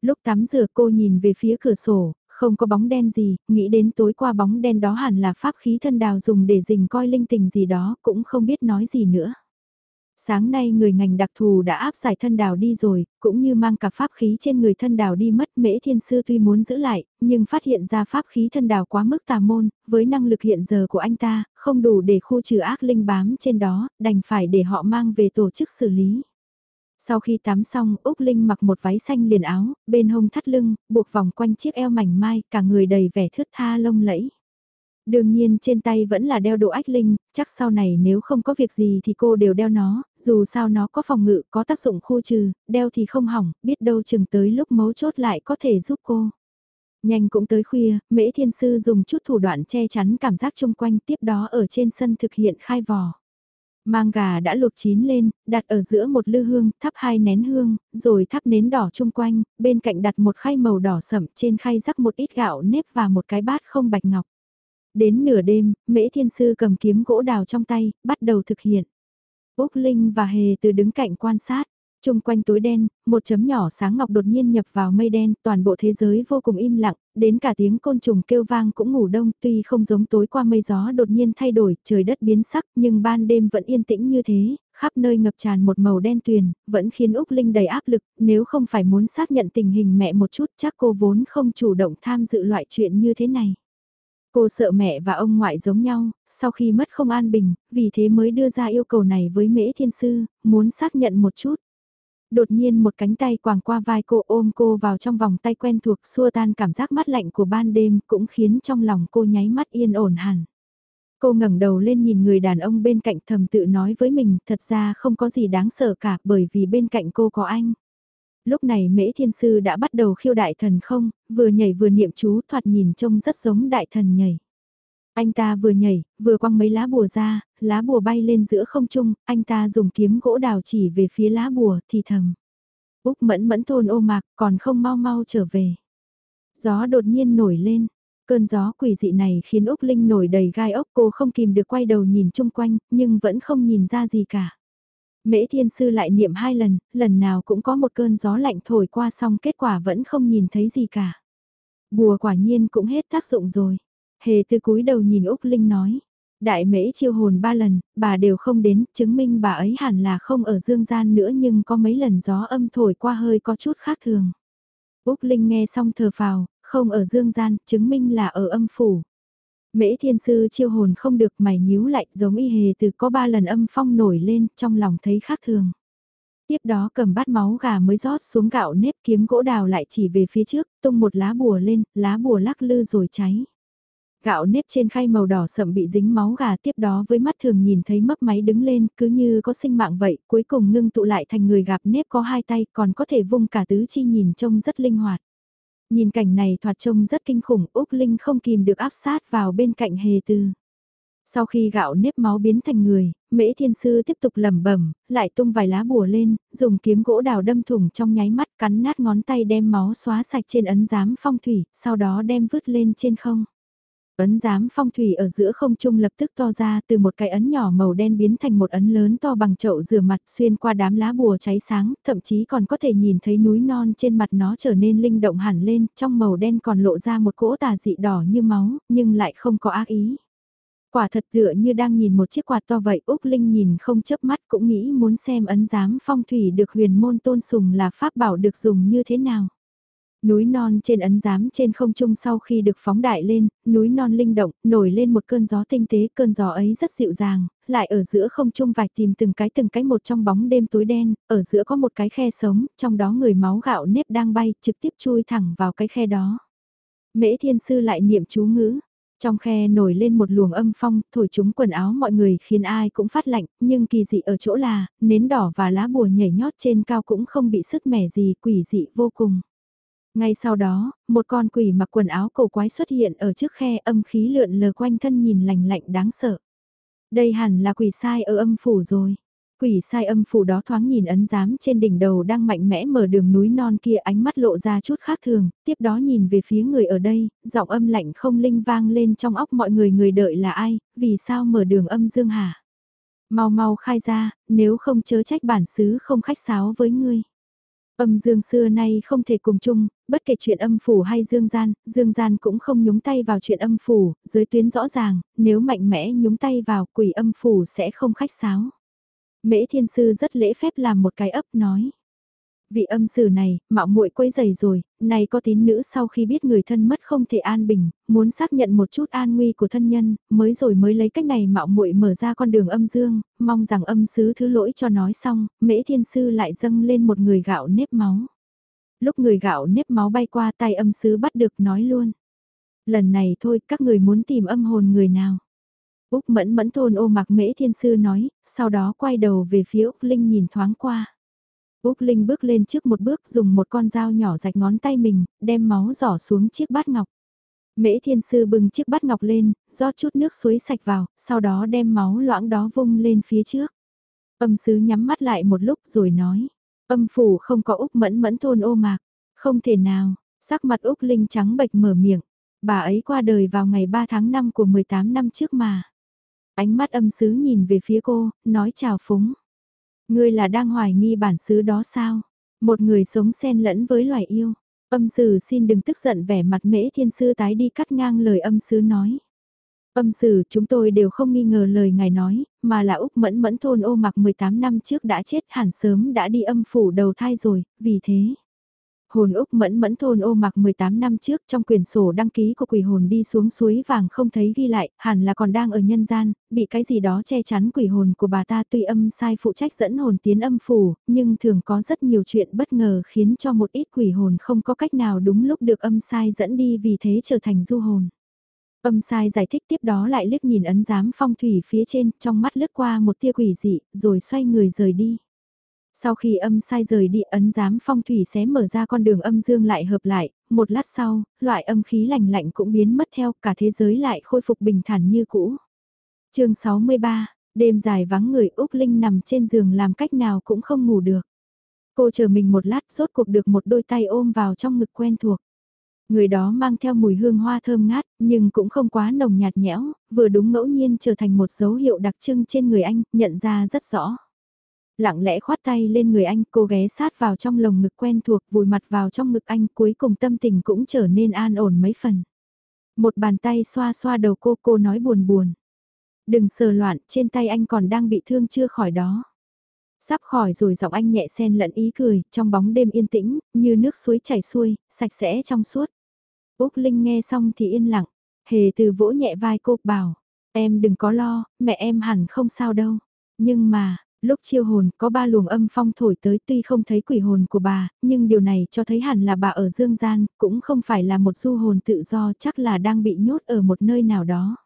Lúc tắm rửa cô nhìn về phía cửa sổ, không có bóng đen gì, nghĩ đến tối qua bóng đen đó hẳn là pháp khí thân đào dùng để rình coi linh tình gì đó, cũng không biết nói gì nữa. Sáng nay người ngành đặc thù đã áp giải thân đào đi rồi, cũng như mang cả pháp khí trên người thân đào đi mất mễ thiên sư tuy muốn giữ lại, nhưng phát hiện ra pháp khí thân đào quá mức tà môn, với năng lực hiện giờ của anh ta, không đủ để khu trừ ác linh bám trên đó, đành phải để họ mang về tổ chức xử lý. Sau khi tắm xong, Úc Linh mặc một váy xanh liền áo, bên hông thắt lưng, buộc vòng quanh chiếc eo mảnh mai, cả người đầy vẻ thướt tha lông lẫy. Đương nhiên trên tay vẫn là đeo đồ ách linh, chắc sau này nếu không có việc gì thì cô đều đeo nó, dù sao nó có phòng ngự, có tác dụng khu trừ, đeo thì không hỏng, biết đâu chừng tới lúc mấu chốt lại có thể giúp cô. Nhanh cũng tới khuya, Mễ Thiên Sư dùng chút thủ đoạn che chắn cảm giác chung quanh tiếp đó ở trên sân thực hiện khai vò. Mang gà đã luộc chín lên, đặt ở giữa một lư hương, thắp hai nén hương, rồi thắp nến đỏ chung quanh, bên cạnh đặt một khay màu đỏ sẫm trên khay rắc một ít gạo nếp và một cái bát không bạch ngọc. Đến nửa đêm, Mễ Thiên Sư cầm kiếm gỗ đào trong tay, bắt đầu thực hiện. Úc Linh và Hề từ đứng cạnh quan sát. Trung quanh tối đen, một chấm nhỏ sáng ngọc đột nhiên nhập vào mây đen, toàn bộ thế giới vô cùng im lặng, đến cả tiếng côn trùng kêu vang cũng ngủ đông, tuy không giống tối qua mây gió đột nhiên thay đổi, trời đất biến sắc, nhưng ban đêm vẫn yên tĩnh như thế, khắp nơi ngập tràn một màu đen tuyền, vẫn khiến Úc Linh đầy áp lực, nếu không phải muốn xác nhận tình hình mẹ một chút chắc cô vốn không chủ động tham dự loại chuyện như thế này. Cô sợ mẹ và ông ngoại giống nhau, sau khi mất không an bình, vì thế mới đưa ra yêu cầu này với Mễ Thiên Sư, muốn xác nhận một chút. Đột nhiên một cánh tay quàng qua vai cô ôm cô vào trong vòng tay quen thuộc xua tan cảm giác mát lạnh của ban đêm cũng khiến trong lòng cô nháy mắt yên ổn hẳn. Cô ngẩng đầu lên nhìn người đàn ông bên cạnh thầm tự nói với mình thật ra không có gì đáng sợ cả bởi vì bên cạnh cô có anh. Lúc này mễ thiên sư đã bắt đầu khiêu đại thần không, vừa nhảy vừa niệm chú thoạt nhìn trông rất giống đại thần nhảy. Anh ta vừa nhảy, vừa quăng mấy lá bùa ra, lá bùa bay lên giữa không trung, anh ta dùng kiếm gỗ đào chỉ về phía lá bùa thì thầm. Úc mẫn mẫn thôn ô mạc còn không mau mau trở về. Gió đột nhiên nổi lên, cơn gió quỷ dị này khiến Úc Linh nổi đầy gai ốc cô không kìm được quay đầu nhìn chung quanh, nhưng vẫn không nhìn ra gì cả. Mễ thiên sư lại niệm hai lần, lần nào cũng có một cơn gió lạnh thổi qua xong kết quả vẫn không nhìn thấy gì cả. Bùa quả nhiên cũng hết tác dụng rồi. Hề từ cúi đầu nhìn Úc Linh nói. Đại mễ chiêu hồn ba lần, bà đều không đến, chứng minh bà ấy hẳn là không ở dương gian nữa nhưng có mấy lần gió âm thổi qua hơi có chút khác thường. Úc Linh nghe xong thờ phào, không ở dương gian, chứng minh là ở âm phủ. Mễ thiên sư chiêu hồn không được mày nhíu lại giống y hề từ có ba lần âm phong nổi lên trong lòng thấy khác thường. Tiếp đó cầm bát máu gà mới rót xuống gạo nếp kiếm gỗ đào lại chỉ về phía trước, tung một lá bùa lên, lá bùa lắc lư rồi cháy. Gạo nếp trên khay màu đỏ sậm bị dính máu gà tiếp đó với mắt thường nhìn thấy mấp máy đứng lên cứ như có sinh mạng vậy, cuối cùng ngưng tụ lại thành người gạp nếp có hai tay còn có thể vung cả tứ chi nhìn trông rất linh hoạt. Nhìn cảnh này thoạt trông rất kinh khủng, Úc Linh không kìm được áp sát vào bên cạnh hề tư. Sau khi gạo nếp máu biến thành người, Mễ Thiên Sư tiếp tục lẩm bẩm, lại tung vài lá bùa lên, dùng kiếm gỗ đào đâm thủng trong nháy mắt cắn nát ngón tay đem máu xóa sạch trên ấn giám phong thủy, sau đó đem vứt lên trên không. Ấn giám phong thủy ở giữa không trung lập tức to ra từ một cái ấn nhỏ màu đen biến thành một ấn lớn to bằng chậu rửa mặt xuyên qua đám lá bùa cháy sáng, thậm chí còn có thể nhìn thấy núi non trên mặt nó trở nên linh động hẳn lên, trong màu đen còn lộ ra một cỗ tà dị đỏ như máu, nhưng lại không có ác ý. Quả thật tựa như đang nhìn một chiếc quạt to vậy Úc Linh nhìn không chớp mắt cũng nghĩ muốn xem ấn giám phong thủy được huyền môn tôn sùng là pháp bảo được dùng như thế nào. Núi non trên ấn giám trên không trung sau khi được phóng đại lên, núi non linh động, nổi lên một cơn gió tinh tế, cơn gió ấy rất dịu dàng, lại ở giữa không trung vạch tìm từng cái từng cái một trong bóng đêm tối đen, ở giữa có một cái khe sống, trong đó người máu gạo nếp đang bay, trực tiếp chui thẳng vào cái khe đó. Mễ thiên sư lại niệm chú ngữ, trong khe nổi lên một luồng âm phong, thổi chúng quần áo mọi người khiến ai cũng phát lạnh, nhưng kỳ dị ở chỗ là, nến đỏ và lá bùa nhảy nhót trên cao cũng không bị sức mẻ gì quỷ dị vô cùng. Ngay sau đó, một con quỷ mặc quần áo cổ quái xuất hiện ở trước khe âm khí lượn lờ quanh thân nhìn lành lạnh đáng sợ. Đây hẳn là quỷ sai ở âm phủ rồi. Quỷ sai âm phủ đó thoáng nhìn ấn giám trên đỉnh đầu đang mạnh mẽ mở đường núi non kia ánh mắt lộ ra chút khác thường, tiếp đó nhìn về phía người ở đây, giọng âm lạnh không linh vang lên trong óc mọi người người đợi là ai, vì sao mở đường âm dương hả? Mau mau khai ra, nếu không chớ trách bản xứ không khách sáo với ngươi. Âm dương xưa nay không thể cùng chung, bất kể chuyện âm phủ hay dương gian, dương gian cũng không nhúng tay vào chuyện âm phủ, giới tuyến rõ ràng, nếu mạnh mẽ nhúng tay vào quỷ âm phủ sẽ không khách sáo. Mễ thiên sư rất lễ phép làm một cái ấp nói. Vị âm sử này, mạo muội quấy giày rồi, này có tín nữ sau khi biết người thân mất không thể an bình, muốn xác nhận một chút an nguy của thân nhân, mới rồi mới lấy cách này mạo muội mở ra con đường âm dương, mong rằng âm sứ thứ lỗi cho nói xong, mễ thiên sư lại dâng lên một người gạo nếp máu. Lúc người gạo nếp máu bay qua tay âm sứ bắt được nói luôn. Lần này thôi các người muốn tìm âm hồn người nào. Úc mẫn mẫn thôn ô mặc mễ thiên sư nói, sau đó quay đầu về phía Úc Linh nhìn thoáng qua. Úc Linh bước lên trước một bước dùng một con dao nhỏ rạch ngón tay mình, đem máu giỏ xuống chiếc bát ngọc. Mễ thiên sư bưng chiếc bát ngọc lên, rót chút nước suối sạch vào, sau đó đem máu loãng đó vung lên phía trước. Âm sứ nhắm mắt lại một lúc rồi nói, âm phủ không có Úc mẫn mẫn thôn ô mạc, không thể nào, sắc mặt Úc Linh trắng bệch mở miệng, bà ấy qua đời vào ngày 3 tháng 5 của 18 năm trước mà. Ánh mắt âm sứ nhìn về phía cô, nói chào phúng. Ngươi là đang hoài nghi bản xứ đó sao? Một người sống xen lẫn với loài yêu. Âm sử xin đừng tức giận vẻ mặt mễ thiên sư tái đi cắt ngang lời âm sứ nói. Âm sử chúng tôi đều không nghi ngờ lời ngài nói, mà là Úc Mẫn Mẫn thôn ô mặc 18 năm trước đã chết hẳn sớm đã đi âm phủ đầu thai rồi, vì thế. Hồn Úc mẫn mẫn thôn ô mặc 18 năm trước trong quyển sổ đăng ký của quỷ hồn đi xuống suối vàng không thấy ghi lại, hẳn là còn đang ở nhân gian, bị cái gì đó che chắn quỷ hồn của bà ta tuy âm sai phụ trách dẫn hồn tiến âm phủ, nhưng thường có rất nhiều chuyện bất ngờ khiến cho một ít quỷ hồn không có cách nào đúng lúc được âm sai dẫn đi vì thế trở thành du hồn. Âm sai giải thích tiếp đó lại liếc nhìn ấn giám phong thủy phía trên, trong mắt lướt qua một tia quỷ dị, rồi xoay người rời đi. Sau khi âm sai rời đi ấn giám phong thủy sẽ mở ra con đường âm dương lại hợp lại, một lát sau, loại âm khí lạnh lạnh cũng biến mất theo cả thế giới lại khôi phục bình thản như cũ. chương 63, đêm dài vắng người Úc Linh nằm trên giường làm cách nào cũng không ngủ được. Cô chờ mình một lát rốt cuộc được một đôi tay ôm vào trong ngực quen thuộc. Người đó mang theo mùi hương hoa thơm ngát, nhưng cũng không quá nồng nhạt nhẽo, vừa đúng ngẫu nhiên trở thành một dấu hiệu đặc trưng trên người anh, nhận ra rất rõ. Lặng lẽ khoát tay lên người anh, cô ghé sát vào trong lồng ngực quen thuộc, vùi mặt vào trong ngực anh, cuối cùng tâm tình cũng trở nên an ổn mấy phần. Một bàn tay xoa xoa đầu cô, cô nói buồn buồn. Đừng sờ loạn, trên tay anh còn đang bị thương chưa khỏi đó. Sắp khỏi rồi giọng anh nhẹ sen lẫn ý cười, trong bóng đêm yên tĩnh, như nước suối chảy xuôi, sạch sẽ trong suốt. Úc Linh nghe xong thì yên lặng, hề từ vỗ nhẹ vai cô, bảo, em đừng có lo, mẹ em hẳn không sao đâu. Nhưng mà, Lúc chiêu hồn có ba luồng âm phong thổi tới tuy không thấy quỷ hồn của bà, nhưng điều này cho thấy hẳn là bà ở dương gian, cũng không phải là một du hồn tự do chắc là đang bị nhốt ở một nơi nào đó.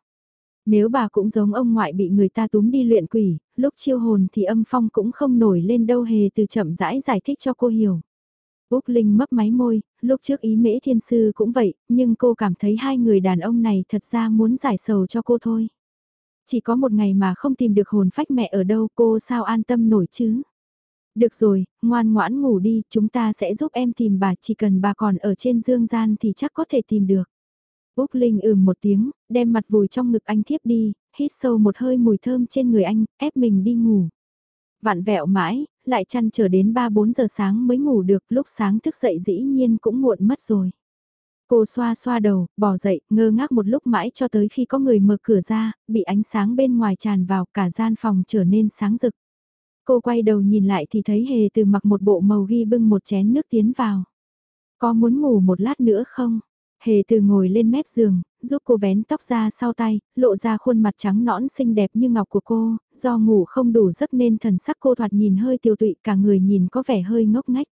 Nếu bà cũng giống ông ngoại bị người ta túm đi luyện quỷ, lúc chiêu hồn thì âm phong cũng không nổi lên đâu hề từ chậm rãi giải thích cho cô hiểu. Úc Linh mấp máy môi, lúc trước ý mễ thiên sư cũng vậy, nhưng cô cảm thấy hai người đàn ông này thật ra muốn giải sầu cho cô thôi. Chỉ có một ngày mà không tìm được hồn phách mẹ ở đâu cô sao an tâm nổi chứ? Được rồi, ngoan ngoãn ngủ đi, chúng ta sẽ giúp em tìm bà, chỉ cần bà còn ở trên dương gian thì chắc có thể tìm được. Úc Linh ừm một tiếng, đem mặt vùi trong ngực anh thiếp đi, hít sâu một hơi mùi thơm trên người anh, ép mình đi ngủ. Vạn vẹo mãi, lại chăn trở đến 3-4 giờ sáng mới ngủ được, lúc sáng thức dậy dĩ nhiên cũng muộn mất rồi. Cô xoa xoa đầu, bỏ dậy, ngơ ngác một lúc mãi cho tới khi có người mở cửa ra, bị ánh sáng bên ngoài tràn vào cả gian phòng trở nên sáng rực. Cô quay đầu nhìn lại thì thấy hề từ mặc một bộ màu ghi bưng một chén nước tiến vào. Có muốn ngủ một lát nữa không? Hề từ ngồi lên mép giường, giúp cô vén tóc ra sau tay, lộ ra khuôn mặt trắng nõn xinh đẹp như ngọc của cô, do ngủ không đủ giấc nên thần sắc cô thoạt nhìn hơi tiêu tụy cả người nhìn có vẻ hơi ngốc ngách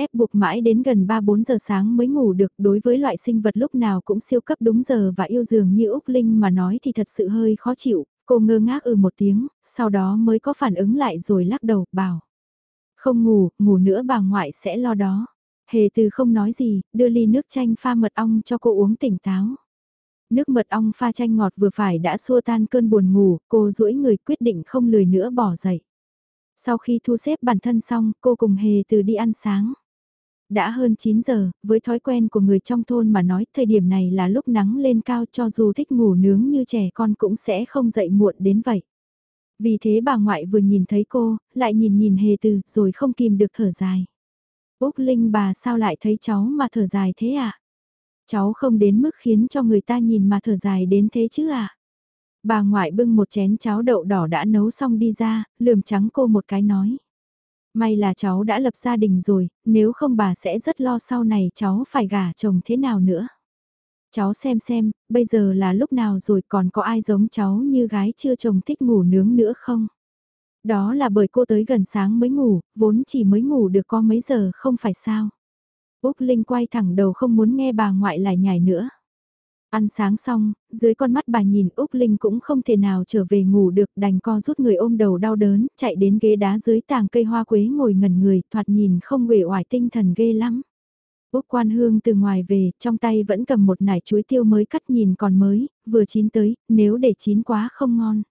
ép buộc mãi đến gần 3-4 giờ sáng mới ngủ được đối với loại sinh vật lúc nào cũng siêu cấp đúng giờ và yêu dường như Úc Linh mà nói thì thật sự hơi khó chịu, cô ngơ ngác ừ một tiếng, sau đó mới có phản ứng lại rồi lắc đầu, bảo. Không ngủ, ngủ nữa bà ngoại sẽ lo đó. Hề từ không nói gì, đưa ly nước chanh pha mật ong cho cô uống tỉnh táo. Nước mật ong pha chanh ngọt vừa phải đã xua tan cơn buồn ngủ, cô duỗi người quyết định không lười nữa bỏ dậy. Sau khi thu xếp bản thân xong, cô cùng Hề từ đi ăn sáng. Đã hơn 9 giờ, với thói quen của người trong thôn mà nói thời điểm này là lúc nắng lên cao cho dù thích ngủ nướng như trẻ con cũng sẽ không dậy muộn đến vậy. Vì thế bà ngoại vừa nhìn thấy cô, lại nhìn nhìn hề từ, rồi không kìm được thở dài. Úc Linh bà sao lại thấy cháu mà thở dài thế ạ? À? Cháu không đến mức khiến cho người ta nhìn mà thở dài đến thế chứ ạ? À? Bà ngoại bưng một chén cháo đậu đỏ đã nấu xong đi ra, lườm trắng cô một cái nói. May là cháu đã lập gia đình rồi, nếu không bà sẽ rất lo sau này cháu phải gả chồng thế nào nữa. Cháu xem xem, bây giờ là lúc nào rồi còn có ai giống cháu như gái chưa chồng thích ngủ nướng nữa không? Đó là bởi cô tới gần sáng mới ngủ, vốn chỉ mới ngủ được có mấy giờ không phải sao. Úc Linh quay thẳng đầu không muốn nghe bà ngoại lại nhảy nữa. Ăn sáng xong, dưới con mắt bà nhìn Úc Linh cũng không thể nào trở về ngủ được đành co rút người ôm đầu đau đớn, chạy đến ghế đá dưới tàng cây hoa quế ngồi ngẩn người, thoạt nhìn không uể oải tinh thần ghê lắm. Úc quan hương từ ngoài về, trong tay vẫn cầm một nải chuối tiêu mới cắt nhìn còn mới, vừa chín tới, nếu để chín quá không ngon.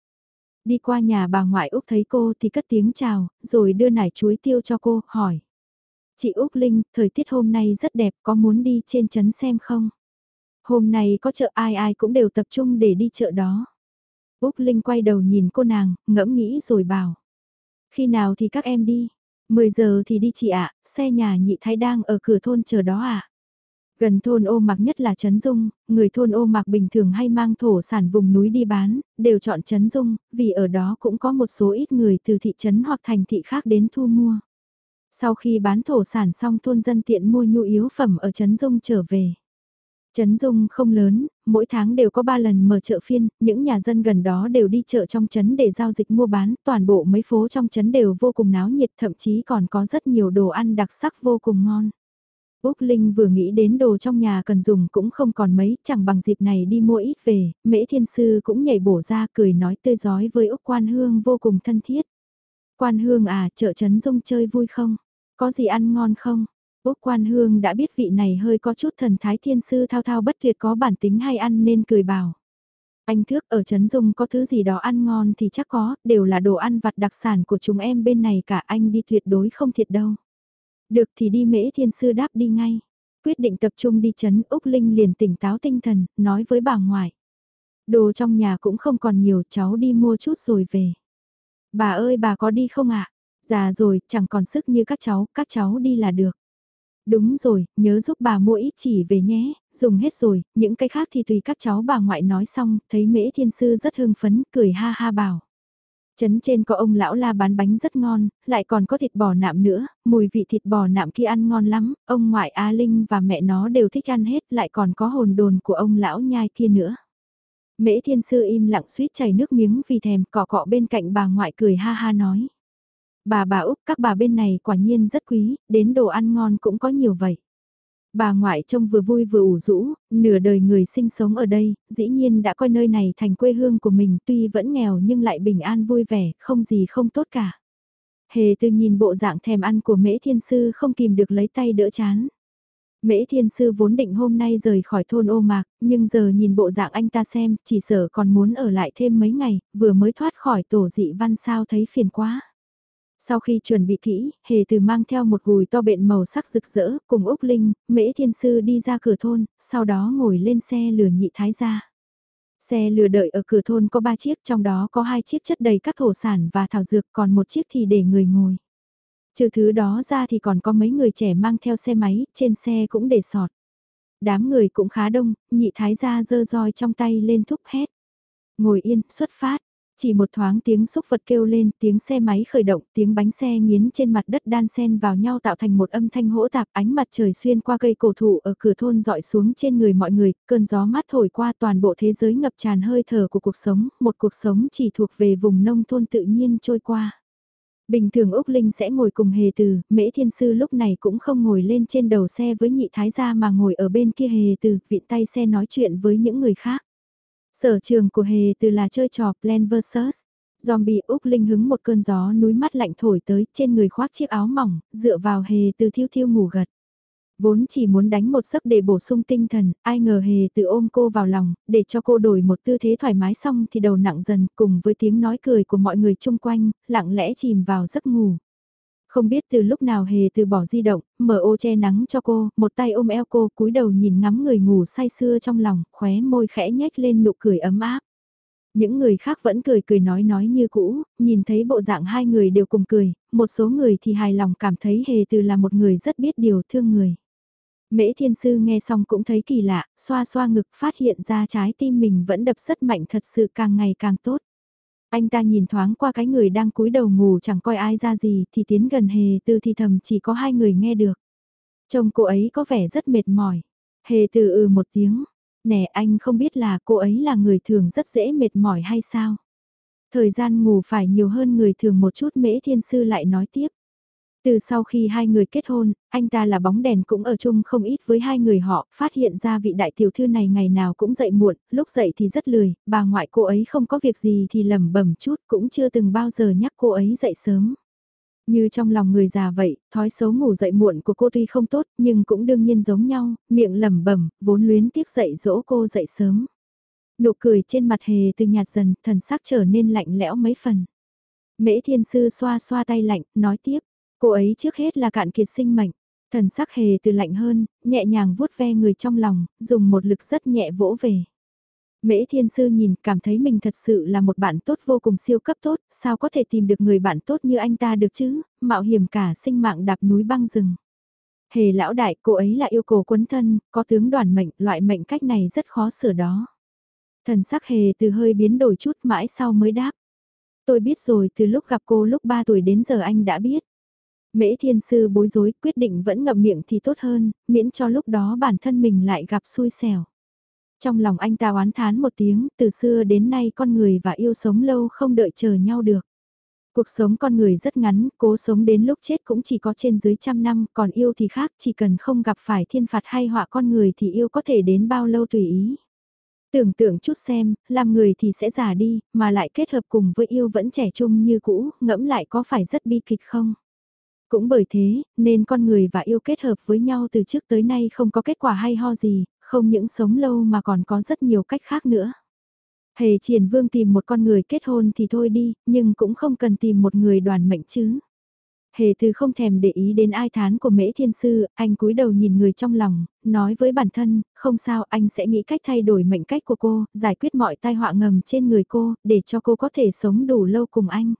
Đi qua nhà bà ngoại Úc thấy cô thì cất tiếng chào, rồi đưa nải chuối tiêu cho cô, hỏi. Chị Úc Linh, thời tiết hôm nay rất đẹp, có muốn đi trên chấn xem không? Hôm nay có chợ ai ai cũng đều tập trung để đi chợ đó. Úc Linh quay đầu nhìn cô nàng, ngẫm nghĩ rồi bảo. Khi nào thì các em đi? 10 giờ thì đi chị ạ, xe nhà nhị thái đang ở cửa thôn chờ đó ạ. Gần thôn ô mạc nhất là Trấn Dung, người thôn ô mạc bình thường hay mang thổ sản vùng núi đi bán, đều chọn Trấn Dung, vì ở đó cũng có một số ít người từ thị trấn hoặc thành thị khác đến thu mua. Sau khi bán thổ sản xong thôn dân tiện mua nhu yếu phẩm ở Trấn Dung trở về. Trấn Dung không lớn, mỗi tháng đều có 3 lần mở chợ phiên, những nhà dân gần đó đều đi chợ trong trấn để giao dịch mua bán, toàn bộ mấy phố trong trấn đều vô cùng náo nhiệt, thậm chí còn có rất nhiều đồ ăn đặc sắc vô cùng ngon. Úc Linh vừa nghĩ đến đồ trong nhà cần dùng cũng không còn mấy, chẳng bằng dịp này đi mua ít về, Mễ Thiên Sư cũng nhảy bổ ra cười nói tươi giói với Úc Quan Hương vô cùng thân thiết. Quan Hương à, chợ Trấn Dung chơi vui không? Có gì ăn ngon không? Úc Quan Hương đã biết vị này hơi có chút thần thái thiên sư thao thao bất tuyệt có bản tính hay ăn nên cười bảo. Anh thước ở Trấn Dung có thứ gì đó ăn ngon thì chắc có, đều là đồ ăn vặt đặc sản của chúng em bên này cả anh đi tuyệt đối không thiệt đâu. Được thì đi mễ thiên sư đáp đi ngay. Quyết định tập trung đi chấn Úc Linh liền tỉnh táo tinh thần, nói với bà ngoại. Đồ trong nhà cũng không còn nhiều cháu đi mua chút rồi về. Bà ơi bà có đi không ạ? Già rồi, chẳng còn sức như các cháu, các cháu đi là được. Đúng rồi, nhớ giúp bà mua ít chỉ về nhé, dùng hết rồi, những cái khác thì tùy các cháu bà ngoại nói xong, thấy mễ thiên sư rất hưng phấn, cười ha ha bảo. Trấn trên có ông lão la bán bánh rất ngon, lại còn có thịt bò nạm nữa, mùi vị thịt bò nạm kia ăn ngon lắm, ông ngoại A Linh và mẹ nó đều thích ăn hết, lại còn có hồn đồn của ông lão nhai kia nữa. Mễ thiên sư im lặng suýt chảy nước miếng vì thèm cọ cọ bên cạnh bà ngoại cười ha ha nói. Bà bà Úc các bà bên này quả nhiên rất quý, đến đồ ăn ngon cũng có nhiều vậy. Bà ngoại trông vừa vui vừa ủ rũ, nửa đời người sinh sống ở đây, dĩ nhiên đã coi nơi này thành quê hương của mình tuy vẫn nghèo nhưng lại bình an vui vẻ, không gì không tốt cả. Hề từ nhìn bộ dạng thèm ăn của mễ thiên sư không kìm được lấy tay đỡ chán. Mễ thiên sư vốn định hôm nay rời khỏi thôn ô mạc, nhưng giờ nhìn bộ dạng anh ta xem, chỉ sợ còn muốn ở lại thêm mấy ngày, vừa mới thoát khỏi tổ dị văn sao thấy phiền quá. Sau khi chuẩn bị kỹ, Hề Từ mang theo một gùi to bện màu sắc rực rỡ, cùng Úc Linh, Mễ Thiên Sư đi ra cửa thôn, sau đó ngồi lên xe lửa nhị thái ra. Xe lửa đợi ở cửa thôn có 3 chiếc, trong đó có hai chiếc chất đầy các thổ sản và thảo dược, còn một chiếc thì để người ngồi. Trừ thứ đó ra thì còn có mấy người trẻ mang theo xe máy, trên xe cũng để sọt. Đám người cũng khá đông, nhị thái gia dơ roi trong tay lên thúc hét. Ngồi yên, xuất phát. Chỉ một thoáng tiếng xúc vật kêu lên, tiếng xe máy khởi động, tiếng bánh xe nghiến trên mặt đất đan sen vào nhau tạo thành một âm thanh hỗ tạp ánh mặt trời xuyên qua cây cổ thụ ở cửa thôn dọi xuống trên người mọi người, cơn gió mát thổi qua toàn bộ thế giới ngập tràn hơi thở của cuộc sống, một cuộc sống chỉ thuộc về vùng nông thôn tự nhiên trôi qua. Bình thường Úc Linh sẽ ngồi cùng hề từ, mễ thiên sư lúc này cũng không ngồi lên trên đầu xe với nhị thái gia mà ngồi ở bên kia hề từ, vị tay xe nói chuyện với những người khác. Sở trường của hề từ là chơi trò Plan vs. Zombie Úc Linh hứng một cơn gió núi mắt lạnh thổi tới trên người khoác chiếc áo mỏng, dựa vào hề từ thiêu thiêu ngủ gật. Vốn chỉ muốn đánh một giấc để bổ sung tinh thần, ai ngờ hề từ ôm cô vào lòng, để cho cô đổi một tư thế thoải mái xong thì đầu nặng dần cùng với tiếng nói cười của mọi người chung quanh, lặng lẽ chìm vào giấc ngủ. Không biết từ lúc nào hề từ bỏ di động, mở ô che nắng cho cô, một tay ôm eo cô cúi đầu nhìn ngắm người ngủ say sưa trong lòng, khóe môi khẽ nhếch lên nụ cười ấm áp. Những người khác vẫn cười cười nói nói như cũ, nhìn thấy bộ dạng hai người đều cùng cười, một số người thì hài lòng cảm thấy hề từ là một người rất biết điều thương người. Mễ thiên sư nghe xong cũng thấy kỳ lạ, xoa xoa ngực phát hiện ra trái tim mình vẫn đập rất mạnh thật sự càng ngày càng tốt. Anh ta nhìn thoáng qua cái người đang cúi đầu ngủ chẳng coi ai ra gì thì tiến gần hề tư thì thầm chỉ có hai người nghe được. Trông cô ấy có vẻ rất mệt mỏi. Hề từ ừ một tiếng. Nè, anh không biết là cô ấy là người thường rất dễ mệt mỏi hay sao? Thời gian ngủ phải nhiều hơn người thường một chút, mễ thiên sư lại nói tiếp. Từ sau khi hai người kết hôn, anh ta là bóng đèn cũng ở chung không ít với hai người họ, phát hiện ra vị đại tiểu thư này ngày nào cũng dậy muộn, lúc dậy thì rất lười, bà ngoại cô ấy không có việc gì thì lẩm bẩm chút cũng chưa từng bao giờ nhắc cô ấy dậy sớm. Như trong lòng người già vậy, thói xấu ngủ dậy muộn của cô tuy không tốt nhưng cũng đương nhiên giống nhau, miệng lẩm bẩm, vốn luyến tiếc dậy dỗ cô dậy sớm. Nụ cười trên mặt hề từ nhạt dần, thần sắc trở nên lạnh lẽo mấy phần. Mễ thiên sư xoa xoa tay lạnh, nói tiếp, cô ấy trước hết là cạn kiệt sinh mệnh. Thần sắc hề từ lạnh hơn, nhẹ nhàng vuốt ve người trong lòng, dùng một lực rất nhẹ vỗ về. Mễ thiên sư nhìn cảm thấy mình thật sự là một bạn tốt vô cùng siêu cấp tốt, sao có thể tìm được người bạn tốt như anh ta được chứ, mạo hiểm cả sinh mạng đạp núi băng rừng. Hề lão đại, cô ấy là yêu cầu quấn thân, có tướng đoàn mệnh, loại mệnh cách này rất khó sửa đó. Thần sắc hề từ hơi biến đổi chút mãi sau mới đáp. Tôi biết rồi từ lúc gặp cô lúc 3 tuổi đến giờ anh đã biết. Mễ thiên sư bối rối quyết định vẫn ngậm miệng thì tốt hơn, miễn cho lúc đó bản thân mình lại gặp xui xẻo. Trong lòng anh ta oán thán một tiếng, từ xưa đến nay con người và yêu sống lâu không đợi chờ nhau được. Cuộc sống con người rất ngắn, cố sống đến lúc chết cũng chỉ có trên dưới trăm năm, còn yêu thì khác, chỉ cần không gặp phải thiên phạt hay họa con người thì yêu có thể đến bao lâu tùy ý. Tưởng tượng chút xem, làm người thì sẽ già đi, mà lại kết hợp cùng với yêu vẫn trẻ trung như cũ, ngẫm lại có phải rất bi kịch không? Cũng bởi thế, nên con người và yêu kết hợp với nhau từ trước tới nay không có kết quả hay ho gì, không những sống lâu mà còn có rất nhiều cách khác nữa. Hề triển vương tìm một con người kết hôn thì thôi đi, nhưng cũng không cần tìm một người đoàn mệnh chứ. Hề từ không thèm để ý đến ai thán của mễ thiên sư, anh cúi đầu nhìn người trong lòng, nói với bản thân, không sao anh sẽ nghĩ cách thay đổi mệnh cách của cô, giải quyết mọi tai họa ngầm trên người cô, để cho cô có thể sống đủ lâu cùng anh.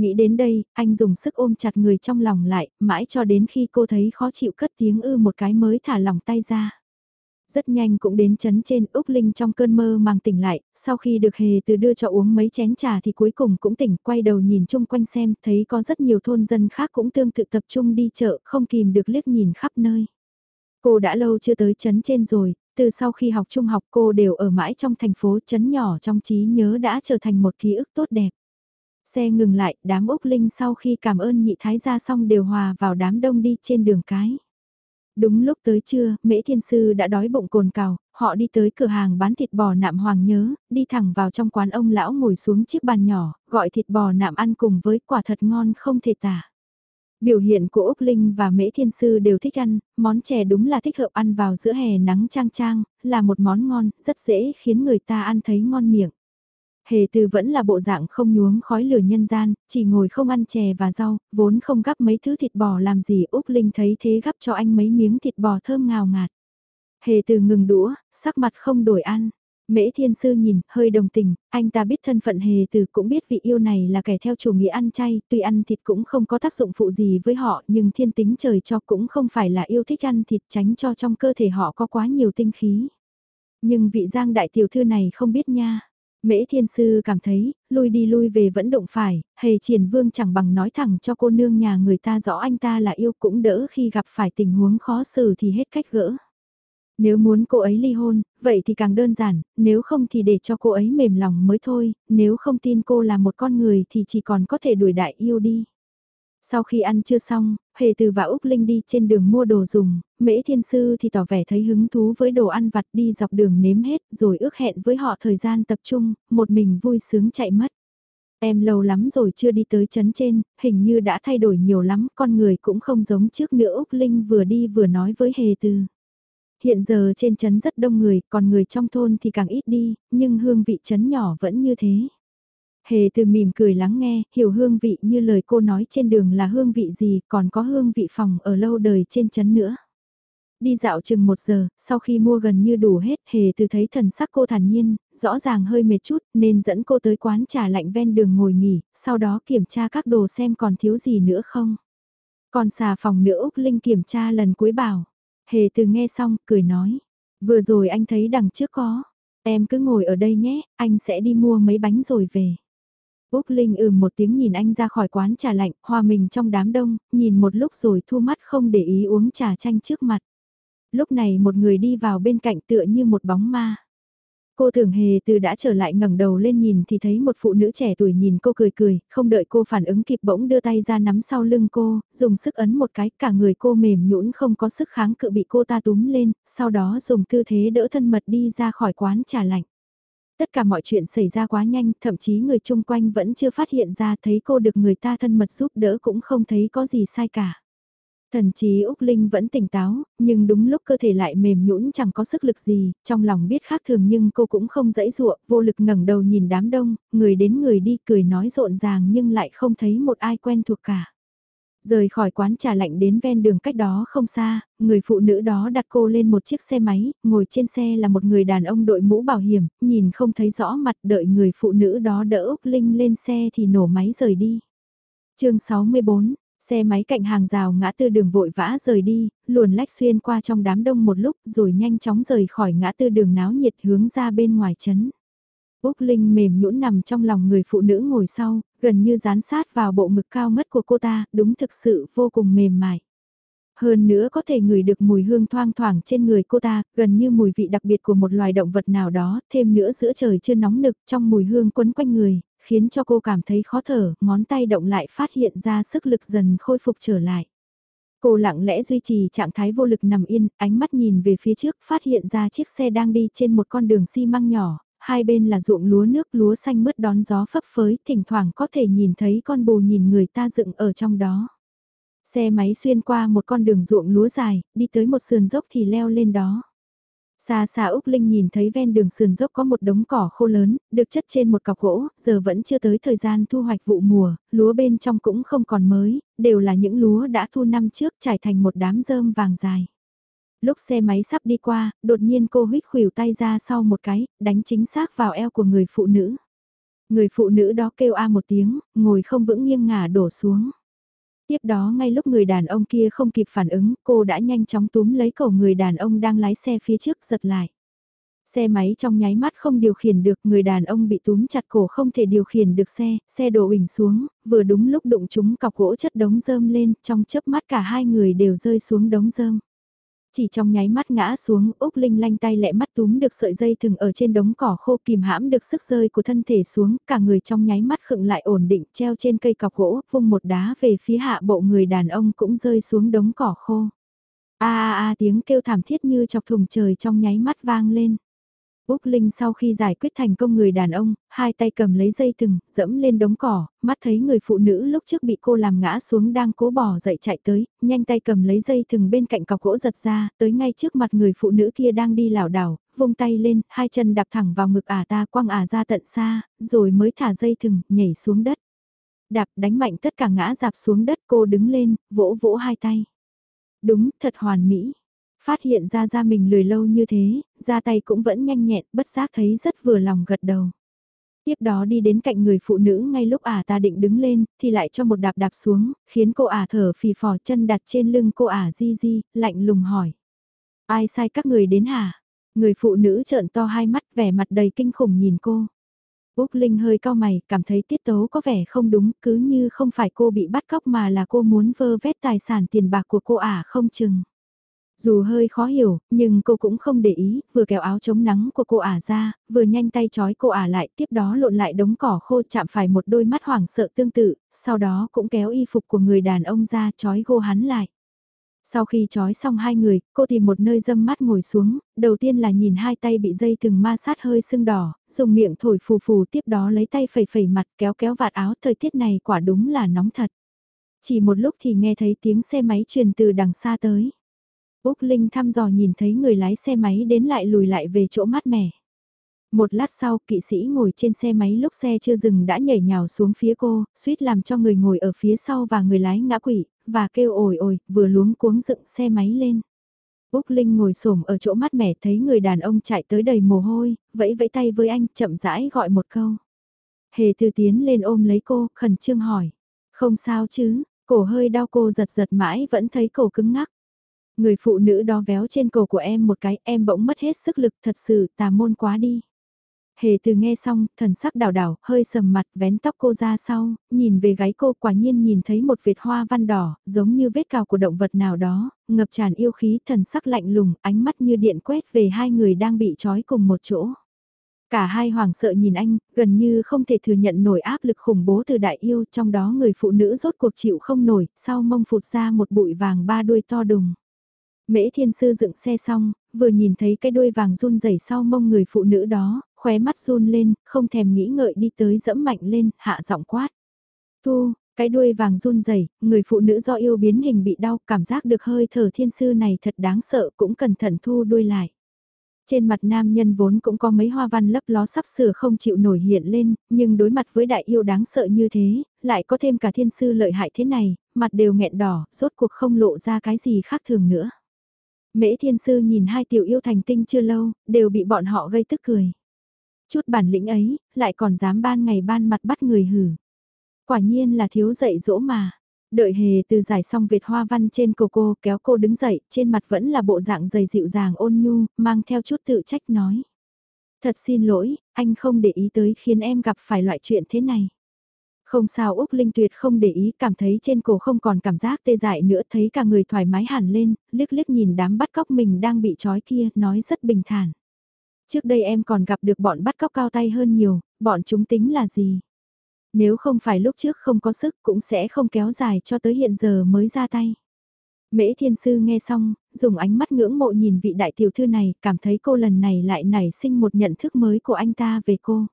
Nghĩ đến đây, anh dùng sức ôm chặt người trong lòng lại, mãi cho đến khi cô thấy khó chịu cất tiếng ư một cái mới thả lòng tay ra rất nhanh cũng đến chấn trên Úc Linh trong cơn mơ màng tỉnh lại, sau khi được hề từ đưa cho uống mấy chén trà thì cuối cùng cũng tỉnh, quay đầu nhìn chung quanh xem, thấy có rất nhiều thôn dân khác cũng tương tự tập trung đi chợ, không kìm được liếc nhìn khắp nơi. Cô đã lâu chưa tới chấn trên rồi, từ sau khi học trung học cô đều ở mãi trong thành phố chấn nhỏ trong trí nhớ đã trở thành một ký ức tốt đẹp. Xe ngừng lại, đám Úc Linh sau khi cảm ơn nhị thái gia xong đều hòa vào đám đông đi trên đường cái. Đúng lúc tới trưa, Mễ Thiên Sư đã đói bụng cồn cào, họ đi tới cửa hàng bán thịt bò nạm hoàng nhớ, đi thẳng vào trong quán ông lão ngồi xuống chiếc bàn nhỏ, gọi thịt bò nạm ăn cùng với quả thật ngon không thể tả. Biểu hiện của Úc Linh và Mễ Thiên Sư đều thích ăn, món chè đúng là thích hợp ăn vào giữa hè nắng trang trang, là một món ngon, rất dễ khiến người ta ăn thấy ngon miệng. Hề từ vẫn là bộ dạng không nhuốm khói lửa nhân gian, chỉ ngồi không ăn chè và rau, vốn không gắp mấy thứ thịt bò làm gì Úc Linh thấy thế gắp cho anh mấy miếng thịt bò thơm ngào ngạt. Hề từ ngừng đũa, sắc mặt không đổi ăn. Mễ thiên sư nhìn, hơi đồng tình, anh ta biết thân phận hề từ cũng biết vị yêu này là kẻ theo chủ nghĩa ăn chay, tuy ăn thịt cũng không có tác dụng phụ gì với họ nhưng thiên tính trời cho cũng không phải là yêu thích ăn thịt tránh cho trong cơ thể họ có quá nhiều tinh khí. Nhưng vị giang đại tiểu thư này không biết nha. Mễ thiên sư cảm thấy, lui đi lui về vẫn động phải, hề triển vương chẳng bằng nói thẳng cho cô nương nhà người ta rõ anh ta là yêu cũng đỡ khi gặp phải tình huống khó xử thì hết cách gỡ. Nếu muốn cô ấy ly hôn, vậy thì càng đơn giản, nếu không thì để cho cô ấy mềm lòng mới thôi, nếu không tin cô là một con người thì chỉ còn có thể đuổi đại yêu đi. Sau khi ăn chưa xong, Hề Từ và Úc Linh đi trên đường mua đồ dùng, Mễ Thiên Sư thì tỏ vẻ thấy hứng thú với đồ ăn vặt đi dọc đường nếm hết rồi ước hẹn với họ thời gian tập trung, một mình vui sướng chạy mất. Em lâu lắm rồi chưa đi tới chấn trên, hình như đã thay đổi nhiều lắm, con người cũng không giống trước nữa Úc Linh vừa đi vừa nói với Hề Từ. Hiện giờ trên chấn rất đông người, còn người trong thôn thì càng ít đi, nhưng hương vị chấn nhỏ vẫn như thế. Hề từ mỉm cười lắng nghe, hiểu hương vị như lời cô nói trên đường là hương vị gì, còn có hương vị phòng ở lâu đời trên chấn nữa. Đi dạo chừng một giờ, sau khi mua gần như đủ hết, hề từ thấy thần sắc cô thản nhiên, rõ ràng hơi mệt chút, nên dẫn cô tới quán trà lạnh ven đường ngồi nghỉ, sau đó kiểm tra các đồ xem còn thiếu gì nữa không. Còn xà phòng nữa Úc Linh kiểm tra lần cuối bảo. Hề từ nghe xong, cười nói. Vừa rồi anh thấy đằng trước có. Em cứ ngồi ở đây nhé, anh sẽ đi mua mấy bánh rồi về. Úc Linh ừ một tiếng nhìn anh ra khỏi quán trà lạnh, hòa mình trong đám đông, nhìn một lúc rồi thu mắt không để ý uống trà chanh trước mặt. Lúc này một người đi vào bên cạnh tựa như một bóng ma. Cô thường hề từ đã trở lại ngẩng đầu lên nhìn thì thấy một phụ nữ trẻ tuổi nhìn cô cười cười, không đợi cô phản ứng kịp bỗng đưa tay ra nắm sau lưng cô, dùng sức ấn một cái, cả người cô mềm nhũn không có sức kháng cự bị cô ta túm lên, sau đó dùng tư thế đỡ thân mật đi ra khỏi quán trà lạnh. Tất cả mọi chuyện xảy ra quá nhanh, thậm chí người chung quanh vẫn chưa phát hiện ra thấy cô được người ta thân mật giúp đỡ cũng không thấy có gì sai cả. Thần chí Úc Linh vẫn tỉnh táo, nhưng đúng lúc cơ thể lại mềm nhũn chẳng có sức lực gì, trong lòng biết khác thường nhưng cô cũng không dãy dụa, vô lực ngẩng đầu nhìn đám đông, người đến người đi cười nói rộn ràng nhưng lại không thấy một ai quen thuộc cả. Rời khỏi quán trà lạnh đến ven đường cách đó không xa, người phụ nữ đó đặt cô lên một chiếc xe máy, ngồi trên xe là một người đàn ông đội mũ bảo hiểm, nhìn không thấy rõ mặt đợi người phụ nữ đó đỡ Úc Linh lên xe thì nổ máy rời đi. chương 64, Xe máy cạnh hàng rào ngã tư đường vội vã rời đi, luồn lách xuyên qua trong đám đông một lúc rồi nhanh chóng rời khỏi ngã tư đường náo nhiệt hướng ra bên ngoài trấn. Úc Linh mềm nhũn nằm trong lòng người phụ nữ ngồi sau, gần như dán sát vào bộ ngực cao ngất của cô ta, đúng thực sự vô cùng mềm mại. Hơn nữa có thể ngửi được mùi hương thoang thoảng trên người cô ta, gần như mùi vị đặc biệt của một loài động vật nào đó, thêm nữa giữa trời chưa nóng nực trong mùi hương quấn quanh người, khiến cho cô cảm thấy khó thở, ngón tay động lại phát hiện ra sức lực dần khôi phục trở lại. Cô lặng lẽ duy trì trạng thái vô lực nằm yên, ánh mắt nhìn về phía trước, phát hiện ra chiếc xe đang đi trên một con đường xi măng nhỏ, hai bên là ruộng lúa nước lúa xanh mướt đón gió phấp phới, thỉnh thoảng có thể nhìn thấy con bồ nhìn người ta dựng ở trong đó. Xe máy xuyên qua một con đường ruộng lúa dài, đi tới một sườn dốc thì leo lên đó. Xa xa Úc Linh nhìn thấy ven đường sườn dốc có một đống cỏ khô lớn, được chất trên một cọc gỗ, giờ vẫn chưa tới thời gian thu hoạch vụ mùa, lúa bên trong cũng không còn mới, đều là những lúa đã thu năm trước trải thành một đám rơm vàng dài. Lúc xe máy sắp đi qua, đột nhiên cô huyết khuỷu tay ra sau một cái, đánh chính xác vào eo của người phụ nữ. Người phụ nữ đó kêu a một tiếng, ngồi không vững nghiêng ngả đổ xuống. Tiếp đó ngay lúc người đàn ông kia không kịp phản ứng, cô đã nhanh chóng túm lấy cổ người đàn ông đang lái xe phía trước giật lại. Xe máy trong nháy mắt không điều khiển được, người đàn ông bị túm chặt cổ không thể điều khiển được xe, xe đổ ỉnh xuống, vừa đúng lúc đụng chúng cọc gỗ chất đống rơm lên, trong chớp mắt cả hai người đều rơi xuống đống rơm. Chỉ trong nháy mắt ngã xuống, Úc Linh lanh tay lẹ mắt túm được sợi dây thừng ở trên đống cỏ khô kìm hãm được sức rơi của thân thể xuống, cả người trong nháy mắt khựng lại ổn định treo trên cây cọc gỗ, vung một đá về phía hạ bộ người đàn ông cũng rơi xuống đống cỏ khô. A a a tiếng kêu thảm thiết như chọc thùng trời trong nháy mắt vang lên. Úc Linh sau khi giải quyết thành công người đàn ông, hai tay cầm lấy dây thừng, dẫm lên đống cỏ, mắt thấy người phụ nữ lúc trước bị cô làm ngã xuống đang cố bỏ dậy chạy tới, nhanh tay cầm lấy dây thừng bên cạnh cọc gỗ giật ra, tới ngay trước mặt người phụ nữ kia đang đi lảo đảo, vung tay lên, hai chân đạp thẳng vào ngực ả ta quăng ả ra tận xa, rồi mới thả dây thừng, nhảy xuống đất. Đạp đánh mạnh tất cả ngã dạp xuống đất cô đứng lên, vỗ vỗ hai tay. Đúng, thật hoàn mỹ. Phát hiện ra ra mình lười lâu như thế, ra tay cũng vẫn nhanh nhẹn, bất giác thấy rất vừa lòng gật đầu. Tiếp đó đi đến cạnh người phụ nữ ngay lúc ả ta định đứng lên, thì lại cho một đạp đạp xuống, khiến cô ả thở phì phò chân đặt trên lưng cô ả di di, lạnh lùng hỏi. Ai sai các người đến hả? Người phụ nữ trợn to hai mắt vẻ mặt đầy kinh khủng nhìn cô. Úc Linh hơi cao mày, cảm thấy tiết tấu có vẻ không đúng, cứ như không phải cô bị bắt cóc mà là cô muốn vơ vét tài sản tiền bạc của cô ả không chừng. Dù hơi khó hiểu, nhưng cô cũng không để ý, vừa kéo áo chống nắng của cô ả ra, vừa nhanh tay trói cô ả lại, tiếp đó lộn lại đống cỏ khô chạm phải một đôi mắt hoảng sợ tương tự, sau đó cũng kéo y phục của người đàn ông ra trói gô hắn lại. Sau khi trói xong hai người, cô tìm một nơi dâm mắt ngồi xuống, đầu tiên là nhìn hai tay bị dây từng ma sát hơi sưng đỏ, dùng miệng thổi phù phù tiếp đó lấy tay phẩy phẩy mặt kéo kéo vạt áo thời tiết này quả đúng là nóng thật. Chỉ một lúc thì nghe thấy tiếng xe máy truyền từ đằng xa tới. Úc Linh thăm dò nhìn thấy người lái xe máy đến lại lùi lại về chỗ mát mẻ. Một lát sau, kỵ sĩ ngồi trên xe máy lúc xe chưa dừng đã nhảy nhào xuống phía cô, suýt làm cho người ngồi ở phía sau và người lái ngã quỵ, và kêu ồi ồi, vừa luống cuống dựng xe máy lên. Úc Linh ngồi xổm ở chỗ mát mẻ thấy người đàn ông chạy tới đầy mồ hôi, vẫy vẫy tay với anh, chậm rãi gọi một câu. Hề từ tiến lên ôm lấy cô, khẩn trương hỏi. Không sao chứ, cổ hơi đau cô giật giật mãi vẫn thấy cổ cứng ngắc. Người phụ nữ đó véo trên cổ của em một cái, em bỗng mất hết sức lực, thật sự tà môn quá đi. Hề từ nghe xong, thần sắc đảo đảo, hơi sầm mặt, vén tóc cô ra sau, nhìn về gáy cô quả nhiên nhìn thấy một vệt hoa văn đỏ, giống như vết cào của động vật nào đó, ngập tràn yêu khí, thần sắc lạnh lùng, ánh mắt như điện quét về hai người đang bị trói cùng một chỗ. Cả hai hoàng sợ nhìn anh, gần như không thể thừa nhận nổi áp lực khủng bố từ đại yêu, trong đó người phụ nữ rốt cuộc chịu không nổi, sau mông phụt ra một bụi vàng ba đuôi to đùng. Mễ thiên sư dựng xe xong, vừa nhìn thấy cái đuôi vàng run rẩy sau mông người phụ nữ đó, khóe mắt run lên, không thèm nghĩ ngợi đi tới dẫm mạnh lên, hạ giọng quát. Thu, cái đuôi vàng run rẩy, người phụ nữ do yêu biến hình bị đau, cảm giác được hơi thở thiên sư này thật đáng sợ cũng cẩn thận thu đuôi lại. Trên mặt nam nhân vốn cũng có mấy hoa văn lấp ló sắp sửa không chịu nổi hiện lên, nhưng đối mặt với đại yêu đáng sợ như thế, lại có thêm cả thiên sư lợi hại thế này, mặt đều nghẹn đỏ, rốt cuộc không lộ ra cái gì khác thường nữa. Mễ thiên sư nhìn hai tiểu yêu thành tinh chưa lâu, đều bị bọn họ gây tức cười. Chút bản lĩnh ấy, lại còn dám ban ngày ban mặt bắt người hử. Quả nhiên là thiếu dạy dỗ mà. Đợi hề từ giải xong Việt hoa văn trên cô cô kéo cô đứng dậy, trên mặt vẫn là bộ dạng dày dịu dàng ôn nhu, mang theo chút tự trách nói. Thật xin lỗi, anh không để ý tới khiến em gặp phải loại chuyện thế này. Không sao Úc Linh tuyệt không để ý cảm thấy trên cổ không còn cảm giác tê dại nữa thấy cả người thoải mái hẳn lên, liếc liếc nhìn đám bắt cóc mình đang bị trói kia, nói rất bình thản. Trước đây em còn gặp được bọn bắt cóc cao tay hơn nhiều, bọn chúng tính là gì? Nếu không phải lúc trước không có sức cũng sẽ không kéo dài cho tới hiện giờ mới ra tay. Mễ thiên sư nghe xong, dùng ánh mắt ngưỡng mộ nhìn vị đại tiểu thư này, cảm thấy cô lần này lại nảy sinh một nhận thức mới của anh ta về cô.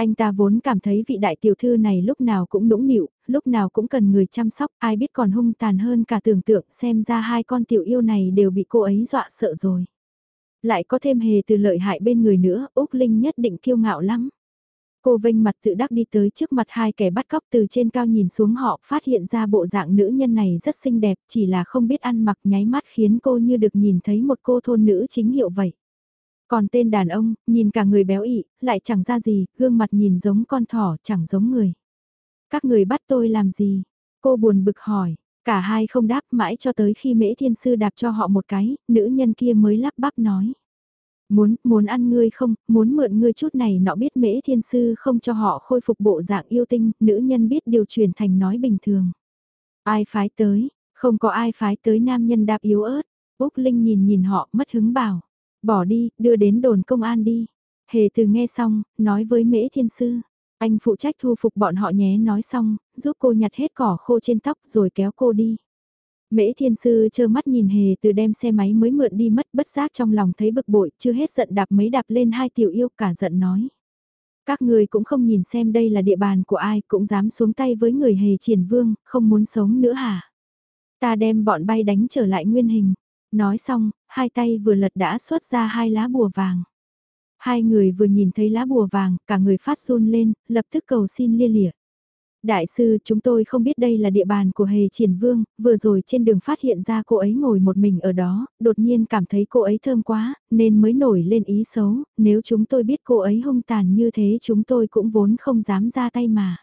Anh ta vốn cảm thấy vị đại tiểu thư này lúc nào cũng nũng nịu, lúc nào cũng cần người chăm sóc, ai biết còn hung tàn hơn cả tưởng tượng xem ra hai con tiểu yêu này đều bị cô ấy dọa sợ rồi. Lại có thêm hề từ lợi hại bên người nữa, Úc Linh nhất định kiêu ngạo lắm. Cô vênh mặt tự đắc đi tới trước mặt hai kẻ bắt cóc từ trên cao nhìn xuống họ, phát hiện ra bộ dạng nữ nhân này rất xinh đẹp, chỉ là không biết ăn mặc nháy mắt khiến cô như được nhìn thấy một cô thôn nữ chính hiệu vậy. Còn tên đàn ông, nhìn cả người béo ị, lại chẳng ra gì, gương mặt nhìn giống con thỏ, chẳng giống người. Các người bắt tôi làm gì? Cô buồn bực hỏi, cả hai không đáp mãi cho tới khi mễ thiên sư đạp cho họ một cái, nữ nhân kia mới lắp bắp nói. Muốn, muốn ăn ngươi không, muốn mượn ngươi chút này nọ biết mễ thiên sư không cho họ khôi phục bộ dạng yêu tinh, nữ nhân biết điều chuyển thành nói bình thường. Ai phái tới, không có ai phái tới nam nhân đạp yếu ớt, Úc Linh nhìn nhìn họ mất hứng bảo. Bỏ đi, đưa đến đồn công an đi. Hề từ nghe xong, nói với mễ thiên sư. Anh phụ trách thu phục bọn họ nhé nói xong, giúp cô nhặt hết cỏ khô trên tóc rồi kéo cô đi. Mễ thiên sư chơ mắt nhìn hề từ đem xe máy mới mượn đi mất bất giác trong lòng thấy bực bội, chưa hết giận đạp mấy đạp lên hai tiểu yêu cả giận nói. Các người cũng không nhìn xem đây là địa bàn của ai cũng dám xuống tay với người hề triển vương, không muốn sống nữa hả? Ta đem bọn bay đánh trở lại nguyên hình. Nói xong, hai tay vừa lật đã xuất ra hai lá bùa vàng. Hai người vừa nhìn thấy lá bùa vàng, cả người phát run lên, lập tức cầu xin lia lịa. Đại sư, chúng tôi không biết đây là địa bàn của Hề Triển Vương, vừa rồi trên đường phát hiện ra cô ấy ngồi một mình ở đó, đột nhiên cảm thấy cô ấy thơm quá, nên mới nổi lên ý xấu, nếu chúng tôi biết cô ấy hung tàn như thế chúng tôi cũng vốn không dám ra tay mà.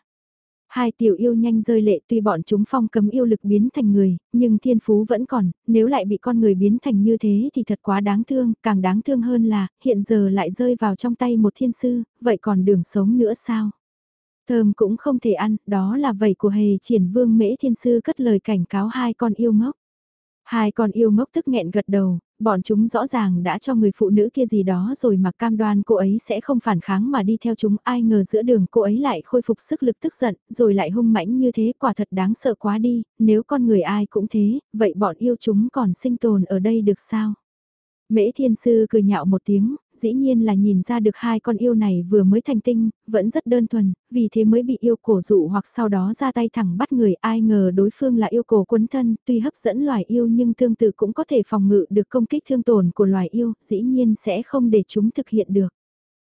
Hai tiểu yêu nhanh rơi lệ tuy bọn chúng phong cấm yêu lực biến thành người, nhưng thiên phú vẫn còn, nếu lại bị con người biến thành như thế thì thật quá đáng thương, càng đáng thương hơn là, hiện giờ lại rơi vào trong tay một thiên sư, vậy còn đường sống nữa sao? Thơm cũng không thể ăn, đó là vẩy của hề triển vương mễ thiên sư cất lời cảnh cáo hai con yêu ngốc. Hai con yêu ngốc tức nghẹn gật đầu, bọn chúng rõ ràng đã cho người phụ nữ kia gì đó rồi mà cam đoan cô ấy sẽ không phản kháng mà đi theo chúng ai ngờ giữa đường cô ấy lại khôi phục sức lực tức giận, rồi lại hung mãnh như thế quả thật đáng sợ quá đi, nếu con người ai cũng thế, vậy bọn yêu chúng còn sinh tồn ở đây được sao? Mễ thiên sư cười nhạo một tiếng, dĩ nhiên là nhìn ra được hai con yêu này vừa mới thành tinh, vẫn rất đơn thuần, vì thế mới bị yêu cổ dụ hoặc sau đó ra tay thẳng bắt người ai ngờ đối phương là yêu cổ quấn thân, tuy hấp dẫn loài yêu nhưng tương tự cũng có thể phòng ngự được công kích thương tổn của loài yêu, dĩ nhiên sẽ không để chúng thực hiện được.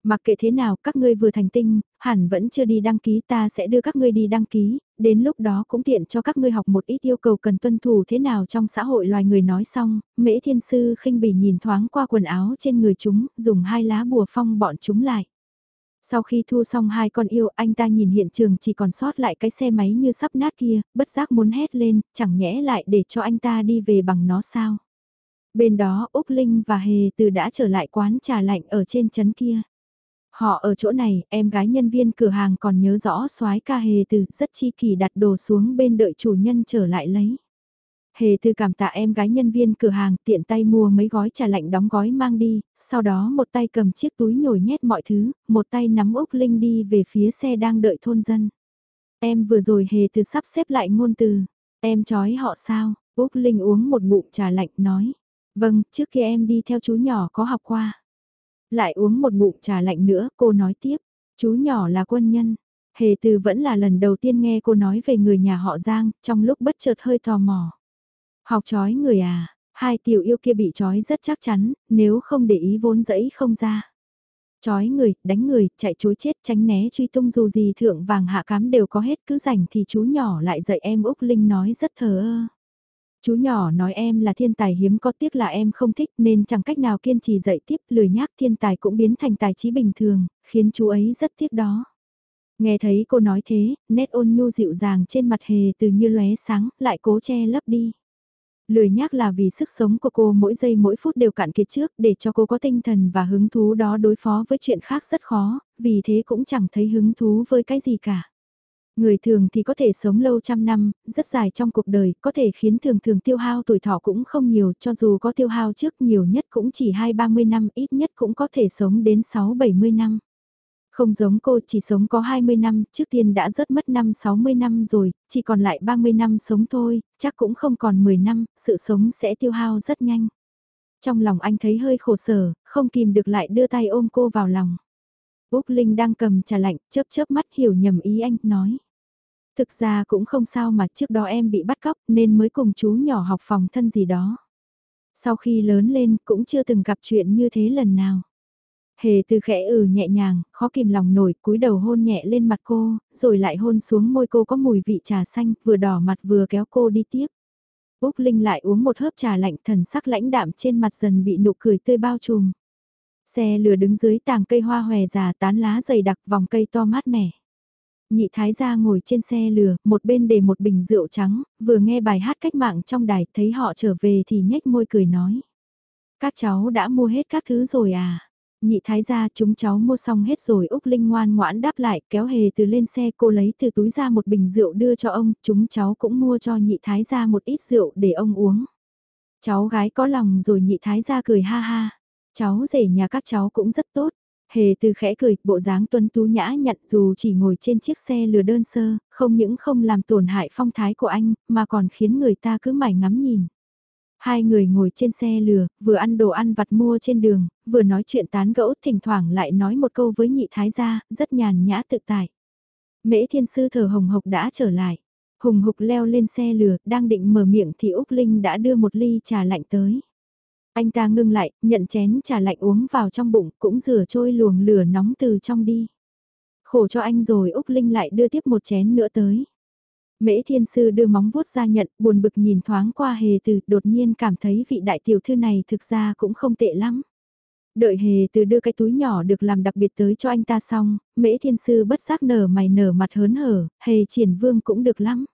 Mặc kệ thế nào, các ngươi vừa thành tinh, hẳn vẫn chưa đi đăng ký ta sẽ đưa các ngươi đi đăng ký, đến lúc đó cũng tiện cho các ngươi học một ít yêu cầu cần tuân thủ thế nào trong xã hội loài người nói xong, mễ thiên sư khinh bỉ nhìn thoáng qua quần áo trên người chúng, dùng hai lá bùa phong bọn chúng lại. Sau khi thu xong hai con yêu, anh ta nhìn hiện trường chỉ còn sót lại cái xe máy như sắp nát kia, bất giác muốn hét lên, chẳng nhẽ lại để cho anh ta đi về bằng nó sao. Bên đó Úc Linh và Hề Từ đã trở lại quán trà lạnh ở trên chấn kia. Họ ở chỗ này, em gái nhân viên cửa hàng còn nhớ rõ soái ca hề từ rất chi kỳ đặt đồ xuống bên đợi chủ nhân trở lại lấy. Hề từ cảm tạ em gái nhân viên cửa hàng tiện tay mua mấy gói trà lạnh đóng gói mang đi, sau đó một tay cầm chiếc túi nhồi nhét mọi thứ, một tay nắm Úc Linh đi về phía xe đang đợi thôn dân. Em vừa rồi hề từ sắp xếp lại ngôn từ, em chói họ sao, Úc Linh uống một ngụm trà lạnh nói. Vâng, trước kia em đi theo chú nhỏ có học qua. Lại uống một ngụm trà lạnh nữa, cô nói tiếp, chú nhỏ là quân nhân. Hề từ vẫn là lần đầu tiên nghe cô nói về người nhà họ Giang, trong lúc bất chợt hơi tò mò. Học chói người à, hai tiểu yêu kia bị chói rất chắc chắn, nếu không để ý vốn dẫy không ra. Chói người, đánh người, chạy chối chết, tránh né truy tung dù gì thượng vàng hạ cám đều có hết cứ rảnh thì chú nhỏ lại dạy em Úc Linh nói rất thờ ơ. Chú nhỏ nói em là thiên tài hiếm có tiếc là em không thích nên chẳng cách nào kiên trì dạy tiếp lười nhác thiên tài cũng biến thành tài trí bình thường, khiến chú ấy rất tiếc đó. Nghe thấy cô nói thế, nét ôn nhu dịu dàng trên mặt hề từ như lóe sáng, lại cố che lấp đi. Lười nhác là vì sức sống của cô mỗi giây mỗi phút đều cạn kiệt trước để cho cô có tinh thần và hứng thú đó đối phó với chuyện khác rất khó, vì thế cũng chẳng thấy hứng thú với cái gì cả. Người thường thì có thể sống lâu trăm năm, rất dài trong cuộc đời, có thể khiến thường thường tiêu hao tuổi thọ cũng không nhiều, cho dù có tiêu hao trước nhiều nhất cũng chỉ 2-30 năm, ít nhất cũng có thể sống đến 6-70 năm. Không giống cô chỉ sống có 20 năm, trước tiên đã rất mất năm 60 năm rồi, chỉ còn lại 30 năm sống thôi, chắc cũng không còn 10 năm, sự sống sẽ tiêu hao rất nhanh. Trong lòng anh thấy hơi khổ sở, không kìm được lại đưa tay ôm cô vào lòng. Úc Linh đang cầm trà lạnh, chớp chớp mắt hiểu nhầm ý anh, nói. Thực ra cũng không sao mà trước đó em bị bắt cóc nên mới cùng chú nhỏ học phòng thân gì đó. Sau khi lớn lên cũng chưa từng gặp chuyện như thế lần nào. Hề từ khẽ ừ nhẹ nhàng, khó kìm lòng nổi, cúi đầu hôn nhẹ lên mặt cô, rồi lại hôn xuống môi cô có mùi vị trà xanh, vừa đỏ mặt vừa kéo cô đi tiếp. Úc Linh lại uống một hớp trà lạnh thần sắc lãnh đạm trên mặt dần bị nụ cười tươi bao trùm. Xe lửa đứng dưới tàng cây hoa hòe già tán lá dày đặc vòng cây to mát mẻ. Nhị thái gia ngồi trên xe lừa, một bên để một bình rượu trắng, vừa nghe bài hát cách mạng trong đài, thấy họ trở về thì nhếch môi cười nói. Các cháu đã mua hết các thứ rồi à? Nhị thái gia chúng cháu mua xong hết rồi Úc Linh ngoan ngoãn đáp lại kéo hề từ lên xe cô lấy từ túi ra một bình rượu đưa cho ông, chúng cháu cũng mua cho nhị thái gia một ít rượu để ông uống. Cháu gái có lòng rồi nhị thái gia cười ha ha, cháu rể nhà các cháu cũng rất tốt. Hề từ khẽ cười, bộ dáng tuấn tú nhã nhặn dù chỉ ngồi trên chiếc xe lừa đơn sơ, không những không làm tổn hại phong thái của anh, mà còn khiến người ta cứ mải ngắm nhìn. Hai người ngồi trên xe lừa, vừa ăn đồ ăn vặt mua trên đường, vừa nói chuyện tán gẫu, thỉnh thoảng lại nói một câu với nhị thái gia, rất nhàn nhã tự tại. Mễ thiên sư thờ hồng hộc đã trở lại. Hùng hục leo lên xe lừa, đang định mở miệng thì Úc Linh đã đưa một ly trà lạnh tới. Anh ta ngưng lại, nhận chén trà lạnh uống vào trong bụng, cũng rửa trôi luồng lửa nóng từ trong đi. Khổ cho anh rồi Úc Linh lại đưa tiếp một chén nữa tới. Mễ thiên sư đưa móng vuốt ra nhận, buồn bực nhìn thoáng qua hề từ, đột nhiên cảm thấy vị đại tiểu thư này thực ra cũng không tệ lắm. Đợi hề từ đưa cái túi nhỏ được làm đặc biệt tới cho anh ta xong, mễ thiên sư bất giác nở mày nở mặt hớn hở, hề triển vương cũng được lắm.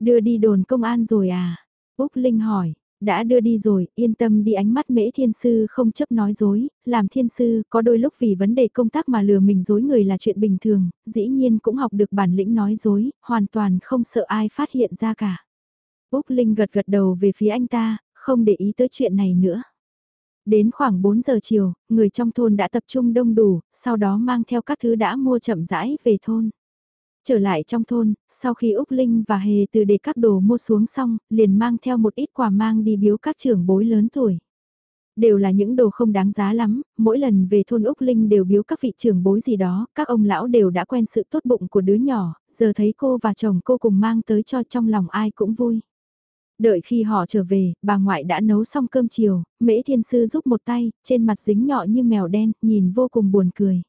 Đưa đi đồn công an rồi à? Úc Linh hỏi, đã đưa đi rồi, yên tâm đi ánh mắt mễ thiên sư không chấp nói dối, làm thiên sư có đôi lúc vì vấn đề công tác mà lừa mình dối người là chuyện bình thường, dĩ nhiên cũng học được bản lĩnh nói dối, hoàn toàn không sợ ai phát hiện ra cả. Úc Linh gật gật đầu về phía anh ta, không để ý tới chuyện này nữa. Đến khoảng 4 giờ chiều, người trong thôn đã tập trung đông đủ, sau đó mang theo các thứ đã mua chậm rãi về thôn. Trở lại trong thôn, sau khi Úc Linh và Hề từ để các đồ mua xuống xong, liền mang theo một ít quà mang đi biếu các trưởng bối lớn tuổi. Đều là những đồ không đáng giá lắm, mỗi lần về thôn Úc Linh đều biếu các vị trưởng bối gì đó, các ông lão đều đã quen sự tốt bụng của đứa nhỏ, giờ thấy cô và chồng cô cùng mang tới cho trong lòng ai cũng vui. Đợi khi họ trở về, bà ngoại đã nấu xong cơm chiều, mễ thiên sư giúp một tay, trên mặt dính nhọ như mèo đen, nhìn vô cùng buồn cười.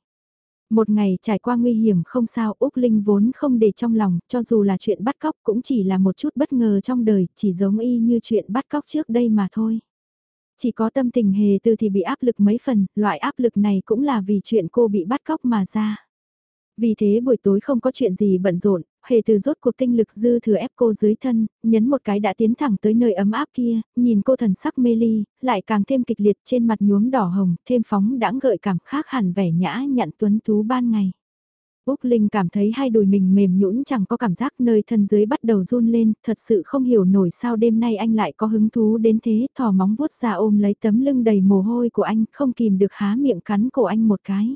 Một ngày trải qua nguy hiểm không sao Úc Linh vốn không để trong lòng, cho dù là chuyện bắt cóc cũng chỉ là một chút bất ngờ trong đời, chỉ giống y như chuyện bắt cóc trước đây mà thôi. Chỉ có tâm tình hề từ thì bị áp lực mấy phần, loại áp lực này cũng là vì chuyện cô bị bắt cóc mà ra. Vì thế buổi tối không có chuyện gì bận rộn, hề từ rốt cuộc tinh lực dư thừa ép cô dưới thân, nhấn một cái đã tiến thẳng tới nơi ấm áp kia, nhìn cô thần sắc mê ly, lại càng thêm kịch liệt trên mặt nhuốm đỏ hồng, thêm phóng đãng gợi cảm khác hẳn vẻ nhã nhặn tuấn tú ban ngày. Úc Linh cảm thấy hai đùi mình mềm nhũn chẳng có cảm giác nơi thân dưới bắt đầu run lên, thật sự không hiểu nổi sao đêm nay anh lại có hứng thú đến thế, thò móng vuốt ra ôm lấy tấm lưng đầy mồ hôi của anh, không kìm được há miệng cắn cổ anh một cái.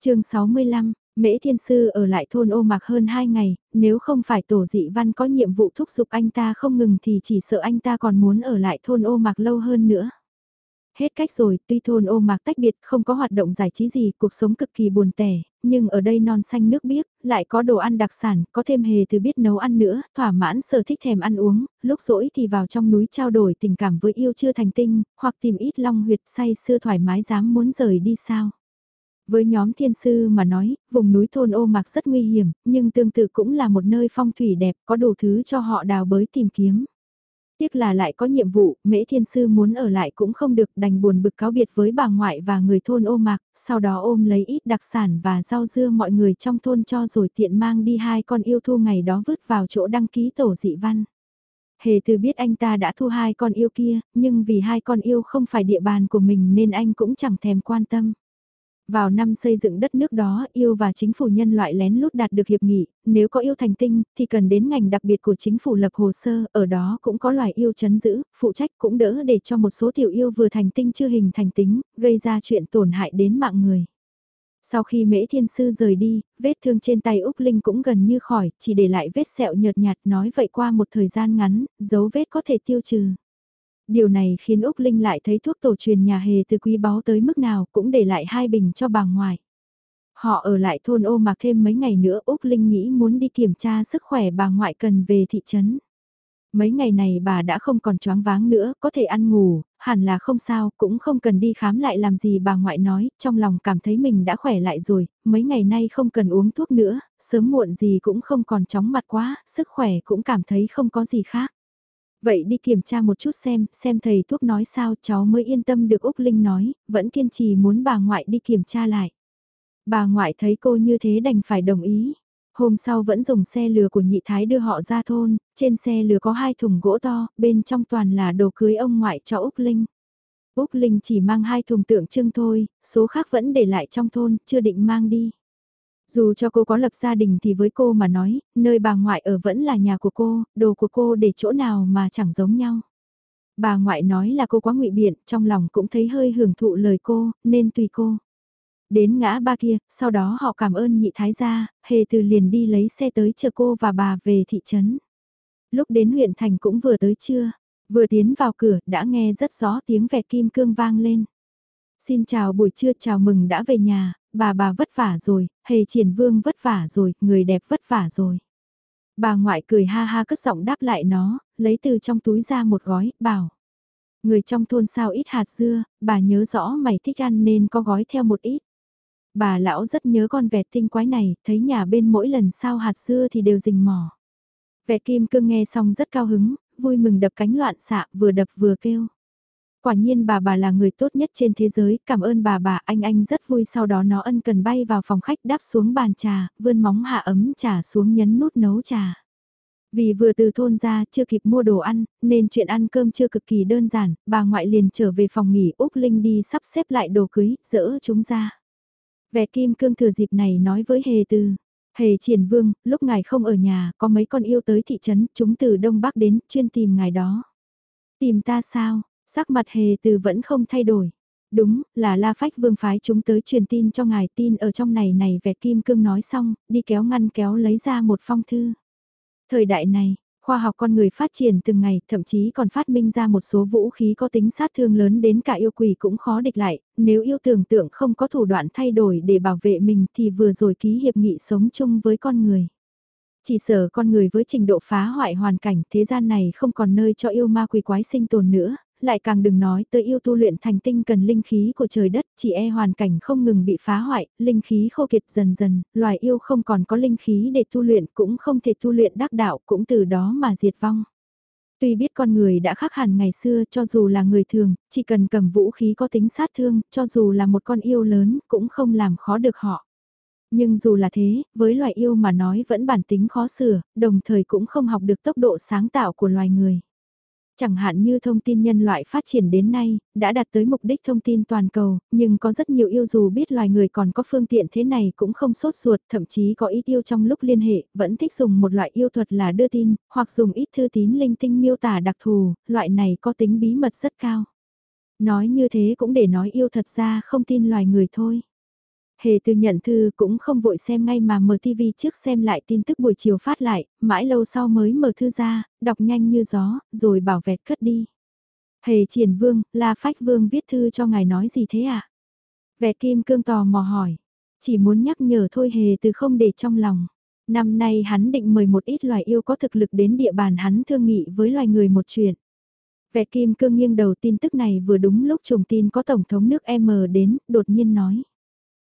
chương 65, Mễ Thiên Sư ở lại thôn ô mạc hơn 2 ngày, nếu không phải tổ dị văn có nhiệm vụ thúc giục anh ta không ngừng thì chỉ sợ anh ta còn muốn ở lại thôn ô mạc lâu hơn nữa. Hết cách rồi, tuy thôn ô mạc tách biệt không có hoạt động giải trí gì, cuộc sống cực kỳ buồn tẻ, nhưng ở đây non xanh nước biếc, lại có đồ ăn đặc sản, có thêm hề từ biết nấu ăn nữa, thỏa mãn sở thích thèm ăn uống, lúc rỗi thì vào trong núi trao đổi tình cảm với yêu chưa thành tinh, hoặc tìm ít long huyệt say sưa thoải mái dám muốn rời đi sao. Với nhóm thiên sư mà nói, vùng núi thôn ô mạc rất nguy hiểm, nhưng tương tự cũng là một nơi phong thủy đẹp, có đủ thứ cho họ đào bới tìm kiếm. Tiếc là lại có nhiệm vụ, mễ thiên sư muốn ở lại cũng không được đành buồn bực cáo biệt với bà ngoại và người thôn ô mạc, sau đó ôm lấy ít đặc sản và rau dưa mọi người trong thôn cho rồi tiện mang đi hai con yêu thu ngày đó vứt vào chỗ đăng ký tổ dị văn. Hề từ biết anh ta đã thu hai con yêu kia, nhưng vì hai con yêu không phải địa bàn của mình nên anh cũng chẳng thèm quan tâm. Vào năm xây dựng đất nước đó, yêu và chính phủ nhân loại lén lút đạt được hiệp nghị, nếu có yêu thành tinh, thì cần đến ngành đặc biệt của chính phủ lập hồ sơ, ở đó cũng có loài yêu chấn giữ, phụ trách cũng đỡ để cho một số tiểu yêu vừa thành tinh chưa hình thành tính, gây ra chuyện tổn hại đến mạng người. Sau khi mễ thiên sư rời đi, vết thương trên tay Úc Linh cũng gần như khỏi, chỉ để lại vết sẹo nhợt nhạt nói vậy qua một thời gian ngắn, dấu vết có thể tiêu trừ. Điều này khiến Úc Linh lại thấy thuốc tổ truyền nhà hề từ quý báu tới mức nào cũng để lại hai bình cho bà ngoại. Họ ở lại thôn ô mạc thêm mấy ngày nữa Úc Linh nghĩ muốn đi kiểm tra sức khỏe bà ngoại cần về thị trấn. Mấy ngày này bà đã không còn choáng váng nữa, có thể ăn ngủ, hẳn là không sao, cũng không cần đi khám lại làm gì bà ngoại nói, trong lòng cảm thấy mình đã khỏe lại rồi, mấy ngày nay không cần uống thuốc nữa, sớm muộn gì cũng không còn chóng mặt quá, sức khỏe cũng cảm thấy không có gì khác. Vậy đi kiểm tra một chút xem, xem thầy thuốc nói sao cháu mới yên tâm được Úc Linh nói, vẫn kiên trì muốn bà ngoại đi kiểm tra lại. Bà ngoại thấy cô như thế đành phải đồng ý. Hôm sau vẫn dùng xe lừa của nhị thái đưa họ ra thôn, trên xe lừa có hai thùng gỗ to, bên trong toàn là đồ cưới ông ngoại cho Úc Linh. Úc Linh chỉ mang hai thùng tượng trưng thôi, số khác vẫn để lại trong thôn, chưa định mang đi. Dù cho cô có lập gia đình thì với cô mà nói, nơi bà ngoại ở vẫn là nhà của cô, đồ của cô để chỗ nào mà chẳng giống nhau. Bà ngoại nói là cô quá ngụy biện, trong lòng cũng thấy hơi hưởng thụ lời cô, nên tùy cô. Đến ngã ba kia, sau đó họ cảm ơn nhị thái gia, hề từ liền đi lấy xe tới chờ cô và bà về thị trấn. Lúc đến huyện thành cũng vừa tới trưa, vừa tiến vào cửa đã nghe rất rõ tiếng vẹt kim cương vang lên. Xin chào buổi trưa chào mừng đã về nhà, bà bà vất vả rồi, hề triển vương vất vả rồi, người đẹp vất vả rồi. Bà ngoại cười ha ha cất giọng đáp lại nó, lấy từ trong túi ra một gói, bảo. Người trong thôn sao ít hạt dưa, bà nhớ rõ mày thích ăn nên có gói theo một ít. Bà lão rất nhớ con vẹt tinh quái này, thấy nhà bên mỗi lần sao hạt dưa thì đều rình mò. Vẹt kim cương nghe xong rất cao hứng, vui mừng đập cánh loạn xạ vừa đập vừa kêu. Quả nhiên bà bà là người tốt nhất trên thế giới, cảm ơn bà bà, anh anh rất vui sau đó nó ân cần bay vào phòng khách đáp xuống bàn trà, vươn móng hạ ấm trà xuống nhấn nút nấu trà. Vì vừa từ thôn ra chưa kịp mua đồ ăn, nên chuyện ăn cơm chưa cực kỳ đơn giản, bà ngoại liền trở về phòng nghỉ Úc Linh đi sắp xếp lại đồ cưới, dỡ chúng ra. Vẻ kim cương thừa dịp này nói với Hề Từ. Hề triển vương, lúc ngài không ở nhà, có mấy con yêu tới thị trấn, chúng từ Đông Bắc đến, chuyên tìm ngài đó. Tìm ta sao, Sắc mặt hề từ vẫn không thay đổi. Đúng, là La Phách Vương phái chúng tới truyền tin cho ngài tin ở trong này này vẹt kim cương nói xong, đi kéo ngăn kéo lấy ra một phong thư. Thời đại này, khoa học con người phát triển từng ngày, thậm chí còn phát minh ra một số vũ khí có tính sát thương lớn đến cả yêu quỷ cũng khó địch lại, nếu yêu tưởng tượng không có thủ đoạn thay đổi để bảo vệ mình thì vừa rồi ký hiệp nghị sống chung với con người. Chỉ sở con người với trình độ phá hoại hoàn cảnh thế gian này không còn nơi cho yêu ma quỷ quái sinh tồn nữa, lại càng đừng nói tới yêu tu luyện thành tinh cần linh khí của trời đất, chỉ e hoàn cảnh không ngừng bị phá hoại, linh khí khô kiệt dần dần, loài yêu không còn có linh khí để tu luyện cũng không thể tu luyện đắc đạo cũng từ đó mà diệt vong. Tuy biết con người đã khác hẳn ngày xưa cho dù là người thường, chỉ cần cầm vũ khí có tính sát thương, cho dù là một con yêu lớn cũng không làm khó được họ. Nhưng dù là thế, với loài yêu mà nói vẫn bản tính khó sửa, đồng thời cũng không học được tốc độ sáng tạo của loài người. Chẳng hạn như thông tin nhân loại phát triển đến nay, đã đạt tới mục đích thông tin toàn cầu, nhưng có rất nhiều yêu dù biết loài người còn có phương tiện thế này cũng không sốt ruột, thậm chí có ít yêu trong lúc liên hệ, vẫn thích dùng một loại yêu thuật là đưa tin, hoặc dùng ít thư tín linh tinh miêu tả đặc thù, loại này có tính bí mật rất cao. Nói như thế cũng để nói yêu thật ra không tin loài người thôi. Hề từ nhận thư cũng không vội xem ngay mà mở TV trước xem lại tin tức buổi chiều phát lại, mãi lâu sau mới mở thư ra, đọc nhanh như gió, rồi bảo vẹt cất đi. Hề triển vương, là phách vương viết thư cho ngài nói gì thế ạ? À? Vẹt kim cương tò mò hỏi, chỉ muốn nhắc nhở thôi hề từ không để trong lòng. Năm nay hắn định mời một ít loài yêu có thực lực đến địa bàn hắn thương nghị với loài người một chuyện. Vẹt kim cương nghiêng đầu tin tức này vừa đúng lúc trùng tin có Tổng thống nước M đến, đột nhiên nói.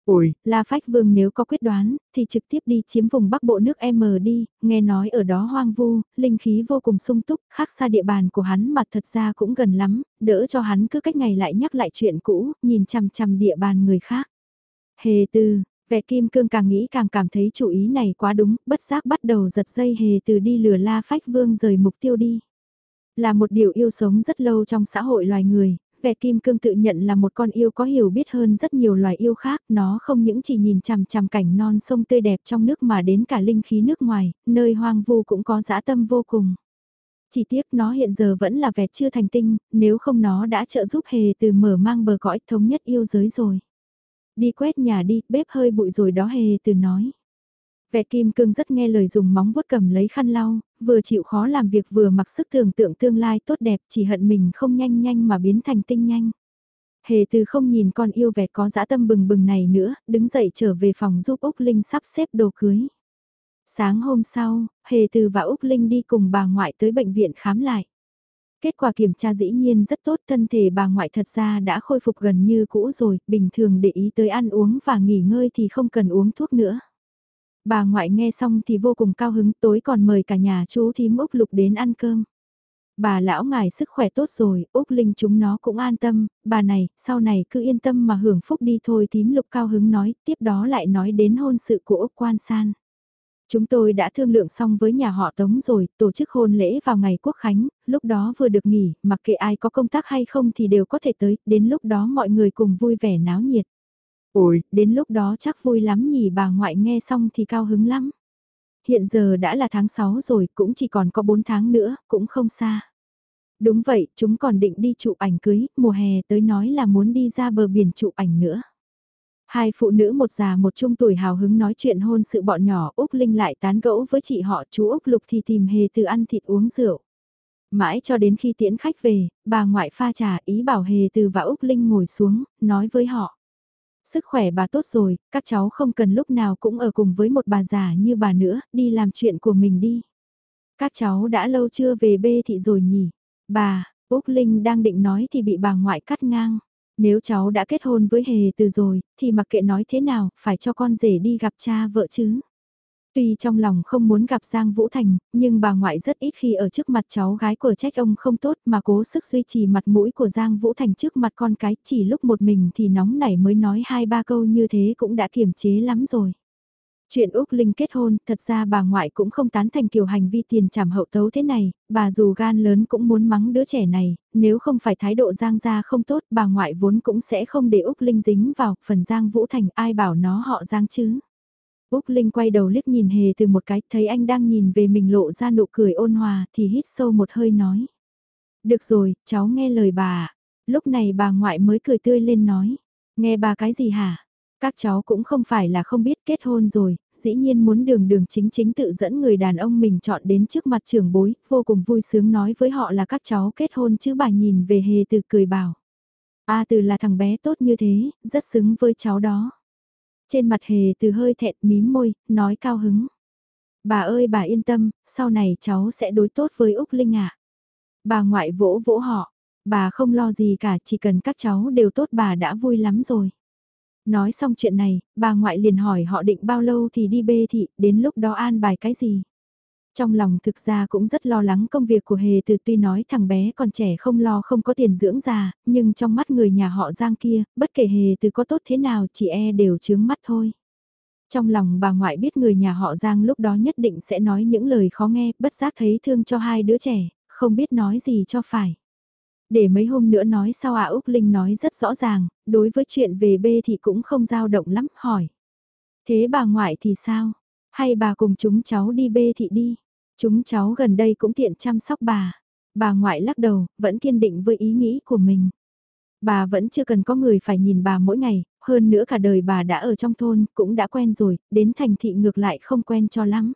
Ủi, La Phách Vương nếu có quyết đoán, thì trực tiếp đi chiếm vùng bắc bộ nước M đi, nghe nói ở đó hoang vu, linh khí vô cùng sung túc, khác xa địa bàn của hắn mà thật ra cũng gần lắm, đỡ cho hắn cứ cách ngày lại nhắc lại chuyện cũ, nhìn chằm chằm địa bàn người khác. Hề tư, vẻ kim cương càng nghĩ càng cảm thấy chủ ý này quá đúng, bất giác bắt đầu giật dây hề từ đi lừa La Phách Vương rời mục tiêu đi. Là một điều yêu sống rất lâu trong xã hội loài người, Vẹt kim cương tự nhận là một con yêu có hiểu biết hơn rất nhiều loài yêu khác, nó không những chỉ nhìn chằm chằm cảnh non sông tươi đẹp trong nước mà đến cả linh khí nước ngoài, nơi hoang vu cũng có dã tâm vô cùng. Chỉ tiếc nó hiện giờ vẫn là vẹt chưa thành tinh, nếu không nó đã trợ giúp hề từ mở mang bờ cõi thống nhất yêu giới rồi. Đi quét nhà đi, bếp hơi bụi rồi đó hề từ nói. Vẹt kim cương rất nghe lời dùng móng vuốt cầm lấy khăn lau, vừa chịu khó làm việc vừa mặc sức tưởng tượng tương lai tốt đẹp chỉ hận mình không nhanh nhanh mà biến thành tinh nhanh. Hề từ không nhìn con yêu vẹt có dã tâm bừng bừng này nữa, đứng dậy trở về phòng giúp Úc Linh sắp xếp đồ cưới. Sáng hôm sau, Hề từ và Úc Linh đi cùng bà ngoại tới bệnh viện khám lại. Kết quả kiểm tra dĩ nhiên rất tốt, thân thể bà ngoại thật ra đã khôi phục gần như cũ rồi, bình thường để ý tới ăn uống và nghỉ ngơi thì không cần uống thuốc nữa. Bà ngoại nghe xong thì vô cùng cao hứng tối còn mời cả nhà chú thím Úc Lục đến ăn cơm. Bà lão ngài sức khỏe tốt rồi, Úc Linh chúng nó cũng an tâm, bà này, sau này cứ yên tâm mà hưởng phúc đi thôi thím Lục cao hứng nói, tiếp đó lại nói đến hôn sự của Úc Quan San. Chúng tôi đã thương lượng xong với nhà họ Tống rồi, tổ chức hôn lễ vào ngày Quốc Khánh, lúc đó vừa được nghỉ, mặc kệ ai có công tác hay không thì đều có thể tới, đến lúc đó mọi người cùng vui vẻ náo nhiệt. Ôi, đến lúc đó chắc vui lắm nhỉ bà ngoại nghe xong thì cao hứng lắm. Hiện giờ đã là tháng 6 rồi, cũng chỉ còn có 4 tháng nữa, cũng không xa. Đúng vậy, chúng còn định đi chụp ảnh cưới, mùa hè tới nói là muốn đi ra bờ biển chụp ảnh nữa. Hai phụ nữ một già một trung tuổi hào hứng nói chuyện hôn sự bọn nhỏ Úc Linh lại tán gẫu với chị họ chú Úc Lục thì tìm hề từ ăn thịt uống rượu. Mãi cho đến khi tiễn khách về, bà ngoại pha trà ý bảo hề từ và Úc Linh ngồi xuống, nói với họ. Sức khỏe bà tốt rồi, các cháu không cần lúc nào cũng ở cùng với một bà già như bà nữa, đi làm chuyện của mình đi. Các cháu đã lâu chưa về bê thị rồi nhỉ? Bà, Úc Linh đang định nói thì bị bà ngoại cắt ngang. Nếu cháu đã kết hôn với Hề từ rồi, thì mặc kệ nói thế nào, phải cho con rể đi gặp cha vợ chứ. Tuy trong lòng không muốn gặp Giang Vũ Thành, nhưng bà ngoại rất ít khi ở trước mặt cháu gái của trách ông không tốt mà cố sức duy trì mặt mũi của Giang Vũ Thành trước mặt con cái chỉ lúc một mình thì nóng nảy mới nói hai ba câu như thế cũng đã kiềm chế lắm rồi. Chuyện Úc Linh kết hôn, thật ra bà ngoại cũng không tán thành kiểu hành vi tiền trảm hậu tấu thế này, bà dù gan lớn cũng muốn mắng đứa trẻ này, nếu không phải thái độ Giang gia không tốt bà ngoại vốn cũng sẽ không để Úc Linh dính vào, phần Giang Vũ Thành ai bảo nó họ Giang chứ. Úc Linh quay đầu liếc nhìn Hề từ một cái, thấy anh đang nhìn về mình lộ ra nụ cười ôn hòa thì hít sâu một hơi nói. Được rồi, cháu nghe lời bà. Lúc này bà ngoại mới cười tươi lên nói. Nghe bà cái gì hả? Các cháu cũng không phải là không biết kết hôn rồi, dĩ nhiên muốn đường đường chính chính tự dẫn người đàn ông mình chọn đến trước mặt trưởng bối, vô cùng vui sướng nói với họ là các cháu kết hôn chứ bà nhìn về hề từ cười bảo. A từ là thằng bé tốt như thế, rất xứng với cháu đó. Trên mặt hề từ hơi thẹn mím môi, nói cao hứng. Bà ơi bà yên tâm, sau này cháu sẽ đối tốt với Úc Linh ạ. Bà ngoại vỗ vỗ họ, bà không lo gì cả chỉ cần các cháu đều tốt bà đã vui lắm rồi. Nói xong chuyện này, bà ngoại liền hỏi họ định bao lâu thì đi bê thị, đến lúc đó an bài cái gì. Trong lòng thực ra cũng rất lo lắng công việc của Hề từ tuy nói thằng bé còn trẻ không lo không có tiền dưỡng già, nhưng trong mắt người nhà họ Giang kia, bất kể Hề từ có tốt thế nào chị e đều chướng mắt thôi. Trong lòng bà ngoại biết người nhà họ Giang lúc đó nhất định sẽ nói những lời khó nghe, bất giác thấy thương cho hai đứa trẻ, không biết nói gì cho phải. Để mấy hôm nữa nói sau ạ Úc Linh nói rất rõ ràng, đối với chuyện về bê thì cũng không dao động lắm, hỏi. Thế bà ngoại thì sao? Hay bà cùng chúng cháu đi bê thị đi? Chúng cháu gần đây cũng tiện chăm sóc bà. Bà ngoại lắc đầu, vẫn kiên định với ý nghĩ của mình. Bà vẫn chưa cần có người phải nhìn bà mỗi ngày, hơn nữa cả đời bà đã ở trong thôn, cũng đã quen rồi, đến thành thị ngược lại không quen cho lắm.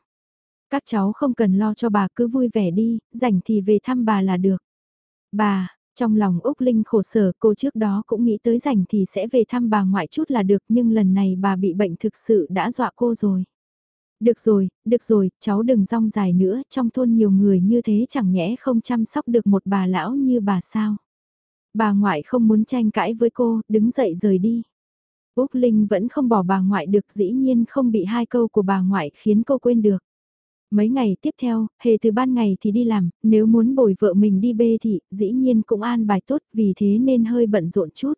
Các cháu không cần lo cho bà cứ vui vẻ đi, rảnh thì về thăm bà là được. Bà, trong lòng Úc Linh khổ sở cô trước đó cũng nghĩ tới rảnh thì sẽ về thăm bà ngoại chút là được nhưng lần này bà bị bệnh thực sự đã dọa cô rồi. Được rồi, được rồi, cháu đừng rong dài nữa, trong thôn nhiều người như thế chẳng nhẽ không chăm sóc được một bà lão như bà sao. Bà ngoại không muốn tranh cãi với cô, đứng dậy rời đi. Úc Linh vẫn không bỏ bà ngoại được dĩ nhiên không bị hai câu của bà ngoại khiến cô quên được. Mấy ngày tiếp theo, hề từ ban ngày thì đi làm, nếu muốn bồi vợ mình đi bê thì dĩ nhiên cũng an bài tốt vì thế nên hơi bận rộn chút.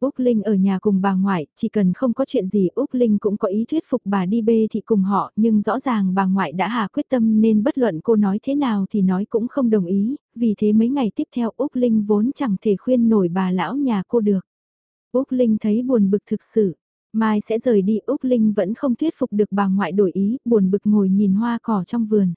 Úc Linh ở nhà cùng bà ngoại, chỉ cần không có chuyện gì Úc Linh cũng có ý thuyết phục bà đi bê thì cùng họ, nhưng rõ ràng bà ngoại đã hà quyết tâm nên bất luận cô nói thế nào thì nói cũng không đồng ý, vì thế mấy ngày tiếp theo Úc Linh vốn chẳng thể khuyên nổi bà lão nhà cô được. Úc Linh thấy buồn bực thực sự, Mai sẽ rời đi Úc Linh vẫn không thuyết phục được bà ngoại đổi ý, buồn bực ngồi nhìn hoa cỏ trong vườn.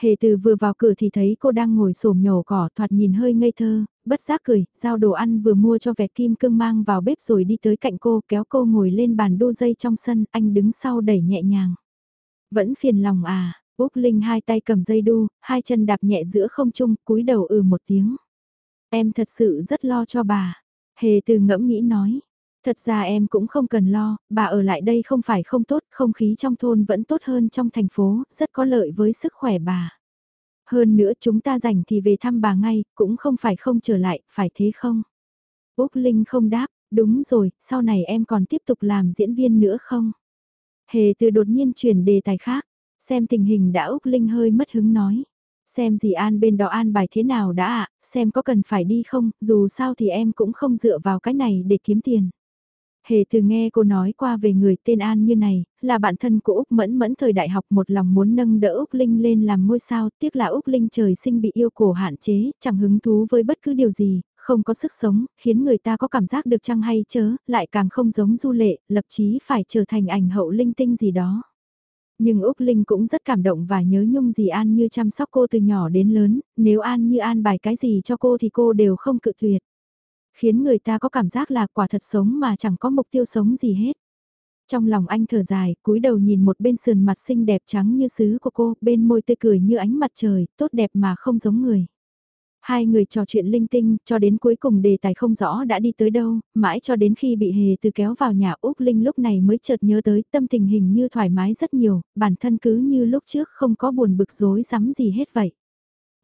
Hề từ vừa vào cửa thì thấy cô đang ngồi xổm nhổ cỏ thoạt nhìn hơi ngây thơ, bất giác cười, giao đồ ăn vừa mua cho vẹt kim cương mang vào bếp rồi đi tới cạnh cô kéo cô ngồi lên bàn đu dây trong sân, anh đứng sau đẩy nhẹ nhàng. Vẫn phiền lòng à, Úc Linh hai tay cầm dây đu, hai chân đạp nhẹ giữa không trung, cúi đầu ừ một tiếng. Em thật sự rất lo cho bà. Hề từ ngẫm nghĩ nói. Thật ra em cũng không cần lo, bà ở lại đây không phải không tốt, không khí trong thôn vẫn tốt hơn trong thành phố, rất có lợi với sức khỏe bà. Hơn nữa chúng ta rảnh thì về thăm bà ngay, cũng không phải không trở lại, phải thế không? Úc Linh không đáp, đúng rồi, sau này em còn tiếp tục làm diễn viên nữa không? Hề từ đột nhiên chuyển đề tài khác, xem tình hình đã Úc Linh hơi mất hứng nói. Xem gì An bên đó an bài thế nào đã ạ, xem có cần phải đi không, dù sao thì em cũng không dựa vào cái này để kiếm tiền. Hề từ nghe cô nói qua về người tên An như này, là bạn thân của Úc Mẫn Mẫn thời đại học một lòng muốn nâng đỡ Úc Linh lên làm ngôi sao, tiếc là Úc Linh trời sinh bị yêu cổ hạn chế, chẳng hứng thú với bất cứ điều gì, không có sức sống, khiến người ta có cảm giác được chăng hay chớ, lại càng không giống du lệ, lập chí phải trở thành ảnh hậu linh tinh gì đó. Nhưng Úc Linh cũng rất cảm động và nhớ nhung gì An như chăm sóc cô từ nhỏ đến lớn, nếu An như An bài cái gì cho cô thì cô đều không cự tuyệt. Khiến người ta có cảm giác là quả thật sống mà chẳng có mục tiêu sống gì hết. Trong lòng anh thở dài, cúi đầu nhìn một bên sườn mặt xinh đẹp trắng như sứ của cô, bên môi tươi cười như ánh mặt trời, tốt đẹp mà không giống người. Hai người trò chuyện linh tinh, cho đến cuối cùng đề tài không rõ đã đi tới đâu, mãi cho đến khi bị hề từ kéo vào nhà Úc Linh lúc này mới chợt nhớ tới tâm tình hình như thoải mái rất nhiều, bản thân cứ như lúc trước không có buồn bực rối rắm gì hết vậy.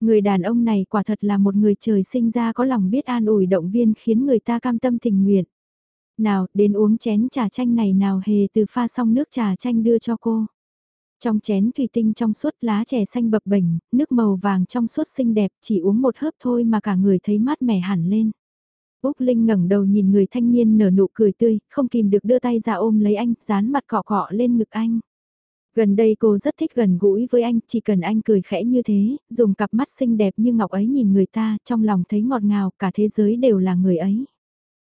Người đàn ông này quả thật là một người trời sinh ra có lòng biết an ủi động viên khiến người ta cam tâm tình nguyện. Nào, đến uống chén trà chanh này nào hề từ pha xong nước trà chanh đưa cho cô. Trong chén thủy tinh trong suốt lá chè xanh bập bềnh, nước màu vàng trong suốt xinh đẹp chỉ uống một hớp thôi mà cả người thấy mát mẻ hẳn lên. Úc Linh ngẩng đầu nhìn người thanh niên nở nụ cười tươi, không kìm được đưa tay ra ôm lấy anh, dán mặt cọ cọ lên ngực anh. Gần đây cô rất thích gần gũi với anh, chỉ cần anh cười khẽ như thế, dùng cặp mắt xinh đẹp như ngọc ấy nhìn người ta, trong lòng thấy ngọt ngào, cả thế giới đều là người ấy.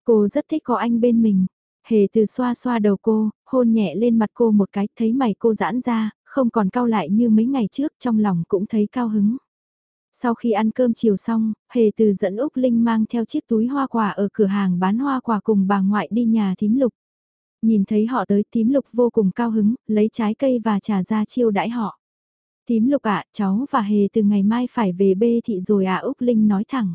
Cô rất thích có anh bên mình. Hề từ xoa xoa đầu cô, hôn nhẹ lên mặt cô một cái, thấy mày cô giãn ra, không còn cao lại như mấy ngày trước, trong lòng cũng thấy cao hứng. Sau khi ăn cơm chiều xong, Hề từ dẫn Úc Linh mang theo chiếc túi hoa quả ở cửa hàng bán hoa quả cùng bà ngoại đi nhà thím lục. Nhìn thấy họ tới tím lục vô cùng cao hứng, lấy trái cây và trà ra chiêu đãi họ. Tím lục ạ, cháu và hề từ ngày mai phải về bê thị rồi ạ Úc Linh nói thẳng.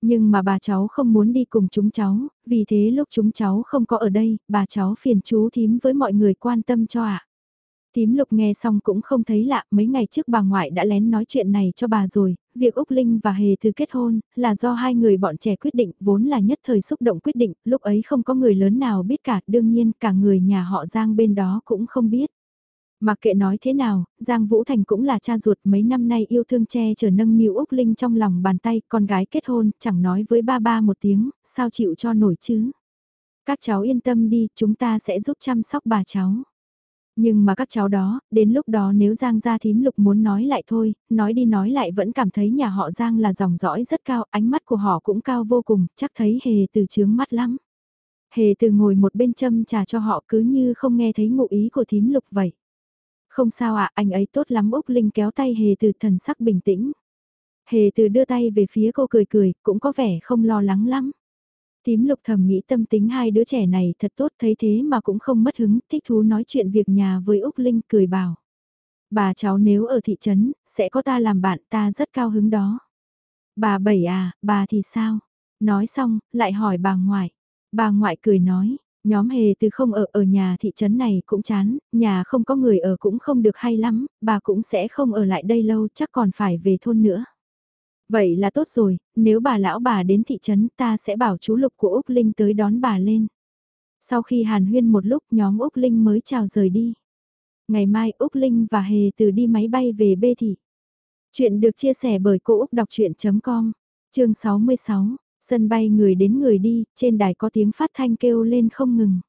Nhưng mà bà cháu không muốn đi cùng chúng cháu, vì thế lúc chúng cháu không có ở đây, bà cháu phiền chú thím với mọi người quan tâm cho ạ. Tím lục nghe xong cũng không thấy lạ, mấy ngày trước bà ngoại đã lén nói chuyện này cho bà rồi, việc Úc Linh và Hề Thư kết hôn, là do hai người bọn trẻ quyết định, vốn là nhất thời xúc động quyết định, lúc ấy không có người lớn nào biết cả, đương nhiên cả người nhà họ Giang bên đó cũng không biết. Mặc kệ nói thế nào, Giang Vũ Thành cũng là cha ruột mấy năm nay yêu thương che chở nâng niu Úc Linh trong lòng bàn tay, con gái kết hôn, chẳng nói với ba ba một tiếng, sao chịu cho nổi chứ. Các cháu yên tâm đi, chúng ta sẽ giúp chăm sóc bà cháu. Nhưng mà các cháu đó, đến lúc đó nếu Giang gia thím lục muốn nói lại thôi, nói đi nói lại vẫn cảm thấy nhà họ Giang là dòng dõi rất cao, ánh mắt của họ cũng cao vô cùng, chắc thấy hề từ chướng mắt lắm. Hề từ ngồi một bên châm trà cho họ cứ như không nghe thấy ngụ ý của thím lục vậy. Không sao ạ, anh ấy tốt lắm Úc Linh kéo tay hề từ thần sắc bình tĩnh. Hề từ đưa tay về phía cô cười cười, cũng có vẻ không lo lắng lắm. Tím lục thầm nghĩ tâm tính hai đứa trẻ này thật tốt thấy thế mà cũng không mất hứng, thích thú nói chuyện việc nhà với Úc Linh cười bảo. Bà cháu nếu ở thị trấn, sẽ có ta làm bạn ta rất cao hứng đó. Bà bảy à, bà thì sao? Nói xong, lại hỏi bà ngoại. Bà ngoại cười nói, nhóm hề từ không ở ở nhà thị trấn này cũng chán, nhà không có người ở cũng không được hay lắm, bà cũng sẽ không ở lại đây lâu chắc còn phải về thôn nữa. Vậy là tốt rồi, nếu bà lão bà đến thị trấn ta sẽ bảo chú Lục của Úc Linh tới đón bà lên. Sau khi hàn huyên một lúc nhóm Úc Linh mới chào rời đi. Ngày mai Úc Linh và Hề từ đi máy bay về Bê Thị. Chuyện được chia sẻ bởi Cô Úc Đọc Chuyện.com, chương 66, sân bay người đến người đi, trên đài có tiếng phát thanh kêu lên không ngừng.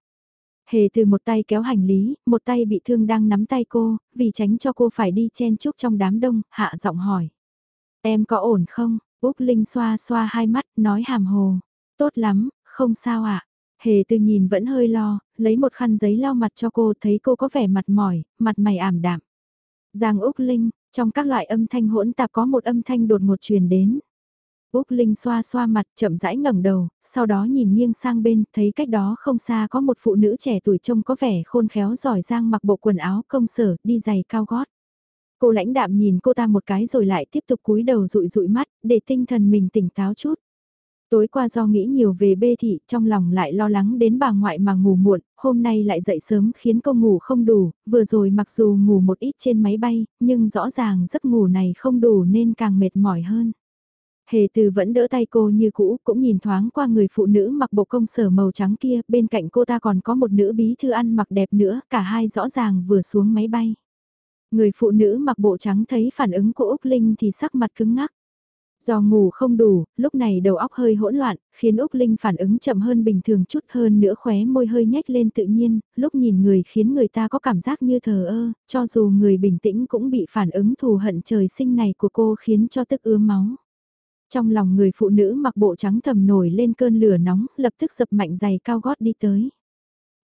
Hề từ một tay kéo hành lý, một tay bị thương đang nắm tay cô, vì tránh cho cô phải đi chen chúc trong đám đông, hạ giọng hỏi. Em có ổn không? Úc Linh xoa xoa hai mắt, nói hàm hồ. Tốt lắm, không sao ạ. À? Hề từ nhìn vẫn hơi lo, lấy một khăn giấy lau mặt cho cô thấy cô có vẻ mặt mỏi, mặt mày ảm đạm. Giang Úc Linh, trong các loại âm thanh hỗn tạp có một âm thanh đột ngột truyền đến. Úc Linh xoa xoa mặt chậm rãi ngẩng đầu, sau đó nhìn nghiêng sang bên, thấy cách đó không xa có một phụ nữ trẻ tuổi trông có vẻ khôn khéo giỏi giang mặc bộ quần áo công sở, đi giày cao gót. Cô lãnh đạm nhìn cô ta một cái rồi lại tiếp tục cúi đầu rụi rụi mắt, để tinh thần mình tỉnh táo chút. Tối qua do nghĩ nhiều về bê thị, trong lòng lại lo lắng đến bà ngoại mà ngủ muộn, hôm nay lại dậy sớm khiến cô ngủ không đủ, vừa rồi mặc dù ngủ một ít trên máy bay, nhưng rõ ràng giấc ngủ này không đủ nên càng mệt mỏi hơn. Hề từ vẫn đỡ tay cô như cũ, cũng nhìn thoáng qua người phụ nữ mặc bộ công sở màu trắng kia, bên cạnh cô ta còn có một nữ bí thư ăn mặc đẹp nữa, cả hai rõ ràng vừa xuống máy bay. Người phụ nữ mặc bộ trắng thấy phản ứng của Úc Linh thì sắc mặt cứng ngắc. Do ngủ không đủ, lúc này đầu óc hơi hỗn loạn, khiến Úc Linh phản ứng chậm hơn bình thường chút hơn nữa khóe môi hơi nhếch lên tự nhiên, lúc nhìn người khiến người ta có cảm giác như thờ ơ, cho dù người bình tĩnh cũng bị phản ứng thù hận trời sinh này của cô khiến cho tức ứa máu. Trong lòng người phụ nữ mặc bộ trắng thầm nổi lên cơn lửa nóng, lập tức dập mạnh giày cao gót đi tới.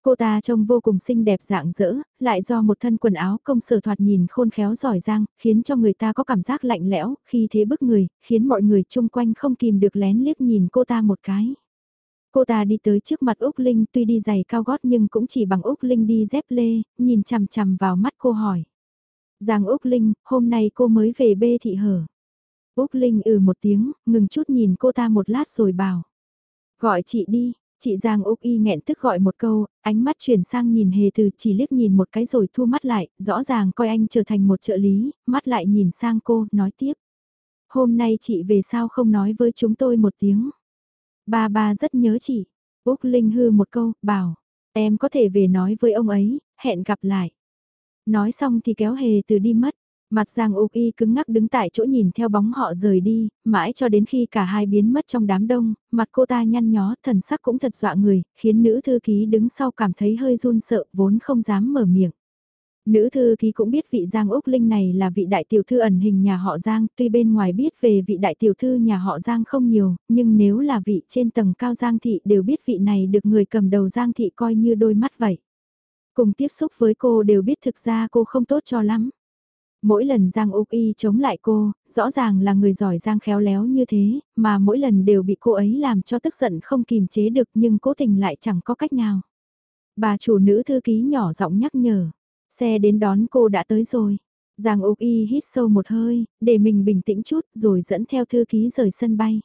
Cô ta trông vô cùng xinh đẹp dạng dỡ, lại do một thân quần áo công sở thoạt nhìn khôn khéo giỏi giang, khiến cho người ta có cảm giác lạnh lẽo, khi thế bức người, khiến mọi người chung quanh không kìm được lén liếc nhìn cô ta một cái. Cô ta đi tới trước mặt Úc Linh tuy đi giày cao gót nhưng cũng chỉ bằng Úc Linh đi dép lê, nhìn chằm chằm vào mắt cô hỏi. Giang Úc Linh, hôm nay cô mới về bê thị hở. Úc Linh ừ một tiếng, ngừng chút nhìn cô ta một lát rồi bảo. Gọi chị đi, Chị Giang Úc Y nghẹn tức gọi một câu, ánh mắt chuyển sang nhìn hề từ chỉ liếc nhìn một cái rồi thu mắt lại, rõ ràng coi anh trở thành một trợ lý, mắt lại nhìn sang cô, nói tiếp. Hôm nay chị về sao không nói với chúng tôi một tiếng. Ba ba rất nhớ chị. Úc Linh hư một câu, bảo, em có thể về nói với ông ấy, hẹn gặp lại. Nói xong thì kéo hề từ đi mất. Mặt Giang Úc Y cứng ngắc đứng tại chỗ nhìn theo bóng họ rời đi, mãi cho đến khi cả hai biến mất trong đám đông, mặt cô ta nhăn nhó, thần sắc cũng thật dọa người, khiến nữ thư ký đứng sau cảm thấy hơi run sợ, vốn không dám mở miệng. Nữ thư ký cũng biết vị Giang Úc Linh này là vị đại tiểu thư ẩn hình nhà họ Giang, tuy bên ngoài biết về vị đại tiểu thư nhà họ Giang không nhiều, nhưng nếu là vị trên tầng cao Giang Thị đều biết vị này được người cầm đầu Giang Thị coi như đôi mắt vậy. Cùng tiếp xúc với cô đều biết thực ra cô không tốt cho lắm. Mỗi lần Giang Úc Y chống lại cô, rõ ràng là người giỏi Giang khéo léo như thế, mà mỗi lần đều bị cô ấy làm cho tức giận không kìm chế được nhưng cố tình lại chẳng có cách nào. Bà chủ nữ thư ký nhỏ giọng nhắc nhở, xe đến đón cô đã tới rồi. Giang Úc Y hít sâu một hơi, để mình bình tĩnh chút rồi dẫn theo thư ký rời sân bay.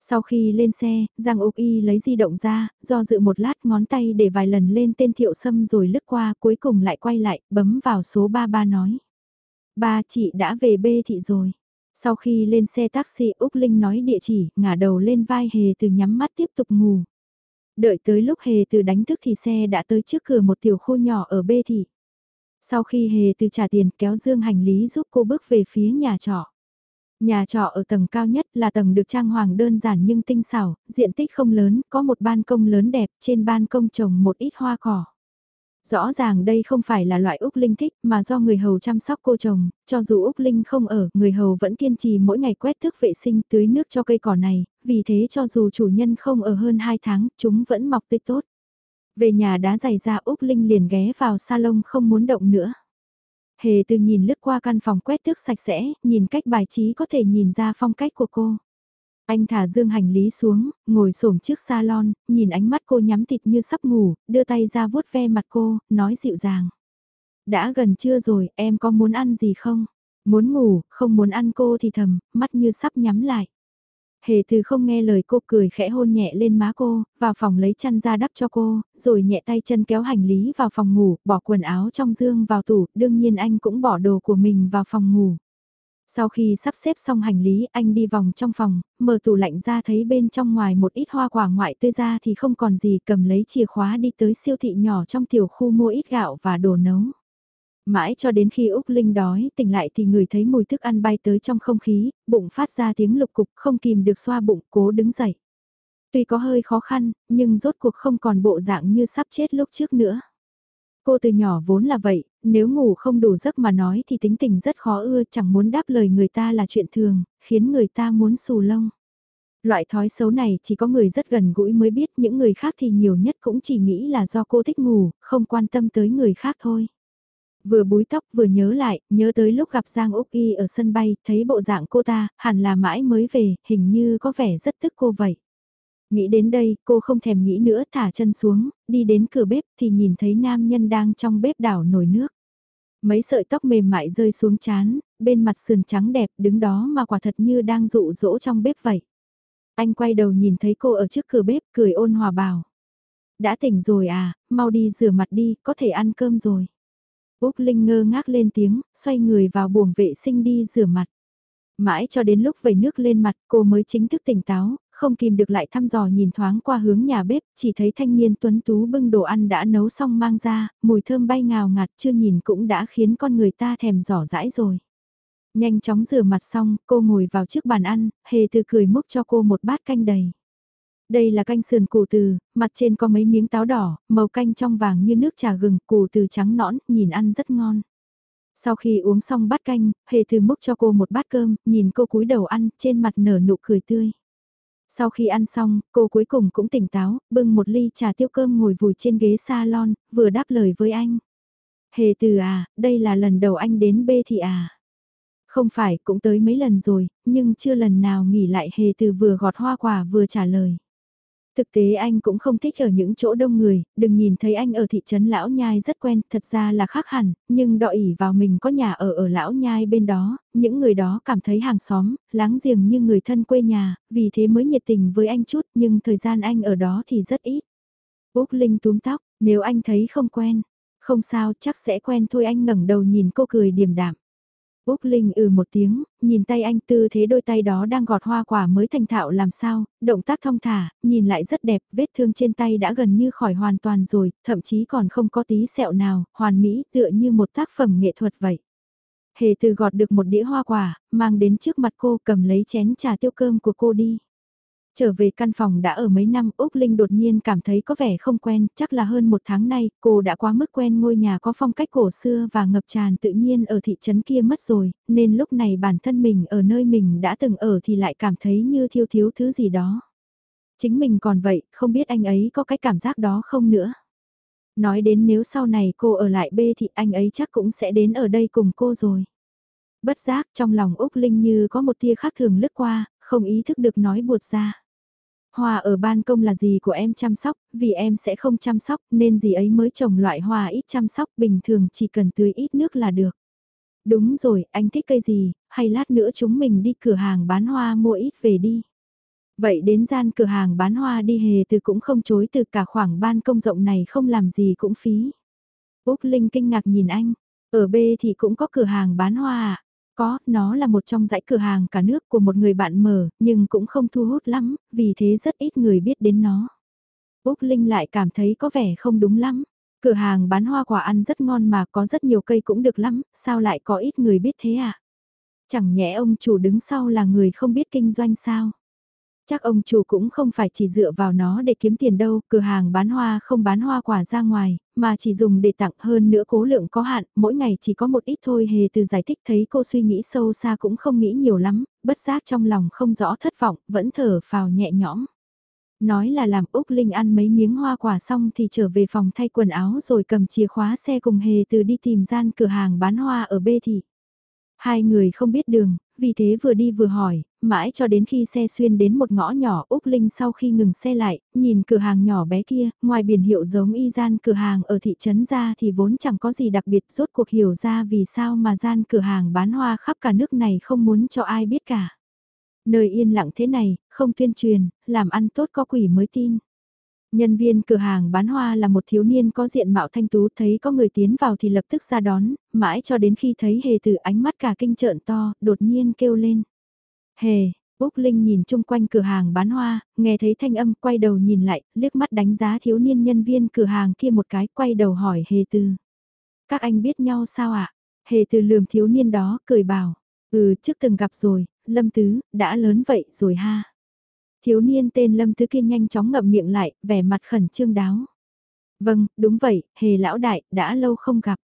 Sau khi lên xe, Giang Úc Y lấy di động ra, do dự một lát ngón tay để vài lần lên tên thiệu sâm rồi lướt qua cuối cùng lại quay lại, bấm vào số 33 nói. Ba chị đã về bê thị rồi. Sau khi lên xe taxi Úc Linh nói địa chỉ, ngả đầu lên vai Hề từ nhắm mắt tiếp tục ngủ. Đợi tới lúc Hề từ đánh thức thì xe đã tới trước cửa một tiểu khu nhỏ ở bê thị. Sau khi Hề từ trả tiền kéo dương hành lý giúp cô bước về phía nhà trọ. Nhà trọ ở tầng cao nhất là tầng được trang hoàng đơn giản nhưng tinh xảo, diện tích không lớn, có một ban công lớn đẹp, trên ban công trồng một ít hoa cỏ. Rõ ràng đây không phải là loại Úc Linh thích mà do người hầu chăm sóc cô chồng, cho dù Úc Linh không ở, người hầu vẫn kiên trì mỗi ngày quét thức vệ sinh tưới nước cho cây cỏ này, vì thế cho dù chủ nhân không ở hơn 2 tháng, chúng vẫn mọc tươi tốt. Về nhà đá giày ra Úc Linh liền ghé vào salon không muốn động nữa. Hề từ nhìn lướt qua căn phòng quét thức sạch sẽ, nhìn cách bài trí có thể nhìn ra phong cách của cô. Anh thả dương hành lý xuống, ngồi xổm trước salon, nhìn ánh mắt cô nhắm thịt như sắp ngủ, đưa tay ra vuốt ve mặt cô, nói dịu dàng. Đã gần trưa rồi, em có muốn ăn gì không? Muốn ngủ, không muốn ăn cô thì thầm, mắt như sắp nhắm lại. Hề từ không nghe lời cô cười khẽ hôn nhẹ lên má cô, vào phòng lấy chăn ra đắp cho cô, rồi nhẹ tay chân kéo hành lý vào phòng ngủ, bỏ quần áo trong dương vào tủ, đương nhiên anh cũng bỏ đồ của mình vào phòng ngủ. Sau khi sắp xếp xong hành lý, anh đi vòng trong phòng, mở tủ lạnh ra thấy bên trong ngoài một ít hoa quả ngoại tươi ra thì không còn gì cầm lấy chìa khóa đi tới siêu thị nhỏ trong tiểu khu mua ít gạo và đồ nấu. Mãi cho đến khi Úc Linh đói tỉnh lại thì người thấy mùi thức ăn bay tới trong không khí, bụng phát ra tiếng lục cục không kìm được xoa bụng cố đứng dậy. Tuy có hơi khó khăn, nhưng rốt cuộc không còn bộ dạng như sắp chết lúc trước nữa. Cô từ nhỏ vốn là vậy, nếu ngủ không đủ giấc mà nói thì tính tình rất khó ưa chẳng muốn đáp lời người ta là chuyện thường, khiến người ta muốn xù lông. Loại thói xấu này chỉ có người rất gần gũi mới biết những người khác thì nhiều nhất cũng chỉ nghĩ là do cô thích ngủ, không quan tâm tới người khác thôi. Vừa búi tóc vừa nhớ lại, nhớ tới lúc gặp Giang Úc Y ở sân bay, thấy bộ dạng cô ta, hẳn là mãi mới về, hình như có vẻ rất tức cô vậy. Nghĩ đến đây, cô không thèm nghĩ nữa thả chân xuống, đi đến cửa bếp thì nhìn thấy nam nhân đang trong bếp đảo nồi nước. Mấy sợi tóc mềm mại rơi xuống chán, bên mặt sườn trắng đẹp đứng đó mà quả thật như đang dụ dỗ trong bếp vậy. Anh quay đầu nhìn thấy cô ở trước cửa bếp cười ôn hòa bảo. Đã tỉnh rồi à, mau đi rửa mặt đi, có thể ăn cơm rồi. Úc Linh ngơ ngác lên tiếng, xoay người vào buồng vệ sinh đi rửa mặt. Mãi cho đến lúc vẩy nước lên mặt cô mới chính thức tỉnh táo, không kìm được lại thăm dò nhìn thoáng qua hướng nhà bếp, chỉ thấy thanh niên tuấn tú bưng đồ ăn đã nấu xong mang ra, mùi thơm bay ngào ngạt chưa nhìn cũng đã khiến con người ta thèm giỏ rãi rồi. Nhanh chóng rửa mặt xong, cô ngồi vào trước bàn ăn, hề từ cười múc cho cô một bát canh đầy. Đây là canh sườn củ từ, mặt trên có mấy miếng táo đỏ, màu canh trong vàng như nước trà gừng, củ từ trắng nõn, nhìn ăn rất ngon. Sau khi uống xong bát canh, hề từ múc cho cô một bát cơm, nhìn cô cúi đầu ăn, trên mặt nở nụ cười tươi. Sau khi ăn xong, cô cuối cùng cũng tỉnh táo, bưng một ly trà tiêu cơm ngồi vùi trên ghế salon, vừa đáp lời với anh. Hề từ à, đây là lần đầu anh đến bê thị à. Không phải, cũng tới mấy lần rồi, nhưng chưa lần nào nghỉ lại hề từ vừa gọt hoa quả vừa trả lời. Thực tế anh cũng không thích ở những chỗ đông người, đừng nhìn thấy anh ở thị trấn Lão Nhai rất quen, thật ra là khác hẳn, nhưng đọ ỉ vào mình có nhà ở ở Lão Nhai bên đó, những người đó cảm thấy hàng xóm, láng giềng như người thân quê nhà, vì thế mới nhiệt tình với anh chút, nhưng thời gian anh ở đó thì rất ít. Úc Linh túm tóc, nếu anh thấy không quen, không sao chắc sẽ quen thôi anh ngẩng đầu nhìn cô cười điềm đạm. Úc Linh ừ một tiếng, nhìn tay anh tư thế đôi tay đó đang gọt hoa quả mới thành thạo làm sao, động tác thong thả, nhìn lại rất đẹp, vết thương trên tay đã gần như khỏi hoàn toàn rồi, thậm chí còn không có tí sẹo nào, hoàn mỹ tựa như một tác phẩm nghệ thuật vậy. Hề từ gọt được một đĩa hoa quả, mang đến trước mặt cô cầm lấy chén trà tiêu cơm của cô đi. Trở về căn phòng đã ở mấy năm Úc Linh đột nhiên cảm thấy có vẻ không quen, chắc là hơn một tháng nay cô đã quá mức quen ngôi nhà có phong cách cổ xưa và ngập tràn tự nhiên ở thị trấn kia mất rồi, nên lúc này bản thân mình ở nơi mình đã từng ở thì lại cảm thấy như thiếu thiếu thứ gì đó. Chính mình còn vậy, không biết anh ấy có cái cảm giác đó không nữa. Nói đến nếu sau này cô ở lại B thì anh ấy chắc cũng sẽ đến ở đây cùng cô rồi. Bất giác trong lòng Úc Linh như có một tia khác thường lướt qua, không ý thức được nói buột ra. Hoa ở ban công là gì của em chăm sóc, vì em sẽ không chăm sóc nên gì ấy mới trồng loại hoa ít chăm sóc bình thường chỉ cần tưới ít nước là được. Đúng rồi, anh thích cây gì, hay lát nữa chúng mình đi cửa hàng bán hoa mua ít về đi. Vậy đến gian cửa hàng bán hoa đi hề từ cũng không chối từ cả khoảng ban công rộng này không làm gì cũng phí. Úc Linh kinh ngạc nhìn anh, ở B thì cũng có cửa hàng bán hoa à? Có, nó là một trong dãy cửa hàng cả nước của một người bạn mở, nhưng cũng không thu hút lắm, vì thế rất ít người biết đến nó. Úc Linh lại cảm thấy có vẻ không đúng lắm. Cửa hàng bán hoa quả ăn rất ngon mà có rất nhiều cây cũng được lắm, sao lại có ít người biết thế à? Chẳng nhẽ ông chủ đứng sau là người không biết kinh doanh sao? Chắc ông chủ cũng không phải chỉ dựa vào nó để kiếm tiền đâu, cửa hàng bán hoa không bán hoa quả ra ngoài, mà chỉ dùng để tặng hơn nữa cố lượng có hạn, mỗi ngày chỉ có một ít thôi hề từ giải thích thấy cô suy nghĩ sâu xa cũng không nghĩ nhiều lắm, bất giác trong lòng không rõ thất vọng, vẫn thở phào nhẹ nhõm. Nói là làm Úc Linh ăn mấy miếng hoa quả xong thì trở về phòng thay quần áo rồi cầm chìa khóa xe cùng hề từ đi tìm gian cửa hàng bán hoa ở bê thị. Hai người không biết đường, vì thế vừa đi vừa hỏi, mãi cho đến khi xe xuyên đến một ngõ nhỏ Úc Linh sau khi ngừng xe lại, nhìn cửa hàng nhỏ bé kia, ngoài biển hiệu giống y gian cửa hàng ở thị trấn ra thì vốn chẳng có gì đặc biệt rốt cuộc hiểu ra vì sao mà gian cửa hàng bán hoa khắp cả nước này không muốn cho ai biết cả. Nơi yên lặng thế này, không tuyên truyền, làm ăn tốt có quỷ mới tin. Nhân viên cửa hàng bán hoa là một thiếu niên có diện mạo thanh tú thấy có người tiến vào thì lập tức ra đón, mãi cho đến khi thấy hề từ ánh mắt cả kinh trợn to, đột nhiên kêu lên. Hề, Úc Linh nhìn chung quanh cửa hàng bán hoa, nghe thấy thanh âm quay đầu nhìn lại, liếc mắt đánh giá thiếu niên nhân viên cửa hàng kia một cái quay đầu hỏi hề từ. Các anh biết nhau sao ạ? Hề từ lườm thiếu niên đó, cười bảo. Ừ, trước từng gặp rồi, Lâm Tứ, đã lớn vậy rồi ha. Thiếu niên tên Lâm thứ kia nhanh chóng ngậm miệng lại, vẻ mặt khẩn trương đáo. Vâng, đúng vậy, hề lão đại, đã lâu không gặp.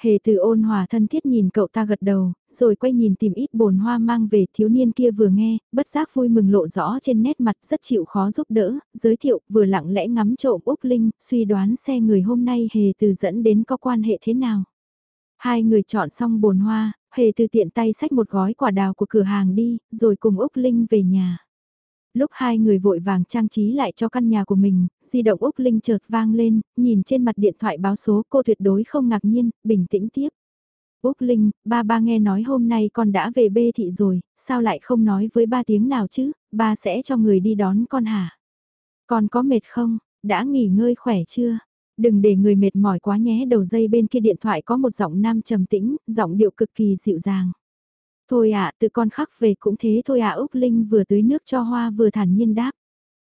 Hề từ ôn hòa thân thiết nhìn cậu ta gật đầu, rồi quay nhìn tìm ít bồn hoa mang về thiếu niên kia vừa nghe, bất giác vui mừng lộ rõ trên nét mặt rất chịu khó giúp đỡ, giới thiệu vừa lặng lẽ ngắm trộm Úc Linh, suy đoán xe người hôm nay hề từ dẫn đến có quan hệ thế nào. Hai người chọn xong bồn hoa, hề từ tiện tay xách một gói quả đào của cửa hàng đi, rồi cùng Úc Linh về nhà. Lúc hai người vội vàng trang trí lại cho căn nhà của mình, di động Úc Linh chợt vang lên, nhìn trên mặt điện thoại báo số cô tuyệt đối không ngạc nhiên, bình tĩnh tiếp. Úc Linh, ba ba nghe nói hôm nay con đã về bê thị rồi, sao lại không nói với ba tiếng nào chứ, ba sẽ cho người đi đón con hả? Con có mệt không, đã nghỉ ngơi khỏe chưa? Đừng để người mệt mỏi quá nhé đầu dây bên kia điện thoại có một giọng nam trầm tĩnh, giọng điệu cực kỳ dịu dàng. Thôi ạ, tự con khắc về cũng thế thôi ạ Úc Linh vừa tưới nước cho hoa vừa thản nhiên đáp.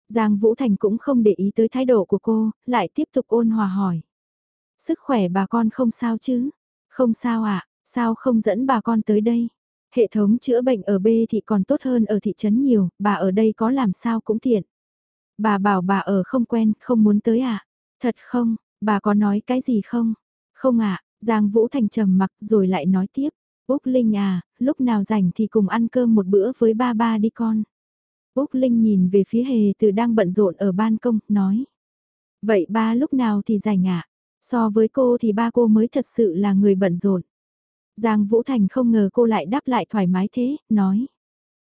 Giang Vũ Thành cũng không để ý tới thái độ của cô, lại tiếp tục ôn hòa hỏi. Sức khỏe bà con không sao chứ? Không sao ạ, sao không dẫn bà con tới đây? Hệ thống chữa bệnh ở B thì còn tốt hơn ở thị trấn nhiều, bà ở đây có làm sao cũng tiện. Bà bảo bà ở không quen, không muốn tới ạ. Thật không, bà có nói cái gì không? Không ạ, Giang Vũ Thành trầm mặc rồi lại nói tiếp. Úc Linh à, lúc nào rảnh thì cùng ăn cơm một bữa với ba ba đi con. Úc Linh nhìn về phía hề từ đang bận rộn ở ban công, nói. Vậy ba lúc nào thì rảnh ạ? À? So với cô thì ba cô mới thật sự là người bận rộn. Giang Vũ Thành không ngờ cô lại đáp lại thoải mái thế, nói.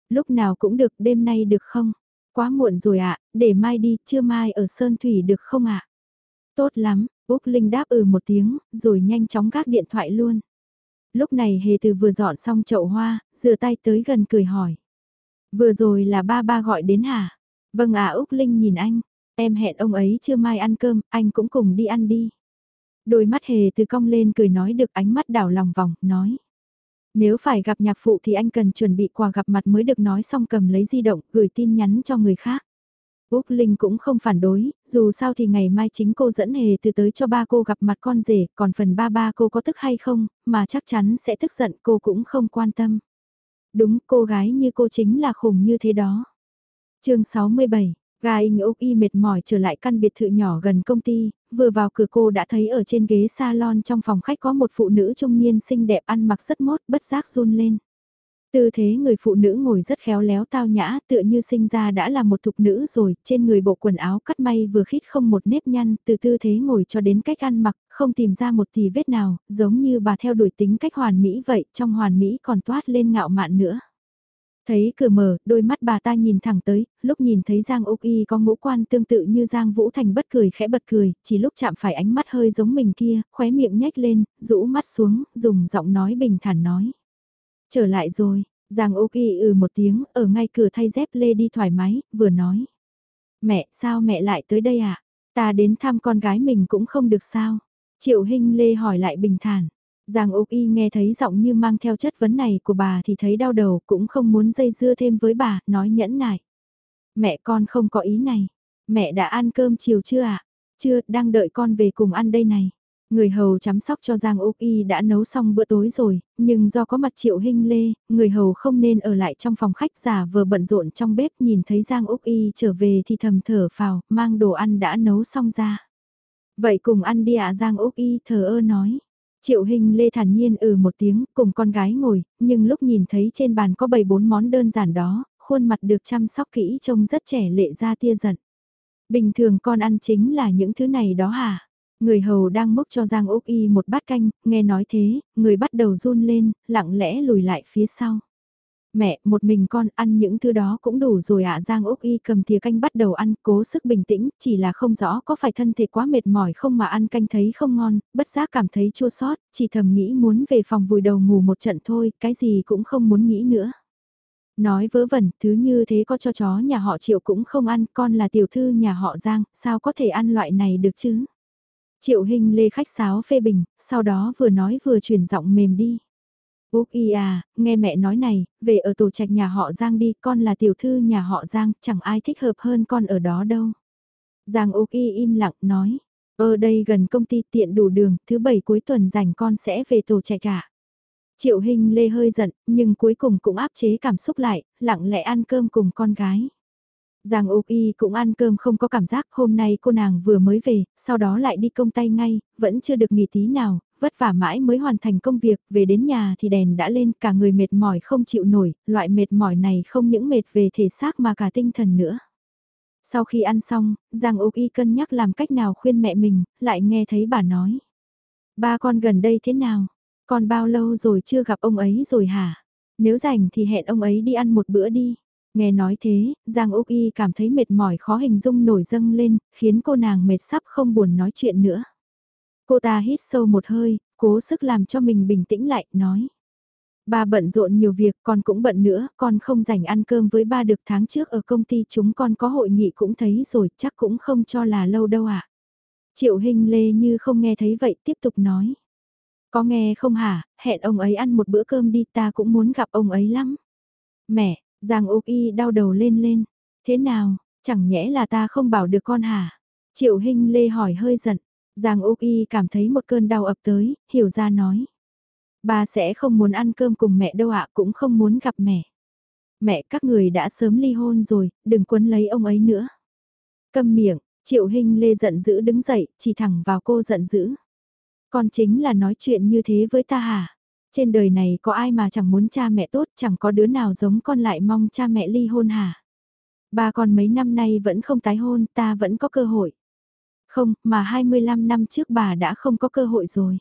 Lúc nào cũng được, đêm nay được không? Quá muộn rồi ạ, để mai đi, chưa mai ở Sơn Thủy được không ạ? Tốt lắm, Úc Linh đáp ừ một tiếng, rồi nhanh chóng gác điện thoại luôn. Lúc này hề từ vừa dọn xong chậu hoa, rửa tay tới gần cười hỏi. Vừa rồi là ba ba gọi đến hả? Vâng à Úc Linh nhìn anh, em hẹn ông ấy chưa mai ăn cơm, anh cũng cùng đi ăn đi. Đôi mắt hề từ cong lên cười nói được ánh mắt đảo lòng vòng, nói. Nếu phải gặp nhạc phụ thì anh cần chuẩn bị quà gặp mặt mới được nói xong cầm lấy di động, gửi tin nhắn cho người khác. Úc Linh cũng không phản đối, dù sao thì ngày mai chính cô dẫn hề từ tới cho ba cô gặp mặt con rể, còn phần ba ba cô có tức hay không, mà chắc chắn sẽ tức giận cô cũng không quan tâm. Đúng, cô gái như cô chính là khủng như thế đó. chương 67, Gà in Úc Y mệt mỏi trở lại căn biệt thự nhỏ gần công ty, vừa vào cửa cô đã thấy ở trên ghế salon trong phòng khách có một phụ nữ trung niên xinh đẹp ăn mặc rất mốt, bất giác run lên. Tư thế người phụ nữ ngồi rất khéo léo tao nhã tựa như sinh ra đã là một thục nữ rồi, trên người bộ quần áo cắt may vừa khít không một nếp nhăn, từ tư thế ngồi cho đến cách ăn mặc, không tìm ra một tì vết nào, giống như bà theo đuổi tính cách hoàn mỹ vậy, trong hoàn mỹ còn toát lên ngạo mạn nữa. Thấy cửa mở, đôi mắt bà ta nhìn thẳng tới, lúc nhìn thấy Giang Úc Y có ngũ quan tương tự như Giang Vũ Thành bất cười khẽ bật cười, chỉ lúc chạm phải ánh mắt hơi giống mình kia, khóe miệng nhếch lên, rũ mắt xuống, dùng giọng nói bình thản nói. Trở lại rồi, Giang Úc Y ừ một tiếng, ở ngay cửa thay dép lê đi thoải mái, vừa nói. Mẹ, sao mẹ lại tới đây à? Ta đến thăm con gái mình cũng không được sao? Triệu Hinh Lê hỏi lại bình thản. Giang Úc Y nghe thấy giọng như mang theo chất vấn này của bà thì thấy đau đầu cũng không muốn dây dưa thêm với bà, nói nhẫn nại. Mẹ con không có ý này. Mẹ đã ăn cơm chiều chưa ạ? À? Chưa, đang đợi con về cùng ăn đây này. Người hầu chăm sóc cho Giang Úc Y đã nấu xong bữa tối rồi, nhưng do có mặt triệu hình lê, người hầu không nên ở lại trong phòng khách giả vờ bận rộn trong bếp nhìn thấy Giang Úc Y trở về thì thầm thở phào, mang đồ ăn đã nấu xong ra. Vậy cùng ăn đi ạ Giang Úc Y thờ ơ nói. Triệu hình lê thản nhiên ừ một tiếng, cùng con gái ngồi, nhưng lúc nhìn thấy trên bàn có bầy bốn món đơn giản đó, khuôn mặt được chăm sóc kỹ trông rất trẻ lệ ra tia giận. Bình thường con ăn chính là những thứ này đó hả? Người hầu đang múc cho Giang Úc Y một bát canh, nghe nói thế, người bắt đầu run lên, lặng lẽ lùi lại phía sau. Mẹ, một mình con ăn những thứ đó cũng đủ rồi ạ Giang Úc Y cầm thìa canh bắt đầu ăn, cố sức bình tĩnh, chỉ là không rõ có phải thân thể quá mệt mỏi không mà ăn canh thấy không ngon, bất giác cảm thấy chua sót, chỉ thầm nghĩ muốn về phòng vùi đầu ngủ một trận thôi, cái gì cũng không muốn nghĩ nữa. Nói vớ vẩn, thứ như thế có cho chó nhà họ Triệu cũng không ăn, con là tiểu thư nhà họ Giang, sao có thể ăn loại này được chứ? Triệu Hình lê khách sáo phê bình, sau đó vừa nói vừa chuyển giọng mềm đi. Úc y à, nghe mẹ nói này, về ở tổ trạch nhà họ Giang đi, con là tiểu thư nhà họ Giang, chẳng ai thích hợp hơn con ở đó đâu. Giang Úc y im lặng nói, ở đây gần công ty tiện đủ đường, thứ bảy cuối tuần rảnh con sẽ về tổ trạch cả. Triệu Hình lê hơi giận, nhưng cuối cùng cũng áp chế cảm xúc lại, lặng lẽ ăn cơm cùng con gái. Giang Úc Y cũng ăn cơm không có cảm giác hôm nay cô nàng vừa mới về, sau đó lại đi công tay ngay, vẫn chưa được nghỉ tí nào, vất vả mãi mới hoàn thành công việc, về đến nhà thì đèn đã lên, cả người mệt mỏi không chịu nổi, loại mệt mỏi này không những mệt về thể xác mà cả tinh thần nữa. Sau khi ăn xong, Giang Úc Y cân nhắc làm cách nào khuyên mẹ mình, lại nghe thấy bà nói. Ba con gần đây thế nào? Con bao lâu rồi chưa gặp ông ấy rồi hả? Nếu rảnh thì hẹn ông ấy đi ăn một bữa đi. Nghe nói thế, Giang Úc Y cảm thấy mệt mỏi khó hình dung nổi dâng lên, khiến cô nàng mệt sắp không buồn nói chuyện nữa. Cô ta hít sâu một hơi, cố sức làm cho mình bình tĩnh lại, nói. Ba bận rộn nhiều việc, con cũng bận nữa, con không rảnh ăn cơm với ba được tháng trước ở công ty chúng con có hội nghị cũng thấy rồi, chắc cũng không cho là lâu đâu ạ. À. Triệu hình lê như không nghe thấy vậy, tiếp tục nói. Có nghe không hả, hẹn ông ấy ăn một bữa cơm đi ta cũng muốn gặp ông ấy lắm. Mẹ, Giang Úc Y đau đầu lên lên. Thế nào, chẳng nhẽ là ta không bảo được con hả? Triệu Hinh Lê hỏi hơi giận. Giang Úc Y cảm thấy một cơn đau ập tới, hiểu ra nói. Bà sẽ không muốn ăn cơm cùng mẹ đâu ạ, cũng không muốn gặp mẹ. Mẹ các người đã sớm ly hôn rồi, đừng quấn lấy ông ấy nữa. Câm miệng, Triệu Hinh Lê giận dữ đứng dậy, chỉ thẳng vào cô giận dữ. Con chính là nói chuyện như thế với ta hả? Trên đời này có ai mà chẳng muốn cha mẹ tốt, chẳng có đứa nào giống con lại mong cha mẹ ly hôn hả? Ba con mấy năm nay vẫn không tái hôn, ta vẫn có cơ hội. Không, mà 25 năm trước bà đã không có cơ hội rồi.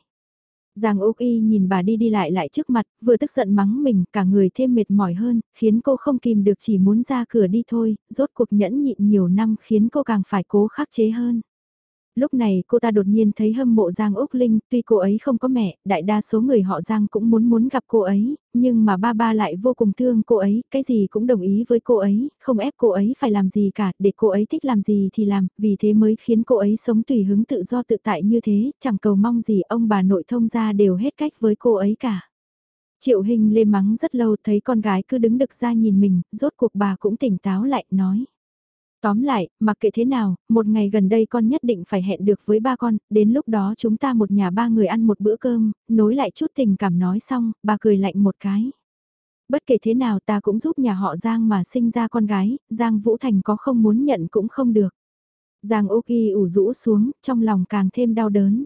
Giang Úc Y nhìn bà đi đi lại lại trước mặt, vừa tức giận mắng mình, cả người thêm mệt mỏi hơn, khiến cô không kìm được chỉ muốn ra cửa đi thôi, rốt cuộc nhẫn nhịn nhiều năm khiến cô càng phải cố khắc chế hơn lúc này cô ta đột nhiên thấy hâm mộ Giang Úc Linh, tuy cô ấy không có mẹ, đại đa số người họ Giang cũng muốn muốn gặp cô ấy, nhưng mà ba ba lại vô cùng thương cô ấy, cái gì cũng đồng ý với cô ấy, không ép cô ấy phải làm gì cả, để cô ấy thích làm gì thì làm, vì thế mới khiến cô ấy sống tùy hứng tự do tự tại như thế, chẳng cầu mong gì ông bà nội thông ra đều hết cách với cô ấy cả. Triệu hình lê mắng rất lâu thấy con gái cứ đứng đực ra nhìn mình, rốt cuộc bà cũng tỉnh táo lại, nói. Tóm lại, mặc kệ thế nào, một ngày gần đây con nhất định phải hẹn được với ba con, đến lúc đó chúng ta một nhà ba người ăn một bữa cơm, nối lại chút tình cảm nói xong, bà cười lạnh một cái. Bất kể thế nào ta cũng giúp nhà họ Giang mà sinh ra con gái, Giang Vũ Thành có không muốn nhận cũng không được. Giang Úc Y ủ rũ xuống, trong lòng càng thêm đau đớn.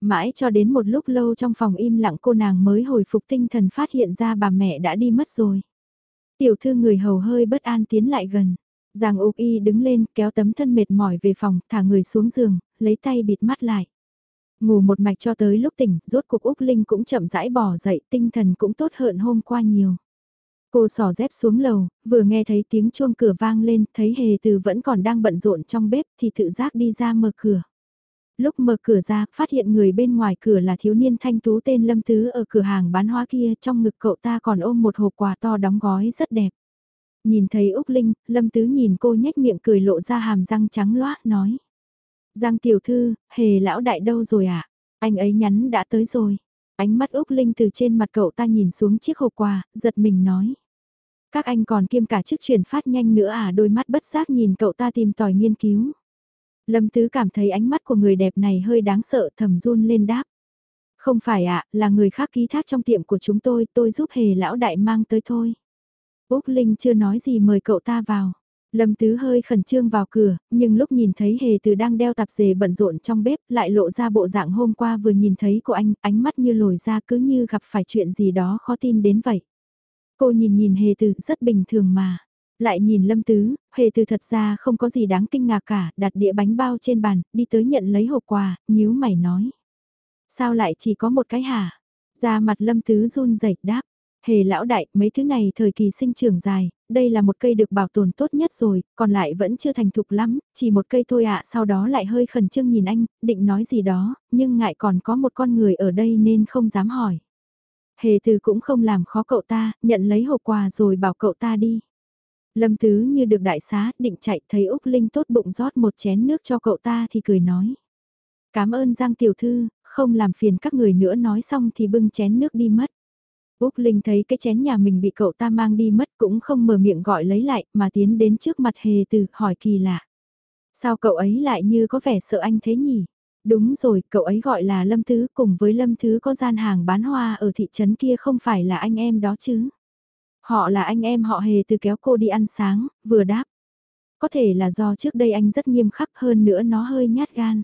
Mãi cho đến một lúc lâu trong phòng im lặng cô nàng mới hồi phục tinh thần phát hiện ra bà mẹ đã đi mất rồi. Tiểu thư người hầu hơi bất an tiến lại gần. Giang Úc Y đứng lên kéo tấm thân mệt mỏi về phòng, thả người xuống giường, lấy tay bịt mắt lại. Ngủ một mạch cho tới lúc tỉnh, rốt cuộc Úc Linh cũng chậm rãi bỏ dậy, tinh thần cũng tốt hơn hôm qua nhiều. Cô sỏ dép xuống lầu, vừa nghe thấy tiếng chuông cửa vang lên, thấy hề từ vẫn còn đang bận rộn trong bếp thì tự giác đi ra mở cửa. Lúc mở cửa ra, phát hiện người bên ngoài cửa là thiếu niên thanh tú tên Lâm Tứ ở cửa hàng bán hoa kia, trong ngực cậu ta còn ôm một hộp quà to đóng gói rất đẹp. Nhìn thấy Úc Linh, Lâm Tứ nhìn cô nhếch miệng cười lộ ra hàm răng trắng loá, nói. Giang tiểu thư, hề lão đại đâu rồi ạ? À? Anh ấy nhắn đã tới rồi. Ánh mắt Úc Linh từ trên mặt cậu ta nhìn xuống chiếc hộp quà, giật mình nói. Các anh còn kiêm cả chức truyền phát nhanh nữa à đôi mắt bất giác nhìn cậu ta tìm tòi nghiên cứu. Lâm Tứ cảm thấy ánh mắt của người đẹp này hơi đáng sợ thầm run lên đáp. Không phải ạ, là người khác ký thác trong tiệm của chúng tôi, tôi giúp hề lão đại mang tới thôi. Úc Linh chưa nói gì mời cậu ta vào. Lâm Tứ hơi khẩn trương vào cửa, nhưng lúc nhìn thấy Hề Từ đang đeo tạp dề bận rộn trong bếp lại lộ ra bộ dạng hôm qua vừa nhìn thấy của anh, ánh mắt như lồi ra cứ như gặp phải chuyện gì đó khó tin đến vậy. Cô nhìn nhìn Hề Từ rất bình thường mà. Lại nhìn Lâm Tứ, Hề Từ thật ra không có gì đáng kinh ngạc cả, đặt đĩa bánh bao trên bàn, đi tới nhận lấy hộp quà, nhíu mày nói. Sao lại chỉ có một cái hả? Ra mặt Lâm Tứ run rẩy đáp. Hề lão đại, mấy thứ này thời kỳ sinh trưởng dài, đây là một cây được bảo tồn tốt nhất rồi, còn lại vẫn chưa thành thục lắm, chỉ một cây thôi ạ sau đó lại hơi khẩn trương nhìn anh, định nói gì đó, nhưng ngại còn có một con người ở đây nên không dám hỏi. Hề từ cũng không làm khó cậu ta, nhận lấy hộp quà rồi bảo cậu ta đi. Lâm Tứ như được đại xá, định chạy thấy Úc Linh tốt bụng rót một chén nước cho cậu ta thì cười nói. Cảm ơn Giang Tiểu Thư, không làm phiền các người nữa nói xong thì bưng chén nước đi mất. Úc Linh thấy cái chén nhà mình bị cậu ta mang đi mất cũng không mở miệng gọi lấy lại mà tiến đến trước mặt hề từ hỏi kỳ lạ. Sao cậu ấy lại như có vẻ sợ anh thế nhỉ? Đúng rồi, cậu ấy gọi là Lâm Thứ cùng với Lâm Thứ có gian hàng bán hoa ở thị trấn kia không phải là anh em đó chứ? Họ là anh em họ hề từ kéo cô đi ăn sáng, vừa đáp. Có thể là do trước đây anh rất nghiêm khắc hơn nữa nó hơi nhát gan.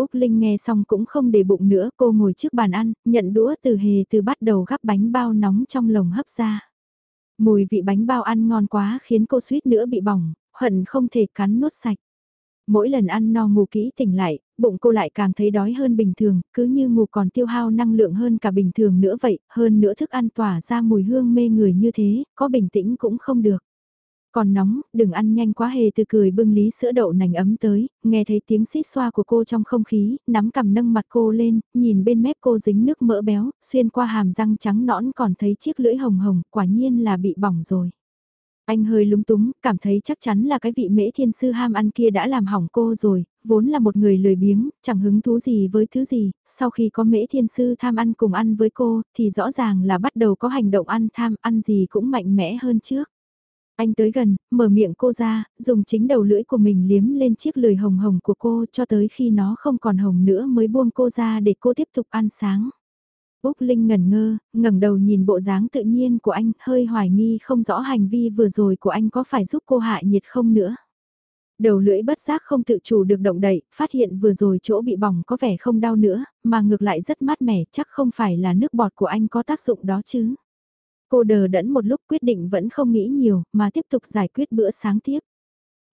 Úc Linh nghe xong cũng không để bụng nữa, cô ngồi trước bàn ăn, nhận đũa từ hề từ bắt đầu gắp bánh bao nóng trong lồng hấp ra. Mùi vị bánh bao ăn ngon quá khiến cô suýt nữa bị bỏng, hận không thể cắn nuốt sạch. Mỗi lần ăn no ngủ kỹ tỉnh lại, bụng cô lại càng thấy đói hơn bình thường, cứ như ngủ còn tiêu hao năng lượng hơn cả bình thường nữa vậy, hơn nữa thức ăn tỏa ra mùi hương mê người như thế, có bình tĩnh cũng không được. Còn nóng, đừng ăn nhanh quá hề từ cười bưng lý sữa đậu nành ấm tới, nghe thấy tiếng xít xoa của cô trong không khí, nắm cầm nâng mặt cô lên, nhìn bên mép cô dính nước mỡ béo, xuyên qua hàm răng trắng nõn còn thấy chiếc lưỡi hồng hồng, quả nhiên là bị bỏng rồi. Anh hơi lúng túng, cảm thấy chắc chắn là cái vị mễ thiên sư ham ăn kia đã làm hỏng cô rồi, vốn là một người lười biếng, chẳng hứng thú gì với thứ gì, sau khi có mễ thiên sư tham ăn cùng ăn với cô, thì rõ ràng là bắt đầu có hành động ăn tham, ăn gì cũng mạnh mẽ hơn trước. Anh tới gần, mở miệng cô ra, dùng chính đầu lưỡi của mình liếm lên chiếc lười hồng hồng của cô cho tới khi nó không còn hồng nữa mới buông cô ra để cô tiếp tục ăn sáng. Úc Linh ngẩn ngơ, ngẩng đầu nhìn bộ dáng tự nhiên của anh, hơi hoài nghi không rõ hành vi vừa rồi của anh có phải giúp cô hạ nhiệt không nữa. Đầu lưỡi bất giác không tự chủ được động đậy, phát hiện vừa rồi chỗ bị bỏng có vẻ không đau nữa, mà ngược lại rất mát mẻ, chắc không phải là nước bọt của anh có tác dụng đó chứ. Cô đờ đẫn một lúc quyết định vẫn không nghĩ nhiều, mà tiếp tục giải quyết bữa sáng tiếp.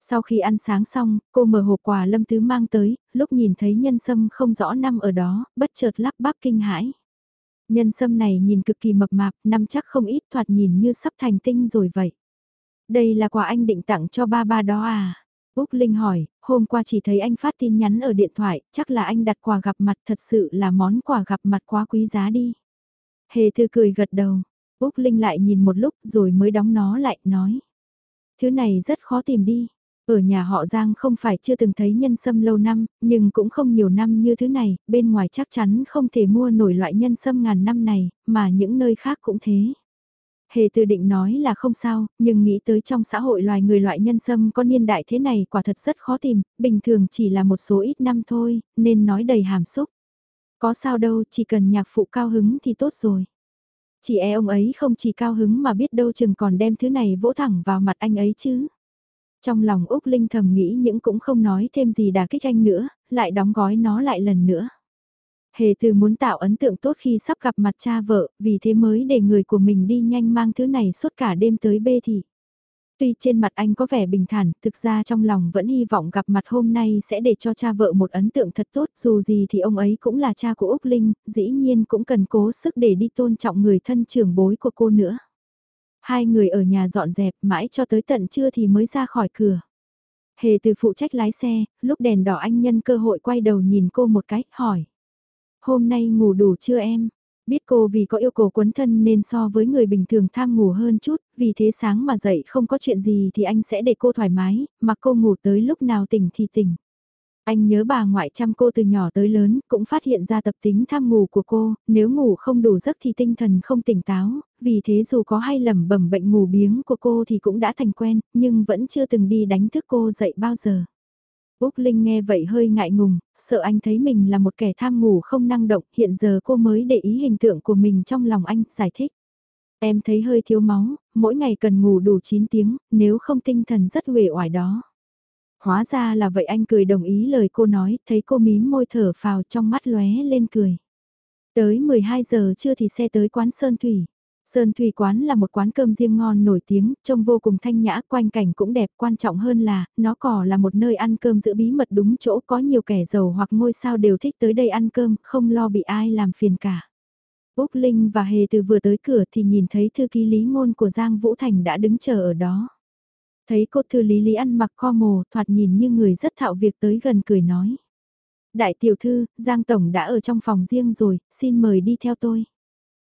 Sau khi ăn sáng xong, cô mở hộp quà Lâm Tứ mang tới, lúc nhìn thấy nhân sâm không rõ năm ở đó, bất chợt lắp bắp kinh hãi. Nhân sâm này nhìn cực kỳ mập mạp, năm chắc không ít thoạt nhìn như sắp thành tinh rồi vậy. Đây là quà anh định tặng cho ba ba đó à? Úc Linh hỏi, hôm qua chỉ thấy anh phát tin nhắn ở điện thoại, chắc là anh đặt quà gặp mặt thật sự là món quà gặp mặt quá quý giá đi. Hề thư cười gật đầu, Úc Linh lại nhìn một lúc rồi mới đóng nó lại, nói. Thứ này rất khó tìm đi. Ở nhà họ Giang không phải chưa từng thấy nhân sâm lâu năm, nhưng cũng không nhiều năm như thứ này, bên ngoài chắc chắn không thể mua nổi loại nhân sâm ngàn năm này, mà những nơi khác cũng thế. Hề từ định nói là không sao, nhưng nghĩ tới trong xã hội loài người loại nhân sâm có niên đại thế này quả thật rất khó tìm, bình thường chỉ là một số ít năm thôi, nên nói đầy hàm xúc. Có sao đâu, chỉ cần nhạc phụ cao hứng thì tốt rồi. Chỉ e ông ấy không chỉ cao hứng mà biết đâu chừng còn đem thứ này vỗ thẳng vào mặt anh ấy chứ. Trong lòng Úc Linh thầm nghĩ những cũng không nói thêm gì đà kích anh nữa, lại đóng gói nó lại lần nữa. Hề từ muốn tạo ấn tượng tốt khi sắp gặp mặt cha vợ, vì thế mới để người của mình đi nhanh mang thứ này suốt cả đêm tới bê thị. Tuy trên mặt anh có vẻ bình thản, thực ra trong lòng vẫn hy vọng gặp mặt hôm nay sẽ để cho cha vợ một ấn tượng thật tốt, dù gì thì ông ấy cũng là cha của Úc Linh, dĩ nhiên cũng cần cố sức để đi tôn trọng người thân trưởng bối của cô nữa. Hai người ở nhà dọn dẹp mãi cho tới tận trưa thì mới ra khỏi cửa. Hề từ phụ trách lái xe, lúc đèn đỏ anh nhân cơ hội quay đầu nhìn cô một cái, hỏi. Hôm nay ngủ đủ chưa em? Biết cô vì có yêu cầu quấn thân nên so với người bình thường tham ngủ hơn chút, vì thế sáng mà dậy không có chuyện gì thì anh sẽ để cô thoải mái, mà cô ngủ tới lúc nào tỉnh thì tỉnh. Anh nhớ bà ngoại chăm cô từ nhỏ tới lớn, cũng phát hiện ra tập tính tham ngủ của cô, nếu ngủ không đủ giấc thì tinh thần không tỉnh táo, vì thế dù có hay lầm bẩm bệnh ngủ biếng của cô thì cũng đã thành quen, nhưng vẫn chưa từng đi đánh thức cô dậy bao giờ. Úc Linh nghe vậy hơi ngại ngùng, sợ anh thấy mình là một kẻ tham ngủ không năng động, hiện giờ cô mới để ý hình tượng của mình trong lòng anh, giải thích. Em thấy hơi thiếu máu, mỗi ngày cần ngủ đủ 9 tiếng, nếu không tinh thần rất uể oải đó. Hóa ra là vậy anh cười đồng ý lời cô nói, thấy cô mím môi thở phào trong mắt lóe lên cười. Tới 12 giờ trưa thì xe tới quán Sơn Thủy. Sơn Thủy Quán là một quán cơm riêng ngon nổi tiếng, trông vô cùng thanh nhã, quanh cảnh cũng đẹp, quan trọng hơn là, nó cỏ là một nơi ăn cơm giữ bí mật đúng chỗ có nhiều kẻ giàu hoặc ngôi sao đều thích tới đây ăn cơm, không lo bị ai làm phiền cả. Úc Linh và Hề từ vừa tới cửa thì nhìn thấy thư ký lý ngôn của Giang Vũ Thành đã đứng chờ ở đó. Thấy cô thư lý lý ăn mặc kho mồ, thoạt nhìn như người rất thạo việc tới gần cười nói. Đại tiểu thư, Giang Tổng đã ở trong phòng riêng rồi, xin mời đi theo tôi.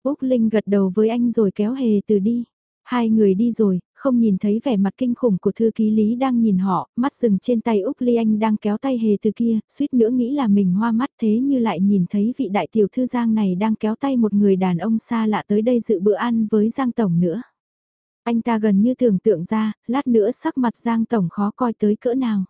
Úc Linh gật đầu với anh rồi kéo hề từ đi. Hai người đi rồi, không nhìn thấy vẻ mặt kinh khủng của thư ký Lý đang nhìn họ, mắt dừng trên tay Úc Ly Anh đang kéo tay hề từ kia, suýt nữa nghĩ là mình hoa mắt thế như lại nhìn thấy vị đại tiểu thư Giang này đang kéo tay một người đàn ông xa lạ tới đây dự bữa ăn với Giang Tổng nữa. Anh ta gần như tưởng tượng ra, lát nữa sắc mặt Giang Tổng khó coi tới cỡ nào.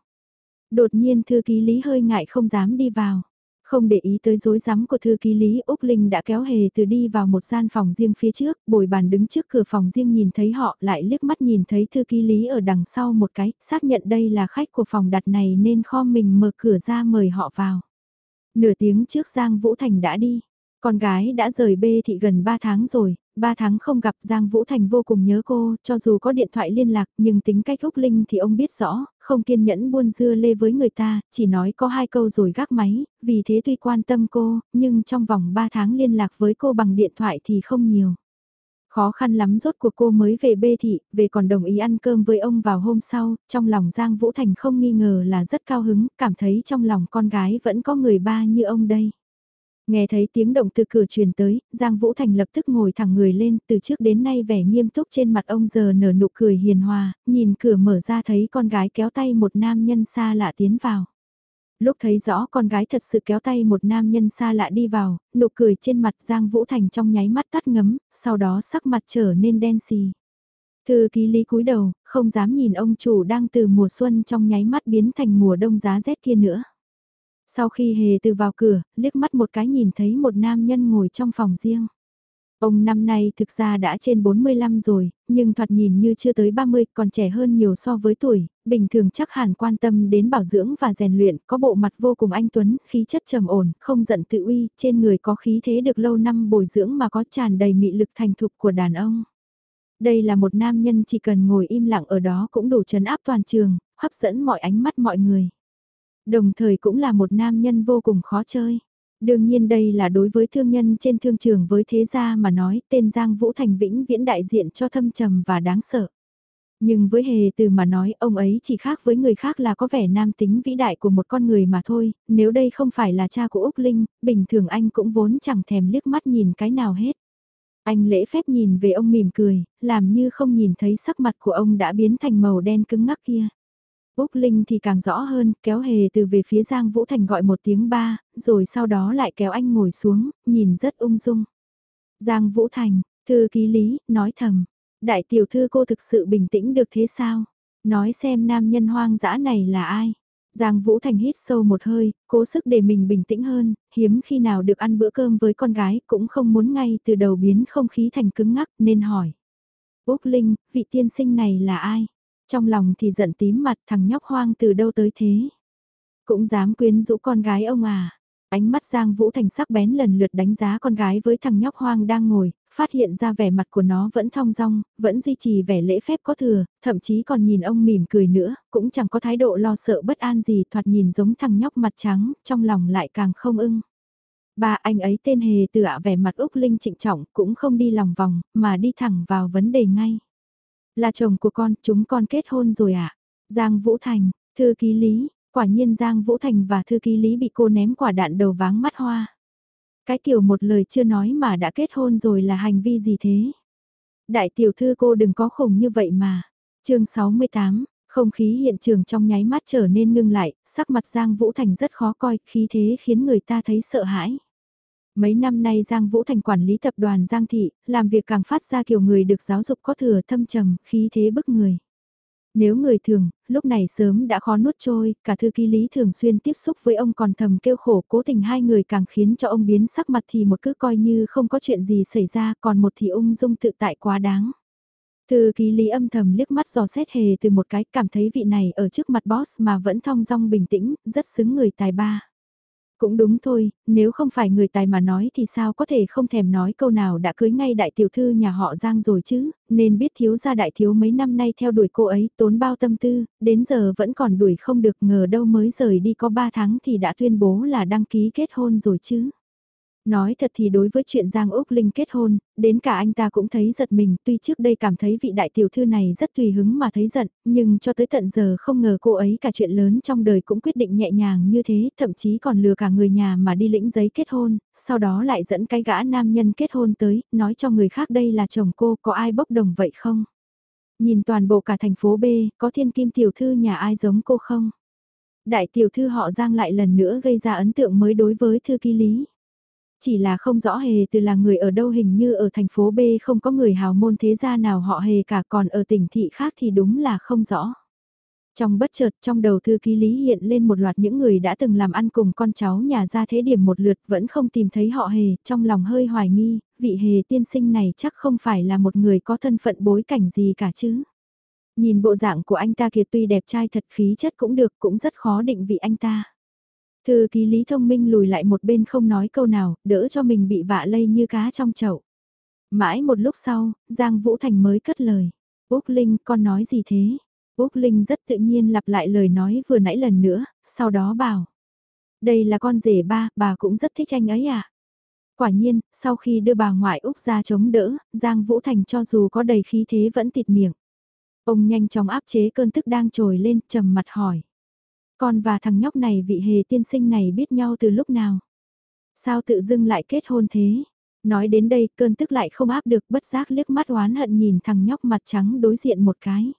Đột nhiên thư ký Lý hơi ngại không dám đi vào. Không để ý tới dối rắm của thư ký Lý Úc Linh đã kéo hề từ đi vào một gian phòng riêng phía trước, bồi bàn đứng trước cửa phòng riêng nhìn thấy họ lại liếc mắt nhìn thấy thư ký Lý ở đằng sau một cái, xác nhận đây là khách của phòng đặt này nên kho mình mở cửa ra mời họ vào. Nửa tiếng trước Giang Vũ Thành đã đi, con gái đã rời bê thị gần 3 tháng rồi, 3 tháng không gặp Giang Vũ Thành vô cùng nhớ cô, cho dù có điện thoại liên lạc nhưng tính cách Úc Linh thì ông biết rõ, không kiên nhẫn buôn dưa lê với người ta, chỉ nói có hai câu rồi gác máy, vì thế tuy quan tâm cô, nhưng trong vòng 3 tháng liên lạc với cô bằng điện thoại thì không nhiều. Khó khăn lắm rốt cuộc cô mới về bê thị, về còn đồng ý ăn cơm với ông vào hôm sau, trong lòng Giang Vũ Thành không nghi ngờ là rất cao hứng, cảm thấy trong lòng con gái vẫn có người ba như ông đây. Nghe thấy tiếng động từ cửa truyền tới, Giang Vũ Thành lập tức ngồi thẳng người lên, từ trước đến nay vẻ nghiêm túc trên mặt ông giờ nở nụ cười hiền hòa, nhìn cửa mở ra thấy con gái kéo tay một nam nhân xa lạ tiến vào. Lúc thấy rõ con gái thật sự kéo tay một nam nhân xa lạ đi vào, nụ cười trên mặt Giang Vũ Thành trong nháy mắt tắt ngấm, sau đó sắc mặt trở nên đen xì. Thư ký lý cúi đầu, không dám nhìn ông chủ đang từ mùa xuân trong nháy mắt biến thành mùa đông giá rét kia nữa. Sau khi hề từ vào cửa, liếc mắt một cái nhìn thấy một nam nhân ngồi trong phòng riêng. Ông năm nay thực ra đã trên 45 rồi, nhưng thoạt nhìn như chưa tới 30, còn trẻ hơn nhiều so với tuổi, bình thường chắc hẳn quan tâm đến bảo dưỡng và rèn luyện, có bộ mặt vô cùng anh Tuấn, khí chất trầm ổn, không giận tự uy, trên người có khí thế được lâu năm bồi dưỡng mà có tràn đầy mị lực thành thục của đàn ông. Đây là một nam nhân chỉ cần ngồi im lặng ở đó cũng đủ chấn áp toàn trường, hấp dẫn mọi ánh mắt mọi người. Đồng thời cũng là một nam nhân vô cùng khó chơi. Đương nhiên đây là đối với thương nhân trên thương trường với thế gia mà nói tên Giang Vũ Thành vĩnh viễn đại diện cho thâm trầm và đáng sợ. Nhưng với hề từ mà nói ông ấy chỉ khác với người khác là có vẻ nam tính vĩ đại của một con người mà thôi, nếu đây không phải là cha của Úc Linh, bình thường anh cũng vốn chẳng thèm liếc mắt nhìn cái nào hết. Anh lễ phép nhìn về ông mỉm cười, làm như không nhìn thấy sắc mặt của ông đã biến thành màu đen cứng ngắc kia. Úc Linh thì càng rõ hơn, kéo hề từ về phía Giang Vũ Thành gọi một tiếng ba, rồi sau đó lại kéo anh ngồi xuống, nhìn rất ung dung. Giang Vũ Thành, thư ký lý, nói thầm, đại tiểu thư cô thực sự bình tĩnh được thế sao? Nói xem nam nhân hoang dã này là ai? Giang Vũ Thành hít sâu một hơi, cố sức để mình bình tĩnh hơn, hiếm khi nào được ăn bữa cơm với con gái cũng không muốn ngay từ đầu biến không khí thành cứng ngắc nên hỏi. Úc Linh, vị tiên sinh này là ai? Trong lòng thì giận tím mặt thằng nhóc hoang từ đâu tới thế. Cũng dám quyến rũ con gái ông à. Ánh mắt Giang Vũ Thành sắc bén lần lượt đánh giá con gái với thằng nhóc hoang đang ngồi, phát hiện ra vẻ mặt của nó vẫn thong dong, vẫn duy trì vẻ lễ phép có thừa, thậm chí còn nhìn ông mỉm cười nữa, cũng chẳng có thái độ lo sợ bất an gì thoạt nhìn giống thằng nhóc mặt trắng, trong lòng lại càng không ưng. Ba anh ấy tên hề từ ạ vẻ mặt Úc Linh trịnh trọng cũng không đi lòng vòng, mà đi thẳng vào vấn đề ngay. Là chồng của con, chúng con kết hôn rồi ạ. À? Giang Vũ Thành, thư ký Lý, quả nhiên Giang Vũ Thành và thư ký Lý bị cô ném quả đạn đầu váng mắt hoa. Cái kiểu một lời chưa nói mà đã kết hôn rồi là hành vi gì thế? Đại tiểu thư cô đừng có khủng như vậy mà. chương 68, không khí hiện trường trong nháy mắt trở nên ngưng lại, sắc mặt Giang Vũ Thành rất khó coi, khí thế khiến người ta thấy sợ hãi. Mấy năm nay Giang Vũ Thành quản lý tập đoàn Giang Thị, làm việc càng phát ra kiểu người được giáo dục có thừa thâm trầm, khí thế bức người. Nếu người thường, lúc này sớm đã khó nuốt trôi, cả thư ký lý thường xuyên tiếp xúc với ông còn thầm kêu khổ cố tình hai người càng khiến cho ông biến sắc mặt thì một cứ coi như không có chuyện gì xảy ra còn một thì ung dung tự tại quá đáng. Thư ký lý âm thầm liếc mắt dò xét hề từ một cái cảm thấy vị này ở trước mặt boss mà vẫn thong dong bình tĩnh, rất xứng người tài ba. Cũng đúng thôi, nếu không phải người tài mà nói thì sao có thể không thèm nói câu nào đã cưới ngay đại tiểu thư nhà họ Giang rồi chứ, nên biết thiếu gia đại thiếu mấy năm nay theo đuổi cô ấy tốn bao tâm tư, đến giờ vẫn còn đuổi không được ngờ đâu mới rời đi có 3 tháng thì đã tuyên bố là đăng ký kết hôn rồi chứ. Nói thật thì đối với chuyện Giang Úc Linh kết hôn, đến cả anh ta cũng thấy giật mình, tuy trước đây cảm thấy vị đại tiểu thư này rất tùy hứng mà thấy giận, nhưng cho tới tận giờ không ngờ cô ấy cả chuyện lớn trong đời cũng quyết định nhẹ nhàng như thế, thậm chí còn lừa cả người nhà mà đi lĩnh giấy kết hôn, sau đó lại dẫn cái gã nam nhân kết hôn tới, nói cho người khác đây là chồng cô, có ai bốc đồng vậy không? Nhìn toàn bộ cả thành phố B, có thiên kim tiểu thư nhà ai giống cô không? Đại tiểu thư họ Giang lại lần nữa gây ra ấn tượng mới đối với thư ký lý. Chỉ là không rõ hề từ là người ở đâu hình như ở thành phố B không có người hào môn thế gia nào họ hề cả còn ở tỉnh thị khác thì đúng là không rõ. Trong bất chợt trong đầu thư ký lý hiện lên một loạt những người đã từng làm ăn cùng con cháu nhà ra thế điểm một lượt vẫn không tìm thấy họ hề, trong lòng hơi hoài nghi, vị hề tiên sinh này chắc không phải là một người có thân phận bối cảnh gì cả chứ. Nhìn bộ dạng của anh ta kia tuy đẹp trai thật khí chất cũng được cũng rất khó định vị anh ta. Thư ký Lý Thông Minh lùi lại một bên không nói câu nào, đỡ cho mình bị vạ lây như cá trong chậu. Mãi một lúc sau, Giang Vũ Thành mới cất lời. Úc Linh, con nói gì thế? Úc Linh rất tự nhiên lặp lại lời nói vừa nãy lần nữa, sau đó bảo. Đây là con rể ba, bà cũng rất thích anh ấy à? Quả nhiên, sau khi đưa bà ngoại Úc ra chống đỡ, Giang Vũ Thành cho dù có đầy khí thế vẫn tịt miệng. Ông nhanh chóng áp chế cơn tức đang trồi lên, trầm mặt hỏi. Con và thằng nhóc này vị hề tiên sinh này biết nhau từ lúc nào? Sao tự dưng lại kết hôn thế? Nói đến đây cơn tức lại không áp được bất giác liếc mắt oán hận nhìn thằng nhóc mặt trắng đối diện một cái.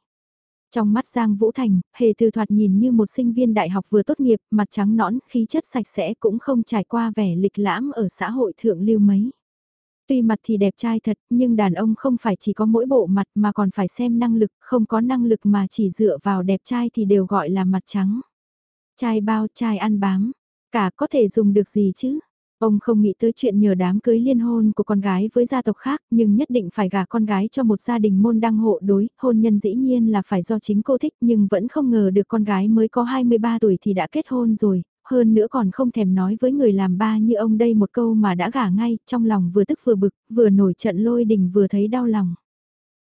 Trong mắt Giang Vũ Thành, hề từ thoạt nhìn như một sinh viên đại học vừa tốt nghiệp, mặt trắng nõn, khí chất sạch sẽ cũng không trải qua vẻ lịch lãm ở xã hội thượng lưu mấy. Tuy mặt thì đẹp trai thật, nhưng đàn ông không phải chỉ có mỗi bộ mặt mà còn phải xem năng lực, không có năng lực mà chỉ dựa vào đẹp trai thì đều gọi là mặt trắng. Chai bao chai ăn bám, cả có thể dùng được gì chứ? Ông không nghĩ tới chuyện nhờ đám cưới liên hôn của con gái với gia tộc khác nhưng nhất định phải gả con gái cho một gia đình môn đăng hộ đối, hôn nhân dĩ nhiên là phải do chính cô thích nhưng vẫn không ngờ được con gái mới có 23 tuổi thì đã kết hôn rồi, hơn nữa còn không thèm nói với người làm ba như ông đây một câu mà đã gả ngay, trong lòng vừa tức vừa bực, vừa nổi trận lôi đình vừa thấy đau lòng.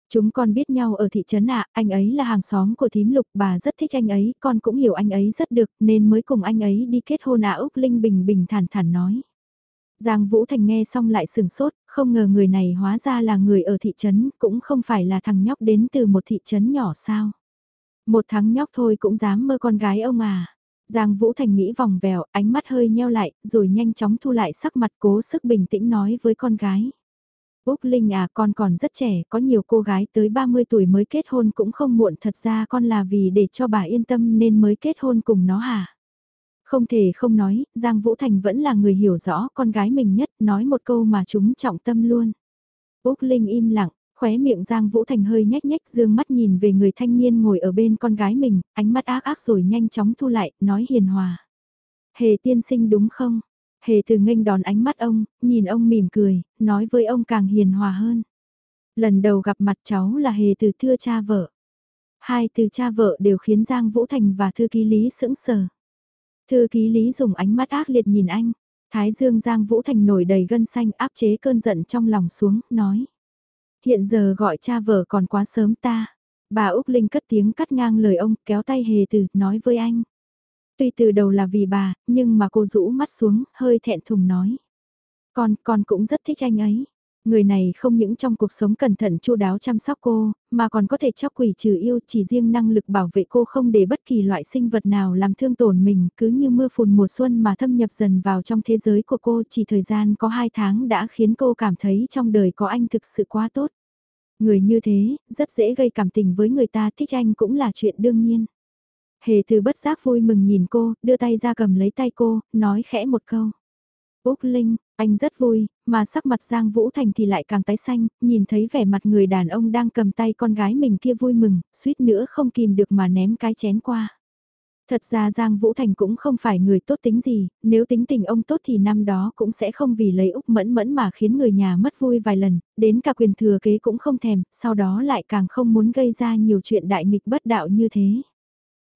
Chúng con biết nhau ở thị trấn ạ, anh ấy là hàng xóm của thím lục, bà rất thích anh ấy, con cũng hiểu anh ấy rất được, nên mới cùng anh ấy đi kết hôn ạ Úc Linh bình bình thản thản nói. Giang Vũ Thành nghe xong lại sừng sốt, không ngờ người này hóa ra là người ở thị trấn, cũng không phải là thằng nhóc đến từ một thị trấn nhỏ sao. Một thằng nhóc thôi cũng dám mơ con gái ông à. Giang Vũ Thành nghĩ vòng vèo, ánh mắt hơi nheo lại, rồi nhanh chóng thu lại sắc mặt cố sức bình tĩnh nói với con gái. Úc Linh à con còn rất trẻ, có nhiều cô gái tới 30 tuổi mới kết hôn cũng không muộn thật ra con là vì để cho bà yên tâm nên mới kết hôn cùng nó hả? Không thể không nói, Giang Vũ Thành vẫn là người hiểu rõ con gái mình nhất, nói một câu mà chúng trọng tâm luôn. Úc Linh im lặng, khóe miệng Giang Vũ Thành hơi nhếch nhếch dương mắt nhìn về người thanh niên ngồi ở bên con gái mình, ánh mắt ác ác rồi nhanh chóng thu lại, nói hiền hòa. Hề tiên sinh đúng không? Hề từ nghênh đón ánh mắt ông, nhìn ông mỉm cười, nói với ông càng hiền hòa hơn. Lần đầu gặp mặt cháu là hề từ thưa cha vợ. Hai từ cha vợ đều khiến Giang Vũ Thành và thư ký Lý sững sờ. Thư ký Lý dùng ánh mắt ác liệt nhìn anh. Thái dương Giang Vũ Thành nổi đầy gân xanh áp chế cơn giận trong lòng xuống, nói. Hiện giờ gọi cha vợ còn quá sớm ta. Bà Úc Linh cất tiếng cắt ngang lời ông, kéo tay hề từ, nói với anh. Tuy từ đầu là vì bà, nhưng mà cô rũ mắt xuống, hơi thẹn thùng nói. Con, con cũng rất thích anh ấy. Người này không những trong cuộc sống cẩn thận chu đáo chăm sóc cô, mà còn có thể chóc quỷ trừ yêu chỉ riêng năng lực bảo vệ cô không để bất kỳ loại sinh vật nào làm thương tổn mình cứ như mưa phùn mùa xuân mà thâm nhập dần vào trong thế giới của cô chỉ thời gian có hai tháng đã khiến cô cảm thấy trong đời có anh thực sự quá tốt. Người như thế, rất dễ gây cảm tình với người ta thích anh cũng là chuyện đương nhiên. Hề từ bất giác vui mừng nhìn cô, đưa tay ra cầm lấy tay cô, nói khẽ một câu. Úc Linh, anh rất vui, mà sắc mặt Giang Vũ Thành thì lại càng tái xanh, nhìn thấy vẻ mặt người đàn ông đang cầm tay con gái mình kia vui mừng, suýt nữa không kìm được mà ném cái chén qua. Thật ra Giang Vũ Thành cũng không phải người tốt tính gì, nếu tính tình ông tốt thì năm đó cũng sẽ không vì lấy Úc mẫn mẫn mà khiến người nhà mất vui vài lần, đến cả quyền thừa kế cũng không thèm, sau đó lại càng không muốn gây ra nhiều chuyện đại nghịch bất đạo như thế.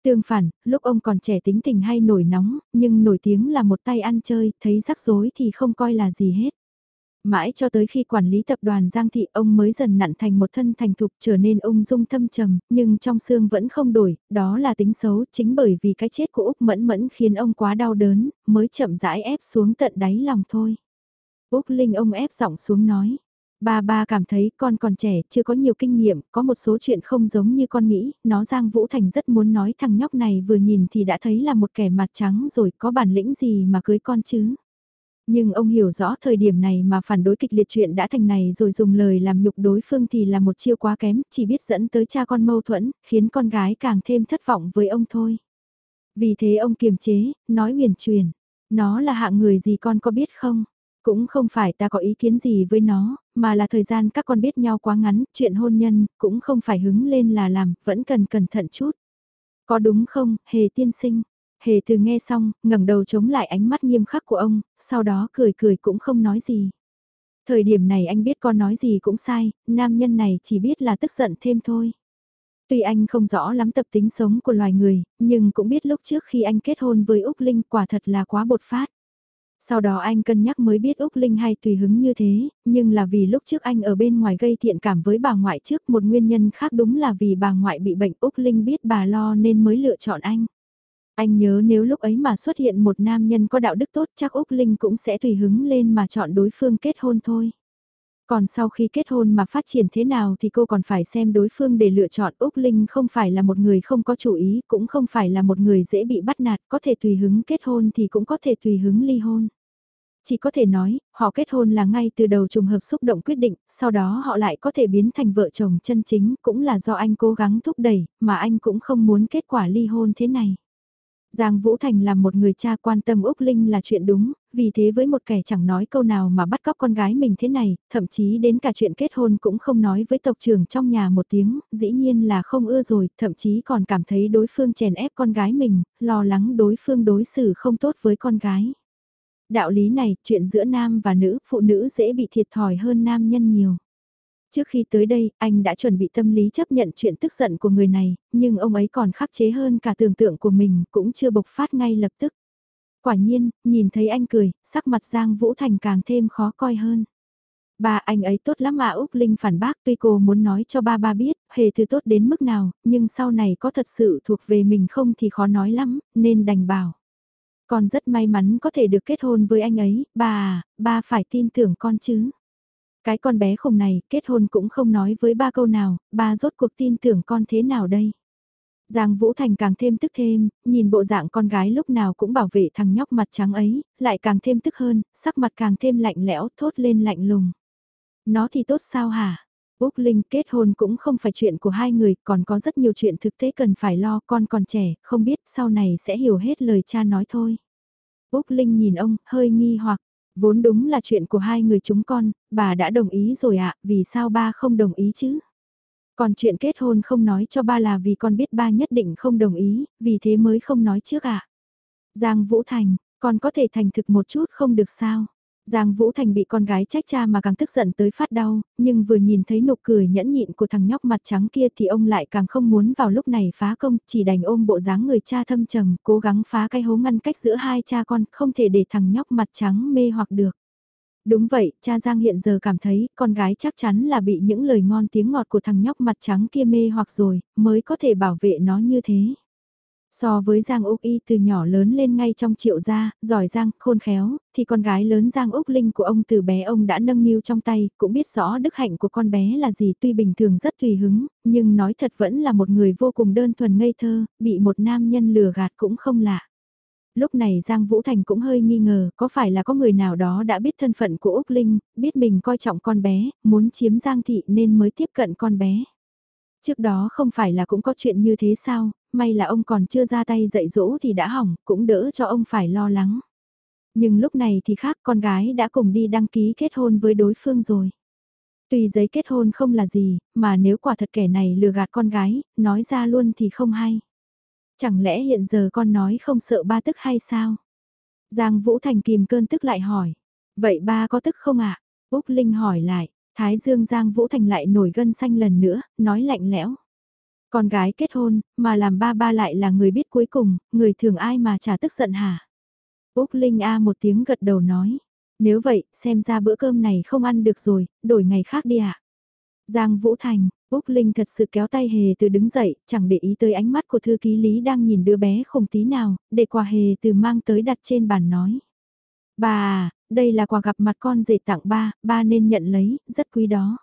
Tương phản, lúc ông còn trẻ tính tình hay nổi nóng, nhưng nổi tiếng là một tay ăn chơi, thấy rắc rối thì không coi là gì hết. Mãi cho tới khi quản lý tập đoàn Giang Thị ông mới dần nặn thành một thân thành thục trở nên ung dung thâm trầm, nhưng trong xương vẫn không đổi, đó là tính xấu chính bởi vì cái chết của Úc Mẫn Mẫn khiến ông quá đau đớn, mới chậm rãi ép xuống tận đáy lòng thôi. Úc Linh ông ép giọng xuống nói, Ba ba cảm thấy con còn trẻ, chưa có nhiều kinh nghiệm, có một số chuyện không giống như con nghĩ, nó Giang Vũ Thành rất muốn nói thằng nhóc này vừa nhìn thì đã thấy là một kẻ mặt trắng rồi, có bản lĩnh gì mà cưới con chứ. Nhưng ông hiểu rõ thời điểm này mà phản đối kịch liệt chuyện đã thành này rồi dùng lời làm nhục đối phương thì là một chiêu quá kém, chỉ biết dẫn tới cha con mâu thuẫn, khiến con gái càng thêm thất vọng với ông thôi. Vì thế ông kiềm chế, nói huyền truyền, nó là hạng người gì con có biết không? Cũng không phải ta có ý kiến gì với nó, mà là thời gian các con biết nhau quá ngắn, chuyện hôn nhân, cũng không phải hứng lên là làm, vẫn cần cẩn thận chút. Có đúng không, hề tiên sinh? Hề từ nghe xong, ngẩng đầu chống lại ánh mắt nghiêm khắc của ông, sau đó cười cười cũng không nói gì. Thời điểm này anh biết con nói gì cũng sai, nam nhân này chỉ biết là tức giận thêm thôi. Tuy anh không rõ lắm tập tính sống của loài người, nhưng cũng biết lúc trước khi anh kết hôn với Úc Linh quả thật là quá bột phát. Sau đó anh cân nhắc mới biết Úc Linh hay tùy hứng như thế, nhưng là vì lúc trước anh ở bên ngoài gây thiện cảm với bà ngoại trước một nguyên nhân khác đúng là vì bà ngoại bị bệnh Úc Linh biết bà lo nên mới lựa chọn anh. Anh nhớ nếu lúc ấy mà xuất hiện một nam nhân có đạo đức tốt chắc Úc Linh cũng sẽ tùy hứng lên mà chọn đối phương kết hôn thôi. Còn sau khi kết hôn mà phát triển thế nào thì cô còn phải xem đối phương để lựa chọn Úc Linh không phải là một người không có chủ ý, cũng không phải là một người dễ bị bắt nạt, có thể tùy hứng kết hôn thì cũng có thể tùy hứng ly hôn. Chỉ có thể nói, họ kết hôn là ngay từ đầu trùng hợp xúc động quyết định, sau đó họ lại có thể biến thành vợ chồng chân chính, cũng là do anh cố gắng thúc đẩy, mà anh cũng không muốn kết quả ly hôn thế này. Giang Vũ Thành là một người cha quan tâm Úc Linh là chuyện đúng, vì thế với một kẻ chẳng nói câu nào mà bắt cóc con gái mình thế này, thậm chí đến cả chuyện kết hôn cũng không nói với tộc trưởng trong nhà một tiếng, dĩ nhiên là không ưa rồi, thậm chí còn cảm thấy đối phương chèn ép con gái mình, lo lắng đối phương đối xử không tốt với con gái. Đạo lý này, chuyện giữa nam và nữ, phụ nữ dễ bị thiệt thòi hơn nam nhân nhiều. Trước khi tới đây, anh đã chuẩn bị tâm lý chấp nhận chuyện tức giận của người này, nhưng ông ấy còn khắc chế hơn cả tưởng tượng của mình, cũng chưa bộc phát ngay lập tức. Quả nhiên, nhìn thấy anh cười, sắc mặt Giang Vũ Thành càng thêm khó coi hơn. Ba anh ấy tốt lắm mà Úc Linh phản bác tuy cô muốn nói cho ba ba biết, hề từ tốt đến mức nào, nhưng sau này có thật sự thuộc về mình không thì khó nói lắm, nên đành bảo. Con rất may mắn có thể được kết hôn với anh ấy, bà à, ba phải tin tưởng con chứ. Cái con bé khùng này, kết hôn cũng không nói với ba câu nào, ba rốt cuộc tin tưởng con thế nào đây? Giang Vũ Thành càng thêm tức thêm, nhìn bộ dạng con gái lúc nào cũng bảo vệ thằng nhóc mặt trắng ấy, lại càng thêm tức hơn, sắc mặt càng thêm lạnh lẽo, thốt lên lạnh lùng. Nó thì tốt sao hả? Úc Linh kết hôn cũng không phải chuyện của hai người, còn có rất nhiều chuyện thực tế cần phải lo, con còn trẻ, không biết sau này sẽ hiểu hết lời cha nói thôi. Úc Linh nhìn ông, hơi nghi hoặc, Vốn đúng là chuyện của hai người chúng con, bà đã đồng ý rồi ạ, vì sao ba không đồng ý chứ? Còn chuyện kết hôn không nói cho ba là vì con biết ba nhất định không đồng ý, vì thế mới không nói trước ạ. Giang Vũ Thành, con có thể thành thực một chút không được sao? Giang Vũ Thành bị con gái trách cha mà càng tức giận tới phát đau, nhưng vừa nhìn thấy nụ cười nhẫn nhịn của thằng nhóc mặt trắng kia thì ông lại càng không muốn vào lúc này phá công, chỉ đành ôm bộ dáng người cha thâm trầm, cố gắng phá cái hố ngăn cách giữa hai cha con, không thể để thằng nhóc mặt trắng mê hoặc được. Đúng vậy, cha Giang hiện giờ cảm thấy con gái chắc chắn là bị những lời ngon tiếng ngọt của thằng nhóc mặt trắng kia mê hoặc rồi, mới có thể bảo vệ nó như thế. So với Giang Úc Y từ nhỏ lớn lên ngay trong triệu gia, giỏi giang, khôn khéo, thì con gái lớn Giang Úc Linh của ông từ bé ông đã nâng niu trong tay, cũng biết rõ đức hạnh của con bé là gì tuy bình thường rất tùy hứng, nhưng nói thật vẫn là một người vô cùng đơn thuần ngây thơ, bị một nam nhân lừa gạt cũng không lạ. Lúc này Giang Vũ Thành cũng hơi nghi ngờ có phải là có người nào đó đã biết thân phận của Úc Linh, biết mình coi trọng con bé, muốn chiếm Giang Thị nên mới tiếp cận con bé. Trước đó không phải là cũng có chuyện như thế sao, may là ông còn chưa ra tay dạy dỗ thì đã hỏng, cũng đỡ cho ông phải lo lắng. Nhưng lúc này thì khác con gái đã cùng đi đăng ký kết hôn với đối phương rồi. Tuy giấy kết hôn không là gì, mà nếu quả thật kẻ này lừa gạt con gái, nói ra luôn thì không hay. Chẳng lẽ hiện giờ con nói không sợ ba tức hay sao? Giang Vũ Thành kìm cơn tức lại hỏi. Vậy ba có tức không ạ? Úc Linh hỏi lại. Thái Dương Giang Vũ Thành lại nổi gân xanh lần nữa, nói lạnh lẽo. Con gái kết hôn, mà làm ba ba lại là người biết cuối cùng, người thường ai mà chả tức giận hả? Úc Linh A một tiếng gật đầu nói. Nếu vậy, xem ra bữa cơm này không ăn được rồi, đổi ngày khác đi ạ. Giang Vũ Thành, Úc Linh thật sự kéo tay Hề từ đứng dậy, chẳng để ý tới ánh mắt của thư ký Lý đang nhìn đứa bé không tí nào, để quà Hề từ mang tới đặt trên bàn nói. Bà à, đây là quà gặp mặt con rể tặng ba, ba nên nhận lấy, rất quý đó.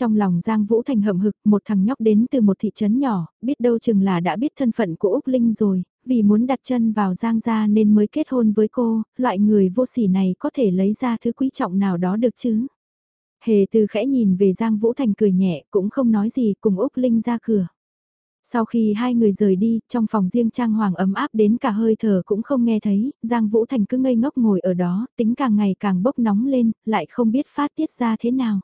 Trong lòng Giang Vũ Thành hậm hực, một thằng nhóc đến từ một thị trấn nhỏ, biết đâu chừng là đã biết thân phận của Úc Linh rồi, vì muốn đặt chân vào Giang gia nên mới kết hôn với cô, loại người vô sỉ này có thể lấy ra thứ quý trọng nào đó được chứ. Hề từ khẽ nhìn về Giang Vũ Thành cười nhẹ, cũng không nói gì, cùng Úc Linh ra cửa. Sau khi hai người rời đi, trong phòng riêng Trang Hoàng ấm áp đến cả hơi thở cũng không nghe thấy, Giang Vũ Thành cứ ngây ngốc ngồi ở đó, tính càng ngày càng bốc nóng lên, lại không biết phát tiết ra thế nào.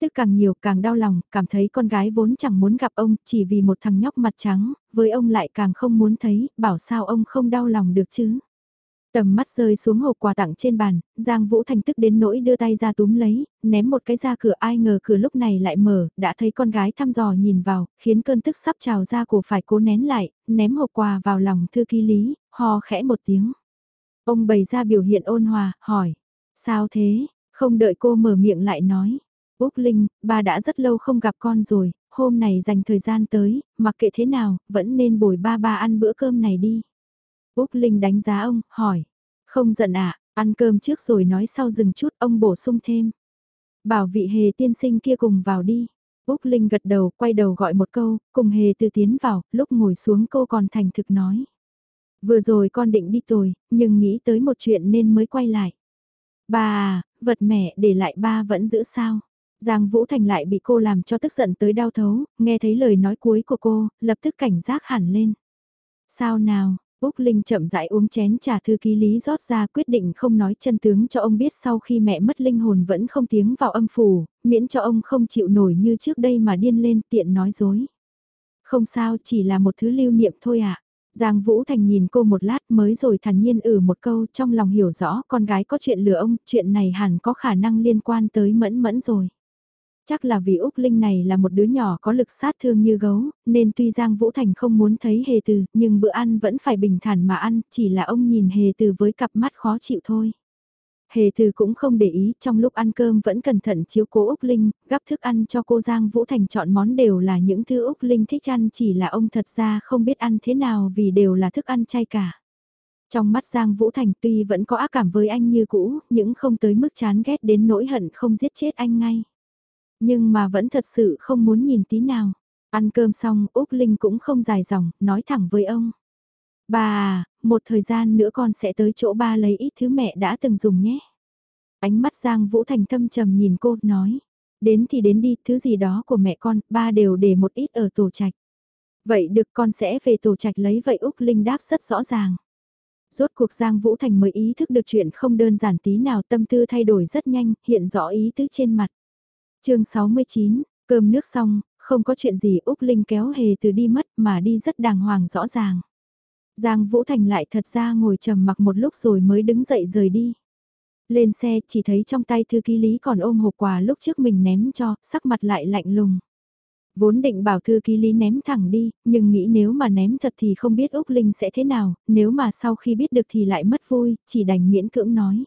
Tức càng nhiều càng đau lòng, cảm thấy con gái vốn chẳng muốn gặp ông, chỉ vì một thằng nhóc mặt trắng, với ông lại càng không muốn thấy, bảo sao ông không đau lòng được chứ. Tầm mắt rơi xuống hộp quà tặng trên bàn, Giang Vũ Thành tức đến nỗi đưa tay ra túm lấy, ném một cái ra cửa ai ngờ cửa lúc này lại mở, đã thấy con gái thăm dò nhìn vào, khiến cơn tức sắp trào ra của phải cố nén lại, ném hộp quà vào lòng thư ký lý, ho khẽ một tiếng. Ông bày ra biểu hiện ôn hòa, hỏi, sao thế, không đợi cô mở miệng lại nói. Úc Linh, ba đã rất lâu không gặp con rồi, hôm nay dành thời gian tới, mặc kệ thế nào, vẫn nên bồi ba ba ăn bữa cơm này đi. Úc Linh đánh giá ông, hỏi. Không giận ạ, à, ăn cơm trước rồi nói sau dừng chút, ông bổ sung thêm. Bảo vị hề tiên sinh kia cùng vào đi. Úc Linh gật đầu, quay đầu gọi một câu, cùng hề từ tiến vào, lúc ngồi xuống cô còn thành thực nói. Vừa rồi con định đi tồi, nhưng nghĩ tới một chuyện nên mới quay lại. Ba à, vật mẹ để lại ba vẫn giữ sao? Giang Vũ Thành lại bị cô làm cho tức giận tới đau thấu, nghe thấy lời nói cuối của cô, lập tức cảnh giác hẳn lên. Sao nào, Úc Linh chậm rãi uống chén trà thư ký lý rót ra quyết định không nói chân tướng cho ông biết sau khi mẹ mất linh hồn vẫn không tiếng vào âm phủ, miễn cho ông không chịu nổi như trước đây mà điên lên tiện nói dối. Không sao chỉ là một thứ lưu niệm thôi ạ. À. Giang Vũ Thành nhìn cô một lát mới rồi thản nhiên ử một câu trong lòng hiểu rõ con gái có chuyện lừa ông, chuyện này hẳn có khả năng liên quan tới mẫn mẫn rồi. Chắc là vì Úc Linh này là một đứa nhỏ có lực sát thương như gấu, nên tuy Giang Vũ Thành không muốn thấy hề từ, nhưng bữa ăn vẫn phải bình thản mà ăn, chỉ là ông nhìn hề từ với cặp mắt khó chịu thôi. Hề từ cũng không để ý, trong lúc ăn cơm vẫn cẩn thận chiếu cố Úc Linh, gắp thức ăn cho cô Giang Vũ Thành chọn món đều là những thứ Úc Linh thích ăn chỉ là ông thật ra không biết ăn thế nào vì đều là thức ăn chay cả. Trong mắt Giang Vũ Thành tuy vẫn có ác cảm với anh như cũ, nhưng không tới mức chán ghét đến nỗi hận không giết chết anh ngay. Nhưng mà vẫn thật sự không muốn nhìn tí nào. Ăn cơm xong, Úc Linh cũng không dài dòng, nói thẳng với ông. Bà à, một thời gian nữa con sẽ tới chỗ ba lấy ít thứ mẹ đã từng dùng nhé. Ánh mắt Giang Vũ Thành thâm trầm nhìn cô, nói. Đến thì đến đi, thứ gì đó của mẹ con, ba đều để một ít ở tổ trạch. Vậy được con sẽ về tổ trạch lấy vậy Úc Linh đáp rất rõ ràng. Rốt cuộc Giang Vũ Thành mới ý thức được chuyện không đơn giản tí nào tâm tư thay đổi rất nhanh, hiện rõ ý tứ trên mặt chương 69, cơm nước xong, không có chuyện gì Úc Linh kéo hề từ đi mất mà đi rất đàng hoàng rõ ràng. Giang Vũ Thành lại thật ra ngồi trầm mặc một lúc rồi mới đứng dậy rời đi. Lên xe chỉ thấy trong tay thư ký lý còn ôm hộp quà lúc trước mình ném cho, sắc mặt lại lạnh lùng. Vốn định bảo thư ký lý ném thẳng đi, nhưng nghĩ nếu mà ném thật thì không biết Úc Linh sẽ thế nào, nếu mà sau khi biết được thì lại mất vui, chỉ đành miễn cưỡng nói.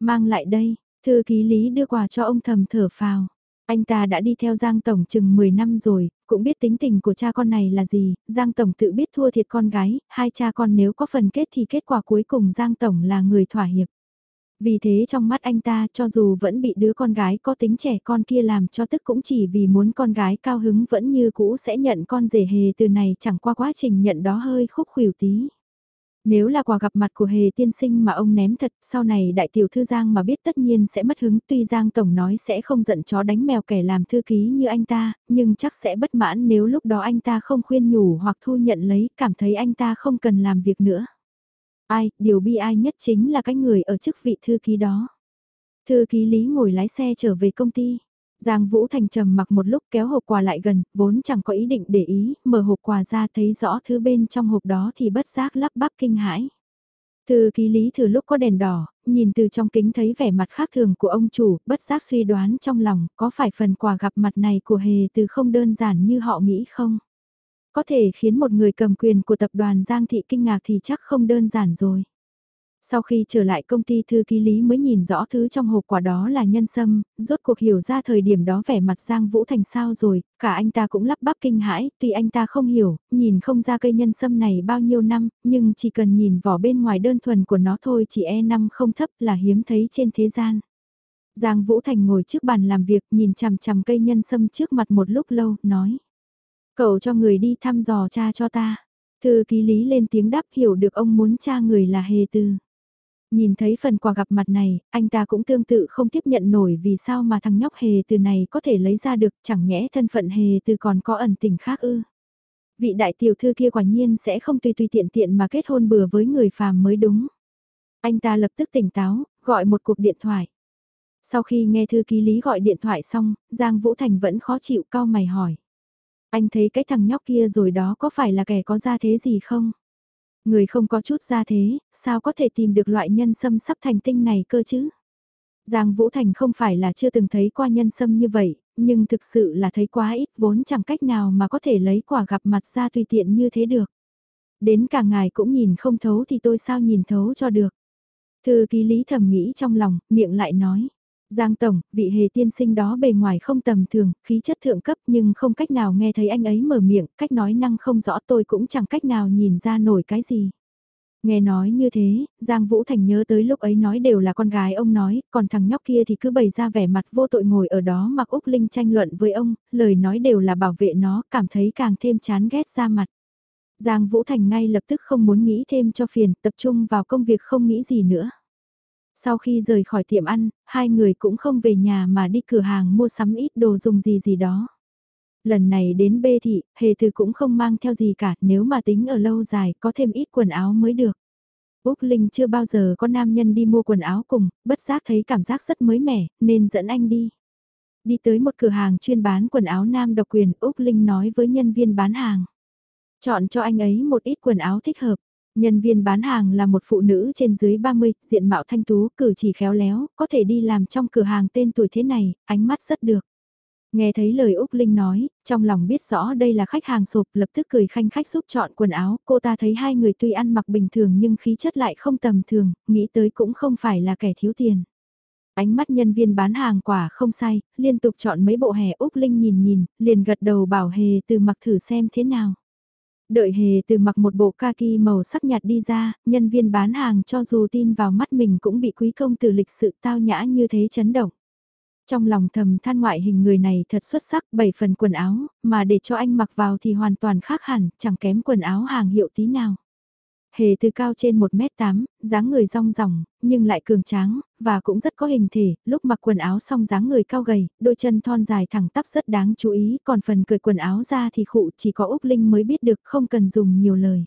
Mang lại đây, thư ký lý đưa quà cho ông thầm thở phào. Anh ta đã đi theo Giang Tổng chừng 10 năm rồi, cũng biết tính tình của cha con này là gì, Giang Tổng tự biết thua thiệt con gái, hai cha con nếu có phần kết thì kết quả cuối cùng Giang Tổng là người thỏa hiệp. Vì thế trong mắt anh ta cho dù vẫn bị đứa con gái có tính trẻ con kia làm cho tức cũng chỉ vì muốn con gái cao hứng vẫn như cũ sẽ nhận con rể hề từ này chẳng qua quá trình nhận đó hơi khúc khuỷu tí. Nếu là quà gặp mặt của hề tiên sinh mà ông ném thật, sau này đại tiểu thư Giang mà biết tất nhiên sẽ mất hứng tuy Giang Tổng nói sẽ không giận chó đánh mèo kẻ làm thư ký như anh ta, nhưng chắc sẽ bất mãn nếu lúc đó anh ta không khuyên nhủ hoặc thu nhận lấy, cảm thấy anh ta không cần làm việc nữa. Ai, điều bi ai nhất chính là cái người ở chức vị thư ký đó. Thư ký Lý ngồi lái xe trở về công ty. Giang Vũ Thành trầm mặc một lúc kéo hộp quà lại gần, vốn chẳng có ý định để ý, mở hộp quà ra thấy rõ thứ bên trong hộp đó thì bất giác lắp bắp kinh hãi. Thư ký lý thử lúc có đèn đỏ, nhìn từ trong kính thấy vẻ mặt khác thường của ông chủ, bất giác suy đoán trong lòng có phải phần quà gặp mặt này của hề từ không đơn giản như họ nghĩ không? Có thể khiến một người cầm quyền của tập đoàn Giang Thị kinh ngạc thì chắc không đơn giản rồi. Sau khi trở lại công ty thư ký lý mới nhìn rõ thứ trong hộp quả đó là nhân sâm, rốt cuộc hiểu ra thời điểm đó vẻ mặt Giang Vũ Thành sao rồi, cả anh ta cũng lắp bắp kinh hãi, tuy anh ta không hiểu, nhìn không ra cây nhân sâm này bao nhiêu năm, nhưng chỉ cần nhìn vỏ bên ngoài đơn thuần của nó thôi chỉ e năm không thấp là hiếm thấy trên thế gian. Giang Vũ Thành ngồi trước bàn làm việc nhìn chằm chằm cây nhân sâm trước mặt một lúc lâu, nói. Cậu cho người đi thăm dò cha cho ta. Thư ký lý lên tiếng đáp hiểu được ông muốn cha người là hề tư. Nhìn thấy phần quà gặp mặt này, anh ta cũng tương tự không tiếp nhận nổi vì sao mà thằng nhóc hề từ này có thể lấy ra được chẳng nhẽ thân phận hề từ còn có ẩn tình khác ư. Vị đại tiểu thư kia quả nhiên sẽ không tùy tùy tiện tiện mà kết hôn bừa với người phàm mới đúng. Anh ta lập tức tỉnh táo, gọi một cuộc điện thoại. Sau khi nghe thư ký lý gọi điện thoại xong, Giang Vũ Thành vẫn khó chịu cao mày hỏi. Anh thấy cái thằng nhóc kia rồi đó có phải là kẻ có ra thế gì không? Người không có chút ra thế, sao có thể tìm được loại nhân sâm sắp thành tinh này cơ chứ? Giang Vũ Thành không phải là chưa từng thấy qua nhân sâm như vậy, nhưng thực sự là thấy quá ít vốn chẳng cách nào mà có thể lấy quả gặp mặt ra tùy tiện như thế được. Đến cả ngài cũng nhìn không thấu thì tôi sao nhìn thấu cho được. Thư ký lý thầm nghĩ trong lòng, miệng lại nói. Giang Tổng, vị hề tiên sinh đó bề ngoài không tầm thường, khí chất thượng cấp nhưng không cách nào nghe thấy anh ấy mở miệng, cách nói năng không rõ tôi cũng chẳng cách nào nhìn ra nổi cái gì. Nghe nói như thế, Giang Vũ Thành nhớ tới lúc ấy nói đều là con gái ông nói, còn thằng nhóc kia thì cứ bày ra vẻ mặt vô tội ngồi ở đó mặc Úc Linh tranh luận với ông, lời nói đều là bảo vệ nó, cảm thấy càng thêm chán ghét ra mặt. Giang Vũ Thành ngay lập tức không muốn nghĩ thêm cho phiền, tập trung vào công việc không nghĩ gì nữa. Sau khi rời khỏi tiệm ăn, hai người cũng không về nhà mà đi cửa hàng mua sắm ít đồ dùng gì gì đó. Lần này đến bê thị, hề từ cũng không mang theo gì cả, nếu mà tính ở lâu dài có thêm ít quần áo mới được. Úc Linh chưa bao giờ có nam nhân đi mua quần áo cùng, bất giác thấy cảm giác rất mới mẻ, nên dẫn anh đi. Đi tới một cửa hàng chuyên bán quần áo nam độc quyền, Úc Linh nói với nhân viên bán hàng. Chọn cho anh ấy một ít quần áo thích hợp. Nhân viên bán hàng là một phụ nữ trên dưới 30, diện mạo thanh tú, cử chỉ khéo léo, có thể đi làm trong cửa hàng tên tuổi thế này, ánh mắt rất được. Nghe thấy lời Úc Linh nói, trong lòng biết rõ đây là khách hàng sộp lập tức cười khanh khách giúp chọn quần áo, cô ta thấy hai người tuy ăn mặc bình thường nhưng khí chất lại không tầm thường, nghĩ tới cũng không phải là kẻ thiếu tiền. Ánh mắt nhân viên bán hàng quả không sai, liên tục chọn mấy bộ hè Úc Linh nhìn nhìn, liền gật đầu bảo hề từ mặc thử xem thế nào. Đợi hề từ mặc một bộ kaki màu sắc nhạt đi ra, nhân viên bán hàng cho dù tin vào mắt mình cũng bị quý công từ lịch sự tao nhã như thế chấn động. Trong lòng thầm than ngoại hình người này thật xuất sắc, bảy phần quần áo, mà để cho anh mặc vào thì hoàn toàn khác hẳn, chẳng kém quần áo hàng hiệu tí nào. Hề từ cao trên 1m8, dáng người rong ròng, nhưng lại cường tráng, và cũng rất có hình thể, lúc mặc quần áo xong dáng người cao gầy, đôi chân thon dài thẳng tắp rất đáng chú ý, còn phần cởi quần áo ra thì khụ chỉ có Úc Linh mới biết được không cần dùng nhiều lời.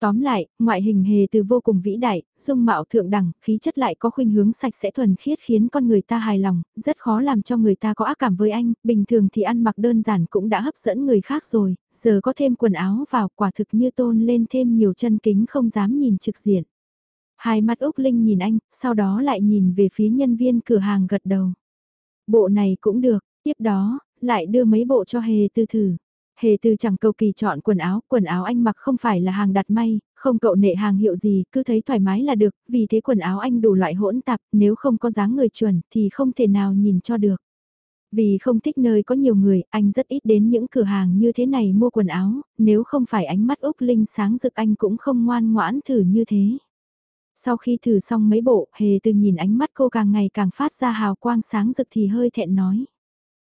Tóm lại, ngoại hình hề từ vô cùng vĩ đại, dung mạo thượng đẳng, khí chất lại có khuynh hướng sạch sẽ thuần khiết khiến con người ta hài lòng, rất khó làm cho người ta có ác cảm với anh, bình thường thì ăn mặc đơn giản cũng đã hấp dẫn người khác rồi, giờ có thêm quần áo vào quả thực như tôn lên thêm nhiều chân kính không dám nhìn trực diện. Hai mắt Úc Linh nhìn anh, sau đó lại nhìn về phía nhân viên cửa hàng gật đầu. Bộ này cũng được, tiếp đó, lại đưa mấy bộ cho hề tư thử. Hề từ chẳng cầu kỳ chọn quần áo, quần áo anh mặc không phải là hàng đặt may, không cậu nệ hàng hiệu gì, cứ thấy thoải mái là được, vì thế quần áo anh đủ loại hỗn tạp, nếu không có dáng người chuẩn thì không thể nào nhìn cho được. Vì không thích nơi có nhiều người, anh rất ít đến những cửa hàng như thế này mua quần áo, nếu không phải ánh mắt Úc Linh sáng rực anh cũng không ngoan ngoãn thử như thế. Sau khi thử xong mấy bộ, hề từ nhìn ánh mắt cô càng ngày càng phát ra hào quang sáng rực thì hơi thẹn nói.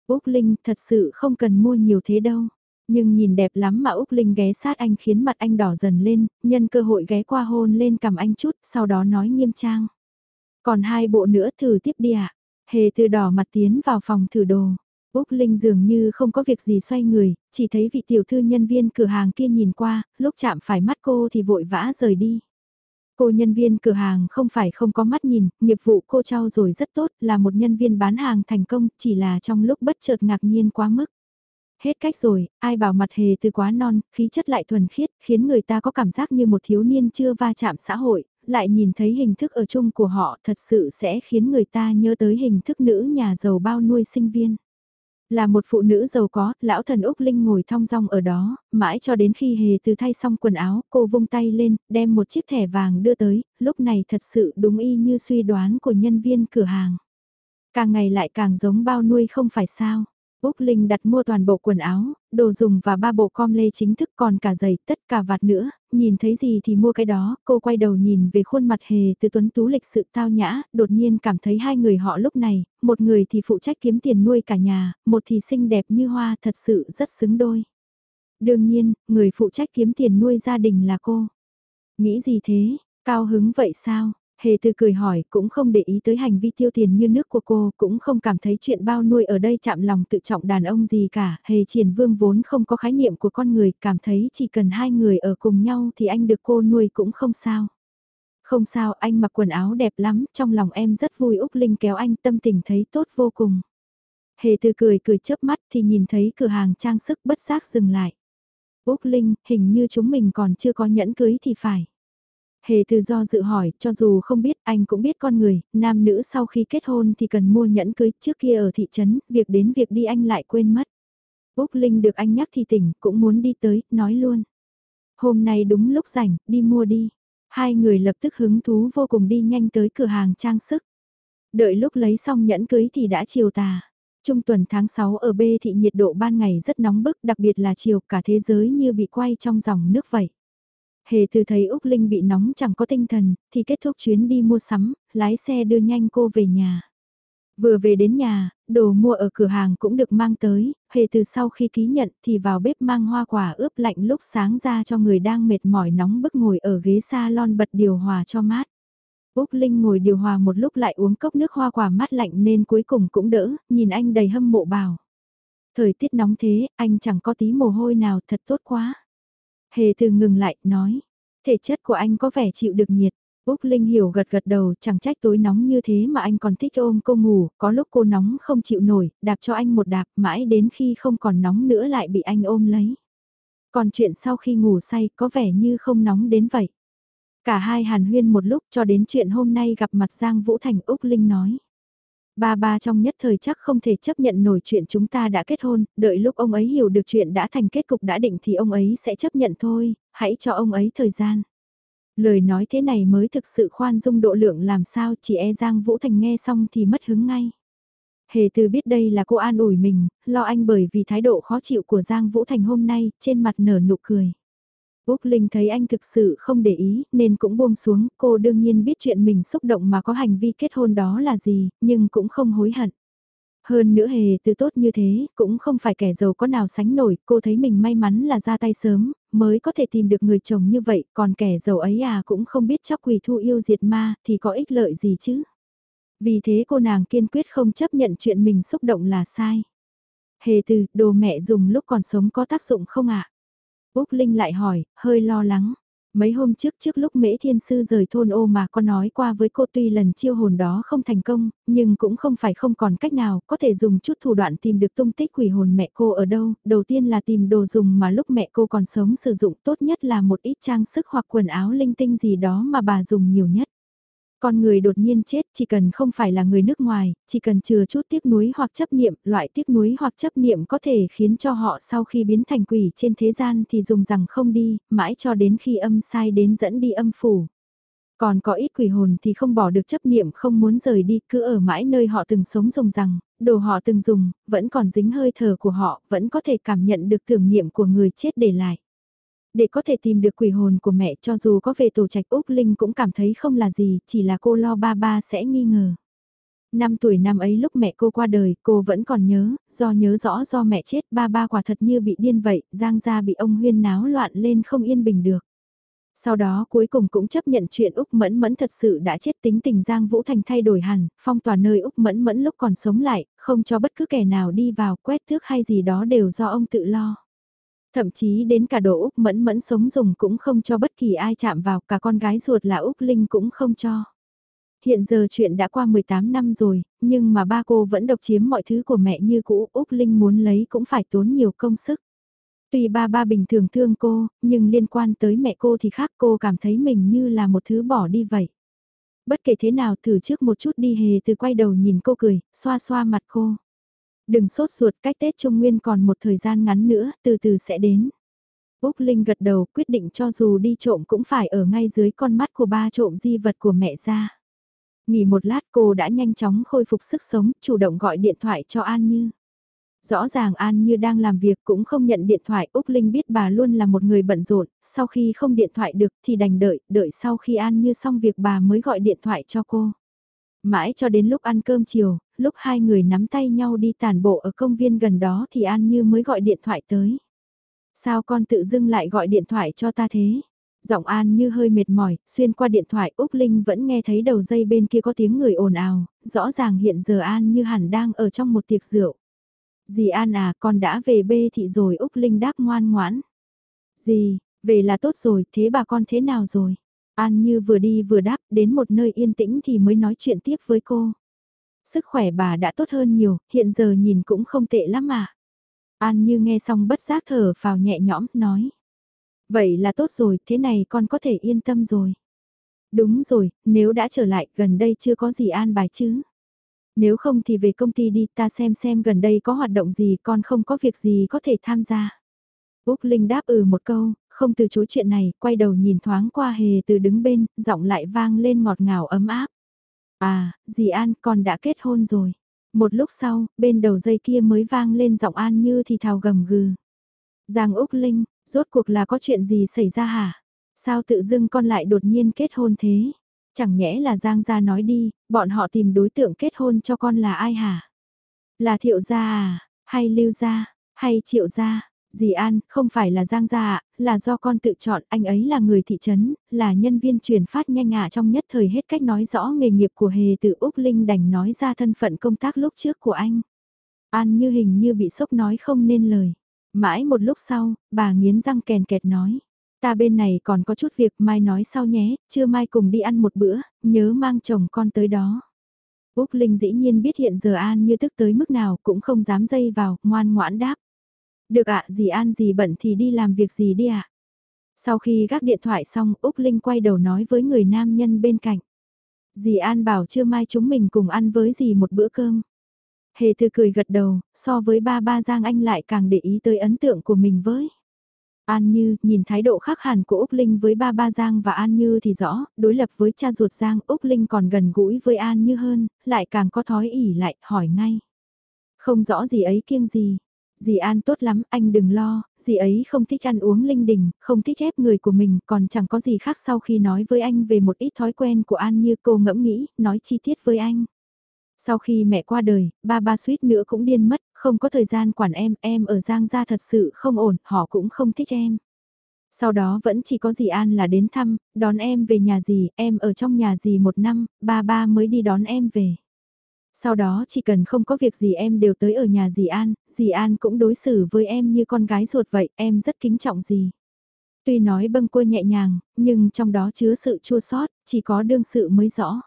Úc Linh thật sự không cần mua nhiều thế đâu. Nhưng nhìn đẹp lắm mà Úc Linh ghé sát anh khiến mặt anh đỏ dần lên, nhân cơ hội ghé qua hôn lên cầm anh chút, sau đó nói nghiêm trang. Còn hai bộ nữa thử tiếp đi ạ. À? Hề từ đỏ mặt tiến vào phòng thử đồ. Úc Linh dường như không có việc gì xoay người, chỉ thấy vị tiểu thư nhân viên cửa hàng kia nhìn qua, lúc chạm phải mắt cô thì vội vã rời đi. Cô nhân viên cửa hàng không phải không có mắt nhìn, nghiệp vụ cô trao rồi rất tốt, là một nhân viên bán hàng thành công, chỉ là trong lúc bất chợt ngạc nhiên quá mức. Hết cách rồi, ai bảo mặt hề từ quá non, khí chất lại thuần khiết, khiến người ta có cảm giác như một thiếu niên chưa va chạm xã hội, lại nhìn thấy hình thức ở chung của họ thật sự sẽ khiến người ta nhớ tới hình thức nữ nhà giàu bao nuôi sinh viên. Là một phụ nữ giàu có, lão thần Úc Linh ngồi thong dong ở đó, mãi cho đến khi hề từ thay xong quần áo, cô vung tay lên, đem một chiếc thẻ vàng đưa tới, lúc này thật sự đúng y như suy đoán của nhân viên cửa hàng. Càng ngày lại càng giống bao nuôi không phải sao. Úc Linh đặt mua toàn bộ quần áo, đồ dùng và ba bộ com lê chính thức còn cả giày, tất cả vạt nữa, nhìn thấy gì thì mua cái đó, cô quay đầu nhìn về khuôn mặt hề từ tuấn tú lịch sự tao nhã, đột nhiên cảm thấy hai người họ lúc này, một người thì phụ trách kiếm tiền nuôi cả nhà, một thì xinh đẹp như hoa thật sự rất xứng đôi. Đương nhiên, người phụ trách kiếm tiền nuôi gia đình là cô. Nghĩ gì thế, cao hứng vậy sao? Hề từ cười hỏi cũng không để ý tới hành vi tiêu tiền như nước của cô, cũng không cảm thấy chuyện bao nuôi ở đây chạm lòng tự trọng đàn ông gì cả. Hề triển vương vốn không có khái niệm của con người, cảm thấy chỉ cần hai người ở cùng nhau thì anh được cô nuôi cũng không sao. Không sao, anh mặc quần áo đẹp lắm, trong lòng em rất vui Úc Linh kéo anh tâm tình thấy tốt vô cùng. Hề từ cười cười chớp mắt thì nhìn thấy cửa hàng trang sức bất giác dừng lại. Úc Linh, hình như chúng mình còn chưa có nhẫn cưới thì phải. Hề từ do dự hỏi, cho dù không biết, anh cũng biết con người, nam nữ sau khi kết hôn thì cần mua nhẫn cưới, trước kia ở thị trấn, việc đến việc đi anh lại quên mất. Úc Linh được anh nhắc thì tỉnh, cũng muốn đi tới, nói luôn. Hôm nay đúng lúc rảnh, đi mua đi. Hai người lập tức hứng thú vô cùng đi nhanh tới cửa hàng trang sức. Đợi lúc lấy xong nhẫn cưới thì đã chiều tà. Trung tuần tháng 6 ở B thị nhiệt độ ban ngày rất nóng bức đặc biệt là chiều cả thế giới như bị quay trong dòng nước vậy. Hề từ thấy Úc Linh bị nóng chẳng có tinh thần, thì kết thúc chuyến đi mua sắm, lái xe đưa nhanh cô về nhà. Vừa về đến nhà, đồ mua ở cửa hàng cũng được mang tới, hề từ sau khi ký nhận thì vào bếp mang hoa quả ướp lạnh lúc sáng ra cho người đang mệt mỏi nóng bức ngồi ở ghế salon bật điều hòa cho mát. Úc Linh ngồi điều hòa một lúc lại uống cốc nước hoa quả mát lạnh nên cuối cùng cũng đỡ, nhìn anh đầy hâm mộ bảo. Thời tiết nóng thế, anh chẳng có tí mồ hôi nào thật tốt quá. Hề từ ngừng lại, nói, thể chất của anh có vẻ chịu được nhiệt. Úc Linh hiểu gật gật đầu, chẳng trách tối nóng như thế mà anh còn thích ôm cô ngủ, có lúc cô nóng không chịu nổi, đạp cho anh một đạp, mãi đến khi không còn nóng nữa lại bị anh ôm lấy. Còn chuyện sau khi ngủ say có vẻ như không nóng đến vậy. Cả hai hàn huyên một lúc cho đến chuyện hôm nay gặp mặt Giang Vũ Thành Úc Linh nói. Ba ba trong nhất thời chắc không thể chấp nhận nổi chuyện chúng ta đã kết hôn, đợi lúc ông ấy hiểu được chuyện đã thành kết cục đã định thì ông ấy sẽ chấp nhận thôi, hãy cho ông ấy thời gian. Lời nói thế này mới thực sự khoan dung độ lượng làm sao chị e Giang Vũ Thành nghe xong thì mất hứng ngay. Hề từ biết đây là cô an ủi mình, lo anh bởi vì thái độ khó chịu của Giang Vũ Thành hôm nay, trên mặt nở nụ cười. Úc Linh thấy anh thực sự không để ý, nên cũng buông xuống, cô đương nhiên biết chuyện mình xúc động mà có hành vi kết hôn đó là gì, nhưng cũng không hối hận. Hơn nữa hề từ tốt như thế, cũng không phải kẻ giàu có nào sánh nổi, cô thấy mình may mắn là ra tay sớm, mới có thể tìm được người chồng như vậy, còn kẻ giàu ấy à cũng không biết chóc quỷ thu yêu diệt ma, thì có ích lợi gì chứ. Vì thế cô nàng kiên quyết không chấp nhận chuyện mình xúc động là sai. Hề từ, đồ mẹ dùng lúc còn sống có tác dụng không ạ? Úc Linh lại hỏi, hơi lo lắng. Mấy hôm trước trước lúc Mễ Thiên Sư rời thôn ô mà có nói qua với cô tuy lần chiêu hồn đó không thành công, nhưng cũng không phải không còn cách nào, có thể dùng chút thủ đoạn tìm được tung tích quỷ hồn mẹ cô ở đâu. Đầu tiên là tìm đồ dùng mà lúc mẹ cô còn sống sử dụng tốt nhất là một ít trang sức hoặc quần áo linh tinh gì đó mà bà dùng nhiều nhất. Con người đột nhiên chết chỉ cần không phải là người nước ngoài, chỉ cần chừa chút tiếc nuối hoặc chấp niệm, loại tiếc nuối hoặc chấp niệm có thể khiến cho họ sau khi biến thành quỷ trên thế gian thì dùng rằng không đi, mãi cho đến khi âm sai đến dẫn đi âm phủ. Còn có ít quỷ hồn thì không bỏ được chấp niệm không muốn rời đi, cứ ở mãi nơi họ từng sống dùng rằng, đồ họ từng dùng, vẫn còn dính hơi thở của họ, vẫn có thể cảm nhận được tưởng niệm của người chết để lại. Để có thể tìm được quỷ hồn của mẹ cho dù có về tổ trạch Úc Linh cũng cảm thấy không là gì, chỉ là cô lo ba ba sẽ nghi ngờ. Năm tuổi năm ấy lúc mẹ cô qua đời, cô vẫn còn nhớ, do nhớ rõ do mẹ chết ba ba quả thật như bị điên vậy, Giang gia bị ông huyên náo loạn lên không yên bình được. Sau đó cuối cùng cũng chấp nhận chuyện Úc Mẫn Mẫn thật sự đã chết tính tình Giang Vũ Thành thay đổi hẳn, phong tỏa nơi Úc Mẫn Mẫn lúc còn sống lại, không cho bất cứ kẻ nào đi vào quét thước hay gì đó đều do ông tự lo. Thậm chí đến cả đồ Úc mẫn mẫn sống dùng cũng không cho bất kỳ ai chạm vào, cả con gái ruột là Úc Linh cũng không cho. Hiện giờ chuyện đã qua 18 năm rồi, nhưng mà ba cô vẫn độc chiếm mọi thứ của mẹ như cũ, Úc Linh muốn lấy cũng phải tốn nhiều công sức. Tuy ba ba bình thường thương cô, nhưng liên quan tới mẹ cô thì khác cô cảm thấy mình như là một thứ bỏ đi vậy. Bất kể thế nào thử trước một chút đi hề từ quay đầu nhìn cô cười, xoa xoa mặt cô. Đừng sốt ruột cách Tết Trung Nguyên còn một thời gian ngắn nữa, từ từ sẽ đến. Úc Linh gật đầu quyết định cho dù đi trộm cũng phải ở ngay dưới con mắt của ba trộm di vật của mẹ ra. Nghỉ một lát cô đã nhanh chóng khôi phục sức sống, chủ động gọi điện thoại cho An Như. Rõ ràng An Như đang làm việc cũng không nhận điện thoại, Úc Linh biết bà luôn là một người bận rộn, sau khi không điện thoại được thì đành đợi, đợi sau khi An Như xong việc bà mới gọi điện thoại cho cô. Mãi cho đến lúc ăn cơm chiều, lúc hai người nắm tay nhau đi tàn bộ ở công viên gần đó thì An Như mới gọi điện thoại tới. Sao con tự dưng lại gọi điện thoại cho ta thế? Giọng An như hơi mệt mỏi, xuyên qua điện thoại Úc Linh vẫn nghe thấy đầu dây bên kia có tiếng người ồn ào, rõ ràng hiện giờ An như hẳn đang ở trong một tiệc rượu. Dì An à, con đã về bê thị rồi Úc Linh đáp ngoan ngoãn. Dì, về là tốt rồi, thế bà con thế nào rồi? An như vừa đi vừa đáp đến một nơi yên tĩnh thì mới nói chuyện tiếp với cô. Sức khỏe bà đã tốt hơn nhiều, hiện giờ nhìn cũng không tệ lắm mà. An như nghe xong bất giác thở vào nhẹ nhõm, nói. Vậy là tốt rồi, thế này con có thể yên tâm rồi. Đúng rồi, nếu đã trở lại, gần đây chưa có gì an bài chứ. Nếu không thì về công ty đi, ta xem xem gần đây có hoạt động gì, con không có việc gì có thể tham gia. Úc Linh đáp ừ một câu, không từ chối chuyện này, quay đầu nhìn thoáng qua hề từ đứng bên, giọng lại vang lên ngọt ngào ấm áp. À, dì An, còn đã kết hôn rồi. Một lúc sau, bên đầu dây kia mới vang lên giọng An như thì thào gầm gừ. Giang Úc Linh, rốt cuộc là có chuyện gì xảy ra hả? Sao tự dưng con lại đột nhiên kết hôn thế? Chẳng nhẽ là Giang gia nói đi, bọn họ tìm đối tượng kết hôn cho con là ai hả? Là thiệu gia à? Hay lưu gia? Hay triệu gia? Dì An, không phải là Giang gia ạ, là do con tự chọn, anh ấy là người thị trấn, là nhân viên truyền phát nhanh ạ trong nhất thời hết cách nói rõ nghề nghiệp của hề từ Úc Linh đành nói ra thân phận công tác lúc trước của anh. An như hình như bị sốc nói không nên lời. Mãi một lúc sau, bà nghiến răng kèn kẹt nói. Ta bên này còn có chút việc mai nói sau nhé, chưa mai cùng đi ăn một bữa, nhớ mang chồng con tới đó. Úc Linh dĩ nhiên biết hiện giờ An như tức tới mức nào cũng không dám dây vào, ngoan ngoãn đáp. Được ạ, gì An gì bận thì đi làm việc gì đi ạ. Sau khi gác điện thoại xong, Úc Linh quay đầu nói với người nam nhân bên cạnh. Dì An bảo chưa mai chúng mình cùng ăn với dì một bữa cơm. Hề thư cười gật đầu, so với ba ba Giang Anh lại càng để ý tới ấn tượng của mình với. An Như, nhìn thái độ khác hẳn của Úc Linh với ba ba Giang và An Như thì rõ, đối lập với cha ruột Giang, Úc Linh còn gần gũi với An Như hơn, lại càng có thói ỉ lại, hỏi ngay. Không rõ gì ấy kiêng gì. Dì An tốt lắm, anh đừng lo, dì ấy không thích ăn uống linh đình, không thích ép người của mình, còn chẳng có gì khác sau khi nói với anh về một ít thói quen của An Như cô ngẫm nghĩ, nói chi tiết với anh. Sau khi mẹ qua đời, ba ba suýt nữa cũng điên mất, không có thời gian quản em, em ở Giang gia thật sự không ổn, họ cũng không thích em. Sau đó vẫn chỉ có dì An là đến thăm, đón em về nhà dì, em ở trong nhà dì một năm, ba ba mới đi đón em về. Sau đó chỉ cần không có việc gì em đều tới ở nhà dì An, dì An cũng đối xử với em như con gái ruột vậy, em rất kính trọng dì. Tuy nói bâng quơ nhẹ nhàng, nhưng trong đó chứa sự chua sót, chỉ có đương sự mới rõ.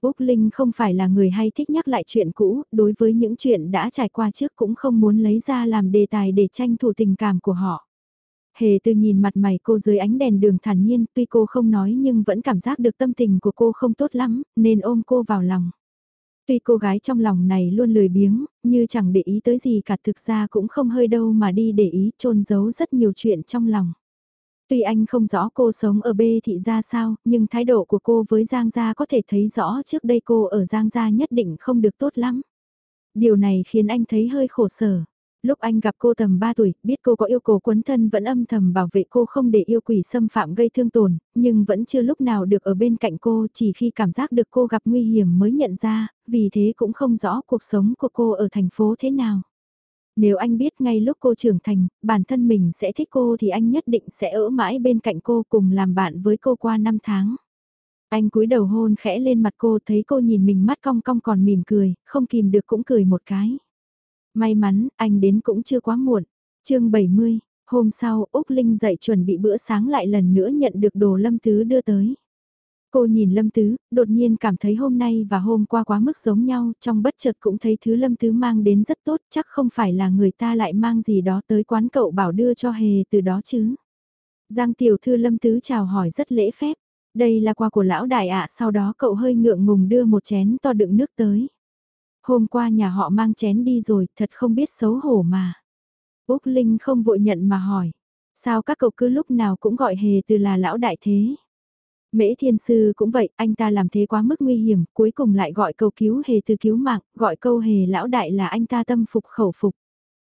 Úc Linh không phải là người hay thích nhắc lại chuyện cũ, đối với những chuyện đã trải qua trước cũng không muốn lấy ra làm đề tài để tranh thủ tình cảm của họ. Hề từ nhìn mặt mày cô dưới ánh đèn đường thản nhiên, tuy cô không nói nhưng vẫn cảm giác được tâm tình của cô không tốt lắm, nên ôm cô vào lòng. Tuy cô gái trong lòng này luôn lười biếng, như chẳng để ý tới gì cả thực ra cũng không hơi đâu mà đi để ý trôn giấu rất nhiều chuyện trong lòng. Tuy anh không rõ cô sống ở bê thị ra sao, nhưng thái độ của cô với Giang Gia có thể thấy rõ trước đây cô ở Giang Gia nhất định không được tốt lắm. Điều này khiến anh thấy hơi khổ sở. Lúc anh gặp cô tầm 3 tuổi, biết cô có yêu cầu quấn thân vẫn âm thầm bảo vệ cô không để yêu quỷ xâm phạm gây thương tổn, nhưng vẫn chưa lúc nào được ở bên cạnh cô chỉ khi cảm giác được cô gặp nguy hiểm mới nhận ra, vì thế cũng không rõ cuộc sống của cô ở thành phố thế nào. Nếu anh biết ngay lúc cô trưởng thành, bản thân mình sẽ thích cô thì anh nhất định sẽ ở mãi bên cạnh cô cùng làm bạn với cô qua năm tháng. Anh cúi đầu hôn khẽ lên mặt cô thấy cô nhìn mình mắt cong cong còn mỉm cười, không kìm được cũng cười một cái. May mắn, anh đến cũng chưa quá muộn. chương 70, Hôm sau, Úc Linh dậy chuẩn bị bữa sáng lại lần nữa nhận được đồ Lâm Tứ đưa tới. Cô nhìn Lâm Tứ, đột nhiên cảm thấy hôm nay và hôm qua quá mức giống nhau, trong bất chợt cũng thấy thứ Lâm Tứ mang đến rất tốt, chắc không phải là người ta lại mang gì đó tới quán cậu bảo đưa cho hề từ đó chứ. Giang tiểu thư Lâm Tứ chào hỏi rất lễ phép, đây là quà của lão đại ạ sau đó cậu hơi ngượng ngùng đưa một chén to đựng nước tới. Hôm qua nhà họ mang chén đi rồi, thật không biết xấu hổ mà. Úc Linh không vội nhận mà hỏi, sao các cậu cứ lúc nào cũng gọi hề từ là lão đại thế? Mễ thiên sư cũng vậy, anh ta làm thế quá mức nguy hiểm, cuối cùng lại gọi câu cứu hề từ cứu mạng, gọi câu hề lão đại là anh ta tâm phục khẩu phục.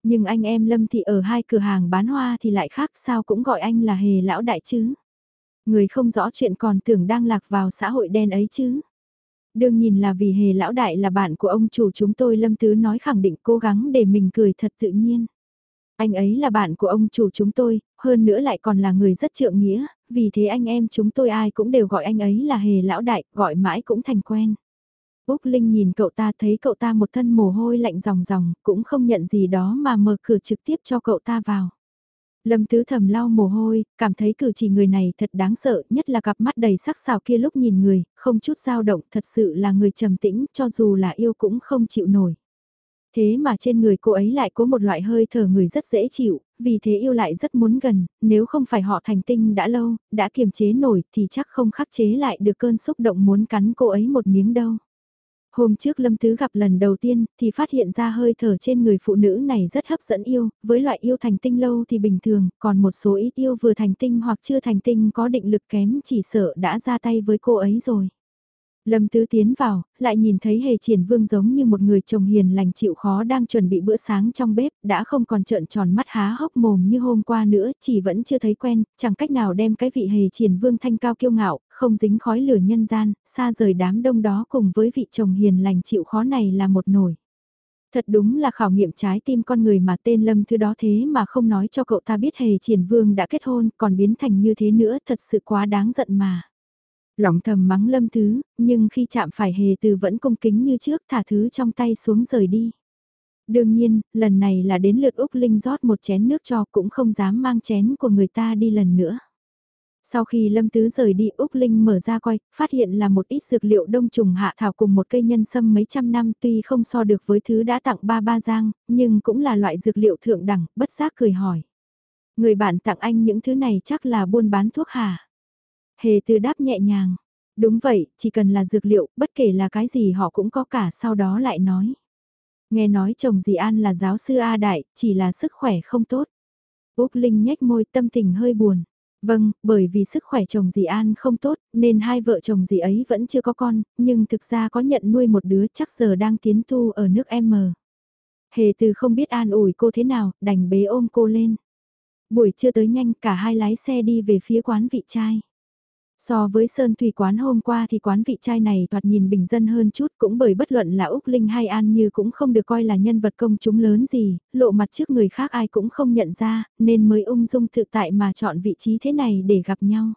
Nhưng anh em Lâm Thị ở hai cửa hàng bán hoa thì lại khác sao cũng gọi anh là hề lão đại chứ. Người không rõ chuyện còn tưởng đang lạc vào xã hội đen ấy chứ. Đương nhìn là vì hề lão đại là bạn của ông chủ chúng tôi Lâm Tứ nói khẳng định cố gắng để mình cười thật tự nhiên. Anh ấy là bạn của ông chủ chúng tôi, hơn nữa lại còn là người rất trượng nghĩa, vì thế anh em chúng tôi ai cũng đều gọi anh ấy là hề lão đại, gọi mãi cũng thành quen. Úc Linh nhìn cậu ta thấy cậu ta một thân mồ hôi lạnh ròng ròng, cũng không nhận gì đó mà mở cửa trực tiếp cho cậu ta vào. Lâm Tứ thầm lau mồ hôi, cảm thấy cử chỉ người này thật đáng sợ, nhất là cặp mắt đầy sắc sảo kia lúc nhìn người, không chút dao động, thật sự là người trầm tĩnh, cho dù là yêu cũng không chịu nổi. Thế mà trên người cô ấy lại có một loại hơi thở người rất dễ chịu, vì thế yêu lại rất muốn gần, nếu không phải họ thành tinh đã lâu, đã kiềm chế nổi thì chắc không khắc chế lại được cơn xúc động muốn cắn cô ấy một miếng đâu. Hôm trước Lâm Tứ gặp lần đầu tiên thì phát hiện ra hơi thở trên người phụ nữ này rất hấp dẫn yêu, với loại yêu thành tinh lâu thì bình thường, còn một số ít yêu vừa thành tinh hoặc chưa thành tinh có định lực kém chỉ sợ đã ra tay với cô ấy rồi. Lâm Tứ tiến vào, lại nhìn thấy hề triển vương giống như một người chồng hiền lành chịu khó đang chuẩn bị bữa sáng trong bếp, đã không còn trợn tròn mắt há hốc mồm như hôm qua nữa, chỉ vẫn chưa thấy quen, chẳng cách nào đem cái vị hề triển vương thanh cao kiêu ngạo, không dính khói lửa nhân gian, xa rời đám đông đó cùng với vị chồng hiền lành chịu khó này là một nổi. Thật đúng là khảo nghiệm trái tim con người mà tên Lâm Thứ đó thế mà không nói cho cậu ta biết hề triển vương đã kết hôn còn biến thành như thế nữa thật sự quá đáng giận mà. Lòng thầm mắng lâm thứ, nhưng khi chạm phải hề từ vẫn cung kính như trước thả thứ trong tay xuống rời đi. Đương nhiên, lần này là đến lượt Úc Linh rót một chén nước cho cũng không dám mang chén của người ta đi lần nữa. Sau khi Lâm Tứ rời đi Úc Linh mở ra coi, phát hiện là một ít dược liệu đông trùng hạ thảo cùng một cây nhân sâm mấy trăm năm tuy không so được với thứ đã tặng ba ba giang, nhưng cũng là loại dược liệu thượng đẳng, bất giác cười hỏi. Người bạn tặng anh những thứ này chắc là buôn bán thuốc hả? Hề từ đáp nhẹ nhàng. Đúng vậy, chỉ cần là dược liệu, bất kể là cái gì họ cũng có cả sau đó lại nói. Nghe nói chồng dì An là giáo sư A Đại, chỉ là sức khỏe không tốt. Úc Linh nhếch môi tâm tình hơi buồn. Vâng, bởi vì sức khỏe chồng dì An không tốt, nên hai vợ chồng dì ấy vẫn chưa có con, nhưng thực ra có nhận nuôi một đứa chắc giờ đang tiến tu ở nước M. Hề từ không biết an ủi cô thế nào, đành bế ôm cô lên. Buổi trưa tới nhanh cả hai lái xe đi về phía quán vị trai. So với Sơn Thủy quán hôm qua thì quán vị trai này thoạt nhìn bình dân hơn chút cũng bởi bất luận là Úc Linh hay An Như cũng không được coi là nhân vật công chúng lớn gì, lộ mặt trước người khác ai cũng không nhận ra, nên mới ung dung tự tại mà chọn vị trí thế này để gặp nhau.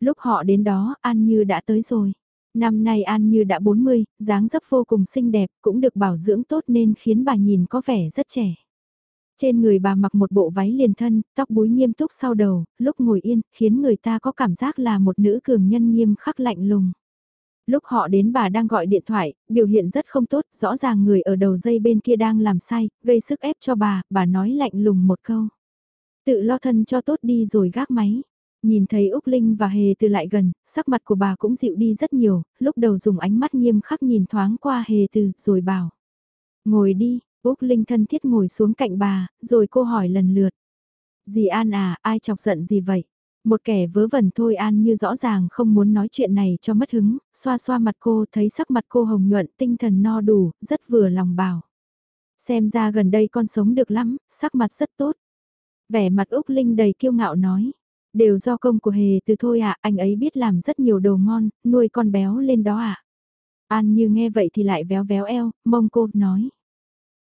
Lúc họ đến đó, An Như đã tới rồi. Năm nay An Như đã 40, dáng dấp vô cùng xinh đẹp, cũng được bảo dưỡng tốt nên khiến bà nhìn có vẻ rất trẻ. Trên người bà mặc một bộ váy liền thân, tóc búi nghiêm túc sau đầu, lúc ngồi yên, khiến người ta có cảm giác là một nữ cường nhân nghiêm khắc lạnh lùng. Lúc họ đến bà đang gọi điện thoại, biểu hiện rất không tốt, rõ ràng người ở đầu dây bên kia đang làm sai, gây sức ép cho bà, bà nói lạnh lùng một câu. Tự lo thân cho tốt đi rồi gác máy. Nhìn thấy Úc Linh và Hề từ lại gần, sắc mặt của bà cũng dịu đi rất nhiều, lúc đầu dùng ánh mắt nghiêm khắc nhìn thoáng qua Hề từ, rồi bảo. Ngồi đi, Úc Linh thân thiết ngồi xuống cạnh bà, rồi cô hỏi lần lượt. Dì An à, ai chọc giận gì vậy? Một kẻ vớ vẩn thôi An như rõ ràng không muốn nói chuyện này cho mất hứng, xoa xoa mặt cô thấy sắc mặt cô hồng nhuận tinh thần no đủ, rất vừa lòng bảo. Xem ra gần đây con sống được lắm, sắc mặt rất tốt. Vẻ mặt Úc Linh đầy kiêu ngạo nói. Đều do công của hề từ thôi ạ, anh ấy biết làm rất nhiều đồ ngon, nuôi con béo lên đó ạ. An như nghe vậy thì lại véo véo eo, mông cô, nói.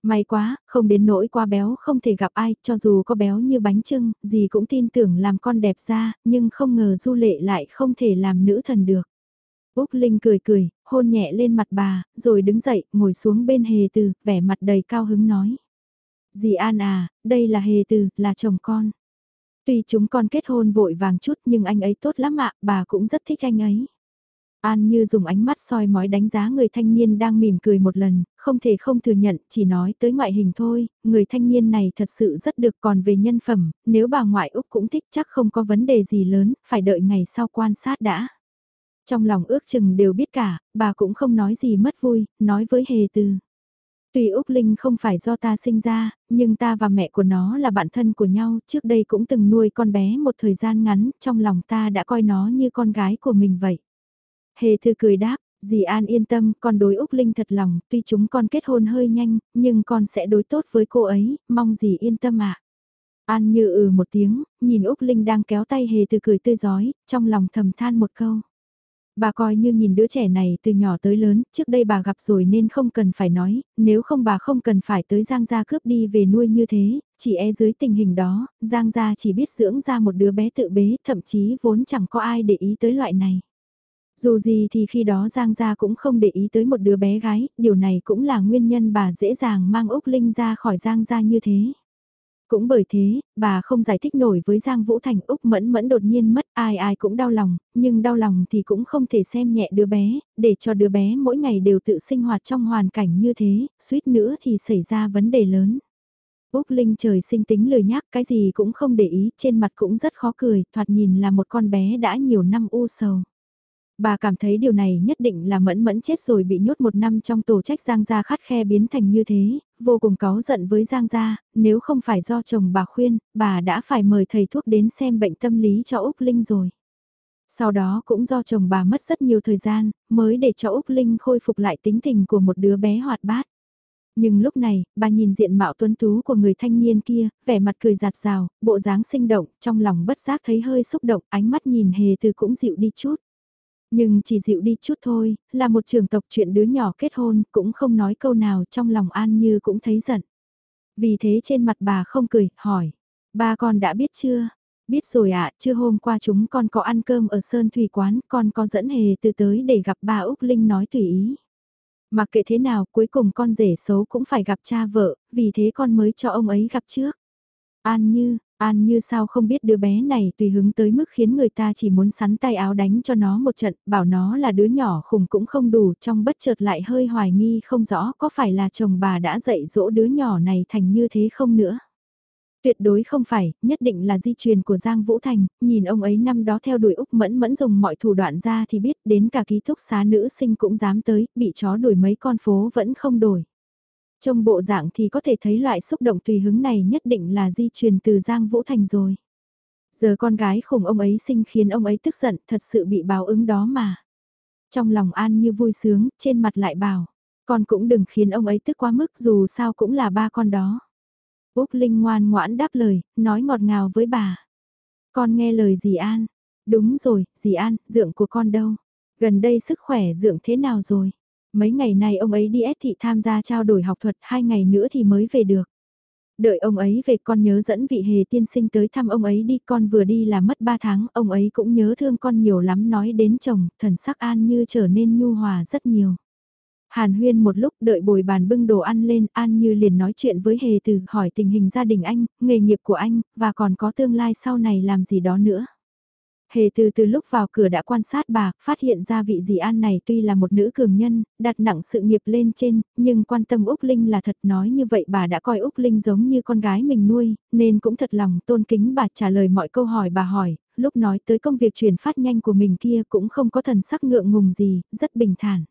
May quá, không đến nỗi quá béo không thể gặp ai, cho dù có béo như bánh trưng, gì cũng tin tưởng làm con đẹp ra, nhưng không ngờ du lệ lại không thể làm nữ thần được. Úc Linh cười cười, hôn nhẹ lên mặt bà, rồi đứng dậy, ngồi xuống bên hề từ, vẻ mặt đầy cao hứng nói. Dì An à, đây là hề từ, là chồng con. Tuy chúng con kết hôn vội vàng chút nhưng anh ấy tốt lắm ạ, bà cũng rất thích anh ấy. An như dùng ánh mắt soi mói đánh giá người thanh niên đang mỉm cười một lần, không thể không thừa nhận, chỉ nói tới ngoại hình thôi, người thanh niên này thật sự rất được còn về nhân phẩm, nếu bà ngoại Úc cũng thích chắc không có vấn đề gì lớn, phải đợi ngày sau quan sát đã. Trong lòng ước chừng đều biết cả, bà cũng không nói gì mất vui, nói với Hề Từ. Tuy Úc Linh không phải do ta sinh ra, nhưng ta và mẹ của nó là bạn thân của nhau, trước đây cũng từng nuôi con bé một thời gian ngắn, trong lòng ta đã coi nó như con gái của mình vậy. Hề Thư cười đáp, dì An yên tâm, con đối Úc Linh thật lòng, tuy chúng con kết hôn hơi nhanh, nhưng con sẽ đối tốt với cô ấy, mong dì yên tâm ạ. An như ừ một tiếng, nhìn Úc Linh đang kéo tay Hề từ cười tươi giói, trong lòng thầm than một câu. Bà coi như nhìn đứa trẻ này từ nhỏ tới lớn, trước đây bà gặp rồi nên không cần phải nói, nếu không bà không cần phải tới Giang Gia cướp đi về nuôi như thế, chỉ e dưới tình hình đó, Giang Gia chỉ biết dưỡng ra một đứa bé tự bế, thậm chí vốn chẳng có ai để ý tới loại này. Dù gì thì khi đó Giang Gia cũng không để ý tới một đứa bé gái, điều này cũng là nguyên nhân bà dễ dàng mang Úc Linh ra khỏi Giang Gia như thế. Cũng bởi thế, bà không giải thích nổi với Giang Vũ Thành Úc Mẫn Mẫn đột nhiên mất ai ai cũng đau lòng, nhưng đau lòng thì cũng không thể xem nhẹ đứa bé, để cho đứa bé mỗi ngày đều tự sinh hoạt trong hoàn cảnh như thế, suýt nữa thì xảy ra vấn đề lớn. Úc Linh trời sinh tính lười nhác cái gì cũng không để ý, trên mặt cũng rất khó cười, thoạt nhìn là một con bé đã nhiều năm u sầu. Bà cảm thấy điều này nhất định là mẫn mẫn chết rồi bị nhốt một năm trong tổ trách Giang Gia khắt khe biến thành như thế, vô cùng cáu giận với Giang Gia, nếu không phải do chồng bà khuyên, bà đã phải mời thầy thuốc đến xem bệnh tâm lý cho Úc Linh rồi. Sau đó cũng do chồng bà mất rất nhiều thời gian, mới để cho Úc Linh khôi phục lại tính tình của một đứa bé hoạt bát. Nhưng lúc này, bà nhìn diện mạo tuấn tú của người thanh niên kia, vẻ mặt cười giạt rào, bộ dáng sinh động, trong lòng bất giác thấy hơi xúc động, ánh mắt nhìn hề từ cũng dịu đi chút. Nhưng chỉ dịu đi chút thôi, là một trường tộc chuyện đứa nhỏ kết hôn cũng không nói câu nào trong lòng An Như cũng thấy giận. Vì thế trên mặt bà không cười, hỏi, ba con đã biết chưa? Biết rồi ạ, à, chưa hôm qua chúng con có ăn cơm ở Sơn Thủy Quán, con có dẫn hề từ tới để gặp ba Úc Linh nói tùy ý. Mặc kệ thế nào, cuối cùng con rể xấu cũng phải gặp cha vợ, vì thế con mới cho ông ấy gặp trước. An Như, An như sao không biết đứa bé này tùy hứng tới mức khiến người ta chỉ muốn sắn tay áo đánh cho nó một trận, bảo nó là đứa nhỏ khủng cũng không đủ, trong bất chợt lại hơi hoài nghi không rõ có phải là chồng bà đã dạy dỗ đứa nhỏ này thành như thế không nữa. Tuyệt đối không phải, nhất định là di truyền của Giang Vũ Thành, nhìn ông ấy năm đó theo đuổi Úc Mẫn Mẫn dùng mọi thủ đoạn ra thì biết đến cả ký thúc xá nữ sinh cũng dám tới, bị chó đuổi mấy con phố vẫn không đổi. Trong bộ dạng thì có thể thấy loại xúc động tùy hứng này nhất định là di truyền từ Giang Vũ Thành rồi. Giờ con gái khủng ông ấy sinh khiến ông ấy tức giận thật sự bị báo ứng đó mà. Trong lòng An như vui sướng, trên mặt lại bảo, con cũng đừng khiến ông ấy tức quá mức dù sao cũng là ba con đó. Úc Linh ngoan ngoãn đáp lời, nói ngọt ngào với bà. Con nghe lời dì An. Đúng rồi, dì An, dượng của con đâu? Gần đây sức khỏe dượng thế nào rồi? Mấy ngày nay ông ấy đi S thị tham gia trao đổi học thuật, hai ngày nữa thì mới về được. Đợi ông ấy về con nhớ dẫn vị hề tiên sinh tới thăm ông ấy đi, con vừa đi là mất ba tháng, ông ấy cũng nhớ thương con nhiều lắm nói đến chồng, thần sắc an như trở nên nhu hòa rất nhiều. Hàn huyên một lúc đợi bồi bàn bưng đồ ăn lên, An Như liền nói chuyện với Hề Từ, hỏi tình hình gia đình anh, nghề nghiệp của anh, và còn có tương lai sau này làm gì đó nữa. Hề từ từ lúc vào cửa đã quan sát bà, phát hiện ra vị dì An này tuy là một nữ cường nhân, đặt nặng sự nghiệp lên trên, nhưng quan tâm Úc Linh là thật nói như vậy bà đã coi Úc Linh giống như con gái mình nuôi, nên cũng thật lòng tôn kính bà trả lời mọi câu hỏi bà hỏi, lúc nói tới công việc truyền phát nhanh của mình kia cũng không có thần sắc ngượng ngùng gì, rất bình thản.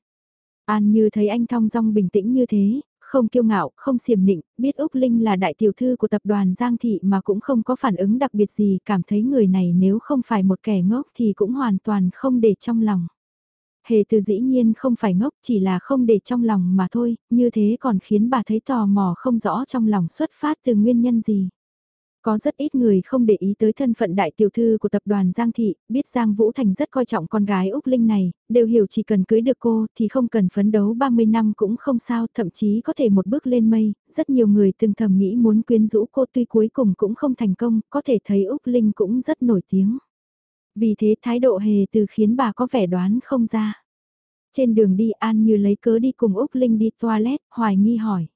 An như thấy anh thong dong bình tĩnh như thế, không kiêu ngạo, không siềm nịnh, biết Úc Linh là đại tiểu thư của tập đoàn Giang Thị mà cũng không có phản ứng đặc biệt gì, cảm thấy người này nếu không phải một kẻ ngốc thì cũng hoàn toàn không để trong lòng. Hề từ dĩ nhiên không phải ngốc chỉ là không để trong lòng mà thôi, như thế còn khiến bà thấy tò mò không rõ trong lòng xuất phát từ nguyên nhân gì. Có rất ít người không để ý tới thân phận đại tiểu thư của tập đoàn Giang Thị, biết Giang Vũ Thành rất coi trọng con gái Úc Linh này, đều hiểu chỉ cần cưới được cô thì không cần phấn đấu 30 năm cũng không sao, thậm chí có thể một bước lên mây, rất nhiều người từng thầm nghĩ muốn quyến rũ cô tuy cuối cùng cũng không thành công, có thể thấy Úc Linh cũng rất nổi tiếng. Vì thế thái độ hề từ khiến bà có vẻ đoán không ra. Trên đường đi An như lấy cớ đi cùng Úc Linh đi toilet, hoài nghi hỏi.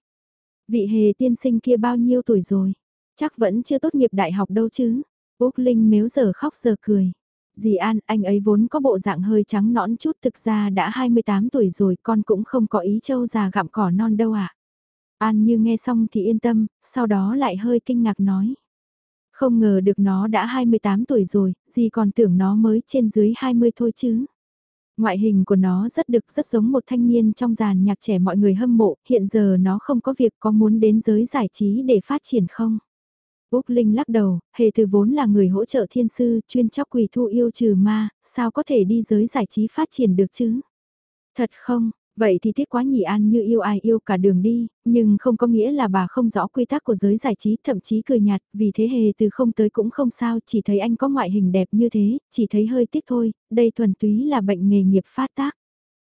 Vị hề tiên sinh kia bao nhiêu tuổi rồi? Chắc vẫn chưa tốt nghiệp đại học đâu chứ. Úc Linh mếu giờ khóc giờ cười. Dì An, anh ấy vốn có bộ dạng hơi trắng nõn chút thực ra đã 28 tuổi rồi con cũng không có ý châu già gặm cỏ non đâu ạ. À. An như nghe xong thì yên tâm, sau đó lại hơi kinh ngạc nói. Không ngờ được nó đã 28 tuổi rồi, dì còn tưởng nó mới trên dưới 20 thôi chứ. Ngoại hình của nó rất được rất giống một thanh niên trong dàn nhạc trẻ mọi người hâm mộ, hiện giờ nó không có việc có muốn đến giới giải trí để phát triển không? Úc Linh lắc đầu, hề từ vốn là người hỗ trợ thiên sư, chuyên chóc quỷ thu yêu trừ ma, sao có thể đi giới giải trí phát triển được chứ? Thật không, vậy thì tiếc quá nhỉ An như yêu ai yêu cả đường đi, nhưng không có nghĩa là bà không rõ quy tắc của giới giải trí, thậm chí cười nhạt, vì thế hề từ không tới cũng không sao, chỉ thấy anh có ngoại hình đẹp như thế, chỉ thấy hơi tiếc thôi, đây thuần túy là bệnh nghề nghiệp phát tác.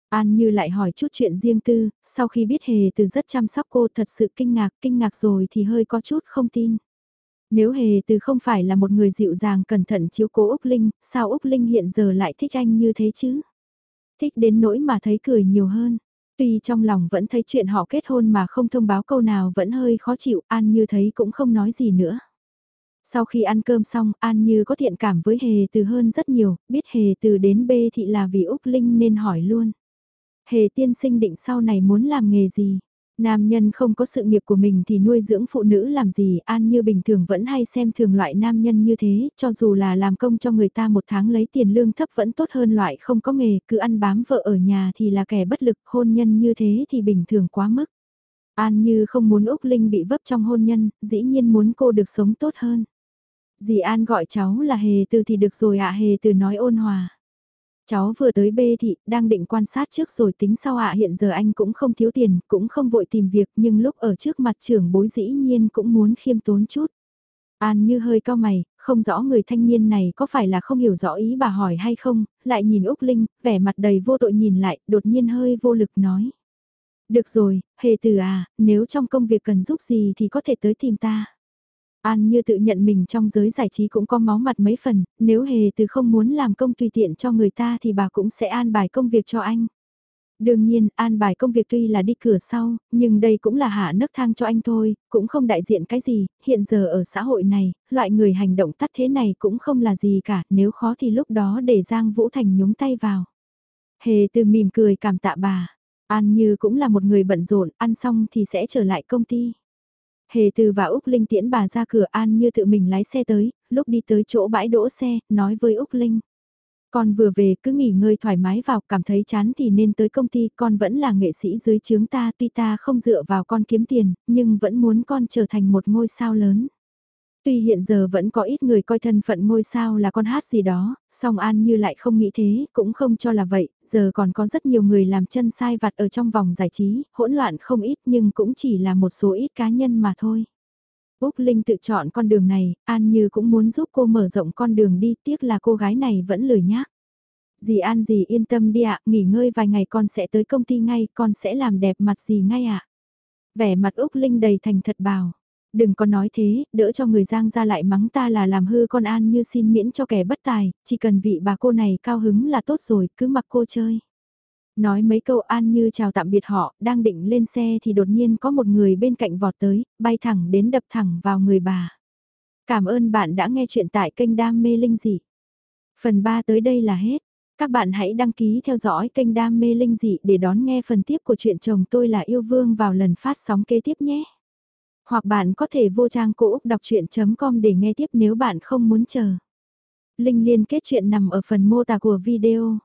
An Như lại hỏi chút chuyện riêng tư, sau khi biết Hề từ rất chăm sóc cô thật sự kinh ngạc, kinh ngạc rồi thì hơi có chút không tin. Nếu hề từ không phải là một người dịu dàng cẩn thận chiếu cố Úc Linh, sao Úc Linh hiện giờ lại thích anh như thế chứ? Thích đến nỗi mà thấy cười nhiều hơn. Tuy trong lòng vẫn thấy chuyện họ kết hôn mà không thông báo câu nào vẫn hơi khó chịu, An Như thấy cũng không nói gì nữa. Sau khi ăn cơm xong, An Như có thiện cảm với Hề Từ hơn rất nhiều, biết Hề Từ đến B thị là vì Úc Linh nên hỏi luôn. Hề tiên sinh định sau này muốn làm nghề gì? Nam nhân không có sự nghiệp của mình thì nuôi dưỡng phụ nữ làm gì, An Như bình thường vẫn hay xem thường loại nam nhân như thế, cho dù là làm công cho người ta một tháng lấy tiền lương thấp vẫn tốt hơn loại không có nghề, cứ ăn bám vợ ở nhà thì là kẻ bất lực, hôn nhân như thế thì bình thường quá mức. An Như không muốn Úc Linh bị vấp trong hôn nhân, dĩ nhiên muốn cô được sống tốt hơn. Dì An gọi cháu là Hề Từ thì được rồi ạ Hề Từ nói ôn hòa. Cháu vừa tới bê thị, đang định quan sát trước rồi tính sau ạ hiện giờ anh cũng không thiếu tiền, cũng không vội tìm việc nhưng lúc ở trước mặt trưởng bối dĩ nhiên cũng muốn khiêm tốn chút. An như hơi cao mày, không rõ người thanh niên này có phải là không hiểu rõ ý bà hỏi hay không, lại nhìn Úc Linh, vẻ mặt đầy vô tội nhìn lại, đột nhiên hơi vô lực nói. Được rồi, hề từ à, nếu trong công việc cần giúp gì thì có thể tới tìm ta. An như tự nhận mình trong giới giải trí cũng có máu mặt mấy phần, nếu hề từ không muốn làm công tùy tiện cho người ta thì bà cũng sẽ an bài công việc cho anh. Đương nhiên, an bài công việc tuy là đi cửa sau, nhưng đây cũng là hạ nấc thang cho anh thôi, cũng không đại diện cái gì, hiện giờ ở xã hội này, loại người hành động tắt thế này cũng không là gì cả, nếu khó thì lúc đó để Giang Vũ Thành nhúng tay vào. Hề từ mỉm cười cảm tạ bà, An Như cũng là một người bận rộn, ăn xong thì sẽ trở lại công ty. Hề từ và Úc Linh tiễn bà ra cửa An như tự mình lái xe tới, lúc đi tới chỗ bãi đỗ xe, nói với Úc Linh. Con vừa về cứ nghỉ ngơi thoải mái vào, cảm thấy chán thì nên tới công ty, con vẫn là nghệ sĩ dưới chướng ta, tuy ta không dựa vào con kiếm tiền, nhưng vẫn muốn con trở thành một ngôi sao lớn. Tuy hiện giờ vẫn có ít người coi thân phận ngôi sao là con hát gì đó, song An Như lại không nghĩ thế, cũng không cho là vậy, giờ còn có rất nhiều người làm chân sai vặt ở trong vòng giải trí, hỗn loạn không ít nhưng cũng chỉ là một số ít cá nhân mà thôi. Úc Linh tự chọn con đường này, An Như cũng muốn giúp cô mở rộng con đường đi, tiếc là cô gái này vẫn lười nhác. Dì An dì yên tâm đi ạ, nghỉ ngơi vài ngày con sẽ tới công ty ngay, con sẽ làm đẹp mặt dì ngay ạ. Vẻ mặt Úc Linh đầy thành thật bảo. Đừng có nói thế, đỡ cho người giang ra lại mắng ta là làm hư con An như xin miễn cho kẻ bất tài, chỉ cần vị bà cô này cao hứng là tốt rồi, cứ mặc cô chơi. Nói mấy câu An như chào tạm biệt họ, đang định lên xe thì đột nhiên có một người bên cạnh vọt tới, bay thẳng đến đập thẳng vào người bà. Cảm ơn bạn đã nghe chuyện tại kênh Đam Mê Linh Dị. Phần 3 tới đây là hết. Các bạn hãy đăng ký theo dõi kênh Đam Mê Linh Dị để đón nghe phần tiếp của chuyện chồng tôi là yêu vương vào lần phát sóng kế tiếp nhé. Hoặc bạn có thể vô trang cổ Úc đọc chuyện.com để nghe tiếp nếu bạn không muốn chờ. Linh liên kết chuyện nằm ở phần mô tả của video.